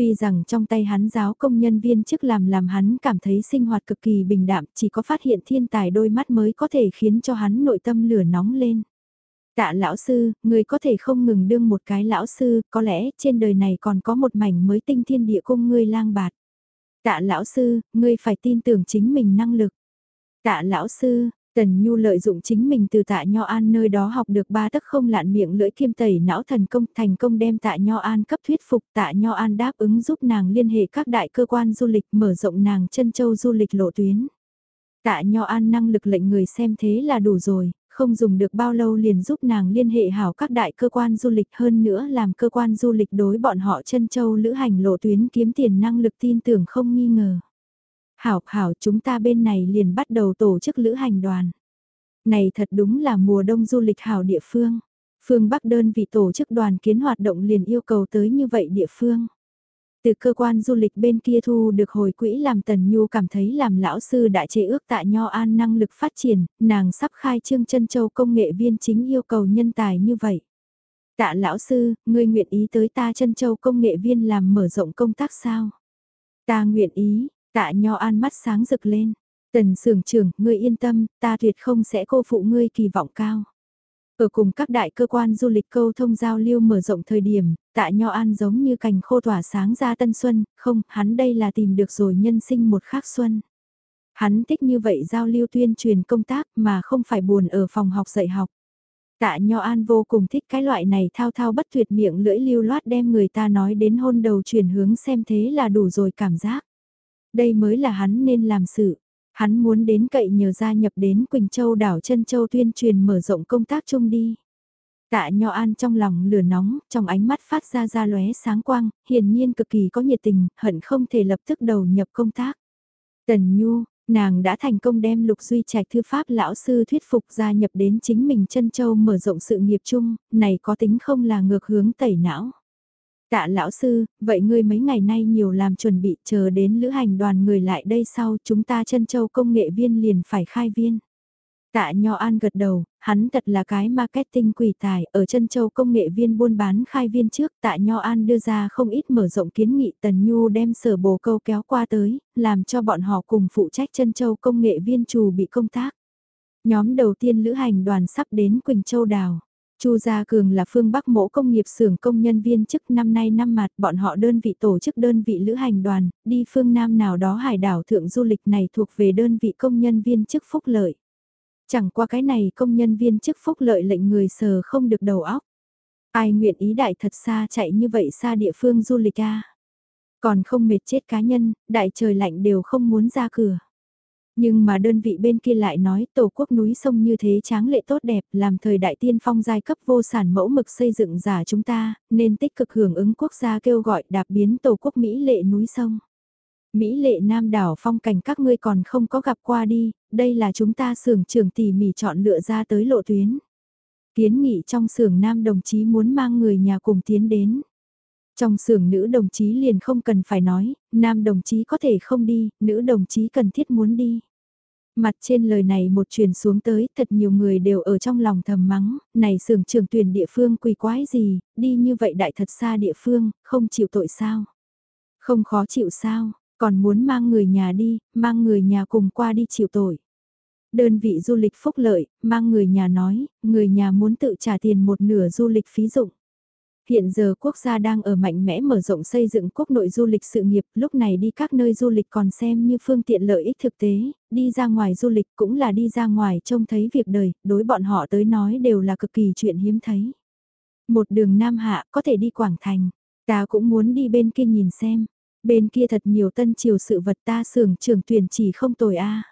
Tuy rằng trong tay hắn giáo công nhân viên chức làm làm hắn cảm thấy sinh hoạt cực kỳ bình đạm, chỉ có phát hiện thiên tài đôi mắt mới có thể khiến cho hắn nội tâm lửa nóng lên. Tạ lão sư, người có thể không ngừng đương một cái lão sư, có lẽ trên đời này còn có một mảnh mới tinh thiên địa cung ngươi lang bạt. Tạ lão sư, ngươi phải tin tưởng chính mình năng lực. Tạ lão sư, Tần Nhu lợi dụng chính mình từ tạ Nho An nơi đó học được ba tấc không lạn miệng lưỡi kiêm tẩy não thần công thành công đem tạ Nho An cấp thuyết phục tạ Nho An đáp ứng giúp nàng liên hệ các đại cơ quan du lịch mở rộng nàng chân châu du lịch lộ tuyến. Tạ Nho An năng lực lệnh người xem thế là đủ rồi, không dùng được bao lâu liền giúp nàng liên hệ hảo các đại cơ quan du lịch hơn nữa làm cơ quan du lịch đối bọn họ chân châu lữ hành lộ tuyến kiếm tiền năng lực tin tưởng không nghi ngờ. Hảo, hảo chúng ta bên này liền bắt đầu tổ chức lữ hành đoàn. Này thật đúng là mùa đông du lịch hảo địa phương. Phương Bắc đơn vị tổ chức đoàn kiến hoạt động liền yêu cầu tới như vậy địa phương. Từ cơ quan du lịch bên kia thu được hồi quỹ làm Tần Nhu cảm thấy làm lão sư đã chế ước tại Nho An năng lực phát triển, nàng sắp khai trương chân châu công nghệ viên chính yêu cầu nhân tài như vậy. Tạ lão sư, ngươi nguyện ý tới ta chân châu công nghệ viên làm mở rộng công tác sao? Ta nguyện ý, Tạ Nho An mắt sáng rực lên. Tần sưởng trưởng, ngươi yên tâm, ta tuyệt không sẽ cô phụ ngươi kỳ vọng cao. Ở cùng các đại cơ quan du lịch câu thông giao lưu mở rộng thời điểm, tạ Nho An giống như cành khô tỏa sáng ra tân xuân, không, hắn đây là tìm được rồi nhân sinh một khác xuân. Hắn thích như vậy giao lưu tuyên truyền công tác mà không phải buồn ở phòng học dạy học. Tạ Nho An vô cùng thích cái loại này thao thao bất tuyệt miệng lưỡi lưu loát đem người ta nói đến hôn đầu chuyển hướng xem thế là đủ rồi cảm giác. Đây mới là hắn nên làm sự. Hắn muốn đến cậy nhờ gia nhập đến Quỳnh Châu đảo chân Châu tuyên truyền mở rộng công tác chung đi. Tạ Nho An trong lòng lửa nóng, trong ánh mắt phát ra ra lóe sáng quang, hiển nhiên cực kỳ có nhiệt tình, hận không thể lập tức đầu nhập công tác. Tần Nhu, nàng đã thành công đem lục duy trạch thư pháp lão sư thuyết phục gia nhập đến chính mình chân châu mở rộng sự nghiệp chung, này có tính không là ngược hướng tẩy não. Tạ lão sư, vậy ngươi mấy ngày nay nhiều làm chuẩn bị chờ đến lữ hành đoàn người lại đây sau chúng ta chân châu công nghệ viên liền phải khai viên. Tạ Nho An gật đầu, hắn thật là cái marketing quỷ tài, ở chân châu công nghệ viên buôn bán khai viên trước tạ Nho An đưa ra không ít mở rộng kiến nghị Tần Nhu đem sở bồ câu kéo qua tới, làm cho bọn họ cùng phụ trách chân châu công nghệ viên chủ bị công tác. Nhóm đầu tiên lữ hành đoàn sắp đến Quỳnh Châu Đào. Chu Gia Cường là phương Bắc mẫu công nghiệp xưởng công nhân viên chức năm nay năm mặt bọn họ đơn vị tổ chức đơn vị lữ hành đoàn, đi phương Nam nào đó hải đảo thượng du lịch này thuộc về đơn vị công nhân viên chức phúc lợi. Chẳng qua cái này công nhân viên chức phúc lợi lệnh người sờ không được đầu óc. Ai nguyện ý đại thật xa chạy như vậy xa địa phương du lịch a Còn không mệt chết cá nhân, đại trời lạnh đều không muốn ra cửa. Nhưng mà đơn vị bên kia lại nói tổ quốc núi sông như thế tráng lệ tốt đẹp làm thời đại tiên phong giai cấp vô sản mẫu mực xây dựng giả chúng ta, nên tích cực hưởng ứng quốc gia kêu gọi đạp biến tổ quốc Mỹ lệ núi sông. Mỹ lệ nam đảo phong cảnh các ngươi còn không có gặp qua đi, đây là chúng ta xưởng trưởng tỉ mỉ chọn lựa ra tới lộ tuyến. Kiến nghị trong xưởng nam đồng chí muốn mang người nhà cùng tiến đến. Trong xưởng nữ đồng chí liền không cần phải nói, nam đồng chí có thể không đi, nữ đồng chí cần thiết muốn đi. Mặt trên lời này một truyền xuống tới, thật nhiều người đều ở trong lòng thầm mắng, này xưởng trưởng tuyển địa phương quỳ quái gì, đi như vậy đại thật xa địa phương, không chịu tội sao? Không khó chịu sao, còn muốn mang người nhà đi, mang người nhà cùng qua đi chịu tội. Đơn vị du lịch phúc lợi, mang người nhà nói, người nhà muốn tự trả tiền một nửa du lịch phí dụng. Hiện giờ quốc gia đang ở mạnh mẽ mở rộng xây dựng quốc nội du lịch sự nghiệp, lúc này đi các nơi du lịch còn xem như phương tiện lợi ích thực tế, đi ra ngoài du lịch cũng là đi ra ngoài trông thấy việc đời, đối bọn họ tới nói đều là cực kỳ chuyện hiếm thấy. Một đường Nam Hạ có thể đi Quảng Thành, ta cũng muốn đi bên kia nhìn xem, bên kia thật nhiều tân triều sự vật ta sưởng trường tuyển chỉ không tồi a.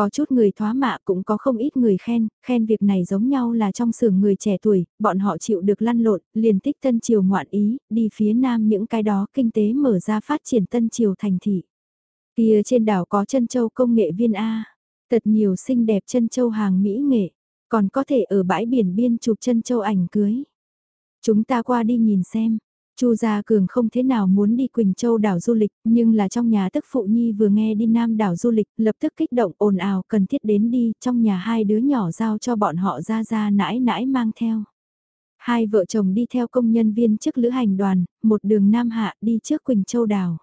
Có chút người thoá mạ cũng có không ít người khen, khen việc này giống nhau là trong xưởng người trẻ tuổi, bọn họ chịu được lăn lộn, liền tích tân triều ngoạn ý, đi phía nam những cái đó kinh tế mở ra phát triển tân triều thành thị. Kia trên đảo có chân châu công nghệ viên A, thật nhiều xinh đẹp chân châu hàng mỹ nghệ, còn có thể ở bãi biển biên chụp chân châu ảnh cưới. Chúng ta qua đi nhìn xem, Chu Gia Cường không thế nào muốn đi Quỳnh Châu đảo du lịch, nhưng là trong nhà tức phụ nhi vừa nghe đi Nam đảo du lịch, lập tức kích động ồn ào cần thiết đến đi, trong nhà hai đứa nhỏ giao cho bọn họ ra ra nãi nãi mang theo. Hai vợ chồng đi theo công nhân viên trước lữ hành đoàn, một đường Nam Hạ đi trước Quỳnh Châu đảo.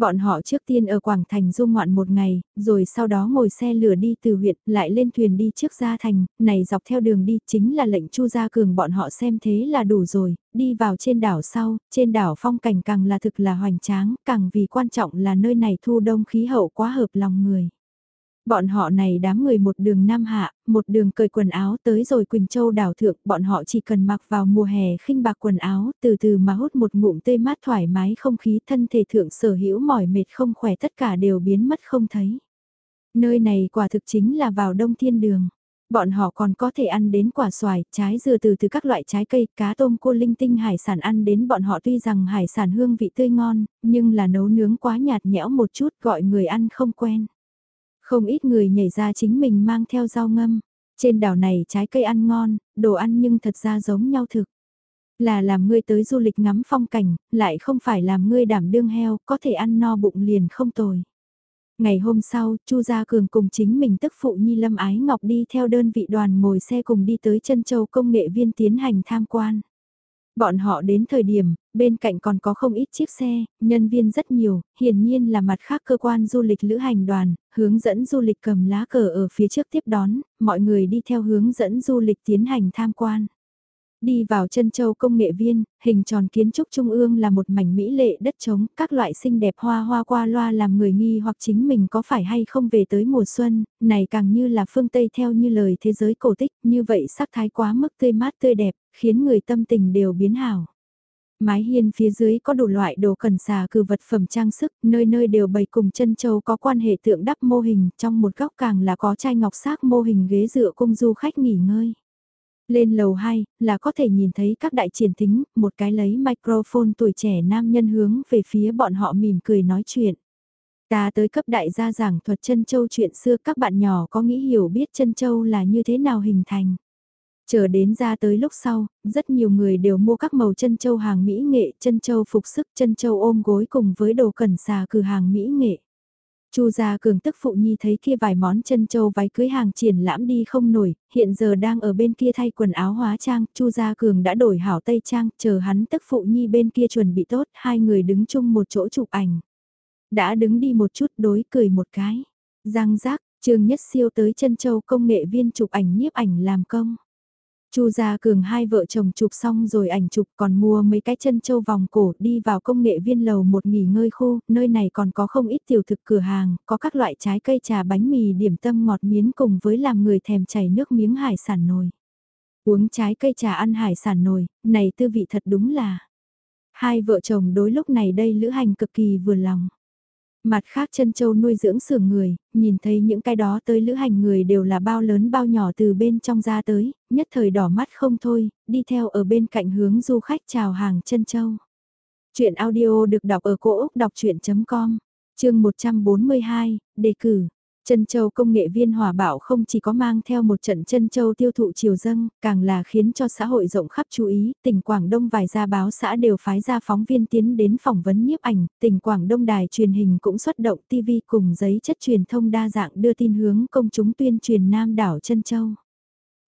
Bọn họ trước tiên ở Quảng Thành du ngoạn một ngày, rồi sau đó ngồi xe lửa đi từ huyện lại lên thuyền đi trước gia thành, này dọc theo đường đi chính là lệnh Chu Gia Cường bọn họ xem thế là đủ rồi, đi vào trên đảo sau, trên đảo phong cảnh càng là thực là hoành tráng, càng vì quan trọng là nơi này thu đông khí hậu quá hợp lòng người. Bọn họ này đám người một đường Nam Hạ, một đường cởi quần áo tới rồi Quỳnh Châu đảo thượng, bọn họ chỉ cần mặc vào mùa hè khinh bạc quần áo, từ từ mà hút một ngụm tươi mát thoải mái không khí thân thể thượng sở hữu mỏi mệt không khỏe tất cả đều biến mất không thấy. Nơi này quả thực chính là vào đông thiên đường. Bọn họ còn có thể ăn đến quả xoài, trái dừa từ từ các loại trái cây, cá tôm cua linh tinh hải sản ăn đến bọn họ tuy rằng hải sản hương vị tươi ngon, nhưng là nấu nướng quá nhạt nhẽo một chút gọi người ăn không quen. Không ít người nhảy ra chính mình mang theo rau ngâm. Trên đảo này trái cây ăn ngon, đồ ăn nhưng thật ra giống nhau thực. Là làm ngươi tới du lịch ngắm phong cảnh, lại không phải làm ngươi đảm đương heo, có thể ăn no bụng liền không tồi. Ngày hôm sau, Chu Gia Cường cùng chính mình tức phụ Nhi Lâm Ái Ngọc đi theo đơn vị đoàn ngồi xe cùng đi tới chân châu công nghệ viên tiến hành tham quan. Bọn họ đến thời điểm, bên cạnh còn có không ít chiếc xe, nhân viên rất nhiều, hiển nhiên là mặt khác cơ quan du lịch lữ hành đoàn, hướng dẫn du lịch cầm lá cờ ở phía trước tiếp đón, mọi người đi theo hướng dẫn du lịch tiến hành tham quan. Đi vào chân châu công nghệ viên, hình tròn kiến trúc trung ương là một mảnh mỹ lệ đất trống, các loại xinh đẹp hoa hoa qua loa làm người nghi hoặc chính mình có phải hay không về tới mùa xuân, này càng như là phương Tây theo như lời thế giới cổ tích, như vậy sắc thái quá mức tươi mát tươi đẹp, khiến người tâm tình đều biến hảo. Mái hiên phía dưới có đủ loại đồ cần xà cừ vật phẩm trang sức, nơi nơi đều bày cùng chân châu có quan hệ tượng đắp mô hình, trong một góc càng là có chai ngọc xác mô hình ghế dựa cung du khách nghỉ ngơi. Lên lầu 2, là có thể nhìn thấy các đại triển thính, một cái lấy microphone tuổi trẻ nam nhân hướng về phía bọn họ mỉm cười nói chuyện. Ta tới cấp đại gia giảng thuật chân châu chuyện xưa các bạn nhỏ có nghĩ hiểu biết chân châu là như thế nào hình thành. Chờ đến ra tới lúc sau, rất nhiều người đều mua các màu chân châu hàng mỹ nghệ, chân châu phục sức, chân châu ôm gối cùng với đồ cẩn xà cửa hàng mỹ nghệ. Chu gia cường tức phụ nhi thấy kia vài món chân châu váy cưới hàng triển lãm đi không nổi, hiện giờ đang ở bên kia thay quần áo hóa trang, Chu gia cường đã đổi hảo tây trang, chờ hắn tức phụ nhi bên kia chuẩn bị tốt, hai người đứng chung một chỗ chụp ảnh. Đã đứng đi một chút đối cười một cái. Giang giác, Trương Nhất Siêu tới chân châu công nghệ viên chụp ảnh nhiếp ảnh làm công. Chu Gia Cường hai vợ chồng chụp xong rồi ảnh chụp còn mua mấy cái chân châu vòng cổ đi vào công nghệ viên lầu một nghỉ ngơi khu, nơi này còn có không ít tiểu thực cửa hàng, có các loại trái cây trà bánh mì điểm tâm ngọt miến cùng với làm người thèm chảy nước miếng hải sản nồi. Uống trái cây trà ăn hải sản nồi, này tư vị thật đúng là. Hai vợ chồng đối lúc này đây lữ hành cực kỳ vừa lòng. Mặt khác chân châu nuôi dưỡng sưởng người, nhìn thấy những cái đó tới lữ hành người đều là bao lớn bao nhỏ từ bên trong ra tới, nhất thời đỏ mắt không thôi, đi theo ở bên cạnh hướng du khách chào hàng chân châu. Chuyện audio được đọc ở cổ Úc đọc chuyện.com, chương 142, đề cử trân châu công nghệ viên hòa bảo không chỉ có mang theo một trận trân châu tiêu thụ chiều dâng, càng là khiến cho xã hội rộng khắp chú ý, tỉnh Quảng Đông vài gia báo xã đều phái ra phóng viên tiến đến phỏng vấn nhiếp ảnh, tỉnh Quảng Đông đài truyền hình cũng xuất động TV cùng giấy chất truyền thông đa dạng đưa tin hướng công chúng tuyên truyền Nam đảo trân châu.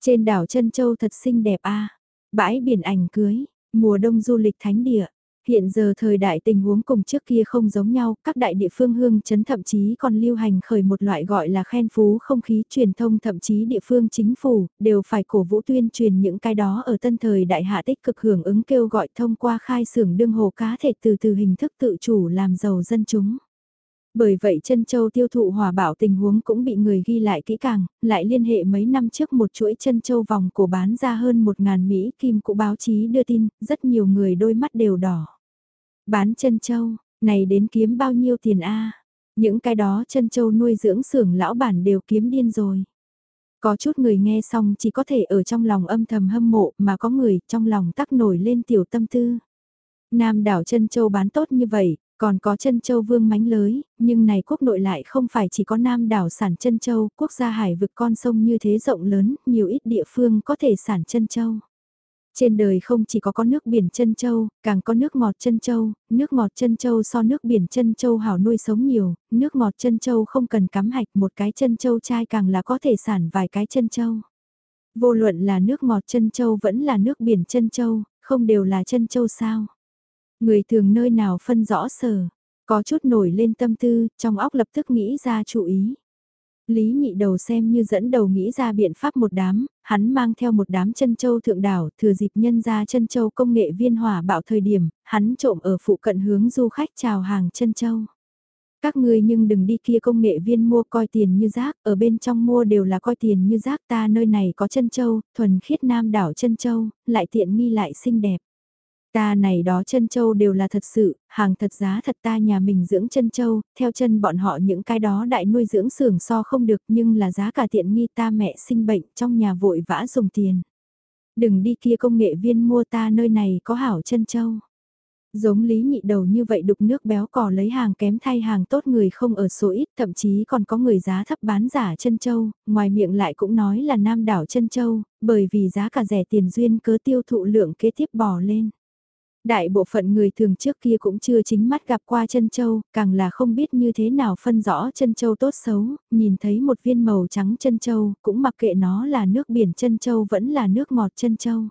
Trên đảo trân châu thật xinh đẹp a bãi biển ảnh cưới, mùa đông du lịch thánh địa, Hiện giờ thời đại tình huống cùng trước kia không giống nhau, các đại địa phương hương chấn thậm chí còn lưu hành khởi một loại gọi là khen phú không khí truyền thông thậm chí địa phương chính phủ, đều phải cổ vũ tuyên truyền những cái đó ở tân thời đại hạ tích cực hưởng ứng kêu gọi thông qua khai xưởng đương hồ cá thể từ từ hình thức tự chủ làm giàu dân chúng. Bởi vậy chân châu tiêu thụ hòa bảo tình huống cũng bị người ghi lại kỹ càng, lại liên hệ mấy năm trước một chuỗi chân châu vòng cổ bán ra hơn 1.000 Mỹ kim cụ báo chí đưa tin, rất nhiều người đôi mắt đều đỏ. Bán chân châu, này đến kiếm bao nhiêu tiền a Những cái đó chân châu nuôi dưỡng xưởng lão bản đều kiếm điên rồi. Có chút người nghe xong chỉ có thể ở trong lòng âm thầm hâm mộ mà có người trong lòng tắc nổi lên tiểu tâm tư. Nam đảo chân châu bán tốt như vậy, còn có chân châu vương mánh lới, nhưng này quốc nội lại không phải chỉ có nam đảo sản chân châu, quốc gia hải vực con sông như thế rộng lớn, nhiều ít địa phương có thể sản chân châu. Trên đời không chỉ có có nước biển chân châu, càng có nước ngọt chân châu, nước ngọt chân châu so nước biển chân châu hảo nuôi sống nhiều, nước ngọt chân châu không cần cắm hạch một cái chân châu chai càng là có thể sản vài cái chân châu. Vô luận là nước ngọt chân châu vẫn là nước biển chân châu, không đều là chân châu sao. Người thường nơi nào phân rõ sở, có chút nổi lên tâm tư, trong óc lập tức nghĩ ra chú ý. Lý nhị đầu xem như dẫn đầu nghĩ ra biện pháp một đám, hắn mang theo một đám chân châu thượng đảo, thừa dịp nhân ra chân châu công nghệ viên hỏa bạo thời điểm, hắn trộm ở phụ cận hướng du khách chào hàng chân châu. Các ngươi nhưng đừng đi kia công nghệ viên mua coi tiền như rác, ở bên trong mua đều là coi tiền như rác ta nơi này có chân châu, thuần khiết nam đảo chân châu, lại tiện nghi lại xinh đẹp. Ta này đó chân châu đều là thật sự, hàng thật giá thật ta nhà mình dưỡng chân châu, theo chân bọn họ những cái đó đại nuôi dưỡng xưởng so không được nhưng là giá cả tiện nghi ta mẹ sinh bệnh trong nhà vội vã dùng tiền. Đừng đi kia công nghệ viên mua ta nơi này có hảo chân châu. Giống lý nhị đầu như vậy đục nước béo cò lấy hàng kém thay hàng tốt người không ở số ít, thậm chí còn có người giá thấp bán giả chân châu, ngoài miệng lại cũng nói là nam đảo chân châu, bởi vì giá cả rẻ tiền duyên cớ tiêu thụ lượng kế tiếp bò lên. Đại bộ phận người thường trước kia cũng chưa chính mắt gặp qua chân châu, càng là không biết như thế nào phân rõ chân châu tốt xấu, nhìn thấy một viên màu trắng chân châu, cũng mặc kệ nó là nước biển chân châu vẫn là nước ngọt chân châu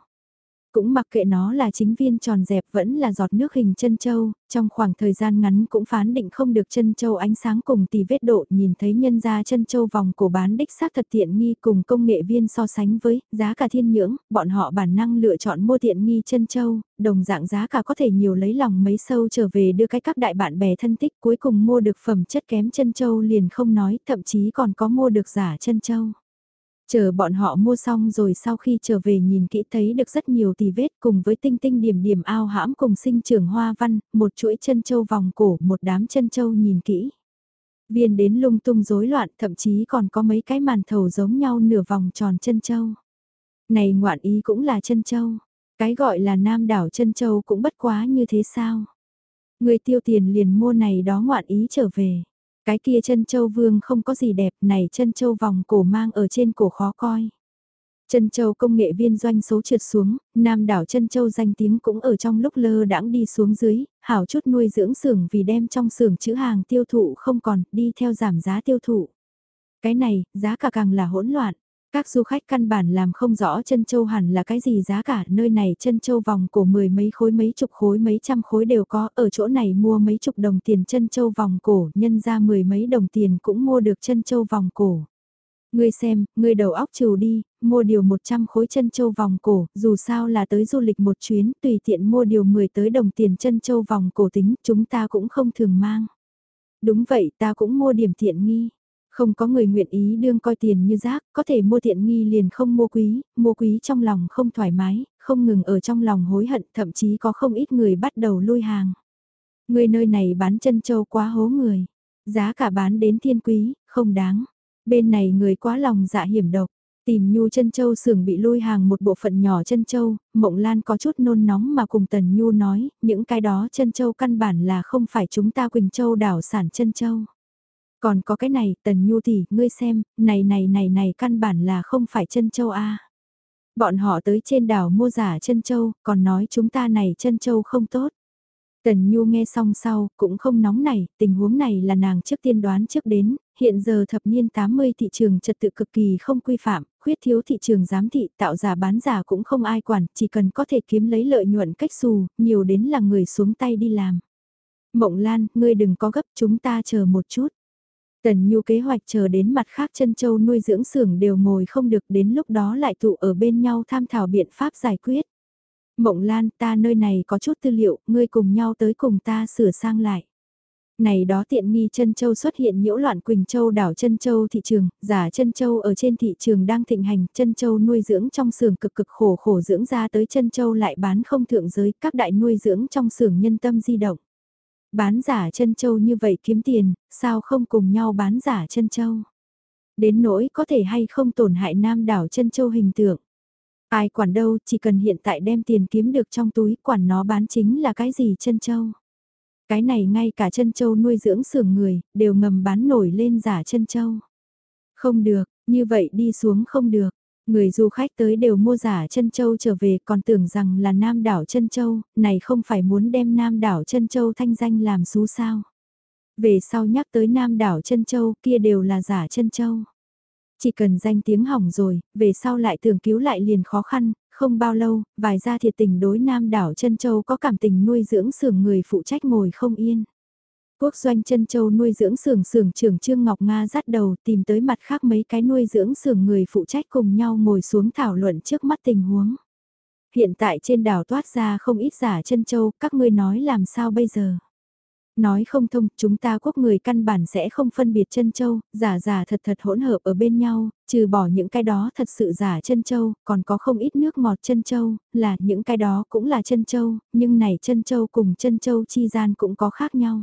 cũng mặc kệ nó là chính viên tròn dẹp vẫn là giọt nước hình chân châu, trong khoảng thời gian ngắn cũng phán định không được chân châu ánh sáng cùng tỷ vết độ nhìn thấy nhân ra chân châu vòng cổ bán đích xác thật tiện nghi cùng công nghệ viên so sánh với giá cả thiên nhưỡng, bọn họ bản năng lựa chọn mua tiện nghi chân châu, đồng dạng giá cả có thể nhiều lấy lòng mấy sâu trở về đưa cái các đại bạn bè thân thích cuối cùng mua được phẩm chất kém chân châu liền không nói, thậm chí còn có mua được giả chân châu. Chờ bọn họ mua xong rồi sau khi trở về nhìn kỹ thấy được rất nhiều tì vết cùng với tinh tinh điểm điểm ao hãm cùng sinh trưởng hoa văn, một chuỗi chân châu vòng cổ, một đám chân châu nhìn kỹ. Viên đến lung tung rối loạn thậm chí còn có mấy cái màn thầu giống nhau nửa vòng tròn chân châu. Này ngoạn ý cũng là chân châu, cái gọi là nam đảo chân châu cũng bất quá như thế sao. Người tiêu tiền liền mua này đó ngoạn ý trở về. Cái kia chân châu vương không có gì đẹp này chân châu vòng cổ mang ở trên cổ khó coi. Chân châu công nghệ viên doanh số trượt xuống, nam đảo chân châu danh tiếng cũng ở trong lúc lơ đãng đi xuống dưới, hảo chút nuôi dưỡng xưởng vì đem trong xưởng chữ hàng tiêu thụ không còn, đi theo giảm giá tiêu thụ. Cái này, giá cả càng là hỗn loạn. Các du khách căn bản làm không rõ chân châu hẳn là cái gì giá cả, nơi này chân châu vòng cổ mười mấy khối mấy chục khối mấy trăm khối đều có, ở chỗ này mua mấy chục đồng tiền chân châu vòng cổ, nhân ra mười mấy đồng tiền cũng mua được chân châu vòng cổ. Ngươi xem, ngươi đầu óc trừ đi, mua điều 100 khối chân châu vòng cổ, dù sao là tới du lịch một chuyến, tùy tiện mua điều 10 tới đồng tiền chân châu vòng cổ tính, chúng ta cũng không thường mang. Đúng vậy, ta cũng mua điểm tiện nghi. Không có người nguyện ý đương coi tiền như rác, có thể mua tiện nghi liền không mua quý, mua quý trong lòng không thoải mái, không ngừng ở trong lòng hối hận, thậm chí có không ít người bắt đầu lui hàng. Người nơi này bán chân châu quá hố người, giá cả bán đến thiên quý, không đáng. Bên này người quá lòng dạ hiểm độc, Tìm Nhu chân châu sưởng bị lui hàng một bộ phận nhỏ chân châu, Mộng Lan có chút nôn nóng mà cùng Tần Nhu nói, những cái đó chân châu căn bản là không phải chúng ta Quỳnh Châu đảo sản chân châu. Còn có cái này, Tần Nhu tỷ, ngươi xem, này này này này căn bản là không phải chân châu A. Bọn họ tới trên đảo mua giả chân châu, còn nói chúng ta này chân châu không tốt. Tần Nhu nghe xong sau, cũng không nóng nảy, tình huống này là nàng trước tiên đoán trước đến, hiện giờ thập niên 80 thị trường trật tự cực kỳ không quy phạm, khuyết thiếu thị trường giám thị, tạo giả bán giả cũng không ai quản, chỉ cần có thể kiếm lấy lợi nhuận cách xù, nhiều đến là người xuống tay đi làm. Mộng Lan, ngươi đừng có gấp chúng ta chờ một chút. Tần Nhu kế hoạch chờ đến mặt khác chân châu nuôi dưỡng xưởng đều ngồi không được đến lúc đó lại tụ ở bên nhau tham thảo biện pháp giải quyết. Mộng Lan ta nơi này có chút tư liệu, ngươi cùng nhau tới cùng ta sửa sang lại. Này đó tiện nghi chân châu xuất hiện nhiễu loạn Quỳnh Châu đảo chân châu thị trường, giả chân châu ở trên thị trường đang thịnh hành, chân châu nuôi dưỡng trong xưởng cực cực khổ khổ dưỡng ra tới chân châu lại bán không thượng giới, các đại nuôi dưỡng trong xưởng nhân tâm di động. Bán giả chân châu như vậy kiếm tiền, sao không cùng nhau bán giả chân châu? Đến nỗi có thể hay không tổn hại nam đảo chân châu hình tượng. Ai quản đâu, chỉ cần hiện tại đem tiền kiếm được trong túi, quản nó bán chính là cái gì chân châu. Cái này ngay cả chân châu nuôi dưỡng sưởng người, đều ngầm bán nổi lên giả chân châu. Không được, như vậy đi xuống không được. Người du khách tới đều mua giả chân châu trở về còn tưởng rằng là Nam đảo chân châu, này không phải muốn đem Nam đảo chân châu thanh danh làm xú sao. Về sau nhắc tới Nam đảo chân châu kia đều là giả chân châu. Chỉ cần danh tiếng hỏng rồi, về sau lại tưởng cứu lại liền khó khăn, không bao lâu, vài gia thiệt tình đối Nam đảo chân châu có cảm tình nuôi dưỡng sưởng người phụ trách ngồi không yên. Quốc doanh chân châu nuôi dưỡng xưởng xưởng trưởng Trương Ngọc Nga dắt đầu tìm tới mặt khác mấy cái nuôi dưỡng xưởng người phụ trách cùng nhau ngồi xuống thảo luận trước mắt tình huống. Hiện tại trên đảo toát ra không ít giả chân châu, các ngươi nói làm sao bây giờ? Nói không thông, chúng ta quốc người căn bản sẽ không phân biệt chân châu, giả giả thật thật hỗn hợp ở bên nhau, trừ bỏ những cái đó thật sự giả chân châu, còn có không ít nước ngọt chân châu, là những cái đó cũng là chân châu, nhưng này chân châu cùng chân châu chi gian cũng có khác nhau.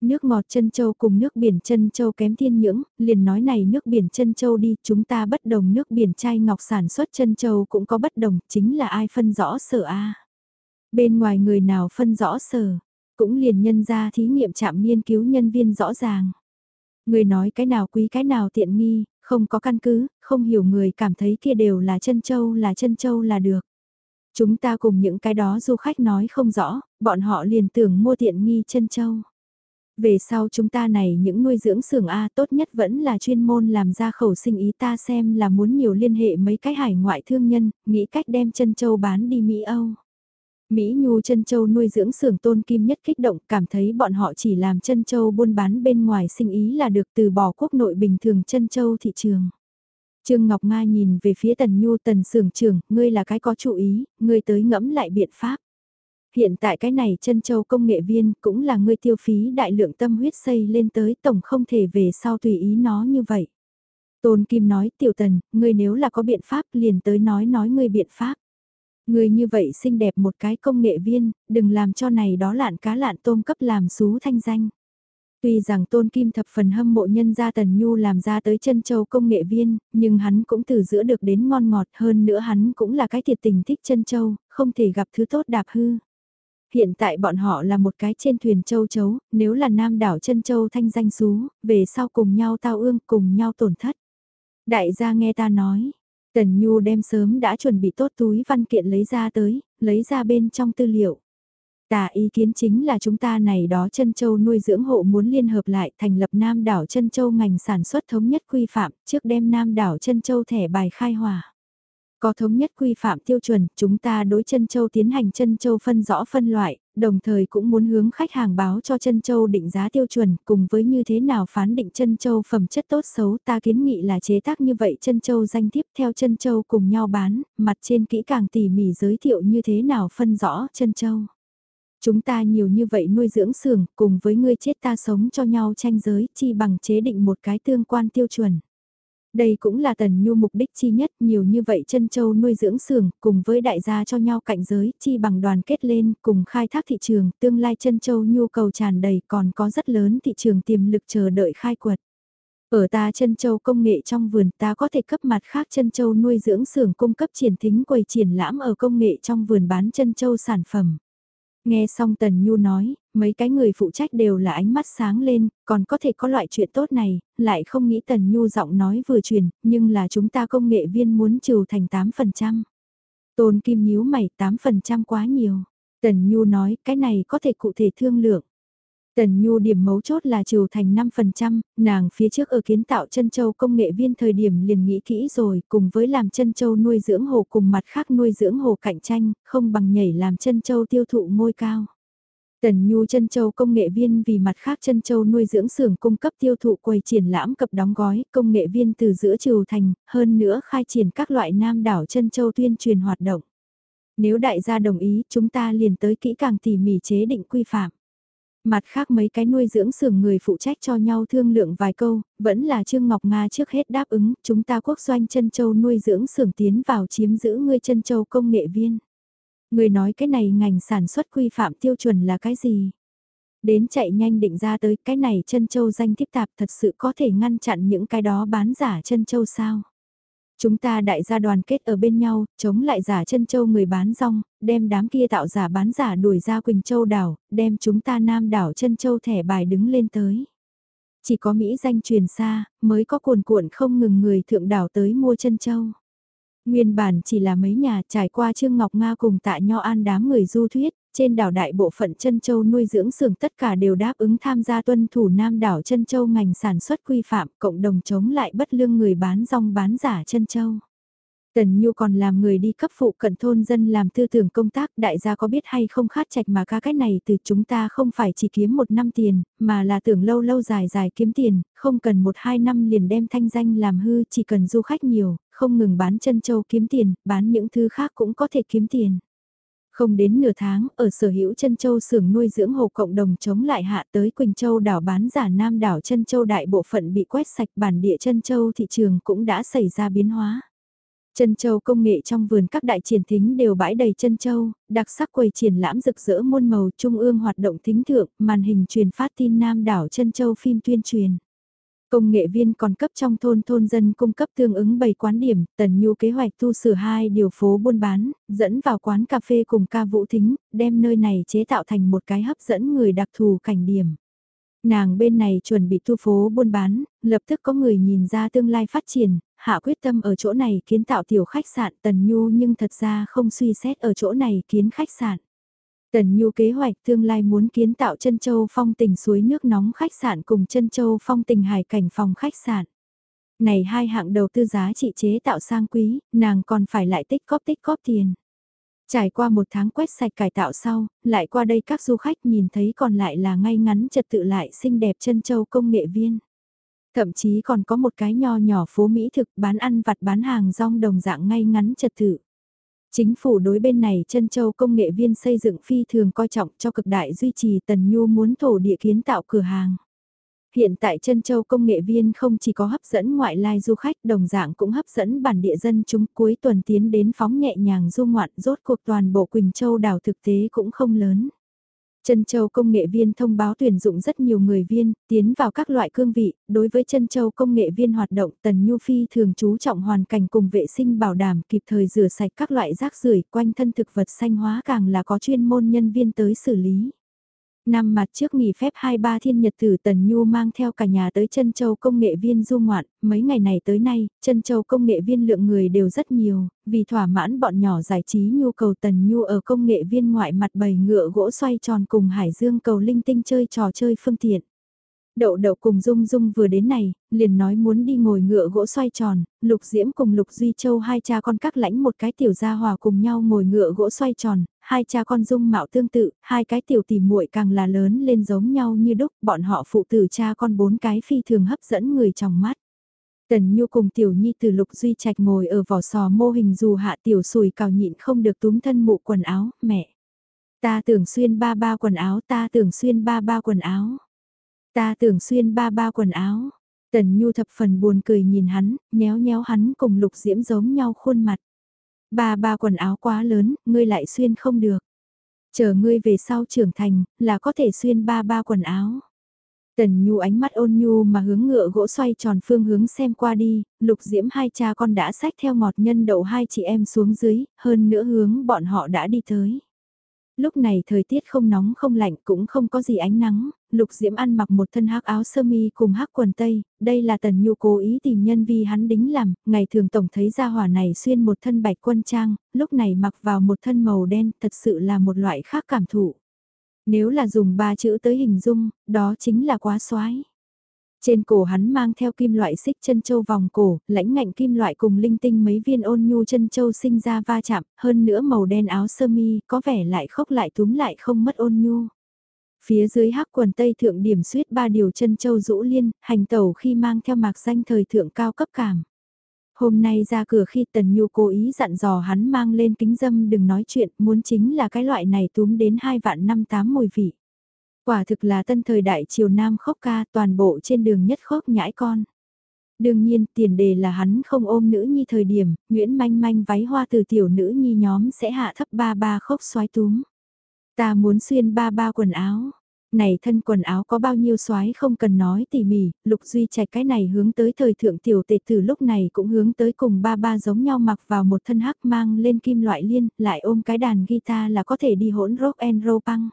Nước ngọt chân châu cùng nước biển chân châu kém thiên nhưỡng, liền nói này nước biển chân châu đi, chúng ta bất đồng nước biển chai ngọc sản xuất chân châu cũng có bất đồng, chính là ai phân rõ sở A. Bên ngoài người nào phân rõ sở, cũng liền nhân ra thí nghiệm chạm nghiên cứu nhân viên rõ ràng. Người nói cái nào quý cái nào tiện nghi, không có căn cứ, không hiểu người cảm thấy kia đều là chân châu là chân châu là được. Chúng ta cùng những cái đó du khách nói không rõ, bọn họ liền tưởng mua tiện nghi chân châu. Về sau chúng ta này những nuôi dưỡng xưởng A tốt nhất vẫn là chuyên môn làm ra khẩu sinh ý ta xem là muốn nhiều liên hệ mấy cái hải ngoại thương nhân, nghĩ cách đem chân châu bán đi Mỹ Âu. Mỹ Nhu chân châu nuôi dưỡng xưởng tôn kim nhất kích động cảm thấy bọn họ chỉ làm chân châu buôn bán bên ngoài sinh ý là được từ bỏ quốc nội bình thường chân châu thị trường. Trương Ngọc Nga nhìn về phía Tần Nhu Tần xưởng trưởng, ngươi là cái có chủ ý, ngươi tới ngẫm lại biện pháp. Hiện tại cái này chân châu công nghệ viên cũng là người tiêu phí đại lượng tâm huyết xây lên tới tổng không thể về sau tùy ý nó như vậy. Tôn Kim nói tiểu tần, ngươi nếu là có biện pháp liền tới nói nói ngươi biện pháp. Ngươi như vậy xinh đẹp một cái công nghệ viên, đừng làm cho này đó lạn cá lạn tôm cấp làm xú thanh danh. Tuy rằng Tôn Kim thập phần hâm mộ nhân gia Tần Nhu làm ra tới chân châu công nghệ viên, nhưng hắn cũng từ giữa được đến ngon ngọt hơn nữa hắn cũng là cái thiệt tình thích chân châu, không thể gặp thứ tốt đạp hư. Hiện tại bọn họ là một cái trên thuyền châu chấu, nếu là nam đảo chân châu thanh danh xú, về sau cùng nhau tao ương cùng nhau tổn thất. Đại gia nghe ta nói, Tần Nhu đem sớm đã chuẩn bị tốt túi văn kiện lấy ra tới, lấy ra bên trong tư liệu. Tà ý kiến chính là chúng ta này đó chân châu nuôi dưỡng hộ muốn liên hợp lại thành lập Nam đảo chân châu ngành sản xuất thống nhất quy phạm trước đem Nam đảo chân châu thẻ bài khai hòa. Có thống nhất quy phạm tiêu chuẩn, chúng ta đối chân châu tiến hành chân châu phân rõ phân loại, đồng thời cũng muốn hướng khách hàng báo cho chân châu định giá tiêu chuẩn cùng với như thế nào phán định chân châu phẩm chất tốt xấu ta kiến nghị là chế tác như vậy chân châu danh tiếp theo chân châu cùng nhau bán, mặt trên kỹ càng tỉ mỉ giới thiệu như thế nào phân rõ chân châu. Chúng ta nhiều như vậy nuôi dưỡng xưởng cùng với ngươi chết ta sống cho nhau tranh giới chi bằng chế định một cái tương quan tiêu chuẩn. Đây cũng là tần nhu mục đích chi nhất, nhiều như vậy chân châu nuôi dưỡng xưởng, cùng với đại gia cho nhau cạnh giới, chi bằng đoàn kết lên, cùng khai thác thị trường, tương lai chân châu nhu cầu tràn đầy, còn có rất lớn thị trường tiềm lực chờ đợi khai quật. Ở ta chân châu công nghệ trong vườn, ta có thể cấp mặt khác chân châu nuôi dưỡng xưởng cung cấp triển thính quầy triển lãm ở công nghệ trong vườn bán chân châu sản phẩm. Nghe xong Tần Nhu nói, mấy cái người phụ trách đều là ánh mắt sáng lên, còn có thể có loại chuyện tốt này, lại không nghĩ Tần Nhu giọng nói vừa truyền, nhưng là chúng ta công nghệ viên muốn trừ thành 8%. Tôn Kim nhíu mày 8% quá nhiều. Tần Nhu nói cái này có thể cụ thể thương lượng. Tần Nhu điểm mấu chốt là trừ thành 5%, nàng phía trước ở kiến tạo chân châu công nghệ viên thời điểm liền nghĩ kỹ rồi, cùng với làm chân châu nuôi dưỡng hồ cùng mặt khác nuôi dưỡng hồ cạnh tranh, không bằng nhảy làm chân châu tiêu thụ ngôi cao. Tần Nhu chân châu công nghệ viên vì mặt khác chân châu nuôi dưỡng xưởng cung cấp tiêu thụ quầy triển lãm cập đóng gói, công nghệ viên từ giữa trừ thành, hơn nữa khai triển các loại nam đảo chân châu tuyên truyền hoạt động. Nếu đại gia đồng ý, chúng ta liền tới kỹ càng tỉ mỉ chế định quy phạm. Mặt khác mấy cái nuôi dưỡng xưởng người phụ trách cho nhau thương lượng vài câu, vẫn là Trương Ngọc Nga trước hết đáp ứng, chúng ta quốc doanh chân châu nuôi dưỡng xưởng tiến vào chiếm giữ ngươi chân châu công nghệ viên. Người nói cái này ngành sản xuất quy phạm tiêu chuẩn là cái gì? Đến chạy nhanh định ra tới cái này chân châu danh tiếp tạp thật sự có thể ngăn chặn những cái đó bán giả chân châu sao? Chúng ta đại gia đoàn kết ở bên nhau, chống lại giả chân châu người bán rong, đem đám kia tạo giả bán giả đuổi ra Quỳnh Châu đảo, đem chúng ta nam đảo chân châu thẻ bài đứng lên tới. Chỉ có Mỹ danh truyền xa, mới có cuồn cuộn không ngừng người thượng đảo tới mua chân châu. Nguyên bản chỉ là mấy nhà trải qua Trương Ngọc Nga cùng tại Nho An đám người du thuyết, trên đảo đại bộ phận chân châu nuôi dưỡng xưởng tất cả đều đáp ứng tham gia tuân thủ Nam đảo chân châu ngành sản xuất quy phạm cộng đồng chống lại bất lương người bán rong bán giả chân châu. Tần Nhu còn làm người đi cấp phụ cận thôn dân làm tư tưởng công tác đại gia có biết hay không khát trạch mà ca cái này từ chúng ta không phải chỉ kiếm một năm tiền, mà là tưởng lâu lâu dài dài kiếm tiền, không cần một hai năm liền đem thanh danh làm hư chỉ cần du khách nhiều, không ngừng bán chân châu kiếm tiền, bán những thứ khác cũng có thể kiếm tiền. Không đến nửa tháng, ở sở hữu chân châu xưởng nuôi dưỡng hồ cộng đồng chống lại hạ tới Quỳnh Châu đảo bán giả Nam đảo chân châu đại bộ phận bị quét sạch bản địa chân châu thị trường cũng đã xảy ra biến hóa. Chân châu công nghệ trong vườn các đại triển thính đều bãi đầy chân châu, đặc sắc quầy triển lãm rực rỡ muôn màu trung ương hoạt động thính thượng, màn hình truyền phát tin Nam đảo chân châu phim tuyên truyền. Công nghệ viên còn cấp trong thôn thôn dân cung cấp tương ứng bày quán điểm, tần nhu kế hoạch tu sửa hai điều phố buôn bán, dẫn vào quán cà phê cùng ca vũ thính, đem nơi này chế tạo thành một cái hấp dẫn người đặc thù cảnh điểm. Nàng bên này chuẩn bị thu phố buôn bán, lập tức có người nhìn ra tương lai phát triển, hạ quyết tâm ở chỗ này kiến tạo tiểu khách sạn tần nhu nhưng thật ra không suy xét ở chỗ này kiến khách sạn. Tần Nhu kế hoạch tương lai muốn kiến tạo chân châu phong tình suối nước nóng khách sạn cùng chân châu phong tình hải cảnh phòng khách sạn. Này hai hạng đầu tư giá trị chế tạo sang quý, nàng còn phải lại tích góp tích góp tiền. Trải qua một tháng quét sạch cải tạo sau, lại qua đây các du khách nhìn thấy còn lại là ngay ngắn trật tự lại xinh đẹp chân châu công nghệ viên. Thậm chí còn có một cái nho nhỏ phố Mỹ thực bán ăn vặt bán hàng rong đồng dạng ngay ngắn trật tự. Chính phủ đối bên này chân châu công nghệ viên xây dựng phi thường coi trọng cho cực đại duy trì Tần Nhu muốn thổ địa kiến tạo cửa hàng. Hiện tại chân châu công nghệ viên không chỉ có hấp dẫn ngoại lai du khách, đồng dạng cũng hấp dẫn bản địa dân chúng cuối tuần tiến đến phóng nhẹ nhàng du ngoạn, rốt cuộc toàn bộ Quỳnh Châu đảo thực tế cũng không lớn. Trân Châu công nghệ viên thông báo tuyển dụng rất nhiều người viên, tiến vào các loại cương vị, đối với Trân Châu công nghệ viên hoạt động Tần Nhu Phi thường chú trọng hoàn cảnh cùng vệ sinh bảo đảm kịp thời rửa sạch các loại rác rưởi quanh thân thực vật xanh hóa càng là có chuyên môn nhân viên tới xử lý. Năm mặt trước nghỉ phép 2-3 thiên nhật tử Tần Nhu mang theo cả nhà tới chân châu công nghệ viên du ngoạn, mấy ngày này tới nay, chân châu công nghệ viên lượng người đều rất nhiều, vì thỏa mãn bọn nhỏ giải trí nhu cầu Tần Nhu ở công nghệ viên ngoại mặt bầy ngựa gỗ xoay tròn cùng Hải Dương cầu linh tinh chơi trò chơi phương tiện. Đậu đậu cùng Dung Dung vừa đến này, liền nói muốn đi ngồi ngựa gỗ xoay tròn, Lục Diễm cùng Lục Duy Châu hai cha con các lãnh một cái tiểu gia hòa cùng nhau ngồi ngựa gỗ xoay tròn, hai cha con Dung mạo tương tự, hai cái tiểu tỷ muội càng là lớn lên giống nhau như đúc, bọn họ phụ tử cha con bốn cái phi thường hấp dẫn người trong mắt. Tần Nhu cùng Tiểu Nhi từ Lục Duy Trạch ngồi ở vỏ sò mô hình dù hạ Tiểu sùi cào nhịn không được túm thân mụ quần áo, mẹ. Ta tưởng xuyên ba ba quần áo, ta tưởng xuyên ba ba quần áo. Ta tưởng xuyên ba ba quần áo. Tần Nhu thập phần buồn cười nhìn hắn, nhéo nhéo hắn cùng lục diễm giống nhau khuôn mặt. Ba ba quần áo quá lớn, ngươi lại xuyên không được. Chờ ngươi về sau trưởng thành, là có thể xuyên ba ba quần áo. Tần Nhu ánh mắt ôn nhu mà hướng ngựa gỗ xoay tròn phương hướng xem qua đi, lục diễm hai cha con đã xách theo ngọt nhân đậu hai chị em xuống dưới, hơn nữa hướng bọn họ đã đi tới. Lúc này thời tiết không nóng không lạnh cũng không có gì ánh nắng, Lục Diễm ăn mặc một thân hắc áo sơ mi cùng hắc quần tây, đây là Tần Nhu cố ý tìm nhân vi hắn đính làm, ngày thường tổng thấy gia hỏa này xuyên một thân bạch quân trang, lúc này mặc vào một thân màu đen, thật sự là một loại khác cảm thụ. Nếu là dùng ba chữ tới hình dung, đó chính là quá xoái. Trên cổ hắn mang theo kim loại xích chân châu vòng cổ, lãnh ngạnh kim loại cùng linh tinh mấy viên ôn nhu chân châu sinh ra va chạm, hơn nữa màu đen áo sơ mi có vẻ lại khốc lại túm lại không mất ôn nhu. Phía dưới hắc quần tây thượng điểm suyết ba điều chân châu rũ liên, hành tẩu khi mang theo mạc danh thời thượng cao cấp cảm. Hôm nay ra cửa khi Tần Nhu cố ý dặn dò hắn mang lên kính dâm đừng nói chuyện, muốn chính là cái loại này túm đến hai vạn năm tám mùi vị. Quả thực là tân thời đại triều nam khóc ca toàn bộ trên đường nhất khóc nhãi con. Đương nhiên tiền đề là hắn không ôm nữ nhi thời điểm, Nguyễn manh manh váy hoa từ tiểu nữ nhi nhóm sẽ hạ thấp ba ba khóc xoái túm. Ta muốn xuyên ba ba quần áo. Này thân quần áo có bao nhiêu xoái không cần nói tỉ mỉ, lục duy trạch cái này hướng tới thời thượng tiểu tệ từ lúc này cũng hướng tới cùng ba ba giống nhau mặc vào một thân hắc mang lên kim loại liên, lại ôm cái đàn guitar là có thể đi hỗn rock and roll băng.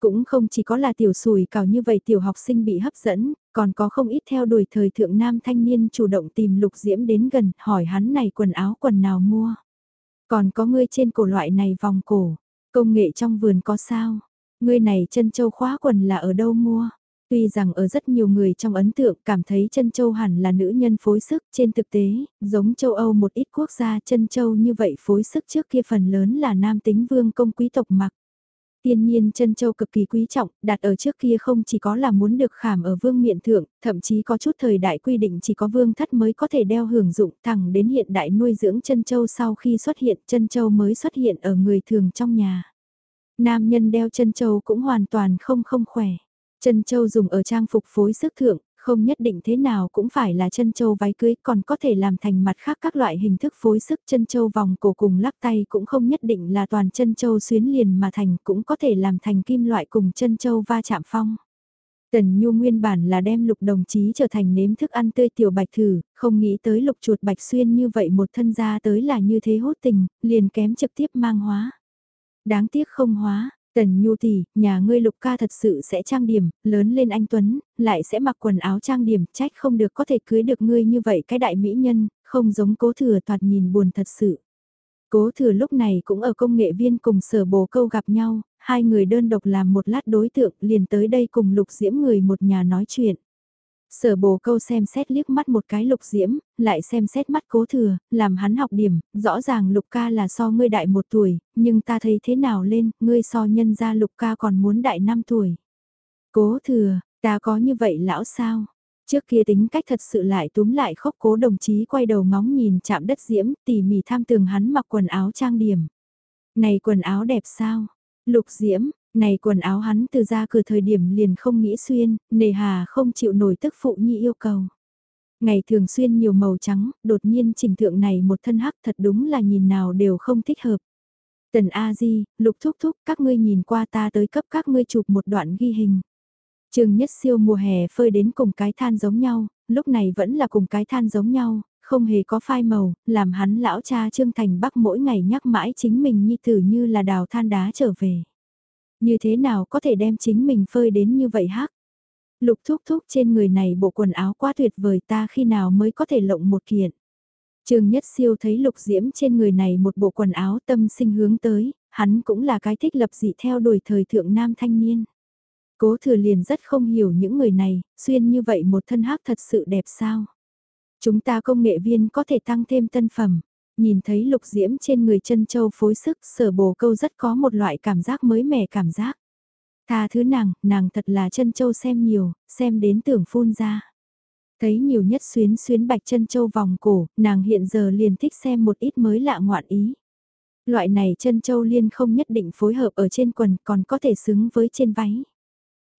Cũng không chỉ có là tiểu sùi cào như vậy tiểu học sinh bị hấp dẫn, còn có không ít theo đuổi thời thượng nam thanh niên chủ động tìm lục diễm đến gần hỏi hắn này quần áo quần nào mua. Còn có ngươi trên cổ loại này vòng cổ, công nghệ trong vườn có sao? Ngươi này chân châu khóa quần là ở đâu mua? Tuy rằng ở rất nhiều người trong ấn tượng cảm thấy chân châu hẳn là nữ nhân phối sức, trên thực tế, giống châu Âu một ít quốc gia chân châu như vậy phối sức trước kia phần lớn là nam tính vương công quý tộc mặc. Tiên nhiên chân châu cực kỳ quý trọng, đặt ở trước kia không chỉ có là muốn được khảm ở vương miện thượng, thậm chí có chút thời đại quy định chỉ có vương thất mới có thể đeo hưởng dụng thẳng đến hiện đại nuôi dưỡng chân châu sau khi xuất hiện chân châu mới xuất hiện ở người thường trong nhà. Nam nhân đeo chân châu cũng hoàn toàn không không khỏe. Chân châu dùng ở trang phục phối sức thượng, không nhất định thế nào cũng phải là chân châu váy cưới còn có thể làm thành mặt khác các loại hình thức phối sức chân châu vòng cổ cùng lắc tay cũng không nhất định là toàn chân châu xuyến liền mà thành cũng có thể làm thành kim loại cùng chân châu va chạm phong. Tần Nhu nguyên bản là đem lục đồng chí trở thành nếm thức ăn tươi tiểu bạch thử, không nghĩ tới lục chuột bạch xuyên như vậy một thân ra tới là như thế hốt tình, liền kém trực tiếp mang hóa. Đáng tiếc không hóa, Tần Nhu tỷ, nhà ngươi lục ca thật sự sẽ trang điểm, lớn lên anh Tuấn, lại sẽ mặc quần áo trang điểm, trách không được có thể cưới được ngươi như vậy cái đại mỹ nhân, không giống cố thừa toạt nhìn buồn thật sự. Cố thừa lúc này cũng ở công nghệ viên cùng sở bồ câu gặp nhau, hai người đơn độc làm một lát đối tượng liền tới đây cùng lục diễm người một nhà nói chuyện. Sở bồ câu xem xét liếc mắt một cái lục diễm, lại xem xét mắt cố thừa, làm hắn học điểm, rõ ràng lục ca là so ngươi đại một tuổi, nhưng ta thấy thế nào lên, ngươi so nhân ra lục ca còn muốn đại năm tuổi. Cố thừa, ta có như vậy lão sao? Trước kia tính cách thật sự lại túm lại khóc cố đồng chí quay đầu ngóng nhìn chạm đất diễm tỉ mỉ tham tường hắn mặc quần áo trang điểm. Này quần áo đẹp sao? Lục diễm, này quần áo hắn từ ra cửa thời điểm liền không nghĩ xuyên, nề hà không chịu nổi tức phụ nhi yêu cầu. Ngày thường xuyên nhiều màu trắng, đột nhiên trình thượng này một thân hắc thật đúng là nhìn nào đều không thích hợp. Tần A Di, lục thúc thúc, các ngươi nhìn qua ta tới cấp các ngươi chụp một đoạn ghi hình. Trường nhất siêu mùa hè phơi đến cùng cái than giống nhau, lúc này vẫn là cùng cái than giống nhau, không hề có phai màu, làm hắn lão cha Trương Thành Bắc mỗi ngày nhắc mãi chính mình như tử như là đào than đá trở về. Như thế nào có thể đem chính mình phơi đến như vậy hắc? Lục thúc thúc trên người này bộ quần áo quá tuyệt vời ta khi nào mới có thể lộng một kiện. Trường Nhất Siêu thấy lục diễm trên người này một bộ quần áo tâm sinh hướng tới, hắn cũng là cái thích lập dị theo đuổi thời thượng nam thanh niên. Cố thừa liền rất không hiểu những người này, xuyên như vậy một thân hắc thật sự đẹp sao. Chúng ta công nghệ viên có thể tăng thêm tân phẩm, nhìn thấy lục diễm trên người chân châu phối sức sở bồ câu rất có một loại cảm giác mới mẻ cảm giác. Tha thứ nàng, nàng thật là chân châu xem nhiều, xem đến tưởng phun ra. Thấy nhiều nhất xuyến xuyến bạch chân châu vòng cổ, nàng hiện giờ liền thích xem một ít mới lạ ngoạn ý. Loại này chân châu liên không nhất định phối hợp ở trên quần còn có thể xứng với trên váy.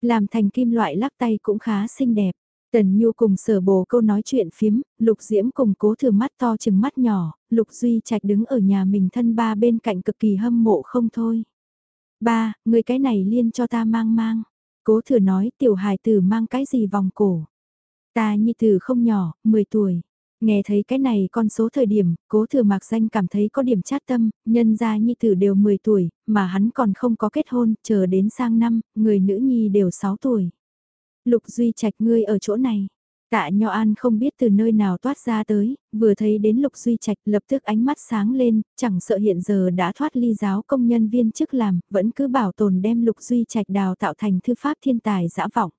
Làm thành kim loại lắc tay cũng khá xinh đẹp. Tần Nhu cùng sở bồ câu nói chuyện phiếm, Lục Diễm cùng cố thừa mắt to chừng mắt nhỏ, Lục Duy Trạch đứng ở nhà mình thân ba bên cạnh cực kỳ hâm mộ không thôi. Ba, người cái này liên cho ta mang mang. Cố thừa nói tiểu hài tử mang cái gì vòng cổ. Ta nhi tử không nhỏ, 10 tuổi. Nghe thấy cái này con số thời điểm, cố thừa mạc danh cảm thấy có điểm chát tâm, nhân gia nhi tử đều 10 tuổi, mà hắn còn không có kết hôn, chờ đến sang năm, người nữ nhi đều 6 tuổi. Lục Duy Trạch ngươi ở chỗ này. Tạ Nho An không biết từ nơi nào toát ra tới, vừa thấy đến Lục Duy Trạch lập tức ánh mắt sáng lên, chẳng sợ hiện giờ đã thoát ly giáo công nhân viên chức làm, vẫn cứ bảo tồn đem Lục Duy Trạch đào tạo thành thư pháp thiên tài dã vọng.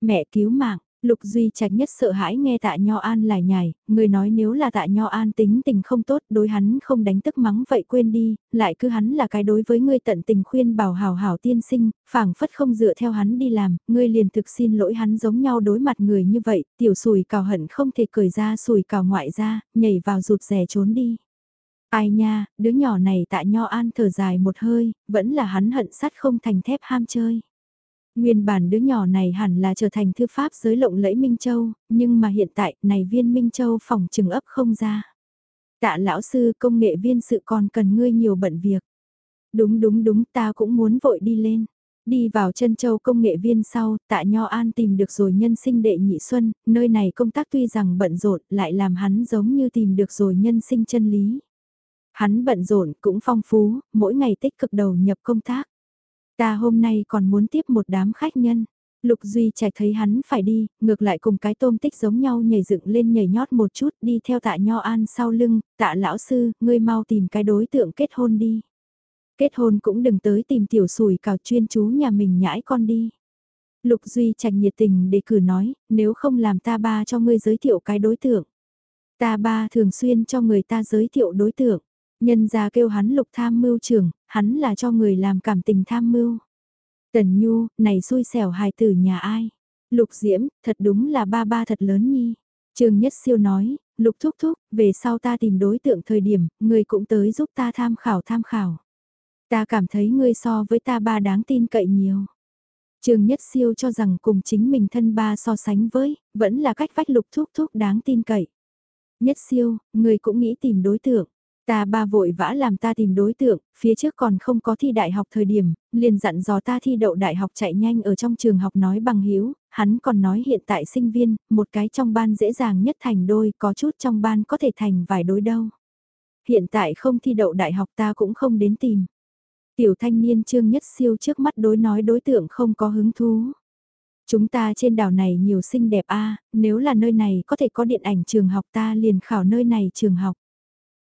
Mẹ cứu mạng, Lục Duy Trạch nhất sợ hãi nghe tạ Nho An lải nhải, người nói nếu là tạ Nho An tính tình không tốt đối hắn không đánh tức mắng vậy quên đi, lại cứ hắn là cái đối với ngươi tận tình khuyên bảo hảo hảo tiên sinh, phảng phất không dựa theo hắn đi làm, ngươi liền thực xin lỗi hắn giống nhau đối mặt người như vậy, tiểu sùi cào hận không thể cười ra sùi cào ngoại ra, nhảy vào rụt rè trốn đi. Ai nha, đứa nhỏ này tạ Nho An thở dài một hơi, vẫn là hắn hận sắt không thành thép ham chơi. Nguyên bản đứa nhỏ này hẳn là trở thành thư pháp giới lộng lẫy Minh Châu, nhưng mà hiện tại này viên Minh Châu phòng trừng ấp không ra. Tạ lão sư công nghệ viên sự còn cần ngươi nhiều bận việc. Đúng đúng đúng ta cũng muốn vội đi lên. Đi vào chân châu công nghệ viên sau, tạ Nho An tìm được rồi nhân sinh đệ nhị xuân, nơi này công tác tuy rằng bận rộn lại làm hắn giống như tìm được rồi nhân sinh chân lý. Hắn bận rộn cũng phong phú, mỗi ngày tích cực đầu nhập công tác. Ta hôm nay còn muốn tiếp một đám khách nhân. Lục Duy Trạch thấy hắn phải đi, ngược lại cùng cái tôm tích giống nhau nhảy dựng lên nhảy nhót một chút đi theo tạ nho an sau lưng, tạ lão sư, ngươi mau tìm cái đối tượng kết hôn đi. Kết hôn cũng đừng tới tìm tiểu sùi cào chuyên chú nhà mình nhãi con đi. Lục Duy Trạch nhiệt tình để cử nói, nếu không làm ta ba cho ngươi giới thiệu cái đối tượng. Ta ba thường xuyên cho người ta giới thiệu đối tượng. Nhân ra kêu hắn lục tham mưu trưởng, hắn là cho người làm cảm tình tham mưu. Tần Nhu, này xui xẻo hài tử nhà ai? Lục Diễm, thật đúng là ba ba thật lớn nhi. Trương Nhất Siêu nói, Lục Thúc Thúc, về sau ta tìm đối tượng thời điểm, người cũng tới giúp ta tham khảo tham khảo. Ta cảm thấy ngươi so với ta ba đáng tin cậy nhiều. Trương Nhất Siêu cho rằng cùng chính mình thân ba so sánh với, vẫn là cách vách Lục Thúc Thúc đáng tin cậy. Nhất Siêu, người cũng nghĩ tìm đối tượng. Ta ba vội vã làm ta tìm đối tượng, phía trước còn không có thi đại học thời điểm, liền dặn dò ta thi đậu đại học chạy nhanh ở trong trường học nói bằng hiếu, hắn còn nói hiện tại sinh viên, một cái trong ban dễ dàng nhất thành đôi, có chút trong ban có thể thành vài đối đâu. Hiện tại không thi đậu đại học ta cũng không đến tìm. Tiểu thanh niên trương nhất siêu trước mắt đối nói đối tượng không có hứng thú. Chúng ta trên đảo này nhiều xinh đẹp a nếu là nơi này có thể có điện ảnh trường học ta liền khảo nơi này trường học.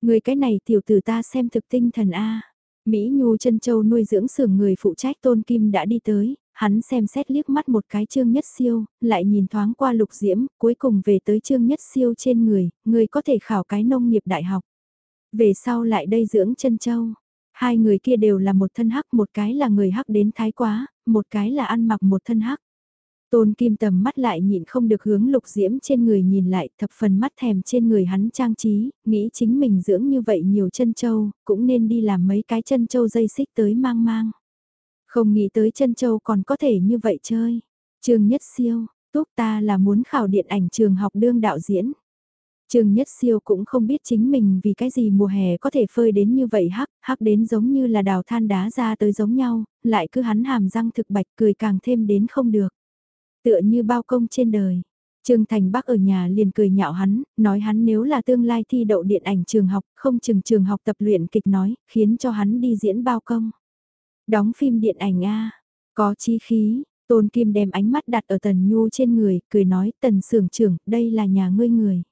Người cái này tiểu tử ta xem thực tinh thần A. Mỹ Nhu chân Châu nuôi dưỡng sưởng người phụ trách Tôn Kim đã đi tới, hắn xem xét liếc mắt một cái Trương Nhất Siêu, lại nhìn thoáng qua Lục Diễm, cuối cùng về tới Trương Nhất Siêu trên người, người có thể khảo cái nông nghiệp đại học. Về sau lại đây dưỡng chân Châu. Hai người kia đều là một thân hắc, một cái là người hắc đến thái quá, một cái là ăn mặc một thân hắc. Tôn Kim tầm mắt lại nhịn không được hướng lục diễm trên người nhìn lại thập phần mắt thèm trên người hắn trang trí, nghĩ chính mình dưỡng như vậy nhiều chân châu, cũng nên đi làm mấy cái chân châu dây xích tới mang mang. Không nghĩ tới chân châu còn có thể như vậy chơi. Trường Nhất Siêu, túc ta là muốn khảo điện ảnh trường học đương đạo diễn. Trường Nhất Siêu cũng không biết chính mình vì cái gì mùa hè có thể phơi đến như vậy hắc, hắc đến giống như là đào than đá ra tới giống nhau, lại cứ hắn hàm răng thực bạch cười càng thêm đến không được. Tựa như bao công trên đời. Trương Thành Bắc ở nhà liền cười nhạo hắn, nói hắn nếu là tương lai thi đậu điện ảnh trường học, không chừng trường học tập luyện kịch nói, khiến cho hắn đi diễn bao công. Đóng phim điện ảnh A, có chi khí, Tôn Kim đem ánh mắt đặt ở Tần Nhu trên người, cười nói Tần Sưởng trưởng, đây là nhà ngươi người.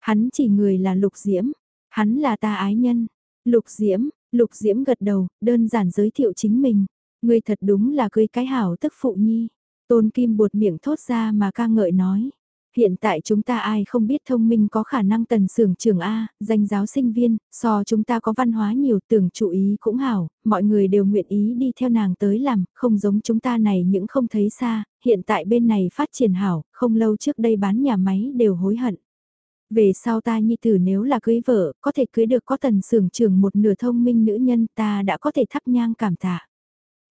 Hắn chỉ người là Lục Diễm, hắn là ta ái nhân. Lục Diễm, Lục Diễm gật đầu, đơn giản giới thiệu chính mình. Ngươi thật đúng là cưới cái hảo tức phụ nhi. Tôn Kim buột miệng thốt ra mà ca ngợi nói. Hiện tại chúng ta ai không biết thông minh có khả năng tần sưởng trường A, danh giáo sinh viên, so chúng ta có văn hóa nhiều tưởng chú ý cũng hảo, mọi người đều nguyện ý đi theo nàng tới làm, không giống chúng ta này những không thấy xa, hiện tại bên này phát triển hảo, không lâu trước đây bán nhà máy đều hối hận. Về sau ta nhi tử nếu là cưới vợ, có thể cưới được có tần sưởng trường một nửa thông minh nữ nhân ta đã có thể thắp nhang cảm tạ.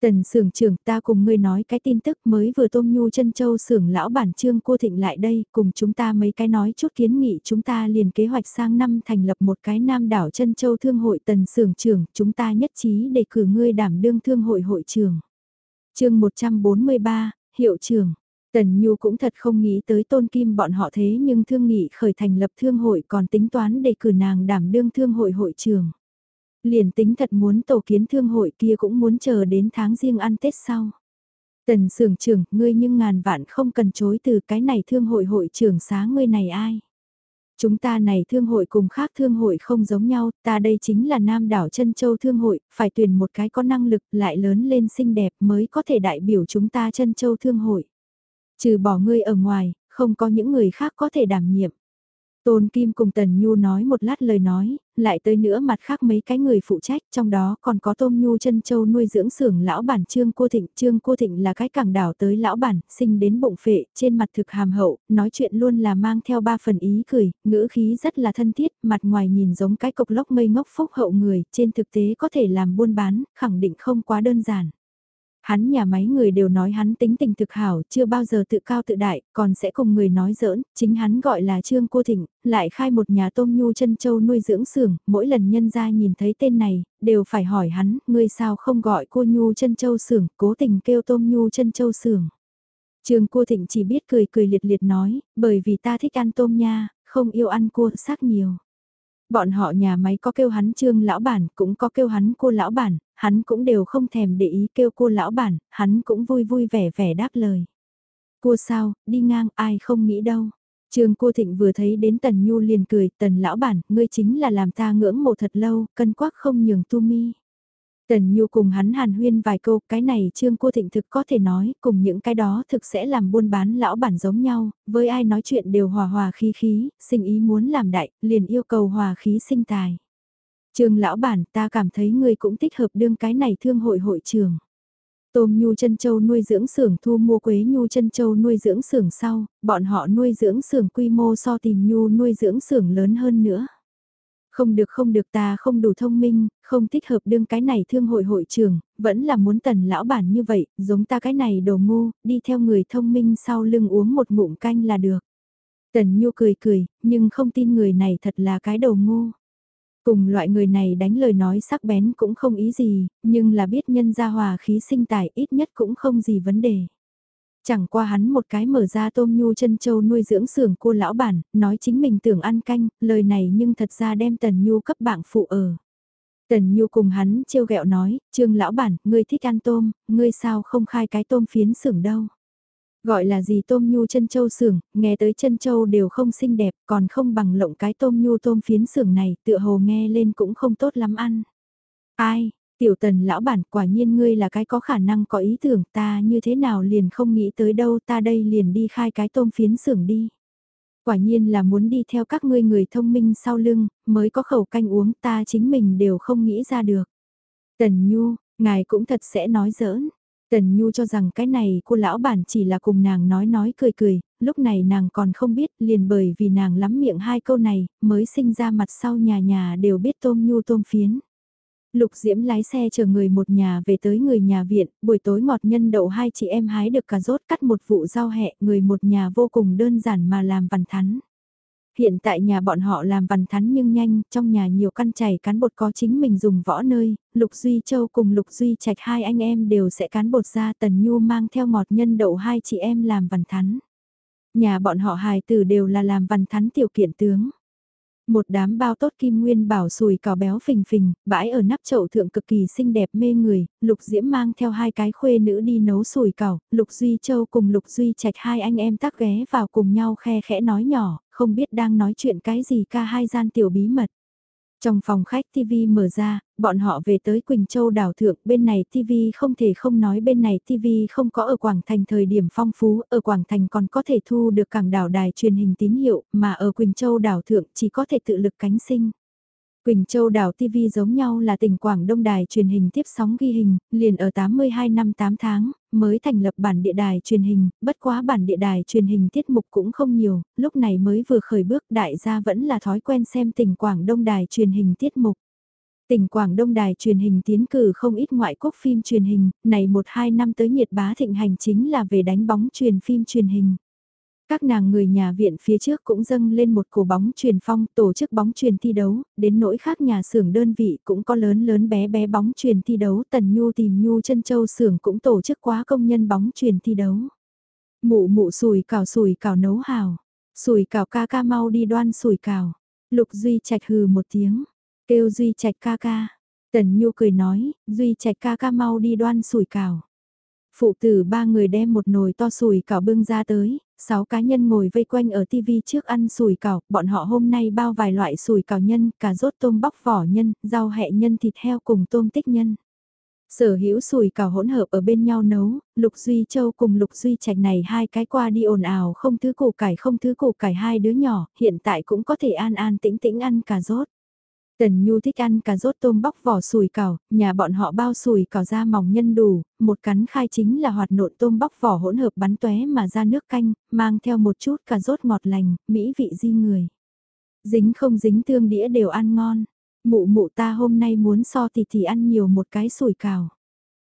Tần sưởng trưởng ta cùng ngươi nói cái tin tức mới vừa tôm nhu chân châu sưởng lão bản trương cô thịnh lại đây cùng chúng ta mấy cái nói chút kiến nghị chúng ta liền kế hoạch sang năm thành lập một cái nam đảo chân châu thương hội tần sưởng trưởng chúng ta nhất trí để cử ngươi đảm đương thương hội hội trưởng. chương 143, hiệu trưởng. Tần Nhu cũng thật không nghĩ tới tôn kim bọn họ thế nhưng thương nghị khởi thành lập thương hội còn tính toán để cử nàng đảm đương thương hội hội trường. Liền tính thật muốn tổ kiến thương hội kia cũng muốn chờ đến tháng riêng ăn Tết sau. Tần sưởng trưởng, ngươi nhưng ngàn vạn không cần chối từ cái này thương hội hội trưởng xá ngươi này ai. Chúng ta này thương hội cùng khác thương hội không giống nhau, ta đây chính là Nam đảo chân Châu thương hội, phải tuyển một cái có năng lực lại lớn lên xinh đẹp mới có thể đại biểu chúng ta chân Châu thương hội. Trừ bỏ ngươi ở ngoài, không có những người khác có thể đảm nhiệm. Tôn Kim cùng Tần Nhu nói một lát lời nói, lại tới nữa mặt khác mấy cái người phụ trách, trong đó còn có Tôm Nhu chân châu nuôi dưỡng xưởng lão bản Trương Cô Thịnh. Trương Cô Thịnh là cái cảng đảo tới lão bản, sinh đến bụng phệ, trên mặt thực hàm hậu, nói chuyện luôn là mang theo ba phần ý cười, ngữ khí rất là thân thiết, mặt ngoài nhìn giống cái cục lốc ngây ngốc phúc hậu người, trên thực tế có thể làm buôn bán, khẳng định không quá đơn giản. Hắn nhà máy người đều nói hắn tính tình thực hảo, chưa bao giờ tự cao tự đại, còn sẽ cùng người nói giỡn, chính hắn gọi là Trương Cô Thịnh, lại khai một nhà tôm nhu chân châu nuôi dưỡng xưởng, mỗi lần nhân ra nhìn thấy tên này, đều phải hỏi hắn, ngươi sao không gọi cô nhu chân châu xưởng, cố tình kêu tôm nhu chân châu xưởng. Trương Cô Thịnh chỉ biết cười cười liệt liệt nói, bởi vì ta thích ăn tôm nha, không yêu ăn cua xác nhiều. Bọn họ nhà máy có kêu hắn trương lão bản, cũng có kêu hắn cô lão bản, hắn cũng đều không thèm để ý kêu cô lão bản, hắn cũng vui vui vẻ vẻ đáp lời. cua sao, đi ngang ai không nghĩ đâu. Trương cô thịnh vừa thấy đến tần nhu liền cười, tần lão bản, ngươi chính là làm ta ngưỡng mộ thật lâu, cân quắc không nhường tu mi. Tần Nhu cùng hắn hàn huyên vài câu, cái này Trương Cô Thịnh thực có thể nói, cùng những cái đó thực sẽ làm buôn bán lão bản giống nhau, với ai nói chuyện đều hòa hòa khí khí, sinh ý muốn làm đại, liền yêu cầu hòa khí sinh tài. Trương lão bản ta cảm thấy người cũng thích hợp đương cái này thương hội hội trường. Tôm nhu chân châu nuôi dưỡng xưởng thu mua quế nhu chân châu nuôi dưỡng xưởng sau, bọn họ nuôi dưỡng xưởng quy mô so tìm nhu nuôi dưỡng xưởng lớn hơn nữa. Không được không được ta không đủ thông minh, không thích hợp đương cái này thương hội hội trưởng vẫn là muốn tần lão bản như vậy, giống ta cái này đồ ngu, đi theo người thông minh sau lưng uống một ngụm canh là được. Tần Nhu cười cười, nhưng không tin người này thật là cái đầu ngu. Cùng loại người này đánh lời nói sắc bén cũng không ý gì, nhưng là biết nhân gia hòa khí sinh tài ít nhất cũng không gì vấn đề. Chẳng qua hắn một cái mở ra tôm nhu chân châu nuôi dưỡng xưởng cô lão bản, nói chính mình tưởng ăn canh, lời này nhưng thật ra đem Tần Nhu cấp bảng phụ ở. Tần Nhu cùng hắn trêu ghẹo nói, trương lão bản, ngươi thích ăn tôm, ngươi sao không khai cái tôm phiến xưởng đâu. Gọi là gì tôm nhu chân châu xưởng, nghe tới chân châu đều không xinh đẹp, còn không bằng lộng cái tôm nhu tôm phiến xưởng này, tựa hồ nghe lên cũng không tốt lắm ăn. Ai, Tiểu tần lão bản quả nhiên ngươi là cái có khả năng có ý tưởng ta như thế nào liền không nghĩ tới đâu ta đây liền đi khai cái tôm phiến xưởng đi. Quả nhiên là muốn đi theo các ngươi người thông minh sau lưng, mới có khẩu canh uống ta chính mình đều không nghĩ ra được. Tần Nhu, ngài cũng thật sẽ nói giỡn. Tần Nhu cho rằng cái này cô lão bản chỉ là cùng nàng nói nói cười cười, lúc này nàng còn không biết liền bởi vì nàng lắm miệng hai câu này, mới sinh ra mặt sau nhà nhà đều biết tôm nhu tôm phiến. Lục Diễm lái xe chờ người một nhà về tới người nhà viện, buổi tối ngọt nhân đậu hai chị em hái được cà rốt cắt một vụ rau hẹ, người một nhà vô cùng đơn giản mà làm văn thắn. Hiện tại nhà bọn họ làm văn thắn nhưng nhanh, trong nhà nhiều căn chảy cán bột có chính mình dùng võ nơi, Lục Duy Châu cùng Lục Duy Trạch hai anh em đều sẽ cán bột ra Tần Nhu mang theo ngọt nhân đậu hai chị em làm văn thắn. Nhà bọn họ hài tử đều là làm văn thắn tiểu kiện tướng. Một đám bao tốt kim nguyên bảo sùi cỏ béo phình phình, bãi ở nắp chậu thượng cực kỳ xinh đẹp mê người, Lục Diễm mang theo hai cái khuê nữ đi nấu sùi cỏ, Lục Duy Châu cùng Lục Duy Trạch hai anh em tắc ghé vào cùng nhau khe khẽ nói nhỏ, không biết đang nói chuyện cái gì ca hai gian tiểu bí mật. Trong phòng khách TV mở ra, bọn họ về tới Quỳnh Châu đảo thượng, bên này TV không thể không nói bên này TV không có ở Quảng Thành thời điểm phong phú, ở Quảng Thành còn có thể thu được cảng đảo đài truyền hình tín hiệu, mà ở Quỳnh Châu đảo thượng chỉ có thể tự lực cánh sinh. Quỳnh Châu đảo TV giống nhau là tỉnh Quảng Đông đài truyền hình tiếp sóng ghi hình, liền ở 82 năm 8 tháng, mới thành lập bản địa đài truyền hình, bất quá bản địa đài truyền hình tiết mục cũng không nhiều, lúc này mới vừa khởi bước đại gia vẫn là thói quen xem tỉnh Quảng Đông đài truyền hình tiết mục. Tỉnh Quảng Đông đài truyền hình tiến cử không ít ngoại quốc phim truyền hình, này một hai năm tới nhiệt bá thịnh hành chính là về đánh bóng truyền phim truyền hình. Các nàng người nhà viện phía trước cũng dâng lên một cổ bóng truyền phong tổ chức bóng truyền thi đấu, đến nỗi khác nhà xưởng đơn vị cũng có lớn lớn bé bé bóng truyền thi đấu, Tần Nhu tìm Nhu chân Châu xưởng cũng tổ chức quá công nhân bóng truyền thi đấu. Mụ mụ sùi cào sùi cào nấu hào. Sùi cào ca ca mau đi đoan sùi cào Lục Duy Trạch hừ một tiếng. Kêu Duy Trạch ca ca. Tần Nhu cười nói, Duy Trạch ca ca mau đi đoan sùi cảo. Phụ tử ba người đem một nồi to sùi cảo bưng ra tới, sáu cá nhân ngồi vây quanh ở tivi trước ăn sùi cảo, bọn họ hôm nay bao vài loại sùi cảo nhân, cà rốt tôm bóc vỏ nhân, rau hẹ nhân thịt heo cùng tôm tích nhân. Sở hữu sùi cảo hỗn hợp ở bên nhau nấu, Lục Duy Châu cùng Lục Duy Trạch này hai cái qua đi ồn ào không thứ củ cải không thứ củ cải hai đứa nhỏ, hiện tại cũng có thể an an tĩnh tĩnh ăn cà rốt. Tần Nhu thích ăn cà rốt tôm bóc vỏ sùi cảo, nhà bọn họ bao sùi cảo ra mỏng nhân đủ, một cắn khai chính là hoạt nộn tôm bóc vỏ hỗn hợp bắn tóe mà ra nước canh, mang theo một chút cà rốt ngọt lành, mỹ vị di người. Dính không dính tương đĩa đều ăn ngon. Mụ mụ ta hôm nay muốn so thì thì ăn nhiều một cái sùi cảo.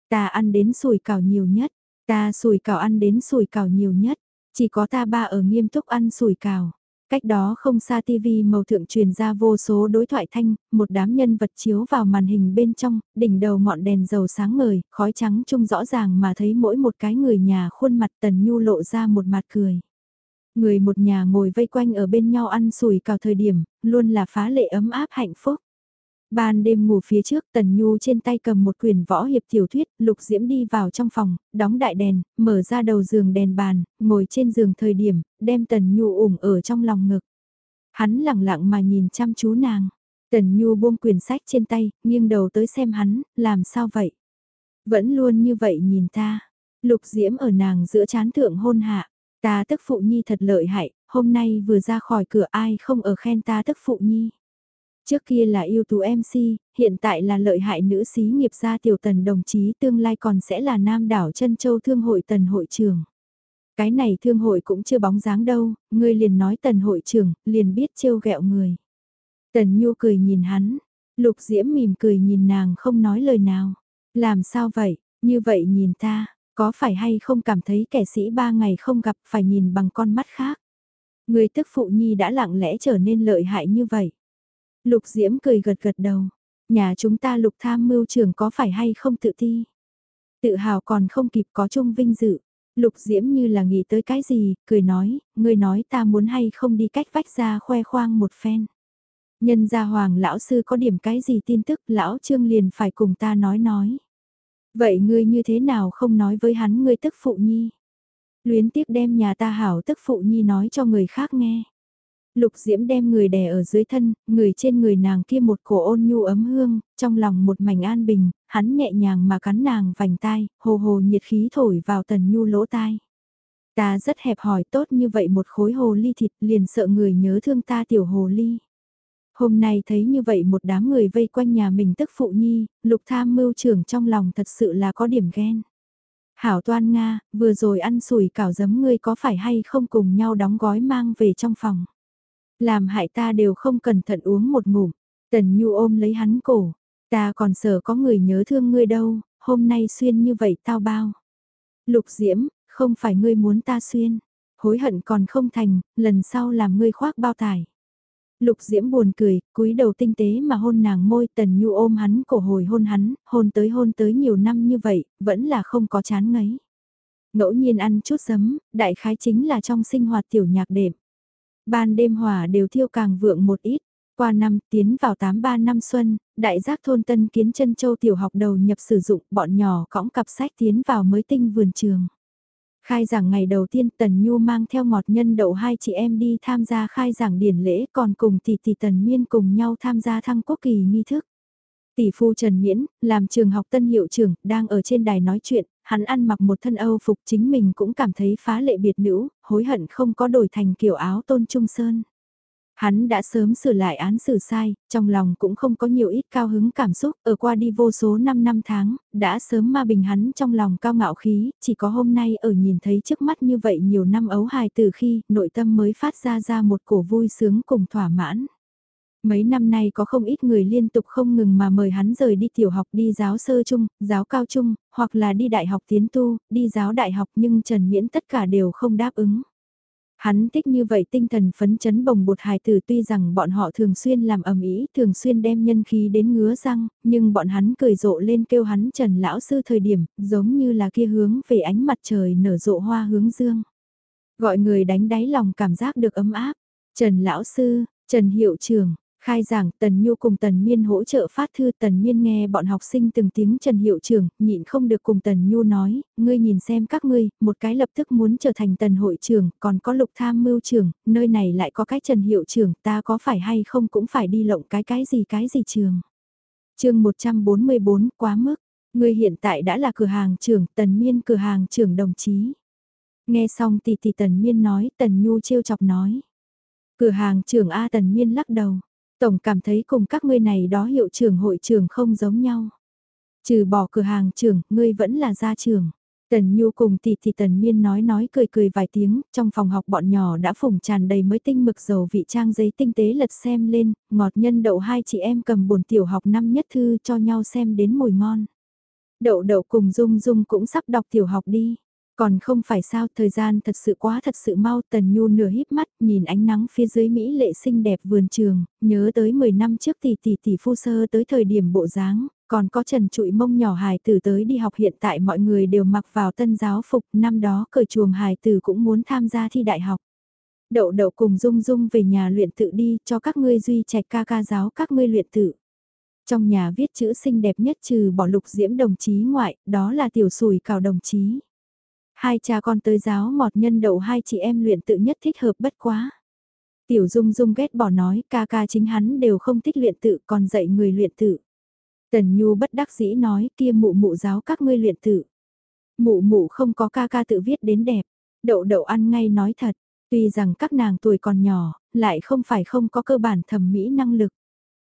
Ta ăn đến sùi cảo nhiều nhất, ta sùi cảo ăn đến sùi cảo nhiều nhất, chỉ có ta ba ở nghiêm túc ăn sùi cảo. Cách đó không xa TV màu thượng truyền ra vô số đối thoại thanh, một đám nhân vật chiếu vào màn hình bên trong, đỉnh đầu ngọn đèn dầu sáng ngời, khói trắng trông rõ ràng mà thấy mỗi một cái người nhà khuôn mặt tần nhu lộ ra một mặt cười. Người một nhà ngồi vây quanh ở bên nhau ăn sủi cào thời điểm, luôn là phá lệ ấm áp hạnh phúc. Ban đêm ngủ phía trước Tần Nhu trên tay cầm một quyển võ hiệp tiểu thuyết, Lục Diễm đi vào trong phòng, đóng đại đèn, mở ra đầu giường đèn bàn, ngồi trên giường thời điểm, đem Tần Nhu ủng ở trong lòng ngực. Hắn lặng lặng mà nhìn chăm chú nàng. Tần Nhu buông quyển sách trên tay, nghiêng đầu tới xem hắn, làm sao vậy? Vẫn luôn như vậy nhìn ta. Lục Diễm ở nàng giữa chán thượng hôn hạ. Ta tức phụ nhi thật lợi hại, hôm nay vừa ra khỏi cửa ai không ở khen ta tức phụ nhi. Trước kia là yêu tú MC, hiện tại là lợi hại nữ sĩ nghiệp gia tiểu tần đồng chí tương lai còn sẽ là nam đảo chân châu thương hội tần hội trưởng Cái này thương hội cũng chưa bóng dáng đâu, ngươi liền nói tần hội trưởng, liền biết trêu ghẹo người. Tần Nhu cười nhìn hắn, Lục Diễm mỉm cười nhìn nàng không nói lời nào. Làm sao vậy, như vậy nhìn ta, có phải hay không cảm thấy kẻ sĩ ba ngày không gặp phải nhìn bằng con mắt khác. Người tức phụ nhi đã lặng lẽ trở nên lợi hại như vậy. Lục Diễm cười gật gật đầu. Nhà chúng ta lục tham mưu trưởng có phải hay không tự ti? Tự hào còn không kịp có chung vinh dự. Lục Diễm như là nghĩ tới cái gì, cười nói, người nói ta muốn hay không đi cách vách ra khoe khoang một phen. Nhân gia hoàng lão sư có điểm cái gì tin tức lão trương liền phải cùng ta nói nói. Vậy ngươi như thế nào không nói với hắn ngươi tức phụ nhi? Luyến tiếc đem nhà ta hảo tức phụ nhi nói cho người khác nghe. Lục Diễm đem người đè ở dưới thân, người trên người nàng kia một cổ ôn nhu ấm hương, trong lòng một mảnh an bình, hắn nhẹ nhàng mà cắn nàng vành tai, hồ hồ nhiệt khí thổi vào tần nhu lỗ tai. Ta rất hẹp hỏi tốt như vậy một khối hồ ly thịt liền sợ người nhớ thương ta tiểu hồ ly. Hôm nay thấy như vậy một đám người vây quanh nhà mình tức phụ nhi, lục tham mưu trưởng trong lòng thật sự là có điểm ghen. Hảo toan Nga, vừa rồi ăn sủi cảo giấm ngươi có phải hay không cùng nhau đóng gói mang về trong phòng. Làm hại ta đều không cẩn thận uống một ngụm. Tần Nhu ôm lấy hắn cổ. Ta còn sợ có người nhớ thương ngươi đâu, hôm nay xuyên như vậy tao bao. Lục Diễm, không phải ngươi muốn ta xuyên. Hối hận còn không thành, lần sau làm ngươi khoác bao tải. Lục Diễm buồn cười, cúi đầu tinh tế mà hôn nàng môi Tần Nhu ôm hắn cổ hồi hôn hắn, hôn tới hôn tới nhiều năm như vậy, vẫn là không có chán ngấy. Ngẫu nhiên ăn chút giấm, đại khái chính là trong sinh hoạt tiểu nhạc đệm. Ban đêm hỏa đều thiêu càng vượng một ít. Qua năm tiến vào 83 năm xuân, đại giác thôn Tân Kiến chân Châu tiểu học đầu nhập sử dụng bọn nhỏ cõng cặp sách tiến vào mới tinh vườn trường. Khai giảng ngày đầu tiên Tần Nhu mang theo ngọt nhân đậu hai chị em đi tham gia khai giảng điển lễ còn cùng tỷ tỷ Tần Miên cùng nhau tham gia thăng quốc kỳ nghi thức. Tỷ phu Trần Miễn, làm trường học tân hiệu trưởng, đang ở trên đài nói chuyện, hắn ăn mặc một thân Âu phục chính mình cũng cảm thấy phá lệ biệt nữ, hối hận không có đổi thành kiểu áo tôn trung sơn. Hắn đã sớm sửa lại án xử sai, trong lòng cũng không có nhiều ít cao hứng cảm xúc, ở qua đi vô số 5 năm tháng, đã sớm ma bình hắn trong lòng cao ngạo khí, chỉ có hôm nay ở nhìn thấy trước mắt như vậy nhiều năm ấu hài từ khi nội tâm mới phát ra ra một cổ vui sướng cùng thỏa mãn. Mấy năm nay có không ít người liên tục không ngừng mà mời hắn rời đi tiểu học đi giáo sơ trung, giáo cao trung, hoặc là đi đại học tiến tu, đi giáo đại học nhưng Trần Miễn tất cả đều không đáp ứng. Hắn thích như vậy tinh thần phấn chấn bồng bột hài tử tuy rằng bọn họ thường xuyên làm ầm ĩ, thường xuyên đem nhân khí đến ngứa răng, nhưng bọn hắn cười rộ lên kêu hắn Trần lão sư thời điểm, giống như là kia hướng về ánh mặt trời nở rộ hoa hướng dương. Gọi người đánh đáy lòng cảm giác được ấm áp. Trần Lão Sư, Trần Hiệu trưởng khai giảng Tần Nhu cùng Tần Miên hỗ trợ phát thư Tần Miên nghe bọn học sinh từng tiếng Trần Hiệu trưởng, nhịn không được cùng Tần Nhu nói, ngươi nhìn xem các ngươi, một cái lập tức muốn trở thành Tần hội trưởng, còn có lục tham mưu trưởng, nơi này lại có cái Trần Hiệu trưởng, ta có phải hay không cũng phải đi lộng cái cái gì cái gì trường. chương 144 quá mức, ngươi hiện tại đã là cửa hàng trưởng, Tần Miên cửa hàng trưởng đồng chí. Nghe xong thì thì Tần Miên nói, Tần Nhu trêu chọc nói. Cửa hàng trưởng A Tần Miên lắc đầu. Tổng cảm thấy cùng các ngươi này đó hiệu trưởng hội trưởng không giống nhau. Trừ bỏ cửa hàng trưởng, ngươi vẫn là gia trưởng. Tần Nhu cùng tỷ tỷ Tần Miên nói nói cười cười vài tiếng, trong phòng học bọn nhỏ đã phủng tràn đầy mới tinh mực dầu vị trang giấy tinh tế lật xem lên, ngọt nhân đậu hai chị em cầm buồn tiểu học năm nhất thư cho nhau xem đến mùi ngon. Đậu đậu cùng Dung Dung cũng sắp đọc tiểu học đi. Còn không phải sao, thời gian thật sự quá thật sự mau, Tần Nhu nửa híp mắt, nhìn ánh nắng phía dưới Mỹ lệ xinh đẹp vườn trường, nhớ tới 10 năm trước tỷ tỷ tỷ phu sơ tới thời điểm bộ dáng, còn có trần trụi mông nhỏ hài tử tới đi học hiện tại mọi người đều mặc vào tân giáo phục, năm đó cởi chuồng hài tử cũng muốn tham gia thi đại học. Đậu đậu cùng Dung Dung về nhà luyện tự đi, cho các ngươi duy trạch ca ca giáo các ngươi luyện tự. Trong nhà viết chữ xinh đẹp nhất trừ bỏ lục diễm đồng chí ngoại, đó là tiểu sùi cào đồng chí. Hai cha con tới giáo mọt nhân đậu hai chị em luyện tự nhất thích hợp bất quá. Tiểu Dung Dung ghét bỏ nói ca ca chính hắn đều không thích luyện tự còn dạy người luyện tự. Tần Nhu bất đắc dĩ nói kia mụ mụ giáo các ngươi luyện tự. Mụ mụ không có ca ca tự viết đến đẹp. Đậu đậu ăn ngay nói thật, tuy rằng các nàng tuổi còn nhỏ, lại không phải không có cơ bản thẩm mỹ năng lực.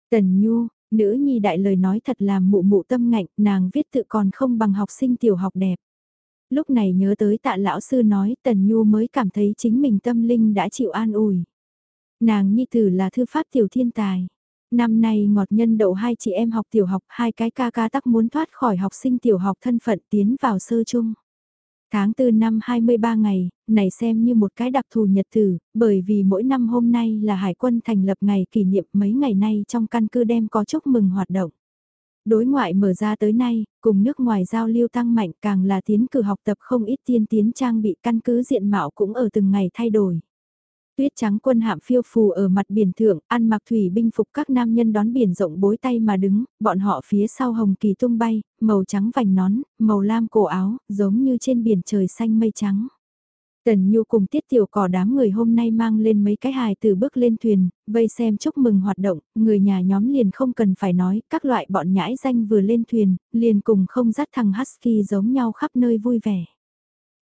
Tần Nhu, nữ nhi đại lời nói thật làm mụ mụ tâm ngạnh, nàng viết tự còn không bằng học sinh tiểu học đẹp. Lúc này nhớ tới tạ lão sư nói Tần Nhu mới cảm thấy chính mình tâm linh đã chịu an ủi. Nàng nhi tử là thư pháp tiểu thiên tài. Năm nay ngọt nhân đậu hai chị em học tiểu học, hai cái ca ca tắc muốn thoát khỏi học sinh tiểu học thân phận tiến vào sơ chung. Tháng 4 năm 23 ngày, này xem như một cái đặc thù nhật tử, bởi vì mỗi năm hôm nay là Hải quân thành lập ngày kỷ niệm mấy ngày nay trong căn cứ đem có chúc mừng hoạt động. Đối ngoại mở ra tới nay, cùng nước ngoài giao lưu tăng mạnh càng là tiến cử học tập không ít tiên tiến trang bị căn cứ diện mạo cũng ở từng ngày thay đổi. Tuyết trắng quân hạm phiêu phù ở mặt biển thượng, ăn mặc thủy binh phục các nam nhân đón biển rộng bối tay mà đứng, bọn họ phía sau hồng kỳ tung bay, màu trắng vành nón, màu lam cổ áo, giống như trên biển trời xanh mây trắng. Tần Nhu cùng tiết tiểu cỏ đám người hôm nay mang lên mấy cái hài từ bước lên thuyền, vây xem chúc mừng hoạt động, người nhà nhóm liền không cần phải nói, các loại bọn nhãi danh vừa lên thuyền, liền cùng không dắt thằng Husky giống nhau khắp nơi vui vẻ.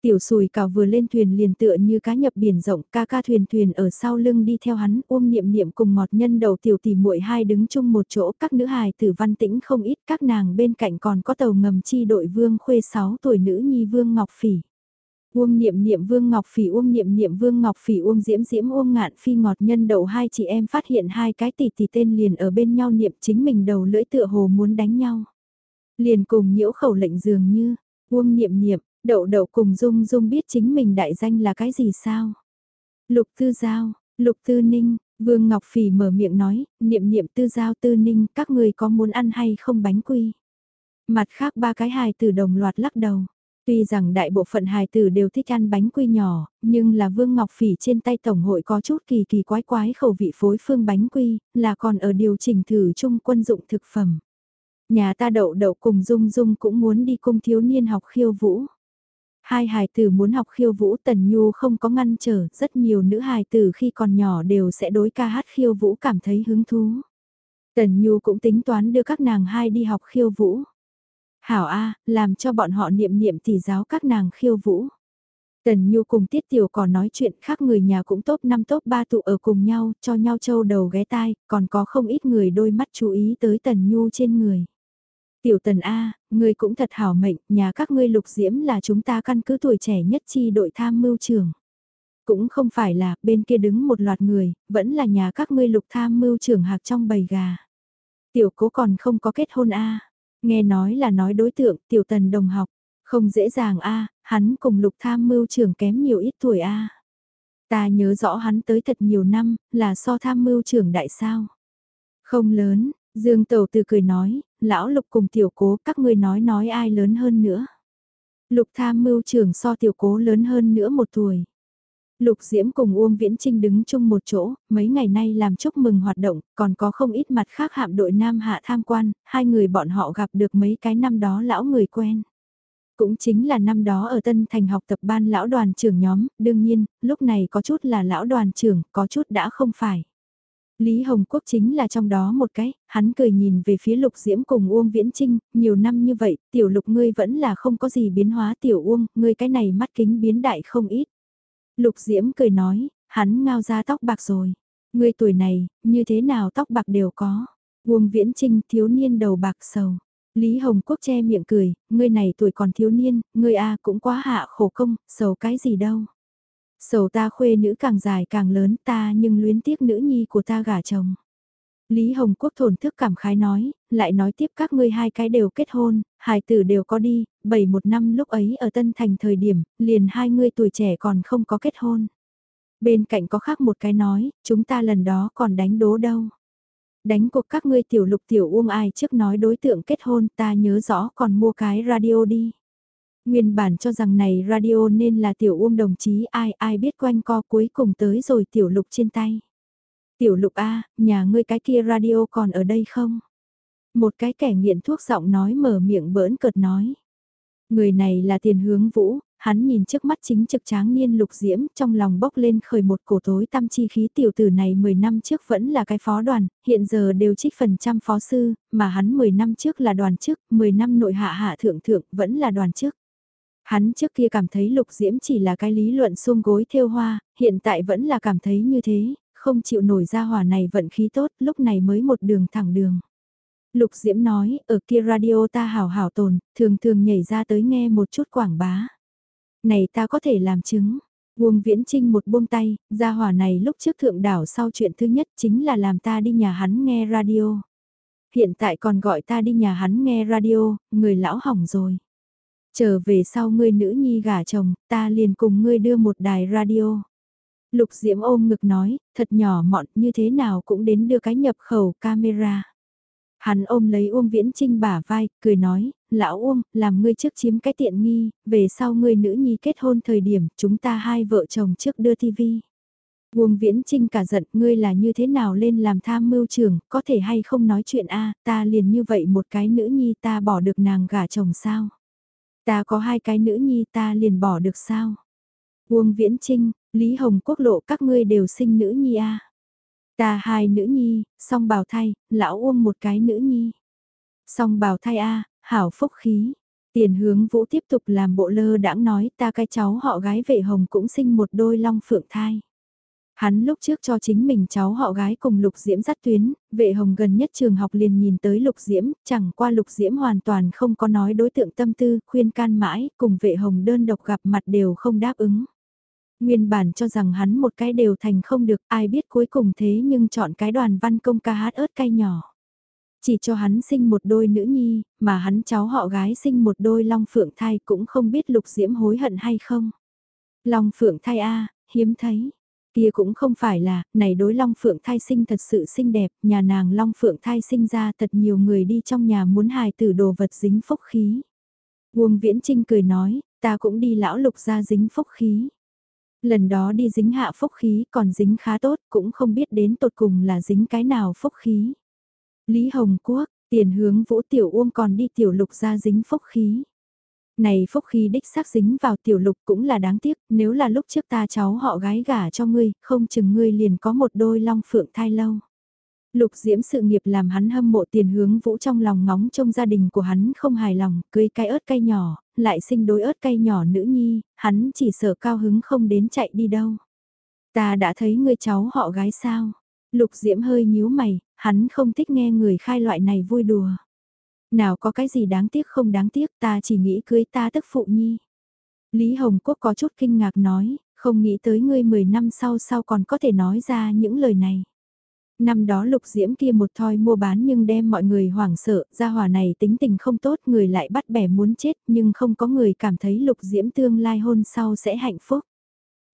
Tiểu sùi cào vừa lên thuyền liền tựa như cá nhập biển rộng, ca ca thuyền thuyền ở sau lưng đi theo hắn, ôm niệm niệm cùng ngọt nhân đầu tiểu tỷ muội hai đứng chung một chỗ, các nữ hài tử văn tĩnh không ít, các nàng bên cạnh còn có tàu ngầm chi đội vương khuê 6 tuổi nữ nhi vương ngọc phỉ. Uông niệm niệm vương ngọc phỉ uông niệm niệm vương ngọc phỉ uông diễm diễm uông ngạn phi ngọt nhân đầu hai chị em phát hiện hai cái tỷ tỷ tên liền ở bên nhau niệm chính mình đầu lưỡi tựa hồ muốn đánh nhau. Liền cùng nhiễu khẩu lệnh dường như, uông niệm niệm, đậu đậu cùng dung dung biết chính mình đại danh là cái gì sao. Lục tư giao, lục tư ninh, vương ngọc phỉ mở miệng nói, niệm niệm tư giao tư ninh các người có muốn ăn hay không bánh quy. Mặt khác ba cái hài từ đồng loạt lắc đầu. Tuy rằng đại bộ phận hài tử đều thích ăn bánh quy nhỏ, nhưng là Vương Ngọc Phỉ trên tay Tổng hội có chút kỳ kỳ quái quái khẩu vị phối phương bánh quy, là còn ở điều chỉnh thử chung quân dụng thực phẩm. Nhà ta đậu đậu cùng Dung Dung cũng muốn đi cung thiếu niên học khiêu vũ. Hai hài tử muốn học khiêu vũ Tần Nhu không có ngăn trở, rất nhiều nữ hài tử khi còn nhỏ đều sẽ đối ca hát khiêu vũ cảm thấy hứng thú. Tần Nhu cũng tính toán đưa các nàng hai đi học khiêu vũ. Hảo A, làm cho bọn họ niệm niệm tỷ giáo các nàng khiêu vũ. Tần Nhu cùng Tiết Tiểu còn nói chuyện khác người nhà cũng tốt năm tốt ba tụ ở cùng nhau, cho nhau châu đầu ghé tai, còn có không ít người đôi mắt chú ý tới Tần Nhu trên người. Tiểu Tần A, người cũng thật hảo mệnh, nhà các ngươi lục diễm là chúng ta căn cứ tuổi trẻ nhất chi đội tham mưu trưởng Cũng không phải là, bên kia đứng một loạt người, vẫn là nhà các ngươi lục tham mưu trưởng hạc trong bầy gà. Tiểu cố còn không có kết hôn A. Nghe nói là nói đối tượng tiểu tần đồng học, không dễ dàng a hắn cùng lục tham mưu trưởng kém nhiều ít tuổi a Ta nhớ rõ hắn tới thật nhiều năm, là so tham mưu trưởng đại sao. Không lớn, Dương Tầu từ cười nói, lão lục cùng tiểu cố các ngươi nói nói ai lớn hơn nữa. Lục tham mưu trưởng so tiểu cố lớn hơn nữa một tuổi. Lục Diễm cùng Uông Viễn Trinh đứng chung một chỗ, mấy ngày nay làm chúc mừng hoạt động, còn có không ít mặt khác hạm đội Nam Hạ tham quan, hai người bọn họ gặp được mấy cái năm đó lão người quen. Cũng chính là năm đó ở Tân Thành học tập ban lão đoàn trưởng nhóm, đương nhiên, lúc này có chút là lão đoàn trưởng, có chút đã không phải. Lý Hồng Quốc chính là trong đó một cái, hắn cười nhìn về phía Lục Diễm cùng Uông Viễn Trinh, nhiều năm như vậy, tiểu Lục ngươi vẫn là không có gì biến hóa tiểu Uông, ngươi cái này mắt kính biến đại không ít. Lục Diễm cười nói, hắn ngao ra tóc bạc rồi. Ngươi tuổi này, như thế nào tóc bạc đều có. Uông Viễn Trinh thiếu niên đầu bạc sầu. Lý Hồng Quốc che miệng cười, ngươi này tuổi còn thiếu niên, ngươi a cũng quá hạ khổ công, sầu cái gì đâu. Sầu ta khuê nữ càng dài càng lớn ta nhưng luyến tiếc nữ nhi của ta gả chồng. Lý Hồng Quốc thổn thức cảm khái nói, lại nói tiếp các ngươi hai cái đều kết hôn, hài tử đều có đi, bảy một năm lúc ấy ở Tân Thành thời điểm, liền hai người tuổi trẻ còn không có kết hôn. Bên cạnh có khác một cái nói, chúng ta lần đó còn đánh đố đâu. Đánh cuộc các ngươi tiểu lục tiểu uông ai trước nói đối tượng kết hôn ta nhớ rõ còn mua cái radio đi. Nguyên bản cho rằng này radio nên là tiểu uông đồng chí ai ai biết quanh co cuối cùng tới rồi tiểu lục trên tay. Tiểu lục A, nhà ngươi cái kia radio còn ở đây không? Một cái kẻ nghiện thuốc giọng nói mở miệng bỡn cợt nói. Người này là tiền hướng vũ, hắn nhìn trước mắt chính trực tráng niên lục diễm, trong lòng bốc lên khởi một cổ tối tâm chi khí tiểu tử này 10 năm trước vẫn là cái phó đoàn, hiện giờ đều trích phần trăm phó sư, mà hắn 10 năm trước là đoàn chức, 10 năm nội hạ hạ thượng thượng vẫn là đoàn chức. Hắn trước kia cảm thấy lục diễm chỉ là cái lý luận xung gối theo hoa, hiện tại vẫn là cảm thấy như thế, không chịu nổi ra hỏa này vận khí tốt, lúc này mới một đường thẳng đường. Lục Diễm nói, ở kia radio ta hảo hảo tồn, thường thường nhảy ra tới nghe một chút quảng bá. Này ta có thể làm chứng. Uông Viễn Trinh một buông tay, gia hỏa này lúc trước thượng đảo sau chuyện thứ nhất chính là làm ta đi nhà hắn nghe radio. Hiện tại còn gọi ta đi nhà hắn nghe radio, người lão hỏng rồi. Trở về sau ngươi nữ nhi gả chồng, ta liền cùng ngươi đưa một đài radio. Lục Diễm ôm ngực nói, thật nhỏ mọn như thế nào cũng đến đưa cái nhập khẩu camera. Hắn ôm lấy Uông Viễn Trinh bả vai, cười nói, lão Uông, làm ngươi trước chiếm cái tiện nghi, về sau ngươi nữ nhi kết hôn thời điểm, chúng ta hai vợ chồng trước đưa tivi. Uông Viễn Trinh cả giận, ngươi là như thế nào lên làm tham mưu trưởng, có thể hay không nói chuyện a ta liền như vậy một cái nữ nhi ta bỏ được nàng gả chồng sao? Ta có hai cái nữ nhi ta liền bỏ được sao? Uông Viễn Trinh, Lý Hồng Quốc lộ các ngươi đều sinh nữ nhi a Ta hai nữ nhi, song bào thai, lão Uông một cái nữ nhi. Song bào thai a hảo phúc khí. Tiền hướng vũ tiếp tục làm bộ lơ đãng nói ta cái cháu họ gái vệ hồng cũng sinh một đôi long phượng thai. Hắn lúc trước cho chính mình cháu họ gái cùng Lục Diễm dắt tuyến, vệ hồng gần nhất trường học liền nhìn tới Lục Diễm, chẳng qua Lục Diễm hoàn toàn không có nói đối tượng tâm tư, khuyên can mãi, cùng vệ hồng đơn độc gặp mặt đều không đáp ứng. Nguyên bản cho rằng hắn một cái đều thành không được, ai biết cuối cùng thế nhưng chọn cái đoàn văn công ca hát ớt cay nhỏ. Chỉ cho hắn sinh một đôi nữ nhi, mà hắn cháu họ gái sinh một đôi long phượng thai cũng không biết lục diễm hối hận hay không. Long phượng thai A, hiếm thấy. Kia cũng không phải là, này đối long phượng thai sinh thật sự xinh đẹp, nhà nàng long phượng thai sinh ra thật nhiều người đi trong nhà muốn hài tử đồ vật dính phúc khí. Uông Viễn Trinh cười nói, ta cũng đi lão lục ra dính phúc khí. Lần đó đi dính hạ phúc khí còn dính khá tốt cũng không biết đến tột cùng là dính cái nào phúc khí. Lý Hồng Quốc, tiền hướng vũ tiểu uông còn đi tiểu lục ra dính phúc khí. Này phúc khí đích xác dính vào tiểu lục cũng là đáng tiếc, nếu là lúc trước ta cháu họ gái gả cho ngươi, không chừng ngươi liền có một đôi long phượng thai lâu. Lục diễm sự nghiệp làm hắn hâm mộ tiền hướng vũ trong lòng ngóng trong gia đình của hắn không hài lòng, cưới cái ớt cay nhỏ, lại sinh đối ớt cay nhỏ nữ nhi, hắn chỉ sợ cao hứng không đến chạy đi đâu. Ta đã thấy người cháu họ gái sao? Lục diễm hơi nhíu mày, hắn không thích nghe người khai loại này vui đùa. Nào có cái gì đáng tiếc không đáng tiếc ta chỉ nghĩ cưới ta tức phụ nhi. Lý Hồng Quốc có chút kinh ngạc nói, không nghĩ tới ngươi 10 năm sau sau còn có thể nói ra những lời này. Năm đó lục diễm kia một thoi mua bán nhưng đem mọi người hoảng sợ, gia hỏa này tính tình không tốt người lại bắt bẻ muốn chết nhưng không có người cảm thấy lục diễm tương lai hôn sau sẽ hạnh phúc.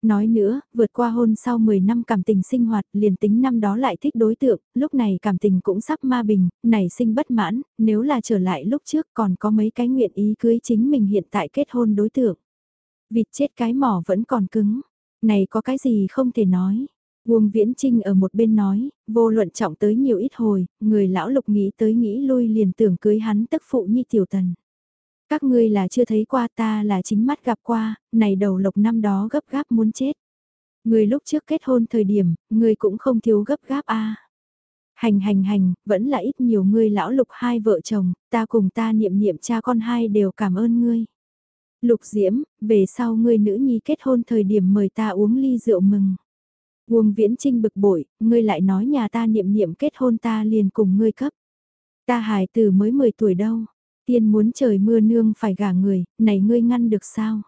Nói nữa, vượt qua hôn sau 10 năm cảm tình sinh hoạt, liền tính năm đó lại thích đối tượng, lúc này cảm tình cũng sắp ma bình, nảy sinh bất mãn, nếu là trở lại lúc trước còn có mấy cái nguyện ý cưới chính mình hiện tại kết hôn đối tượng. Vịt chết cái mỏ vẫn còn cứng. Này có cái gì không thể nói. Uông Viễn Trinh ở một bên nói, vô luận trọng tới nhiều ít hồi, người lão lục nghĩ tới nghĩ lui liền tưởng cưới hắn tức phụ như tiểu tần. Các ngươi là chưa thấy qua ta là chính mắt gặp qua, này đầu lộc năm đó gấp gáp muốn chết. Người lúc trước kết hôn thời điểm, người cũng không thiếu gấp gáp a. Hành hành hành, vẫn là ít nhiều ngươi lão lục hai vợ chồng, ta cùng ta niệm niệm cha con hai đều cảm ơn ngươi. Lục Diễm, về sau ngươi nữ nhi kết hôn thời điểm mời ta uống ly rượu mừng. Uông Viễn Trinh bực bội, ngươi lại nói nhà ta niệm niệm kết hôn ta liền cùng ngươi cấp. Ta hài từ mới 10 tuổi đâu, tiên muốn trời mưa nương phải gả người, này ngươi ngăn được sao?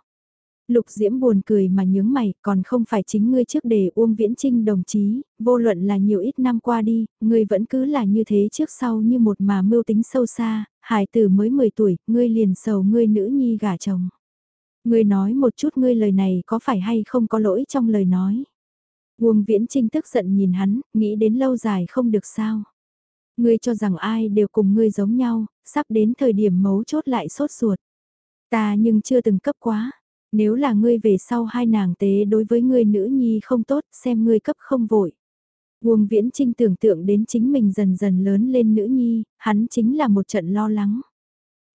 Lục Diễm buồn cười mà nhướng mày, còn không phải chính ngươi trước đề Uông Viễn Trinh đồng chí, vô luận là nhiều ít năm qua đi, ngươi vẫn cứ là như thế trước sau như một mà mưu tính sâu xa, hài tử mới 10 tuổi, ngươi liền sầu ngươi nữ nhi gả chồng. Ngươi nói một chút ngươi lời này có phải hay không có lỗi trong lời nói. Nguồn Viễn Trinh tức giận nhìn hắn, nghĩ đến lâu dài không được sao. Ngươi cho rằng ai đều cùng ngươi giống nhau, sắp đến thời điểm mấu chốt lại sốt ruột. Ta nhưng chưa từng cấp quá. Nếu là ngươi về sau hai nàng tế đối với ngươi nữ nhi không tốt, xem ngươi cấp không vội. Nguồn Viễn Trinh tưởng tượng đến chính mình dần dần lớn lên nữ nhi, hắn chính là một trận lo lắng.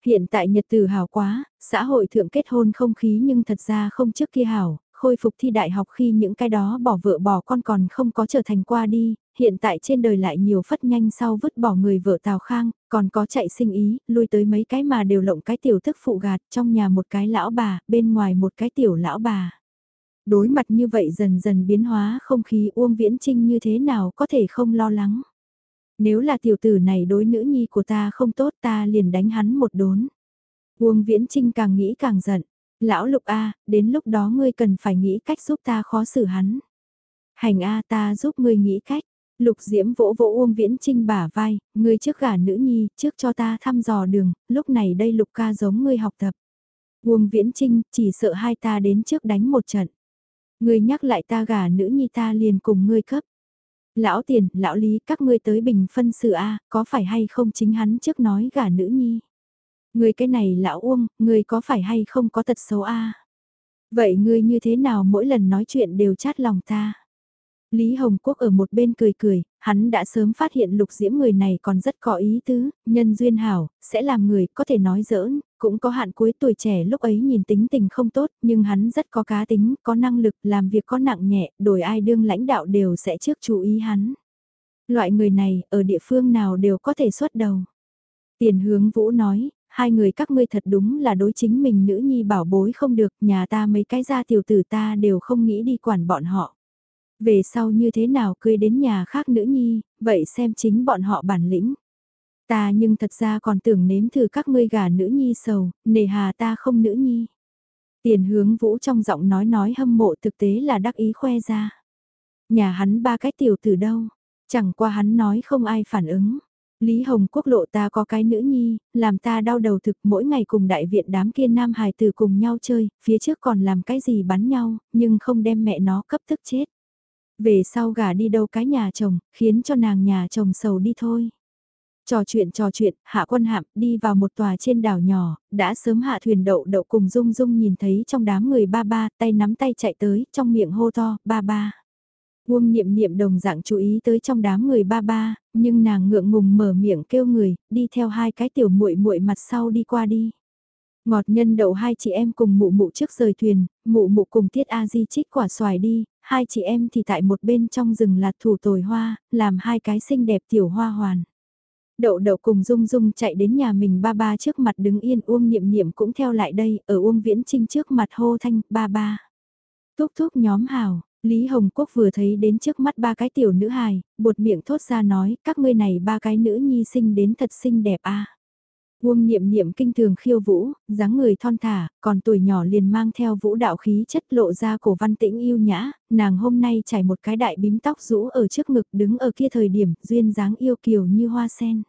Hiện tại nhật từ hào quá, xã hội thượng kết hôn không khí nhưng thật ra không trước kia hảo, khôi phục thi đại học khi những cái đó bỏ vợ bỏ con còn không có trở thành qua đi, hiện tại trên đời lại nhiều phất nhanh sau vứt bỏ người vợ Tào Khang, còn có chạy sinh ý, lui tới mấy cái mà đều lộng cái tiểu thức phụ gạt trong nhà một cái lão bà, bên ngoài một cái tiểu lão bà. Đối mặt như vậy dần dần biến hóa không khí Uông Viễn Trinh như thế nào có thể không lo lắng. Nếu là tiểu tử này đối nữ nhi của ta không tốt ta liền đánh hắn một đốn. Uông Viễn Trinh càng nghĩ càng giận. Lão Lục A, đến lúc đó ngươi cần phải nghĩ cách giúp ta khó xử hắn. Hành A ta giúp ngươi nghĩ cách. Lục Diễm vỗ vỗ Uông Viễn Trinh bả vai, ngươi trước gả nữ nhi, trước cho ta thăm dò đường, lúc này đây Lục ca giống ngươi học tập. Uông Viễn Trinh chỉ sợ hai ta đến trước đánh một trận. Ngươi nhắc lại ta gả nữ nhi ta liền cùng ngươi cấp. Lão tiền, lão lý, các ngươi tới bình phân sự A, có phải hay không chính hắn trước nói gả nữ nhi người cái này lão Uông, người có phải hay không có tật xấu A. Vậy ngươi như thế nào mỗi lần nói chuyện đều chát lòng ta. Lý Hồng Quốc ở một bên cười cười, hắn đã sớm phát hiện lục diễm người này còn rất có ý tứ, nhân duyên hảo, sẽ làm người có thể nói giỡn, cũng có hạn cuối tuổi trẻ lúc ấy nhìn tính tình không tốt, nhưng hắn rất có cá tính, có năng lực, làm việc có nặng nhẹ, đổi ai đương lãnh đạo đều sẽ trước chú ý hắn. Loại người này, ở địa phương nào đều có thể xuất đầu. Tiền hướng vũ nói, hai người các ngươi thật đúng là đối chính mình nữ nhi bảo bối không được, nhà ta mấy cái gia tiểu tử ta đều không nghĩ đi quản bọn họ. Về sau như thế nào cưới đến nhà khác nữ nhi, vậy xem chính bọn họ bản lĩnh. Ta nhưng thật ra còn tưởng nếm thử các ngươi gà nữ nhi sầu, nề hà ta không nữ nhi. Tiền hướng vũ trong giọng nói nói hâm mộ thực tế là đắc ý khoe ra. Nhà hắn ba cái tiểu từ đâu, chẳng qua hắn nói không ai phản ứng. Lý Hồng Quốc lộ ta có cái nữ nhi, làm ta đau đầu thực mỗi ngày cùng đại viện đám kia nam hài tử cùng nhau chơi, phía trước còn làm cái gì bắn nhau, nhưng không đem mẹ nó cấp tức chết. Về sau gả đi đâu cái nhà chồng, khiến cho nàng nhà chồng sầu đi thôi. Trò chuyện trò chuyện, hạ quân hạm đi vào một tòa trên đảo nhỏ, đã sớm hạ thuyền đậu đậu cùng Dung Dung nhìn thấy trong đám người ba ba, tay nắm tay chạy tới, trong miệng hô to, ba ba. Uông niệm niệm đồng dạng chú ý tới trong đám người ba ba, nhưng nàng ngượng ngùng mở miệng kêu người, đi theo hai cái tiểu muội muội mặt sau đi qua đi. Ngọt nhân đậu hai chị em cùng mụ mụ trước rời thuyền, mụ mụ cùng tiết A Di trích quả xoài đi, hai chị em thì tại một bên trong rừng lạt thủ tồi hoa, làm hai cái xinh đẹp tiểu hoa hoàn. Đậu đậu cùng Dung Dung chạy đến nhà mình ba ba trước mặt đứng yên Uông Niệm Niệm cũng theo lại đây, ở Uông Viễn Trinh trước mặt hô thanh ba ba. Thúc thúc nhóm hào, Lý Hồng Quốc vừa thấy đến trước mắt ba cái tiểu nữ hài, bột miệng thốt ra nói các ngươi này ba cái nữ nhi sinh đến thật xinh đẹp a. Uông niệm niệm kinh thường khiêu vũ, dáng người thon thả, còn tuổi nhỏ liền mang theo vũ đạo khí chất lộ ra cổ văn tĩnh yêu nhã, nàng hôm nay trải một cái đại bím tóc rũ ở trước ngực đứng ở kia thời điểm, duyên dáng yêu kiều như hoa sen.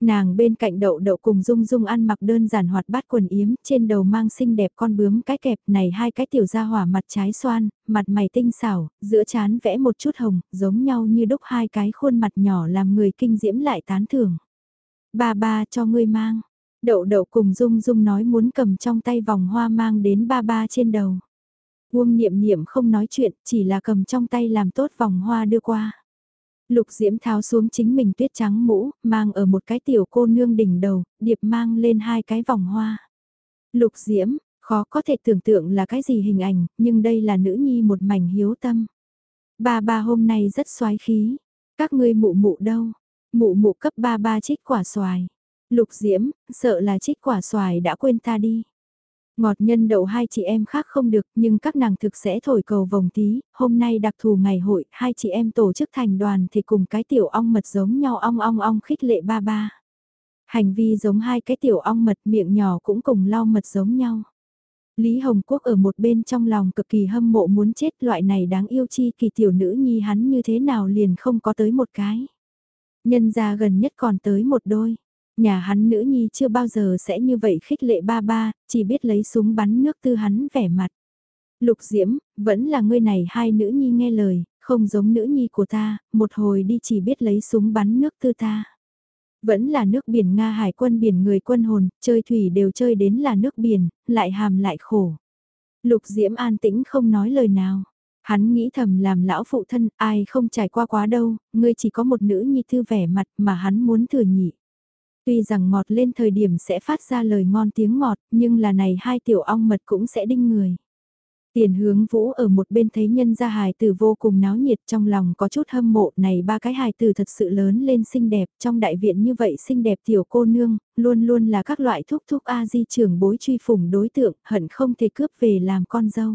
Nàng bên cạnh đậu đậu cùng dung dung ăn mặc đơn giản hoạt bát quần yếm, trên đầu mang xinh đẹp con bướm cái kẹp này hai cái tiểu ra hỏa mặt trái xoan, mặt mày tinh xảo, giữa chán vẽ một chút hồng, giống nhau như đúc hai cái khuôn mặt nhỏ làm người kinh diễm lại tán thưởng. Ba ba cho ngươi mang. Đậu đậu cùng Dung Dung nói muốn cầm trong tay vòng hoa mang đến ba ba trên đầu. Uông niệm niệm không nói chuyện, chỉ là cầm trong tay làm tốt vòng hoa đưa qua. Lục Diễm tháo xuống chính mình tuyết trắng mũ, mang ở một cái tiểu cô nương đỉnh đầu, điệp mang lên hai cái vòng hoa. Lục Diễm, khó có thể tưởng tượng là cái gì hình ảnh, nhưng đây là nữ nhi một mảnh hiếu tâm. Ba ba hôm nay rất xoái khí, các ngươi mụ mụ đâu? Mụ mụ cấp ba ba trích quả xoài. Lục Diễm, sợ là trích quả xoài đã quên ta đi. Ngọt nhân đậu hai chị em khác không được nhưng các nàng thực sẽ thổi cầu vòng tí, hôm nay đặc thù ngày hội, hai chị em tổ chức thành đoàn thì cùng cái tiểu ong mật giống nhau ong ong ong khích lệ ba ba. Hành vi giống hai cái tiểu ong mật miệng nhỏ cũng cùng lau mật giống nhau. Lý Hồng Quốc ở một bên trong lòng cực kỳ hâm mộ muốn chết loại này đáng yêu chi kỳ tiểu nữ nhi hắn như thế nào liền không có tới một cái. Nhân ra gần nhất còn tới một đôi. Nhà hắn nữ nhi chưa bao giờ sẽ như vậy khích lệ ba ba, chỉ biết lấy súng bắn nước tư hắn vẻ mặt. Lục Diễm, vẫn là ngươi này hai nữ nhi nghe lời, không giống nữ nhi của ta, một hồi đi chỉ biết lấy súng bắn nước tư ta. Vẫn là nước biển Nga hải quân biển người quân hồn, chơi thủy đều chơi đến là nước biển, lại hàm lại khổ. Lục Diễm an tĩnh không nói lời nào. Hắn nghĩ thầm làm lão phụ thân, ai không trải qua quá đâu, ngươi chỉ có một nữ nhi thư vẻ mặt mà hắn muốn thừa nhị. Tuy rằng ngọt lên thời điểm sẽ phát ra lời ngon tiếng ngọt, nhưng là này hai tiểu ong mật cũng sẽ đinh người. Tiền hướng vũ ở một bên thấy nhân gia hài tử vô cùng náo nhiệt trong lòng có chút hâm mộ này ba cái hài tử thật sự lớn lên xinh đẹp trong đại viện như vậy xinh đẹp tiểu cô nương, luôn luôn là các loại thúc thúc A di trưởng bối truy phủng đối tượng hận không thể cướp về làm con dâu.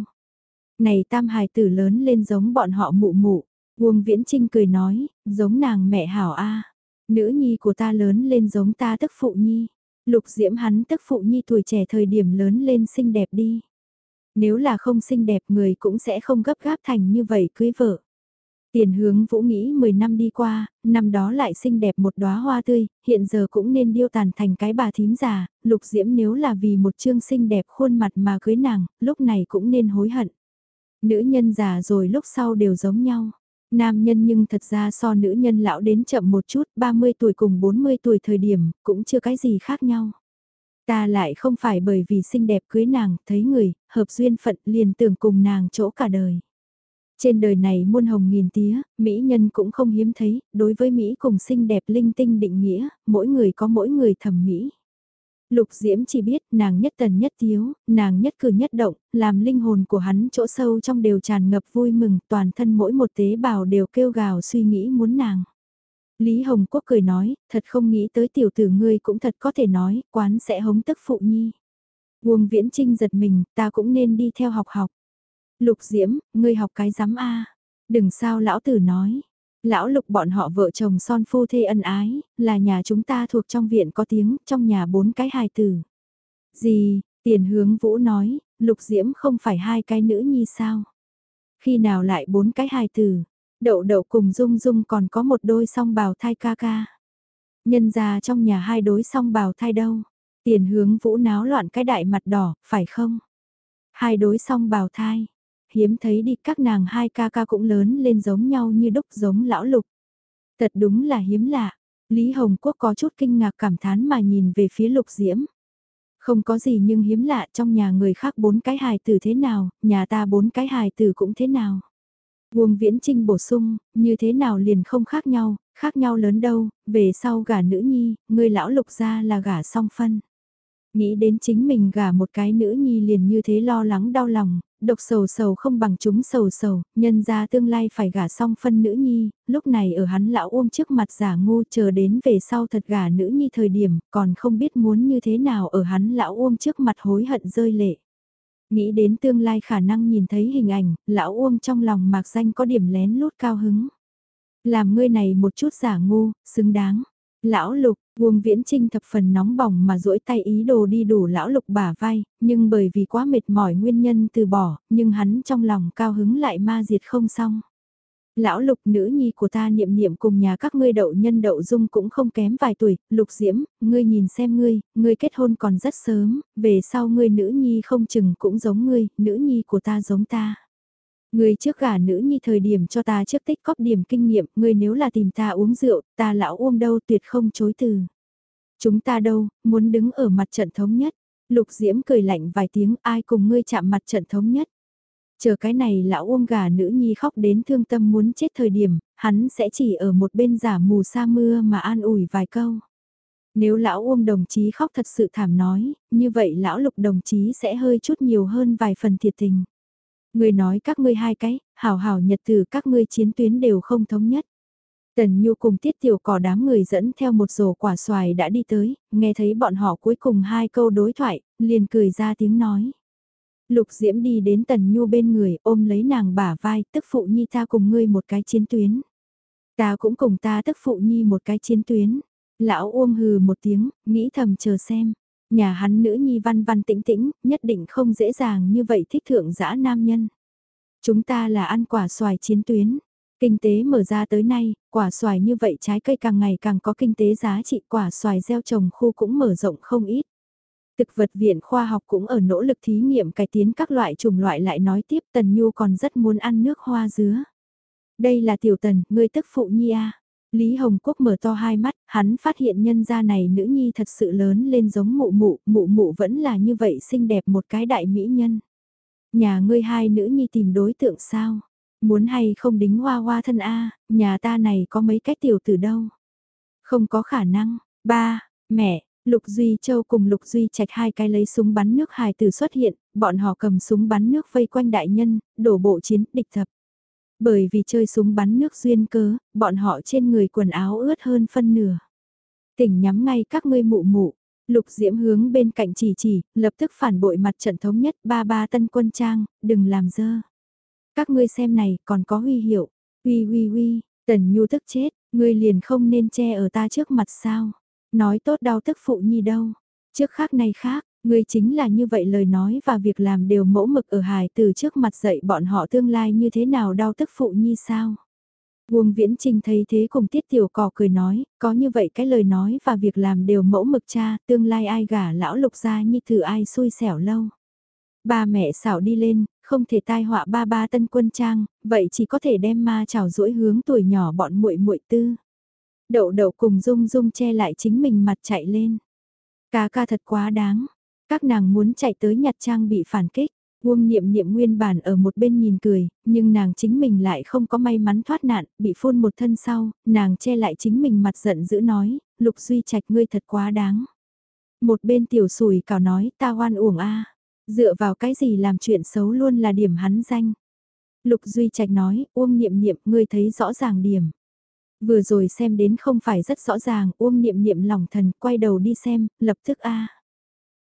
Này tam hài tử lớn lên giống bọn họ mụ mụ, Uông Viễn Trinh cười nói, giống nàng mẹ hảo A. Nữ nhi của ta lớn lên giống ta tức phụ nhi. Lục diễm hắn tức phụ nhi tuổi trẻ thời điểm lớn lên xinh đẹp đi. Nếu là không xinh đẹp người cũng sẽ không gấp gáp thành như vậy cưới vợ. Tiền hướng vũ nghĩ 10 năm đi qua, năm đó lại xinh đẹp một đóa hoa tươi, hiện giờ cũng nên điêu tàn thành cái bà thím già, lục diễm nếu là vì một chương xinh đẹp khuôn mặt mà cưới nàng, lúc này cũng nên hối hận. Nữ nhân già rồi lúc sau đều giống nhau. Nam nhân nhưng thật ra so nữ nhân lão đến chậm một chút, 30 tuổi cùng 40 tuổi thời điểm, cũng chưa cái gì khác nhau. Ta lại không phải bởi vì xinh đẹp cưới nàng, thấy người, hợp duyên phận liền tưởng cùng nàng chỗ cả đời. Trên đời này muôn hồng nghìn tía, mỹ nhân cũng không hiếm thấy, đối với Mỹ cùng xinh đẹp linh tinh định nghĩa, mỗi người có mỗi người thẩm mỹ. Lục Diễm chỉ biết nàng nhất tần nhất thiếu, nàng nhất cử nhất động, làm linh hồn của hắn chỗ sâu trong đều tràn ngập vui mừng, toàn thân mỗi một tế bào đều kêu gào suy nghĩ muốn nàng. Lý Hồng Quốc cười nói, thật không nghĩ tới tiểu tử ngươi cũng thật có thể nói, quán sẽ hống tức phụ nhi. Uông Viễn Trinh giật mình, ta cũng nên đi theo học học. Lục Diễm, ngươi học cái giám A. Đừng sao lão tử nói, Lão lục bọn họ vợ chồng son phu thê ân ái, là nhà chúng ta thuộc trong viện có tiếng, trong nhà bốn cái hài tử. Gì, tiền hướng vũ nói, lục diễm không phải hai cái nữ nhi sao? Khi nào lại bốn cái hài tử? Đậu đậu cùng dung dung còn có một đôi song bào thai ca ca. Nhân ra trong nhà hai đối song bào thai đâu? Tiền hướng vũ náo loạn cái đại mặt đỏ, phải không? Hai đối song bào thai hiếm thấy đi các nàng hai ca ca cũng lớn lên giống nhau như đúc giống lão lục. Thật đúng là hiếm lạ, Lý Hồng Quốc có chút kinh ngạc cảm thán mà nhìn về phía lục diễm. Không có gì nhưng hiếm lạ trong nhà người khác bốn cái hài tử thế nào, nhà ta bốn cái hài tử cũng thế nào. Vuông Viễn Trinh bổ sung, như thế nào liền không khác nhau, khác nhau lớn đâu, về sau gả nữ nhi, người lão lục ra là gả song phân. Nghĩ đến chính mình gả một cái nữ nhi liền như thế lo lắng đau lòng, độc sầu sầu không bằng chúng sầu sầu, nhân ra tương lai phải gả xong phân nữ nhi, lúc này ở hắn lão ôm trước mặt giả ngu chờ đến về sau thật gả nữ nhi thời điểm, còn không biết muốn như thế nào ở hắn lão ôm trước mặt hối hận rơi lệ. Nghĩ đến tương lai khả năng nhìn thấy hình ảnh, lão uông trong lòng mạc danh có điểm lén lút cao hứng. Làm ngươi này một chút giả ngu, xứng đáng. Lão lục, Uông Viễn Trinh thập phần nóng bỏng mà duỗi tay ý đồ đi đủ lão lục bả vai, nhưng bởi vì quá mệt mỏi nguyên nhân từ bỏ, nhưng hắn trong lòng cao hứng lại ma diệt không xong. Lão lục nữ nhi của ta niệm niệm cùng nhà các ngươi đậu nhân đậu dung cũng không kém vài tuổi, lục diễm, ngươi nhìn xem ngươi, ngươi kết hôn còn rất sớm, về sau ngươi nữ nhi không chừng cũng giống ngươi, nữ nhi của ta giống ta. Ngươi trước gả nữ nhi thời điểm cho ta trước tích cóp điểm kinh nghiệm, ngươi nếu là tìm ta uống rượu, ta lão uông đâu tuyệt không chối từ. Chúng ta đâu, muốn đứng ở mặt trận thống nhất. Lục Diễm cười lạnh vài tiếng ai cùng ngươi chạm mặt trận thống nhất. Chờ cái này lão uông gà nữ nhi khóc đến thương tâm muốn chết thời điểm, hắn sẽ chỉ ở một bên giả mù sa mưa mà an ủi vài câu. Nếu lão uông đồng chí khóc thật sự thảm nói, như vậy lão lục đồng chí sẽ hơi chút nhiều hơn vài phần thiệt tình. Người nói các ngươi hai cái, hảo hảo nhật từ các ngươi chiến tuyến đều không thống nhất. Tần Nhu cùng tiết tiểu cỏ đám người dẫn theo một rổ quả xoài đã đi tới, nghe thấy bọn họ cuối cùng hai câu đối thoại, liền cười ra tiếng nói. Lục Diễm đi đến Tần Nhu bên người ôm lấy nàng bả vai tức phụ nhi ta cùng ngươi một cái chiến tuyến. Ta cũng cùng ta tức phụ nhi một cái chiến tuyến. Lão Uông hừ một tiếng, nghĩ thầm chờ xem. Nhà hắn nữ nhi văn văn tĩnh tĩnh, nhất định không dễ dàng như vậy thích thượng dã nam nhân. Chúng ta là ăn quả xoài chiến tuyến. Kinh tế mở ra tới nay, quả xoài như vậy trái cây càng ngày càng có kinh tế giá trị quả xoài gieo trồng khu cũng mở rộng không ít. Thực vật viện khoa học cũng ở nỗ lực thí nghiệm cải tiến các loại chủng loại lại nói tiếp Tần Nhu còn rất muốn ăn nước hoa dứa. Đây là tiểu tần, ngươi tức phụ nhi a Lý Hồng Quốc mở to hai mắt, hắn phát hiện nhân gia này nữ nhi thật sự lớn lên giống mụ mụ, mụ mụ vẫn là như vậy xinh đẹp một cái đại mỹ nhân. Nhà ngươi hai nữ nhi tìm đối tượng sao? Muốn hay không đính hoa hoa thân A, nhà ta này có mấy cái tiểu từ đâu? Không có khả năng, ba, mẹ, Lục Duy Châu cùng Lục Duy Trạch hai cái lấy súng bắn nước hài tử xuất hiện, bọn họ cầm súng bắn nước vây quanh đại nhân, đổ bộ chiến, địch thập. Bởi vì chơi súng bắn nước duyên cớ, bọn họ trên người quần áo ướt hơn phân nửa. Tỉnh nhắm ngay các ngươi mụ mụ, Lục Diễm hướng bên cạnh chỉ chỉ, lập tức phản bội mặt trận thống nhất ba ba tân quân trang, đừng làm dơ. Các ngươi xem này còn có huy hiệu, huy huy huy, tần nhu tức chết, ngươi liền không nên che ở ta trước mặt sao. Nói tốt đau tức phụ nhi đâu, trước khác này khác, ngươi chính là như vậy lời nói và việc làm đều mẫu mực ở hài từ trước mặt dạy bọn họ tương lai như thế nào đau tức phụ nhi sao. Uông Viễn Trinh thấy thế cùng Tiết Tiểu Cỏ cười nói, có như vậy cái lời nói và việc làm đều mẫu mực cha, tương lai ai gả lão lục ra như thử ai xui xẻo lâu. Ba mẹ xảo đi lên, không thể tai họa ba ba tân quân trang, vậy chỉ có thể đem ma chảo rũi hướng tuổi nhỏ bọn muội muội tư. Đậu đậu cùng dung dung che lại chính mình mặt chạy lên. Ca ca thật quá đáng, các nàng muốn chạy tới nhặt trang bị phản kích. Uông niệm niệm nguyên bản ở một bên nhìn cười, nhưng nàng chính mình lại không có may mắn thoát nạn, bị phun một thân sau, nàng che lại chính mình mặt giận dữ nói, lục duy trạch ngươi thật quá đáng. Một bên tiểu sùi cào nói ta oan uổng a Dựa vào cái gì làm chuyện xấu luôn là điểm hắn danh. Lục Duy Trạch nói, Uông Niệm Niệm, ngươi thấy rõ ràng điểm. Vừa rồi xem đến không phải rất rõ ràng, Uông Niệm Niệm lòng thần, quay đầu đi xem, lập tức a.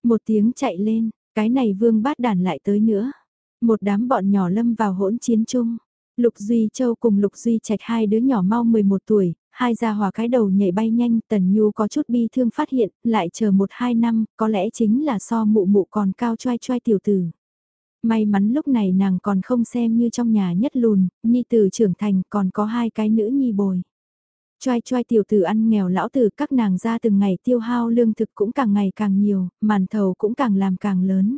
Một tiếng chạy lên, cái này vương bát đàn lại tới nữa. Một đám bọn nhỏ lâm vào hỗn chiến chung. Lục Duy Châu cùng Lục Duy Trạch hai đứa nhỏ mau 11 tuổi, hai gia hòa cái đầu nhảy bay nhanh, Tần Nhu có chút bi thương phát hiện, lại chờ một hai năm, có lẽ chính là so mụ mụ còn cao choai choai tiểu tử. May mắn lúc này nàng còn không xem như trong nhà nhất lùn, nhi tử trưởng thành còn có hai cái nữ nhi bồi. Choai choai tiểu tử ăn nghèo lão tử các nàng ra từng ngày tiêu hao lương thực cũng càng ngày càng nhiều, màn thầu cũng càng làm càng lớn.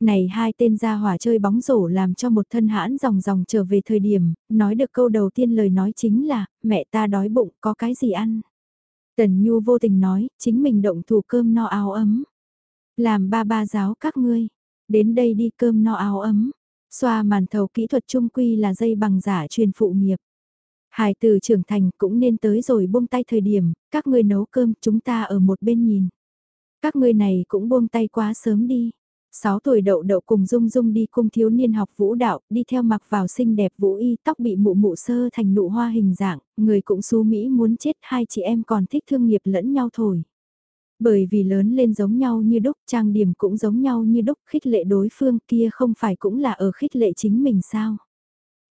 Này hai tên gia hỏa chơi bóng rổ làm cho một thân hãn dòng dòng trở về thời điểm, nói được câu đầu tiên lời nói chính là, mẹ ta đói bụng có cái gì ăn. Tần Nhu vô tình nói, chính mình động thủ cơm no áo ấm. Làm ba ba giáo các ngươi, đến đây đi cơm no áo ấm. Xoa màn thầu kỹ thuật trung quy là dây bằng giả truyền phụ nghiệp. Hải từ trưởng thành cũng nên tới rồi buông tay thời điểm, các ngươi nấu cơm chúng ta ở một bên nhìn. Các ngươi này cũng buông tay quá sớm đi. 6 tuổi đậu đậu cùng Dung Dung đi cung thiếu niên học vũ đạo, đi theo mặc vào xinh đẹp vũ y, tóc bị mụ mụ sơ thành nụ hoa hình dạng, người cũng xú Mỹ muốn chết hai chị em còn thích thương nghiệp lẫn nhau thổi. Bởi vì lớn lên giống nhau như đúc, trang điểm cũng giống nhau như đúc, khích lệ đối phương kia không phải cũng là ở khích lệ chính mình sao.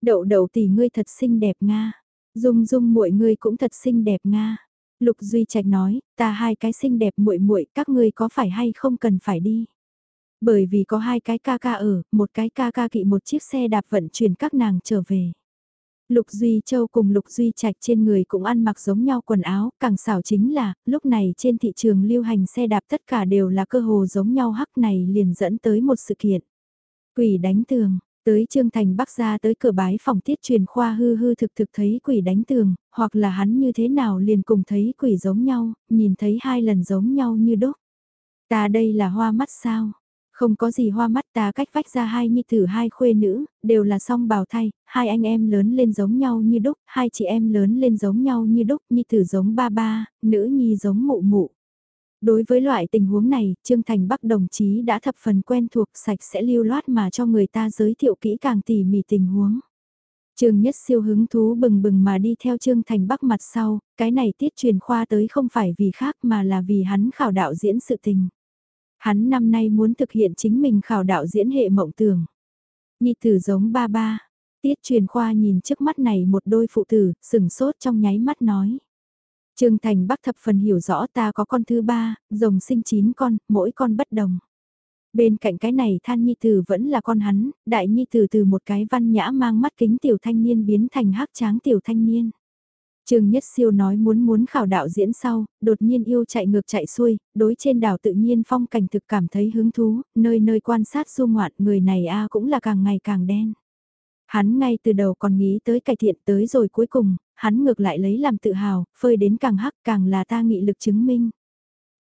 Đậu đậu tỷ ngươi thật xinh đẹp Nga, Dung Dung muội ngươi cũng thật xinh đẹp Nga. Lục Duy Trạch nói, ta hai cái xinh đẹp muội muội các ngươi có phải hay không cần phải đi. Bởi vì có hai cái ca ca ở, một cái ca ca kỵ một chiếc xe đạp vận chuyển các nàng trở về. Lục Duy Châu cùng Lục Duy Trạch trên người cũng ăn mặc giống nhau quần áo, càng xảo chính là, lúc này trên thị trường lưu hành xe đạp tất cả đều là cơ hồ giống nhau hắc này liền dẫn tới một sự kiện. Quỷ đánh tường, tới Trương Thành Bắc ra tới cửa bái phòng tiết truyền khoa hư hư thực thực thấy quỷ đánh tường, hoặc là hắn như thế nào liền cùng thấy quỷ giống nhau, nhìn thấy hai lần giống nhau như đúc. Ta đây là hoa mắt sao? Không có gì hoa mắt ta cách vách ra hai nhi tử hai khuê nữ, đều là song bào thay, hai anh em lớn lên giống nhau như đúc, hai chị em lớn lên giống nhau như đúc, nhi tử giống ba ba, nữ nhi giống mụ mụ. Đối với loại tình huống này, Trương Thành Bắc đồng chí đã thập phần quen thuộc sạch sẽ lưu loát mà cho người ta giới thiệu kỹ càng tỉ mỉ tình huống. Trương Nhất siêu hứng thú bừng bừng mà đi theo Trương Thành Bắc mặt sau, cái này tiết truyền khoa tới không phải vì khác mà là vì hắn khảo đạo diễn sự tình. Hắn năm nay muốn thực hiện chính mình khảo đạo diễn hệ mộng tưởng. Nhi tử giống ba ba, tiết truyền khoa nhìn trước mắt này một đôi phụ tử, sừng sốt trong nháy mắt nói. Trương Thành Bắc thập phần hiểu rõ ta có con thứ ba, rồng sinh chín con, mỗi con bất đồng. Bên cạnh cái này than nhi tử vẫn là con hắn, đại nhi tử từ một cái văn nhã mang mắt kính tiểu thanh niên biến thành hắc tráng tiểu thanh niên. Trương Nhất Siêu nói muốn muốn khảo đạo diễn sau, đột nhiên yêu chạy ngược chạy xuôi, đối trên đảo tự nhiên phong cảnh thực cảm thấy hứng thú, nơi nơi quan sát du ngoạn người này a cũng là càng ngày càng đen. Hắn ngay từ đầu còn nghĩ tới cải thiện tới rồi cuối cùng, hắn ngược lại lấy làm tự hào, phơi đến càng hắc càng là ta nghị lực chứng minh.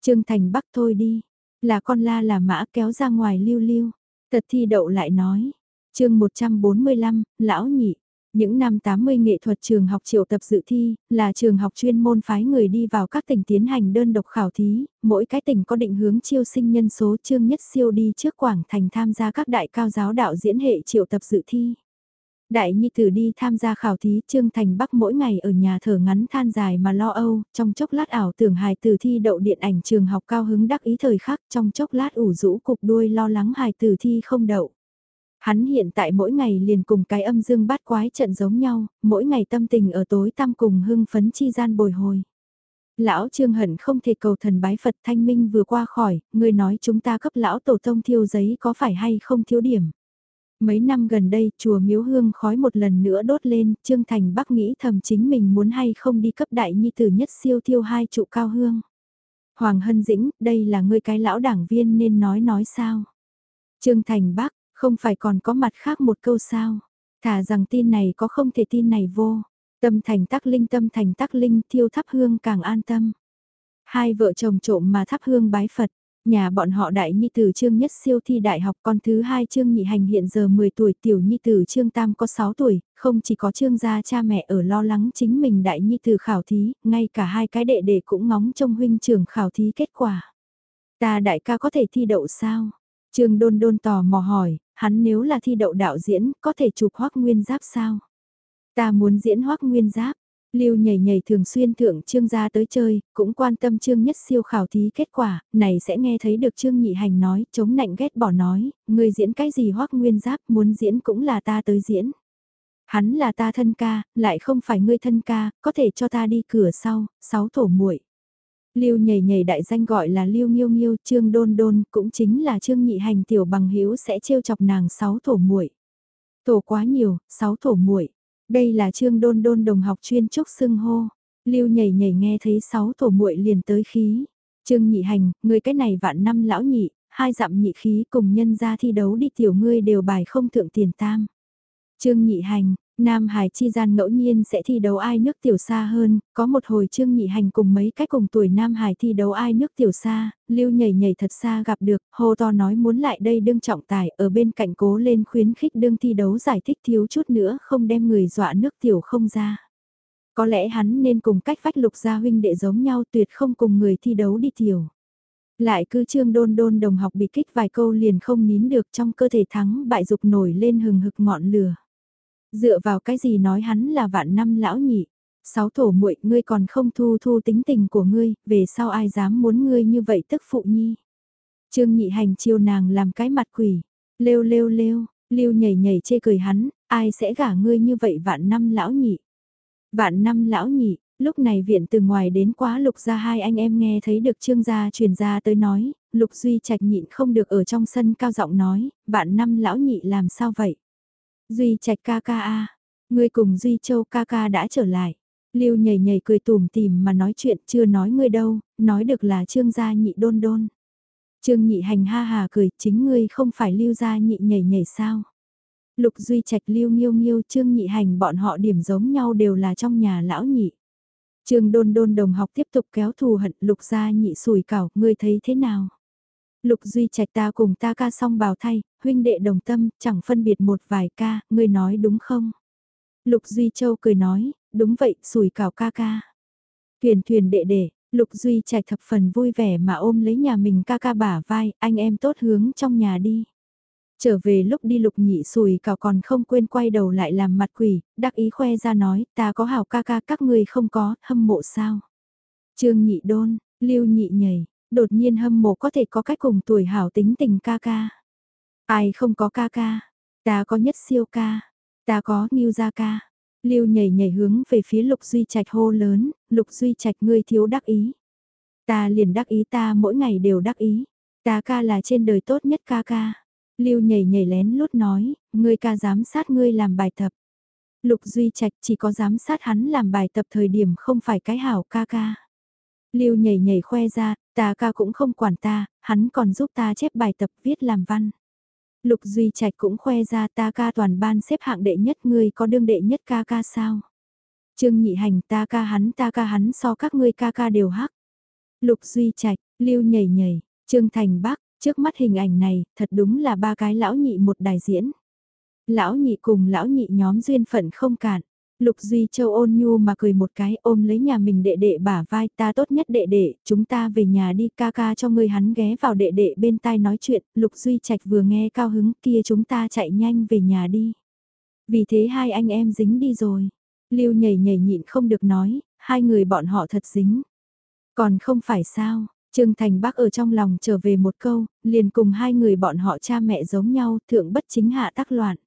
Trương Thành Bắc thôi đi, là con la là mã kéo ra ngoài lưu lưu. Tật thi đậu lại nói, chương 145, lão nhị. Những năm 80 nghệ thuật trường học triệu tập dự thi, là trường học chuyên môn phái người đi vào các tỉnh tiến hành đơn độc khảo thí, mỗi cái tỉnh có định hướng chiêu sinh nhân số trương nhất siêu đi trước Quảng Thành tham gia các đại cao giáo đạo diễn hệ triệu tập dự thi. Đại Nhi Tử đi tham gia khảo thí Trương Thành Bắc mỗi ngày ở nhà thở ngắn than dài mà lo âu, trong chốc lát ảo tưởng hài tử thi đậu điện ảnh trường học cao hứng đắc ý thời khắc trong chốc lát ủ rũ cục đuôi lo lắng hài tử thi không đậu. Hắn hiện tại mỗi ngày liền cùng cái âm dương bát quái trận giống nhau, mỗi ngày tâm tình ở tối tăm cùng hưng phấn chi gian bồi hồi. Lão Trương Hận không thể cầu thần bái Phật thanh minh vừa qua khỏi, người nói chúng ta cấp lão tổ tông thiêu giấy có phải hay không thiếu điểm. Mấy năm gần đây, chùa Miếu Hương khói một lần nữa đốt lên, Trương Thành Bắc nghĩ thầm chính mình muốn hay không đi cấp đại nhi tử nhất siêu thiêu hai trụ cao hương. Hoàng Hân Dĩnh, đây là ngươi cái lão đảng viên nên nói nói sao? Trương Thành Bắc, không phải còn có mặt khác một câu sao? Thả rằng tin này có không thể tin này vô. Tâm thành tắc linh tâm thành tắc linh thiêu thắp hương càng an tâm. Hai vợ chồng trộm mà thắp hương bái Phật. Nhà bọn họ đại nhi tử Trương Nhất Siêu thi đại học con thứ hai Trương Nhị Hành hiện giờ 10 tuổi tiểu nhi tử Trương Tam có 6 tuổi, không chỉ có Trương gia cha mẹ ở lo lắng chính mình đại nhi tử khảo thí, ngay cả hai cái đệ đệ cũng ngóng trông huynh trưởng khảo thí kết quả. Ta đại ca có thể thi đậu sao? Trương Đôn Đôn tò mò hỏi, hắn nếu là thi đậu đạo diễn, có thể chụp hoác nguyên giáp sao? Ta muốn diễn hoác nguyên giáp, Lưu nhảy nhảy thường xuyên thượng trương gia tới chơi, cũng quan tâm trương nhất siêu khảo thí kết quả, này sẽ nghe thấy được trương nhị hành nói, chống nạnh ghét bỏ nói, người diễn cái gì hoắc nguyên giáp, muốn diễn cũng là ta tới diễn. Hắn là ta thân ca, lại không phải ngươi thân ca, có thể cho ta đi cửa sau, sáu thổ muội. Lưu nhảy nhảy đại danh gọi là Lưu Nghiêu Nghiêu, Trương Đôn Đôn, cũng chính là Trương Nhị Hành tiểu bằng hữu sẽ trêu chọc nàng sáu thổ muội. Thổ quá nhiều, sáu thổ muội. Đây là Trương Đôn Đôn đồng học chuyên trúc xưng hô. Lưu nhảy nhảy nghe thấy sáu thổ muội liền tới khí. Trương Nhị Hành, người cái này vạn năm lão nhị, hai dặm nhị khí cùng nhân ra thi đấu đi tiểu ngươi đều bài không thượng tiền tam. Trương Nhị Hành, Nam Hải chi gian ngẫu nhiên sẽ thi đấu ai nước tiểu xa hơn, có một hồi Trương Nhị Hành cùng mấy cái cùng tuổi Nam Hải thi đấu ai nước tiểu xa, lưu nhảy nhảy thật xa gặp được, hô to nói muốn lại đây đương trọng tài ở bên cạnh cố lên khuyến khích đương thi đấu giải thích thiếu chút nữa không đem người dọa nước tiểu không ra. Có lẽ hắn nên cùng cách vách lục gia huynh đệ giống nhau tuyệt không cùng người thi đấu đi tiểu. Lại cứ trương đôn đôn đồng học bị kích vài câu liền không nín được trong cơ thể thắng bại dục nổi lên hừng hực ngọn lửa. Dựa vào cái gì nói hắn là vạn năm lão nhị. Sáu thổ muội ngươi còn không thu thu tính tình của ngươi, về sau ai dám muốn ngươi như vậy tức phụ nhi. Trương nhị hành chiều nàng làm cái mặt quỷ, lêu lêu lêu, lưu nhảy nhảy chê cười hắn, ai sẽ gả ngươi như vậy vạn năm lão nhị. Vạn năm lão nhị, lúc này viện từ ngoài đến quá lục ra hai anh em nghe thấy được trương gia truyền ra tới nói, lục duy trạch nhịn không được ở trong sân cao giọng nói, vạn năm lão nhị làm sao vậy? Duy Trạch ca ca a, ngươi cùng Duy Châu ca ca đã trở lại. Lưu nhảy nhảy cười tủm tỉm mà nói chuyện chưa nói ngươi đâu, nói được là trương gia nhị đôn đôn. Trương nhị hành ha hà cười, chính ngươi không phải lưu gia nhị nhảy nhảy sao. Lục Duy Trạch lưu nghiêu nghiêu trương nhị hành bọn họ điểm giống nhau đều là trong nhà lão nhị. Trương đôn đôn đồng học tiếp tục kéo thù hận lục gia nhị sùi cảo, ngươi thấy thế nào? Lục Duy Trạch ta cùng ta ca xong bào thay, huynh đệ đồng tâm, chẳng phân biệt một vài ca, ngươi nói đúng không? Lục Duy Châu cười nói, đúng vậy, sủi cảo ca ca. Thuyền thuyền đệ đệ, Lục Duy Trạch thập phần vui vẻ mà ôm lấy nhà mình ca ca bả vai, anh em tốt hướng trong nhà đi. Trở về lúc đi lục nhị sùi cào còn không quên quay đầu lại làm mặt quỷ, đắc ý khoe ra nói, ta có hảo ca ca các người không có, hâm mộ sao. Trương nhị đôn, lưu nhị nhảy, đột nhiên hâm mộ có thể có cách cùng tuổi hảo tính tình ca ca. Ai không có ca ca, ta có nhất siêu ca, ta có nghiêu gia ca. Lưu nhảy nhảy hướng về phía Lục Duy Trạch hô lớn, Lục Duy Trạch ngươi thiếu đắc ý. Ta liền đắc ý ta mỗi ngày đều đắc ý. Ta ca là trên đời tốt nhất ca ca. Lưu nhảy nhảy lén lút nói, ngươi ca giám sát ngươi làm bài tập. Lục Duy Trạch chỉ có giám sát hắn làm bài tập thời điểm không phải cái hảo ca ca. Lưu nhảy nhảy khoe ra, ta ca cũng không quản ta, hắn còn giúp ta chép bài tập viết làm văn. Lục Duy Trạch cũng khoe ra ta ca toàn ban xếp hạng đệ nhất ngươi có đương đệ nhất ca ca sao. Trương nhị hành ta ca hắn ta ca hắn so các ngươi ca ca đều hắc. Lục Duy Trạch, Lưu nhảy nhảy, Trương Thành Bắc, trước mắt hình ảnh này, thật đúng là ba cái lão nhị một đài diễn. Lão nhị cùng lão nhị nhóm duyên phận không cạn. Lục Duy Châu ôn nhu mà cười một cái ôm lấy nhà mình đệ đệ bả vai ta tốt nhất đệ đệ, chúng ta về nhà đi ca ca cho người hắn ghé vào đệ đệ bên tai nói chuyện, Lục Duy Trạch vừa nghe cao hứng kia chúng ta chạy nhanh về nhà đi. Vì thế hai anh em dính đi rồi. Lưu nhảy nhảy nhịn không được nói, hai người bọn họ thật dính. Còn không phải sao, Trương Thành Bắc ở trong lòng trở về một câu, liền cùng hai người bọn họ cha mẹ giống nhau, thượng bất chính hạ tác loạn.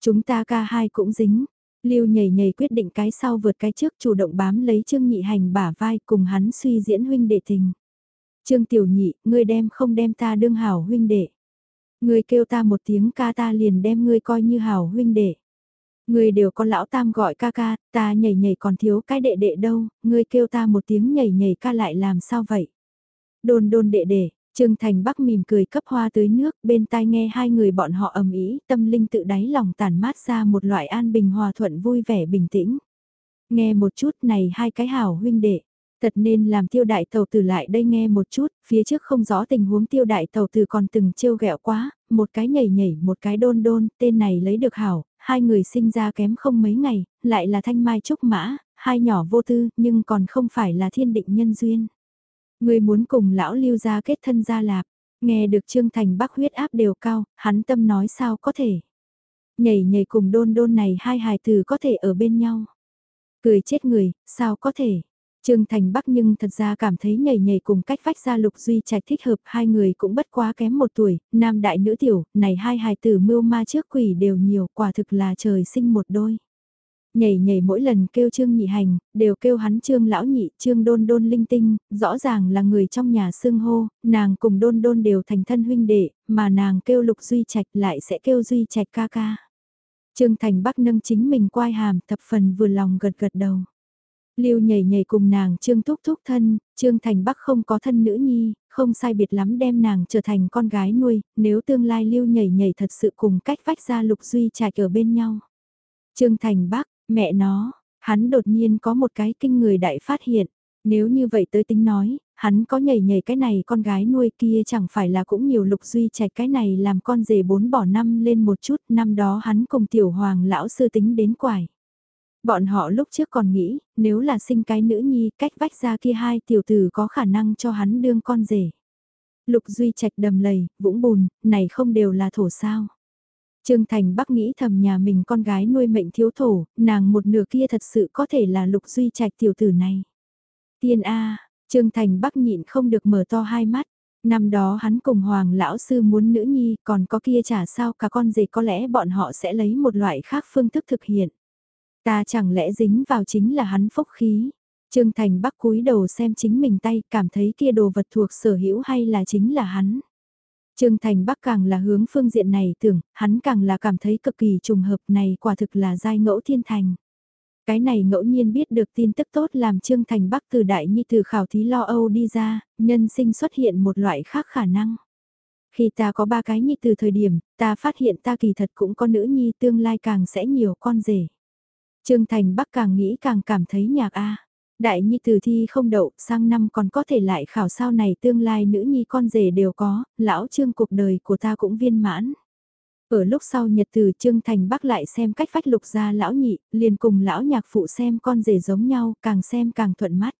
Chúng ta ca hai cũng dính, Lưu nhảy nhảy quyết định cái sau vượt cái trước chủ động bám lấy Trương Nhị Hành bả vai cùng hắn suy diễn huynh đệ tình. Trương Tiểu Nhị, ngươi đem không đem ta đương hảo huynh đệ. Ngươi kêu ta một tiếng ca ta liền đem ngươi coi như hảo huynh đệ. Ngươi đều có lão tam gọi ca ca, ta nhảy nhảy còn thiếu cái đệ đệ đâu, ngươi kêu ta một tiếng nhảy nhảy ca lại làm sao vậy? đồn đồn đệ đệ, Trương Thành Bắc mỉm cười cấp hoa tới nước, bên tai nghe hai người bọn họ ầm ĩ, tâm linh tự đáy lòng tản mát ra một loại an bình hòa thuận vui vẻ bình tĩnh. Nghe một chút này hai cái hảo huynh đệ, thật nên làm tiêu đại tàu tử lại đây nghe một chút, phía trước không rõ tình huống tiêu đại tàu tử còn từng trêu ghẹo quá, một cái nhảy nhảy, một cái đôn đôn, tên này lấy được hảo, hai người sinh ra kém không mấy ngày, lại là thanh mai trúc mã, hai nhỏ vô tư, nhưng còn không phải là thiên định nhân duyên. Người muốn cùng lão lưu gia kết thân gia lạp, nghe được Trương Thành Bắc huyết áp đều cao, hắn tâm nói sao có thể. Nhảy nhảy cùng đôn đôn này hai hài từ có thể ở bên nhau. Cười chết người, sao có thể. Trương Thành Bắc nhưng thật ra cảm thấy nhảy nhảy cùng cách vách ra lục duy trạch thích hợp hai người cũng bất quá kém một tuổi, nam đại nữ tiểu, này hai hài tử mưu ma trước quỷ đều nhiều, quả thực là trời sinh một đôi nhảy nhảy mỗi lần kêu trương nhị hành, đều kêu hắn trương lão nhị, trương đôn đôn linh tinh, rõ ràng là người trong nhà xương hô, nàng cùng đôn đôn đều thành thân huynh đệ, mà nàng kêu lục duy trạch lại sẽ kêu duy trạch ca ca. Trương Thành Bắc nâng chính mình quai hàm thập phần vừa lòng gật gật đầu. Lưu nhảy nhảy cùng nàng Trương Thúc Thúc thân, Trương Thành Bắc không có thân nữ nhi, không sai biệt lắm đem nàng trở thành con gái nuôi, nếu tương lai Lưu nhảy nhảy thật sự cùng cách vách ra Lục Duy trạch ở bên nhau. Trương Thành Bắc, Mẹ nó, hắn đột nhiên có một cái kinh người đại phát hiện. Nếu như vậy tới tính nói, hắn có nhảy nhảy cái này con gái nuôi kia chẳng phải là cũng nhiều lục duy trạch cái này làm con rể bốn bỏ năm lên một chút, năm đó hắn cùng tiểu hoàng lão sư tính đến quải. Bọn họ lúc trước còn nghĩ, nếu là sinh cái nữ nhi cách vách ra kia hai tiểu tử có khả năng cho hắn đương con rể. Lục duy trạch đầm lầy, vũng bùn, này không đều là thổ sao. Trương Thành Bắc nghĩ thầm nhà mình con gái nuôi mệnh thiếu thổ, nàng một nửa kia thật sự có thể là lục duy trạch tiểu tử này. Tiên A, Trương Thành Bắc nhịn không được mở to hai mắt. Năm đó hắn cùng Hoàng lão sư muốn nữ nhi, còn có kia trả sao cả con gì có lẽ bọn họ sẽ lấy một loại khác phương thức thực hiện. Ta chẳng lẽ dính vào chính là hắn phúc khí. Trương Thành Bắc cúi đầu xem chính mình tay, cảm thấy kia đồ vật thuộc sở hữu hay là chính là hắn. Trương Thành Bắc càng là hướng phương diện này tưởng, hắn càng là cảm thấy cực kỳ trùng hợp này quả thực là giai ngẫu thiên thành. Cái này ngẫu nhiên biết được tin tức tốt làm Trương Thành Bắc từ đại nhi từ khảo thí lo âu đi ra, nhân sinh xuất hiện một loại khác khả năng. Khi ta có ba cái nhi từ thời điểm, ta phát hiện ta kỳ thật cũng có nữ nhi tương lai càng sẽ nhiều con rể. Trương Thành Bắc càng nghĩ càng cảm thấy nhạc a. Đại nhi tử thi không đậu, sang năm còn có thể lại khảo sao này tương lai nữ nhi con rể đều có, lão trương cuộc đời của ta cũng viên mãn. Ở lúc sau nhật từ Trương Thành Bắc lại xem cách phách lục ra lão nhị, liền cùng lão nhạc phụ xem con rể giống nhau, càng xem càng thuận mắt.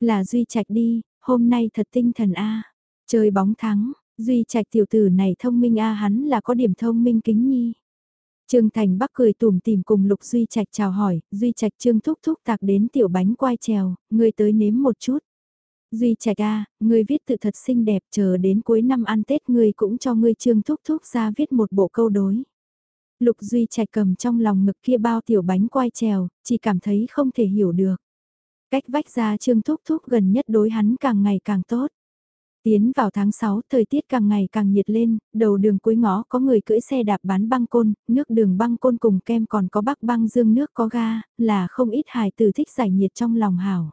Là Duy Trạch đi, hôm nay thật tinh thần A. Chơi bóng thắng, Duy Trạch tiểu tử này thông minh A hắn là có điểm thông minh kính nhi. Trương Thành Bắc cười tủm tìm cùng Lục Duy Trạch chào hỏi, Duy Trạch Trương thúc thúc tạc đến tiểu bánh quai trèo, ngươi tới nếm một chút. Duy Trạch a, ngươi viết tự thật xinh đẹp, chờ đến cuối năm ăn Tết ngươi cũng cho ngươi Trương thúc thúc ra viết một bộ câu đối. Lục Duy Trạch cầm trong lòng ngực kia bao tiểu bánh quai trèo, chỉ cảm thấy không thể hiểu được. Cách vách ra Trương thúc thúc gần nhất đối hắn càng ngày càng tốt. Tiến vào tháng 6, thời tiết càng ngày càng nhiệt lên, đầu đường cuối ngõ có người cưỡi xe đạp bán băng côn, nước đường băng côn cùng kem còn có bắc băng dương nước có ga, là không ít hài tử thích giải nhiệt trong lòng hảo.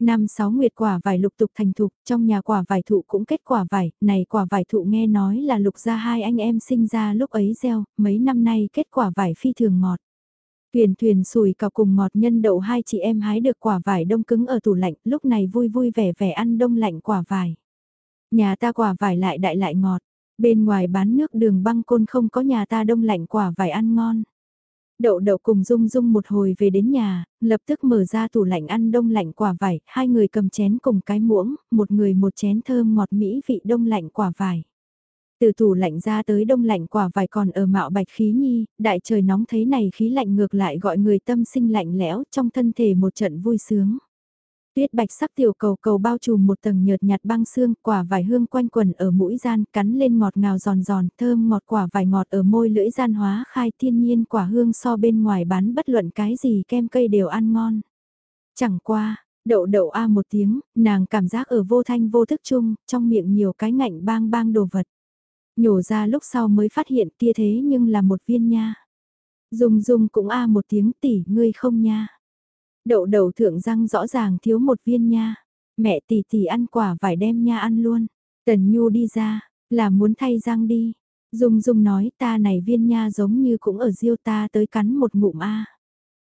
Năm sáu nguyệt quả vải lục tục thành thục, trong nhà quả vải thụ cũng kết quả vải, này quả vải thụ nghe nói là lục ra hai anh em sinh ra lúc ấy gieo, mấy năm nay kết quả vải phi thường ngọt. Thuyền thuyền sùi cào cùng ngọt nhân đậu hai chị em hái được quả vải đông cứng ở tủ lạnh, lúc này vui vui vẻ vẻ ăn đông lạnh quả vải. Nhà ta quả vải lại đại lại ngọt, bên ngoài bán nước đường băng côn không có nhà ta đông lạnh quả vải ăn ngon. Đậu đậu cùng Dung Dung một hồi về đến nhà, lập tức mở ra tủ lạnh ăn đông lạnh quả vải, hai người cầm chén cùng cái muỗng, một người một chén thơm ngọt mỹ vị đông lạnh quả vải. Từ tủ lạnh ra tới đông lạnh quả vải còn ở mạo bạch khí nhi, đại trời nóng thấy này khí lạnh ngược lại gọi người tâm sinh lạnh lẽo trong thân thể một trận vui sướng. Tuyết bạch sắc tiểu cầu cầu bao trùm một tầng nhợt nhạt băng xương, quả vải hương quanh quần ở mũi gian, cắn lên ngọt ngào giòn giòn, thơm ngọt quả vải ngọt ở môi lưỡi gian hóa khai thiên nhiên quả hương so bên ngoài bán bất luận cái gì kem cây đều ăn ngon. Chẳng qua, đậu đậu a một tiếng, nàng cảm giác ở vô thanh vô thức chung, trong miệng nhiều cái ngạnh bang bang đồ vật. Nhổ ra lúc sau mới phát hiện kia thế nhưng là một viên nha. Dung dung cũng a một tiếng tỉ ngươi không nha. Đậu đầu thượng răng rõ ràng thiếu một viên nha. Mẹ tỷ tỷ ăn quả vải đem nha ăn luôn. Tần Nhu đi ra, là muốn thay răng đi. Dung Dung nói ta này viên nha giống như cũng ở diêu ta tới cắn một ngụm a.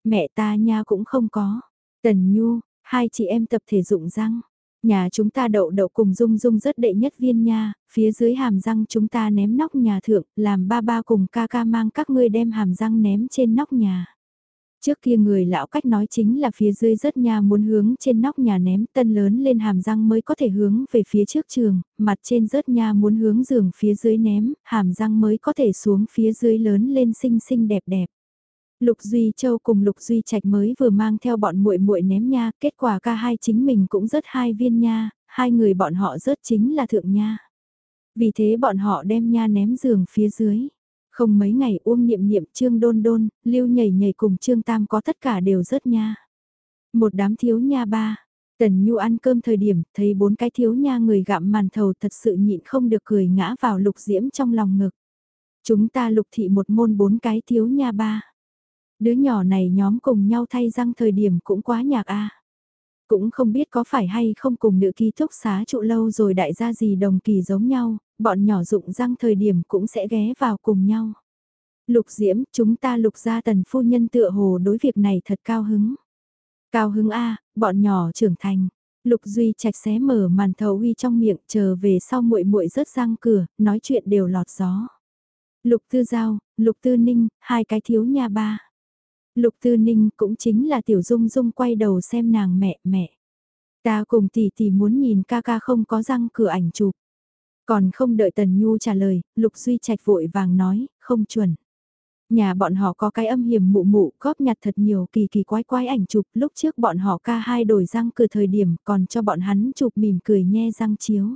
Mẹ ta nha cũng không có. Tần Nhu, hai chị em tập thể dụng răng. Nhà chúng ta đậu đậu cùng Dung Dung rất đệ nhất viên nha, phía dưới hàm răng chúng ta ném nóc nhà thượng, làm ba ba cùng ca ca mang các ngươi đem hàm răng ném trên nóc nhà. Trước kia người lão cách nói chính là phía dưới rất nha muốn hướng trên nóc nhà ném tân lớn lên hàm răng mới có thể hướng về phía trước trường, mặt trên rớt nha muốn hướng giường phía dưới ném, hàm răng mới có thể xuống phía dưới lớn lên xinh xinh đẹp đẹp. Lục Duy Châu cùng Lục Duy Trạch mới vừa mang theo bọn muội muội ném nha, kết quả ca hai chính mình cũng rớt hai viên nha, hai người bọn họ rớt chính là thượng nha. Vì thế bọn họ đem nha ném giường phía dưới. Không mấy ngày uông niệm niệm trương đôn đôn, lưu nhảy nhảy cùng trương tam có tất cả đều rớt nha. Một đám thiếu nha ba, tần nhu ăn cơm thời điểm thấy bốn cái thiếu nha người gặm màn thầu thật sự nhịn không được cười ngã vào lục diễm trong lòng ngực. Chúng ta lục thị một môn bốn cái thiếu nha ba. Đứa nhỏ này nhóm cùng nhau thay răng thời điểm cũng quá nhạc a cũng không biết có phải hay không cùng nữ ký thúc xá trụ lâu rồi đại gia gì đồng kỳ giống nhau, bọn nhỏ dụng răng thời điểm cũng sẽ ghé vào cùng nhau. Lục Diễm, chúng ta lục gia tần phu nhân tựa hồ đối việc này thật cao hứng. Cao hứng A, bọn nhỏ trưởng thành. Lục Duy chạch xé mở màn thầu uy trong miệng chờ về sau muội muội rớt răng cửa, nói chuyện đều lọt gió. Lục Tư Giao, Lục Tư Ninh, hai cái thiếu nha ba. Lục Tư Ninh cũng chính là Tiểu Dung Dung quay đầu xem nàng mẹ mẹ. Ta cùng tỷ tỷ muốn nhìn ca ca không có răng cửa ảnh chụp. Còn không đợi Tần Nhu trả lời, Lục Duy Trạch vội vàng nói, không chuẩn. Nhà bọn họ có cái âm hiểm mụ mụ góp nhặt thật nhiều kỳ kỳ quái quái ảnh chụp lúc trước bọn họ ca hai đổi răng cửa thời điểm còn cho bọn hắn chụp mỉm cười nhe răng chiếu.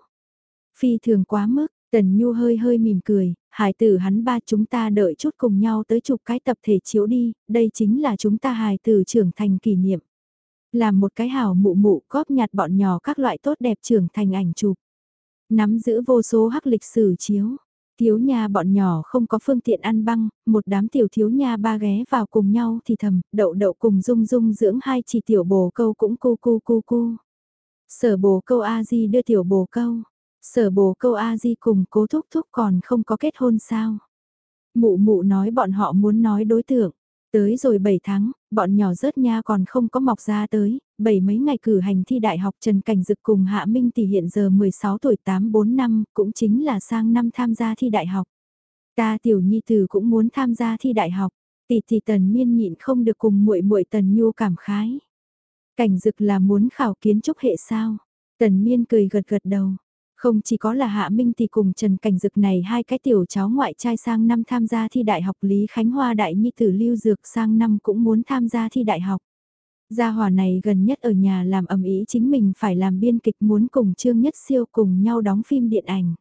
Phi thường quá mức, Tần Nhu hơi hơi mỉm cười, hải tử hắn ba chúng ta đợi chút cùng nhau tới chụp cái tập thể chiếu đi, đây chính là chúng ta hài tử trưởng thành kỷ niệm. Làm một cái hào mụ mụ góp nhặt bọn nhỏ các loại tốt đẹp trưởng thành ảnh chụp. Nắm giữ vô số hắc lịch sử chiếu. Thiếu nha bọn nhỏ không có phương tiện ăn băng, một đám tiểu thiếu nha ba ghé vào cùng nhau thì thầm, đậu đậu cùng dung dung dưỡng hai chỉ tiểu bồ câu cũng cu cu cu cu. Sở bồ câu A-di đưa tiểu bồ câu, sở bồ câu A-di cùng cố thúc thúc còn không có kết hôn sao. Mụ mụ nói bọn họ muốn nói đối tượng, Tới rồi 7 tháng, bọn nhỏ rớt nha còn không có mọc ra tới, bảy mấy ngày cử hành thi đại học Trần Cảnh Dực cùng Hạ Minh tỷ hiện giờ 16 tuổi 8-4 năm, cũng chính là sang năm tham gia thi đại học. Ta tiểu nhi tử cũng muốn tham gia thi đại học, tỷ tỷ tần miên nhịn không được cùng muội muội tần nhu cảm khái. Cảnh Dực là muốn khảo kiến trúc hệ sao? Tần miên cười gật gật đầu. Không chỉ có là Hạ Minh thì cùng Trần Cảnh Dực này hai cái tiểu cháu ngoại trai sang năm tham gia thi đại học Lý Khánh Hoa Đại Nhi Tử Lưu Dược sang năm cũng muốn tham gia thi đại học. Gia hòa này gần nhất ở nhà làm ẩm ý chính mình phải làm biên kịch muốn cùng Trương Nhất Siêu cùng nhau đóng phim điện ảnh.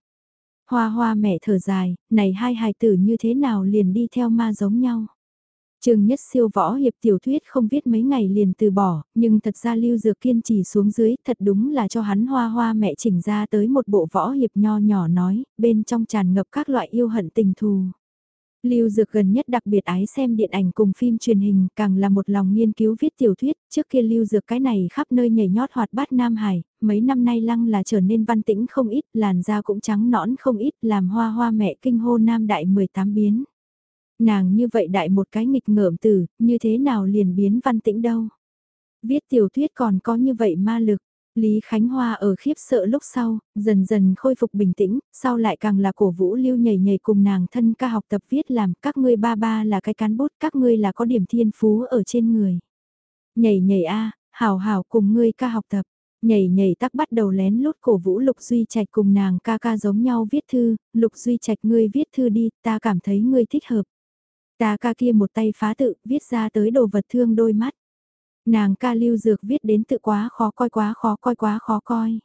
Hoa hoa mẹ thở dài, này hai hài tử như thế nào liền đi theo ma giống nhau. Trương Nhất Siêu võ hiệp tiểu thuyết không viết mấy ngày liền từ bỏ, nhưng thật ra Lưu Dược kiên trì xuống dưới, thật đúng là cho hắn hoa hoa mẹ chỉnh ra tới một bộ võ hiệp nho nhỏ nói, bên trong tràn ngập các loại yêu hận tình thù. Lưu Dược gần nhất đặc biệt ái xem điện ảnh cùng phim truyền hình, càng là một lòng nghiên cứu viết tiểu thuyết, trước kia Lưu Dược cái này khắp nơi nhảy nhót hoạt bát Nam Hải, mấy năm nay lăng là trở nên văn tĩnh không ít, làn da cũng trắng nõn không ít, làm hoa hoa mẹ kinh hô Nam Đại 18 biến. Nàng như vậy đại một cái nghịch ngợm tử, như thế nào liền biến văn tĩnh đâu. Viết tiểu thuyết còn có như vậy ma lực. Lý Khánh Hoa ở khiếp sợ lúc sau, dần dần khôi phục bình tĩnh, sau lại càng là cổ vũ lưu nhảy nhảy cùng nàng thân ca học tập viết làm các ngươi ba ba là cái cán bút, các ngươi là có điểm thiên phú ở trên người. Nhảy nhảy a hào hào cùng ngươi ca học tập, nhảy nhảy tắc bắt đầu lén lút cổ vũ Lục Duy Trạch cùng nàng ca ca giống nhau viết thư, Lục Duy Trạch ngươi viết thư đi, ta cảm thấy ngươi thích hợp. Ta ca kia một tay phá tự, viết ra tới đồ vật thương đôi mắt. Nàng ca lưu dược viết đến tự quá khó coi quá khó coi quá khó coi.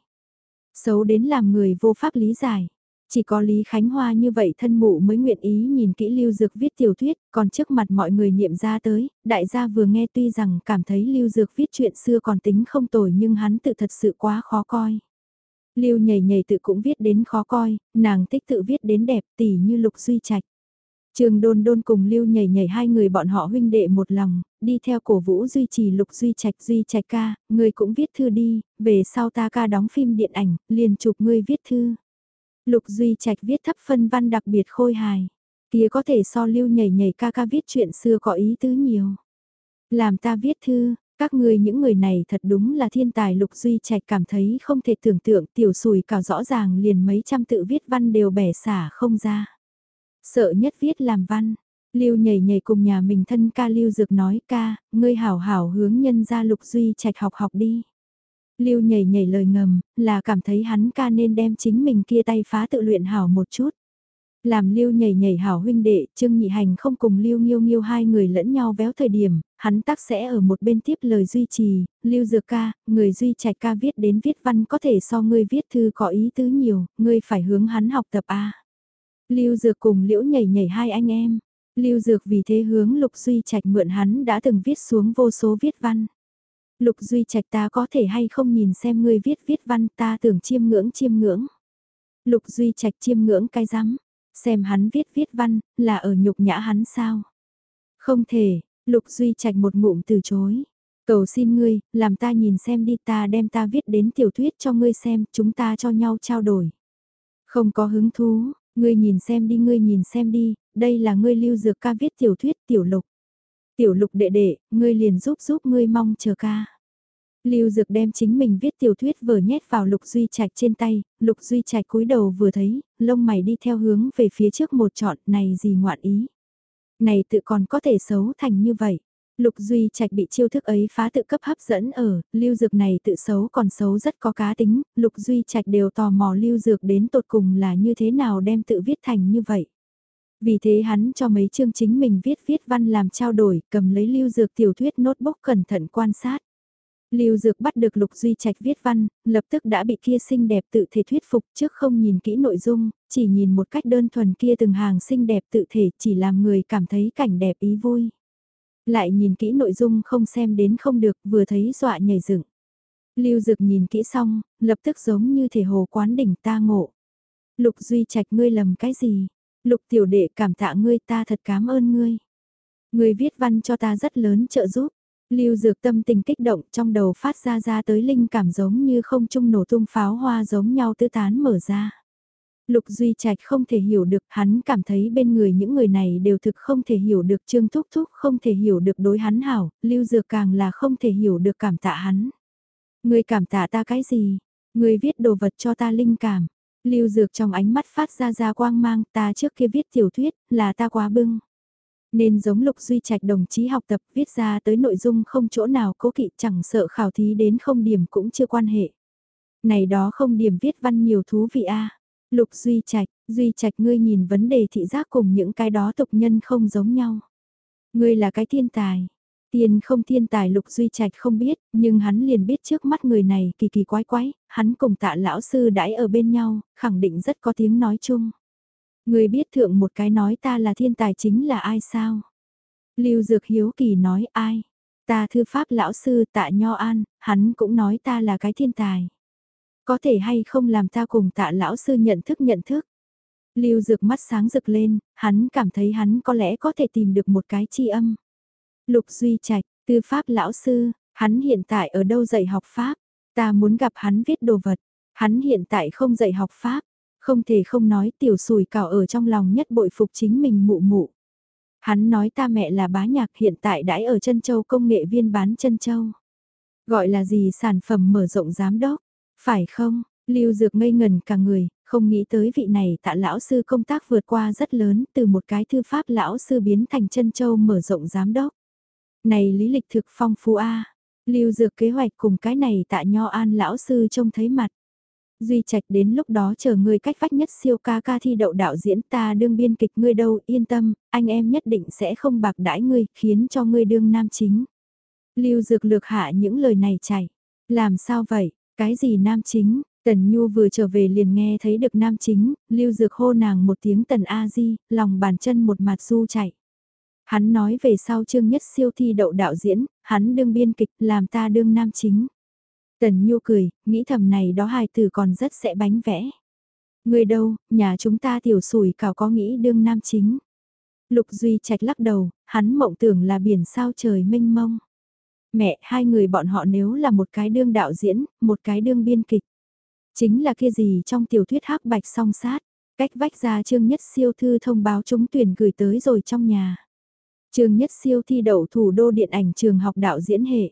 Xấu đến làm người vô pháp lý giải. Chỉ có Lý Khánh Hoa như vậy thân mụ mới nguyện ý nhìn kỹ Lưu Dược viết tiểu thuyết, còn trước mặt mọi người niệm ra tới, đại gia vừa nghe tuy rằng cảm thấy Lưu Dược viết chuyện xưa còn tính không tồi nhưng hắn tự thật sự quá khó coi. Lưu nhảy nhảy tự cũng viết đến khó coi, nàng thích tự viết đến đẹp tỉ như lục duy trạch. Trường đôn đôn cùng lưu nhảy nhảy hai người bọn họ huynh đệ một lòng, đi theo cổ vũ duy trì lục duy trạch duy trạch ca, người cũng viết thư đi, về sau ta ca đóng phim điện ảnh, liền chụp ngươi viết thư. Lục duy trạch viết thấp phân văn đặc biệt khôi hài, kia có thể so lưu nhảy nhảy ca ca viết chuyện xưa có ý tứ nhiều. Làm ta viết thư, các người những người này thật đúng là thiên tài lục duy trạch cảm thấy không thể tưởng tượng tiểu sùi cào rõ ràng liền mấy trăm tự viết văn đều bẻ xả không ra. Sợ nhất viết làm văn. Lưu nhảy nhảy cùng nhà mình thân ca Lưu Dược nói ca, ngươi hảo hảo hướng nhân ra lục duy trạch học học đi. Lưu nhảy nhảy lời ngầm, là cảm thấy hắn ca nên đem chính mình kia tay phá tự luyện hảo một chút. Làm Lưu nhảy nhảy hảo huynh đệ, Trương Nhị Hành không cùng Lưu Nghiêu Nghiêu hai người lẫn nhau véo thời điểm, hắn tắc sẽ ở một bên tiếp lời duy trì, Lưu Dược ca, người duy trạch ca viết đến viết văn có thể so ngươi viết thư có ý tứ nhiều, ngươi phải hướng hắn học tập a. Lưu Dược cùng Liễu nhảy nhảy hai anh em. Lưu Dược vì thế hướng Lục Duy Trạch mượn hắn đã từng viết xuống vô số viết văn. Lục Duy Trạch ta có thể hay không nhìn xem ngươi viết viết văn ta tưởng chiêm ngưỡng chiêm ngưỡng. Lục Duy Trạch chiêm ngưỡng cái rắm xem hắn viết viết văn, là ở nhục nhã hắn sao? Không thể, Lục Duy Trạch một ngụm từ chối. Cầu xin ngươi, làm ta nhìn xem đi ta đem ta viết đến tiểu thuyết cho ngươi xem, chúng ta cho nhau trao đổi. Không có hứng thú, Ngươi nhìn xem đi ngươi nhìn xem đi, đây là ngươi lưu dược ca viết tiểu thuyết tiểu lục. Tiểu lục đệ đệ, ngươi liền giúp giúp ngươi mong chờ ca. Lưu Dược đem chính mình viết tiểu thuyết vừa nhét vào Lục Duy Trạch trên tay, Lục Duy Trạch cúi đầu vừa thấy, lông mày đi theo hướng về phía trước một chọn, này gì ngoạn ý. Này tự còn có thể xấu thành như vậy. Lục Duy Trạch bị chiêu thức ấy phá tự cấp hấp dẫn ở, lưu dược này tự xấu còn xấu rất có cá tính, Lục Duy Trạch đều tò mò lưu dược đến tột cùng là như thế nào đem tự viết thành như vậy. Vì thế hắn cho mấy chương chính mình viết viết văn làm trao đổi, cầm lấy lưu dược tiểu thuyết notebook cẩn thận quan sát. Lưu Dược bắt được Lục Duy Trạch viết văn, lập tức đã bị kia xinh đẹp tự thể thuyết phục trước không nhìn kỹ nội dung, chỉ nhìn một cách đơn thuần kia từng hàng xinh đẹp tự thể chỉ làm người cảm thấy cảnh đẹp ý vui. Lại nhìn kỹ nội dung không xem đến không được vừa thấy dọa nhảy dựng. Lưu Dực nhìn kỹ xong, lập tức giống như thể hồ quán đỉnh ta ngộ. Lục Duy Trạch ngươi lầm cái gì? Lục tiểu đệ cảm tạ ngươi ta thật cảm ơn ngươi. Ngươi viết văn cho ta rất lớn trợ giúp. Lưu Dược tâm tình kích động trong đầu phát ra ra tới linh cảm giống như không trung nổ tung pháo hoa giống nhau tứ tán mở ra. Lục Duy Trạch không thể hiểu được, hắn cảm thấy bên người những người này đều thực không thể hiểu được Trương Thúc Thúc không thể hiểu được đối hắn hảo, Lưu Dược càng là không thể hiểu được cảm tạ hắn. Người cảm tạ ta cái gì? Người viết đồ vật cho ta linh cảm. Lưu Dược trong ánh mắt phát ra ra quang mang ta trước kia viết tiểu thuyết, là ta quá bưng. Nên giống Lục Duy Trạch đồng chí học tập viết ra tới nội dung không chỗ nào cố kỵ chẳng sợ khảo thí đến không điểm cũng chưa quan hệ. Này đó không điểm viết văn nhiều thú vị a Lục Duy Trạch, Duy Trạch ngươi nhìn vấn đề thị giác cùng những cái đó tục nhân không giống nhau. Ngươi là cái thiên tài. Tiền không thiên tài Lục Duy Trạch không biết, nhưng hắn liền biết trước mắt người này kỳ kỳ quái quái, hắn cùng tạ lão sư đãi ở bên nhau, khẳng định rất có tiếng nói chung. Người biết thượng một cái nói ta là thiên tài chính là ai sao? Lưu Dược Hiếu Kỳ nói ai? Ta thư pháp lão sư tạ Nho An, hắn cũng nói ta là cái thiên tài. Có thể hay không làm ta cùng tạ lão sư nhận thức nhận thức. Lưu Dược mắt sáng rực lên, hắn cảm thấy hắn có lẽ có thể tìm được một cái chi âm. Lục Duy Trạch, tư pháp lão sư, hắn hiện tại ở đâu dạy học pháp? Ta muốn gặp hắn viết đồ vật. Hắn hiện tại không dạy học pháp, không thể không nói tiểu sùi cào ở trong lòng nhất bội phục chính mình mụ mụ. Hắn nói ta mẹ là bá nhạc hiện tại đãi ở chân châu công nghệ viên bán chân châu. Gọi là gì sản phẩm mở rộng giám đốc, phải không? Lưu Dược ngây ngần cả người, không nghĩ tới vị này tạ lão sư công tác vượt qua rất lớn từ một cái thư pháp lão sư biến thành chân châu mở rộng giám đốc. Này lý lịch thực phong phú A, Lưu Dược kế hoạch cùng cái này tạ nho an lão sư trông thấy mặt. Duy Trạch đến lúc đó chờ người cách vách nhất siêu ca ca thi đậu đạo diễn ta đương biên kịch ngươi đâu yên tâm, anh em nhất định sẽ không bạc đãi ngươi, khiến cho ngươi đương nam chính. Lưu Dược lược hạ những lời này chảy. Làm sao vậy, cái gì nam chính? Tần Nhu vừa trở về liền nghe thấy được nam chính, Lưu Dược hô nàng một tiếng Tần A Di, lòng bàn chân một mặt du chạy. Hắn nói về sau chương nhất siêu thi đậu đạo diễn, hắn đương biên kịch làm ta đương nam chính. Tần Nhu cười, nghĩ thầm này đó hài tử còn rất sẽ bánh vẽ. Người đâu, nhà chúng ta tiểu sủi cảo có nghĩ đương nam chính. Lục Duy Trạch lắc đầu, hắn mộng tưởng là biển sao trời mênh mông. Mẹ, hai người bọn họ nếu là một cái đương đạo diễn, một cái đương biên kịch. Chính là kia gì trong tiểu thuyết hắc bạch song sát, cách vách ra trương nhất siêu thư thông báo chúng tuyển gửi tới rồi trong nhà. Trương Nhất Siêu thi đậu thủ đô điện ảnh trường học đạo diễn hệ.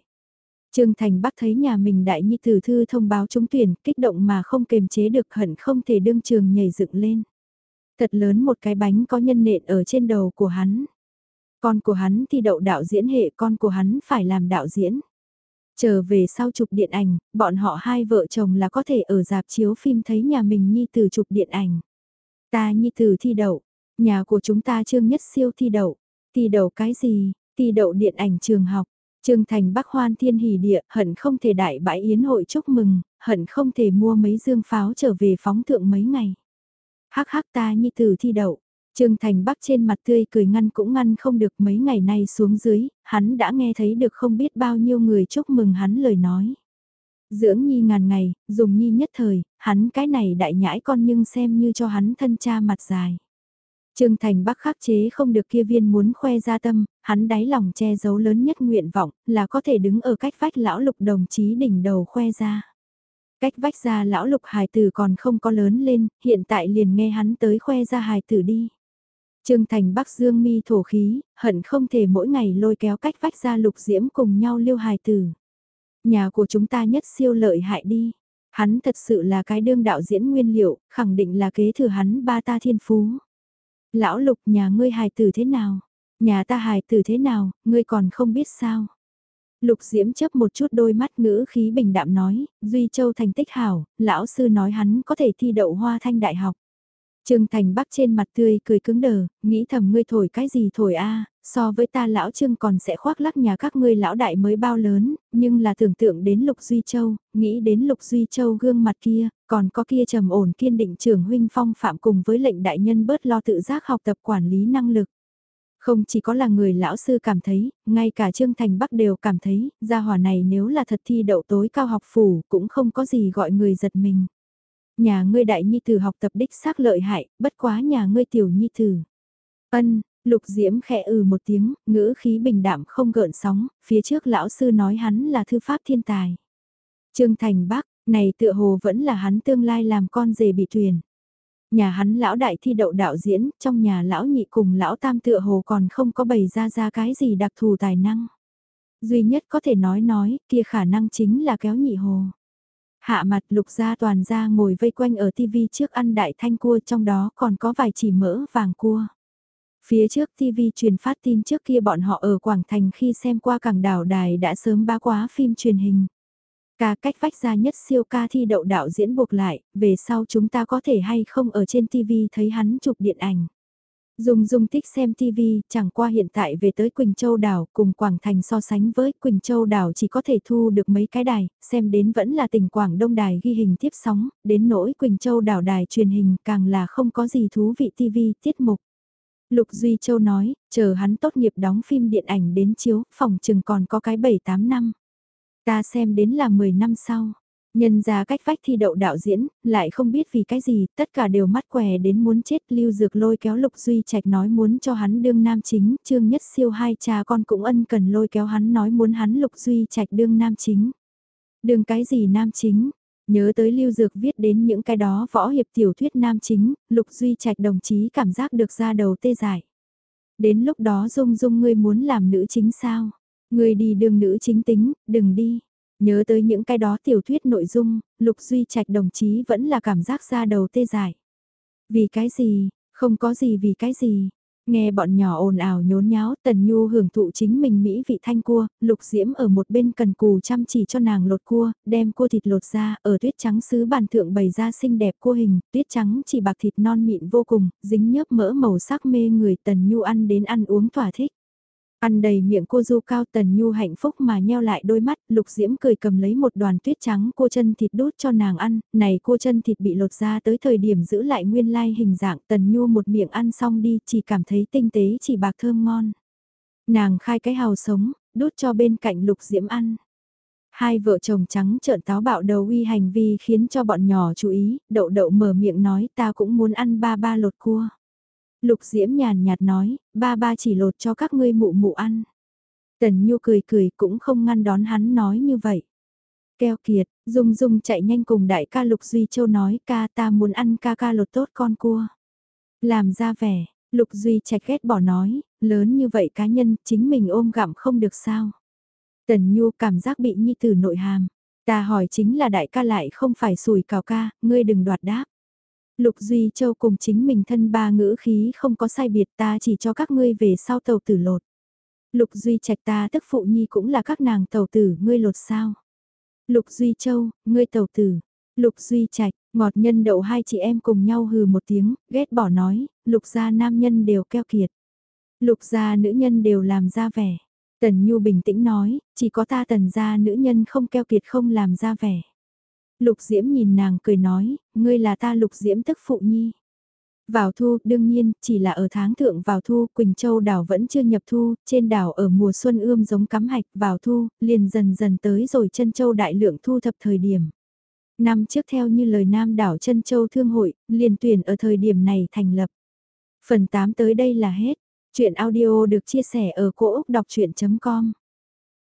Trương Thành Bắc thấy nhà mình đại nhi tử thư thông báo trúng tuyển, kích động mà không kềm chế được hận không thể đương trường nhảy dựng lên. Thật lớn một cái bánh có nhân nện ở trên đầu của hắn. Con của hắn thi đậu đạo diễn hệ, con của hắn phải làm đạo diễn. Trở về sau chụp điện ảnh, bọn họ hai vợ chồng là có thể ở dạp chiếu phim thấy nhà mình nhi tử chụp điện ảnh. Ta nhi tử thi đậu, nhà của chúng ta trương nhất siêu thi đậu. Thi đậu cái gì? Thi đậu điện ảnh trường học. Trương Thành Bắc hoan thiên hỉ địa, hận không thể đại bãi yến hội chúc mừng, hận không thể mua mấy dương pháo trở về phóng thượng mấy ngày. Hắc hắc ta nhi tử thi đậu. Trương Thành Bắc trên mặt tươi cười ngăn cũng ngăn không được mấy ngày nay xuống dưới, hắn đã nghe thấy được không biết bao nhiêu người chúc mừng hắn lời nói. Dưỡng nhi ngàn ngày, dùng nhi nhất thời, hắn cái này đại nhãi con nhưng xem như cho hắn thân cha mặt dài. Trương Thành Bắc khắc chế không được kia viên muốn khoe ra tâm, hắn đáy lòng che giấu lớn nhất nguyện vọng là có thể đứng ở cách vách lão lục đồng chí đỉnh đầu khoe ra. Cách vách ra lão lục hài tử còn không có lớn lên, hiện tại liền nghe hắn tới khoe ra hài tử đi. Trương Thành Bắc Dương mi thổ khí, hận không thể mỗi ngày lôi kéo cách vách ra lục diễm cùng nhau liêu hài tử. Nhà của chúng ta nhất siêu lợi hại đi. Hắn thật sự là cái đương đạo diễn nguyên liệu, khẳng định là kế thừa hắn ba ta thiên phú. Lão lục nhà ngươi hài tử thế nào? Nhà ta hài tử thế nào, ngươi còn không biết sao? Lục Diễm chấp một chút đôi mắt ngữ khí bình đạm nói, Duy Châu thành tích hảo, lão sư nói hắn có thể thi đậu hoa thanh đại học. Trương Thành Bắc trên mặt tươi cười cứng đờ, nghĩ thầm ngươi thổi cái gì thổi a, so với ta lão Trương còn sẽ khoác lắc nhà các ngươi lão đại mới bao lớn, nhưng là tưởng tượng đến Lục Duy Châu, nghĩ đến Lục Duy Châu gương mặt kia, còn có kia trầm ổn kiên định trưởng huynh phong phạm cùng với lệnh đại nhân bớt lo tự giác học tập quản lý năng lực. Không chỉ có là người lão sư cảm thấy, ngay cả Trương Thành Bắc đều cảm thấy, gia hỏa này nếu là thật thi đậu tối cao học phủ cũng không có gì gọi người giật mình. Nhà ngươi đại nhi tử học tập đích xác lợi hại, bất quá nhà ngươi tiểu nhi tử. Ân, lục diễm khẽ ừ một tiếng, ngữ khí bình đạm không gợn sóng, phía trước lão sư nói hắn là thư pháp thiên tài. Trương Thành Bắc, này tựa hồ vẫn là hắn tương lai làm con rể bị thuyền. Nhà hắn lão đại thi đậu đạo diễn, trong nhà lão nhị cùng lão tam tựa hồ còn không có bày ra ra cái gì đặc thù tài năng. Duy nhất có thể nói nói, kia khả năng chính là kéo nhị hồ. Hạ mặt lục gia toàn gia ngồi vây quanh ở tivi trước ăn đại thanh cua trong đó còn có vài chỉ mỡ vàng cua. Phía trước TV truyền phát tin trước kia bọn họ ở Quảng Thành khi xem qua cảng đảo đài đã sớm bá quá phim truyền hình. Ca cách vách ra nhất siêu ca thi đậu đạo diễn buộc lại, về sau chúng ta có thể hay không ở trên TV thấy hắn chụp điện ảnh. Dung Dung thích xem TV, chẳng qua hiện tại về tới Quỳnh Châu Đảo cùng Quảng Thành so sánh với Quỳnh Châu Đảo chỉ có thể thu được mấy cái đài, xem đến vẫn là tỉnh Quảng Đông Đài ghi hình tiếp sóng, đến nỗi Quỳnh Châu Đảo đài truyền hình càng là không có gì thú vị TV tiết mục. Lục Duy Châu nói, chờ hắn tốt nghiệp đóng phim điện ảnh đến chiếu, phòng chừng còn có cái 7-8 năm. Ta xem đến là 10 năm sau. Nhân ra cách vách thi đậu đạo diễn, lại không biết vì cái gì, tất cả đều mắt què đến muốn chết lưu dược lôi kéo Lục Duy Trạch nói muốn cho hắn đương nam chính, trương nhất siêu hai cha con cũng ân cần lôi kéo hắn nói muốn hắn Lục Duy Trạch đương nam chính. Đương cái gì nam chính, nhớ tới lưu dược viết đến những cái đó võ hiệp tiểu thuyết nam chính, Lục Duy Trạch đồng chí cảm giác được ra đầu tê dại. Đến lúc đó dung dung ngươi muốn làm nữ chính sao? Ngươi đi đường nữ chính tính, đừng đi. Nhớ tới những cái đó tiểu thuyết nội dung, Lục Duy Trạch đồng chí vẫn là cảm giác ra đầu tê dại. Vì cái gì, không có gì vì cái gì. Nghe bọn nhỏ ồn ào nhốn nháo, Tần Nhu hưởng thụ chính mình mỹ vị thanh cua, Lục Diễm ở một bên cần cù chăm chỉ cho nàng lột cua, đem cua thịt lột ra, ở tuyết trắng sứ bàn thượng bày ra xinh đẹp cua hình, tuyết trắng chỉ bạc thịt non mịn vô cùng, dính nhớp mỡ màu sắc mê người Tần Nhu ăn đến ăn uống thỏa thích. Ăn đầy miệng cô du cao tần nhu hạnh phúc mà nheo lại đôi mắt, lục diễm cười cầm lấy một đoàn tuyết trắng cô chân thịt đút cho nàng ăn, này cô chân thịt bị lột ra tới thời điểm giữ lại nguyên lai hình dạng tần nhu một miệng ăn xong đi chỉ cảm thấy tinh tế chỉ bạc thơm ngon. Nàng khai cái hào sống, đút cho bên cạnh lục diễm ăn. Hai vợ chồng trắng trợn táo bạo đầu uy hành vi khiến cho bọn nhỏ chú ý, đậu đậu mở miệng nói ta cũng muốn ăn ba ba lột cua. Lục Diễm nhàn nhạt nói, ba ba chỉ lột cho các ngươi mụ mụ ăn. Tần Nhu cười cười cũng không ngăn đón hắn nói như vậy. Keo kiệt, Dung Dung chạy nhanh cùng đại ca Lục Duy Châu nói ca ta muốn ăn ca ca lột tốt con cua. Làm ra vẻ, Lục Duy chạch ghét bỏ nói, lớn như vậy cá nhân chính mình ôm gặm không được sao. Tần Nhu cảm giác bị nhi tử nội hàm. Ta hỏi chính là đại ca lại không phải sùi cào ca, ngươi đừng đoạt đáp. Lục Duy Châu cùng chính mình thân ba ngữ khí không có sai biệt ta chỉ cho các ngươi về sau tàu tử lột. Lục Duy Trạch ta tức phụ nhi cũng là các nàng tàu tử, ngươi lột sao? Lục Duy Châu, ngươi tàu tử. Lục Duy Trạch, ngọt nhân đậu hai chị em cùng nhau hừ một tiếng, ghét bỏ nói, lục gia nam nhân đều keo kiệt. Lục gia nữ nhân đều làm ra vẻ. Tần Nhu bình tĩnh nói, chỉ có ta tần gia nữ nhân không keo kiệt không làm ra vẻ. Lục Diễm nhìn nàng cười nói, ngươi là ta Lục Diễm tức phụ nhi. Vào thu, đương nhiên, chỉ là ở tháng thượng vào thu, Quỳnh Châu đảo vẫn chưa nhập thu, trên đảo ở mùa xuân ươm giống cắm hạch, vào thu, liền dần dần tới rồi chân châu đại lượng thu thập thời điểm. Năm trước theo như lời Nam đảo chân châu thương hội, liền tuyển ở thời điểm này thành lập. Phần 8 tới đây là hết. Chuyện audio được chia sẻ ở cỗ đọc chuyện.com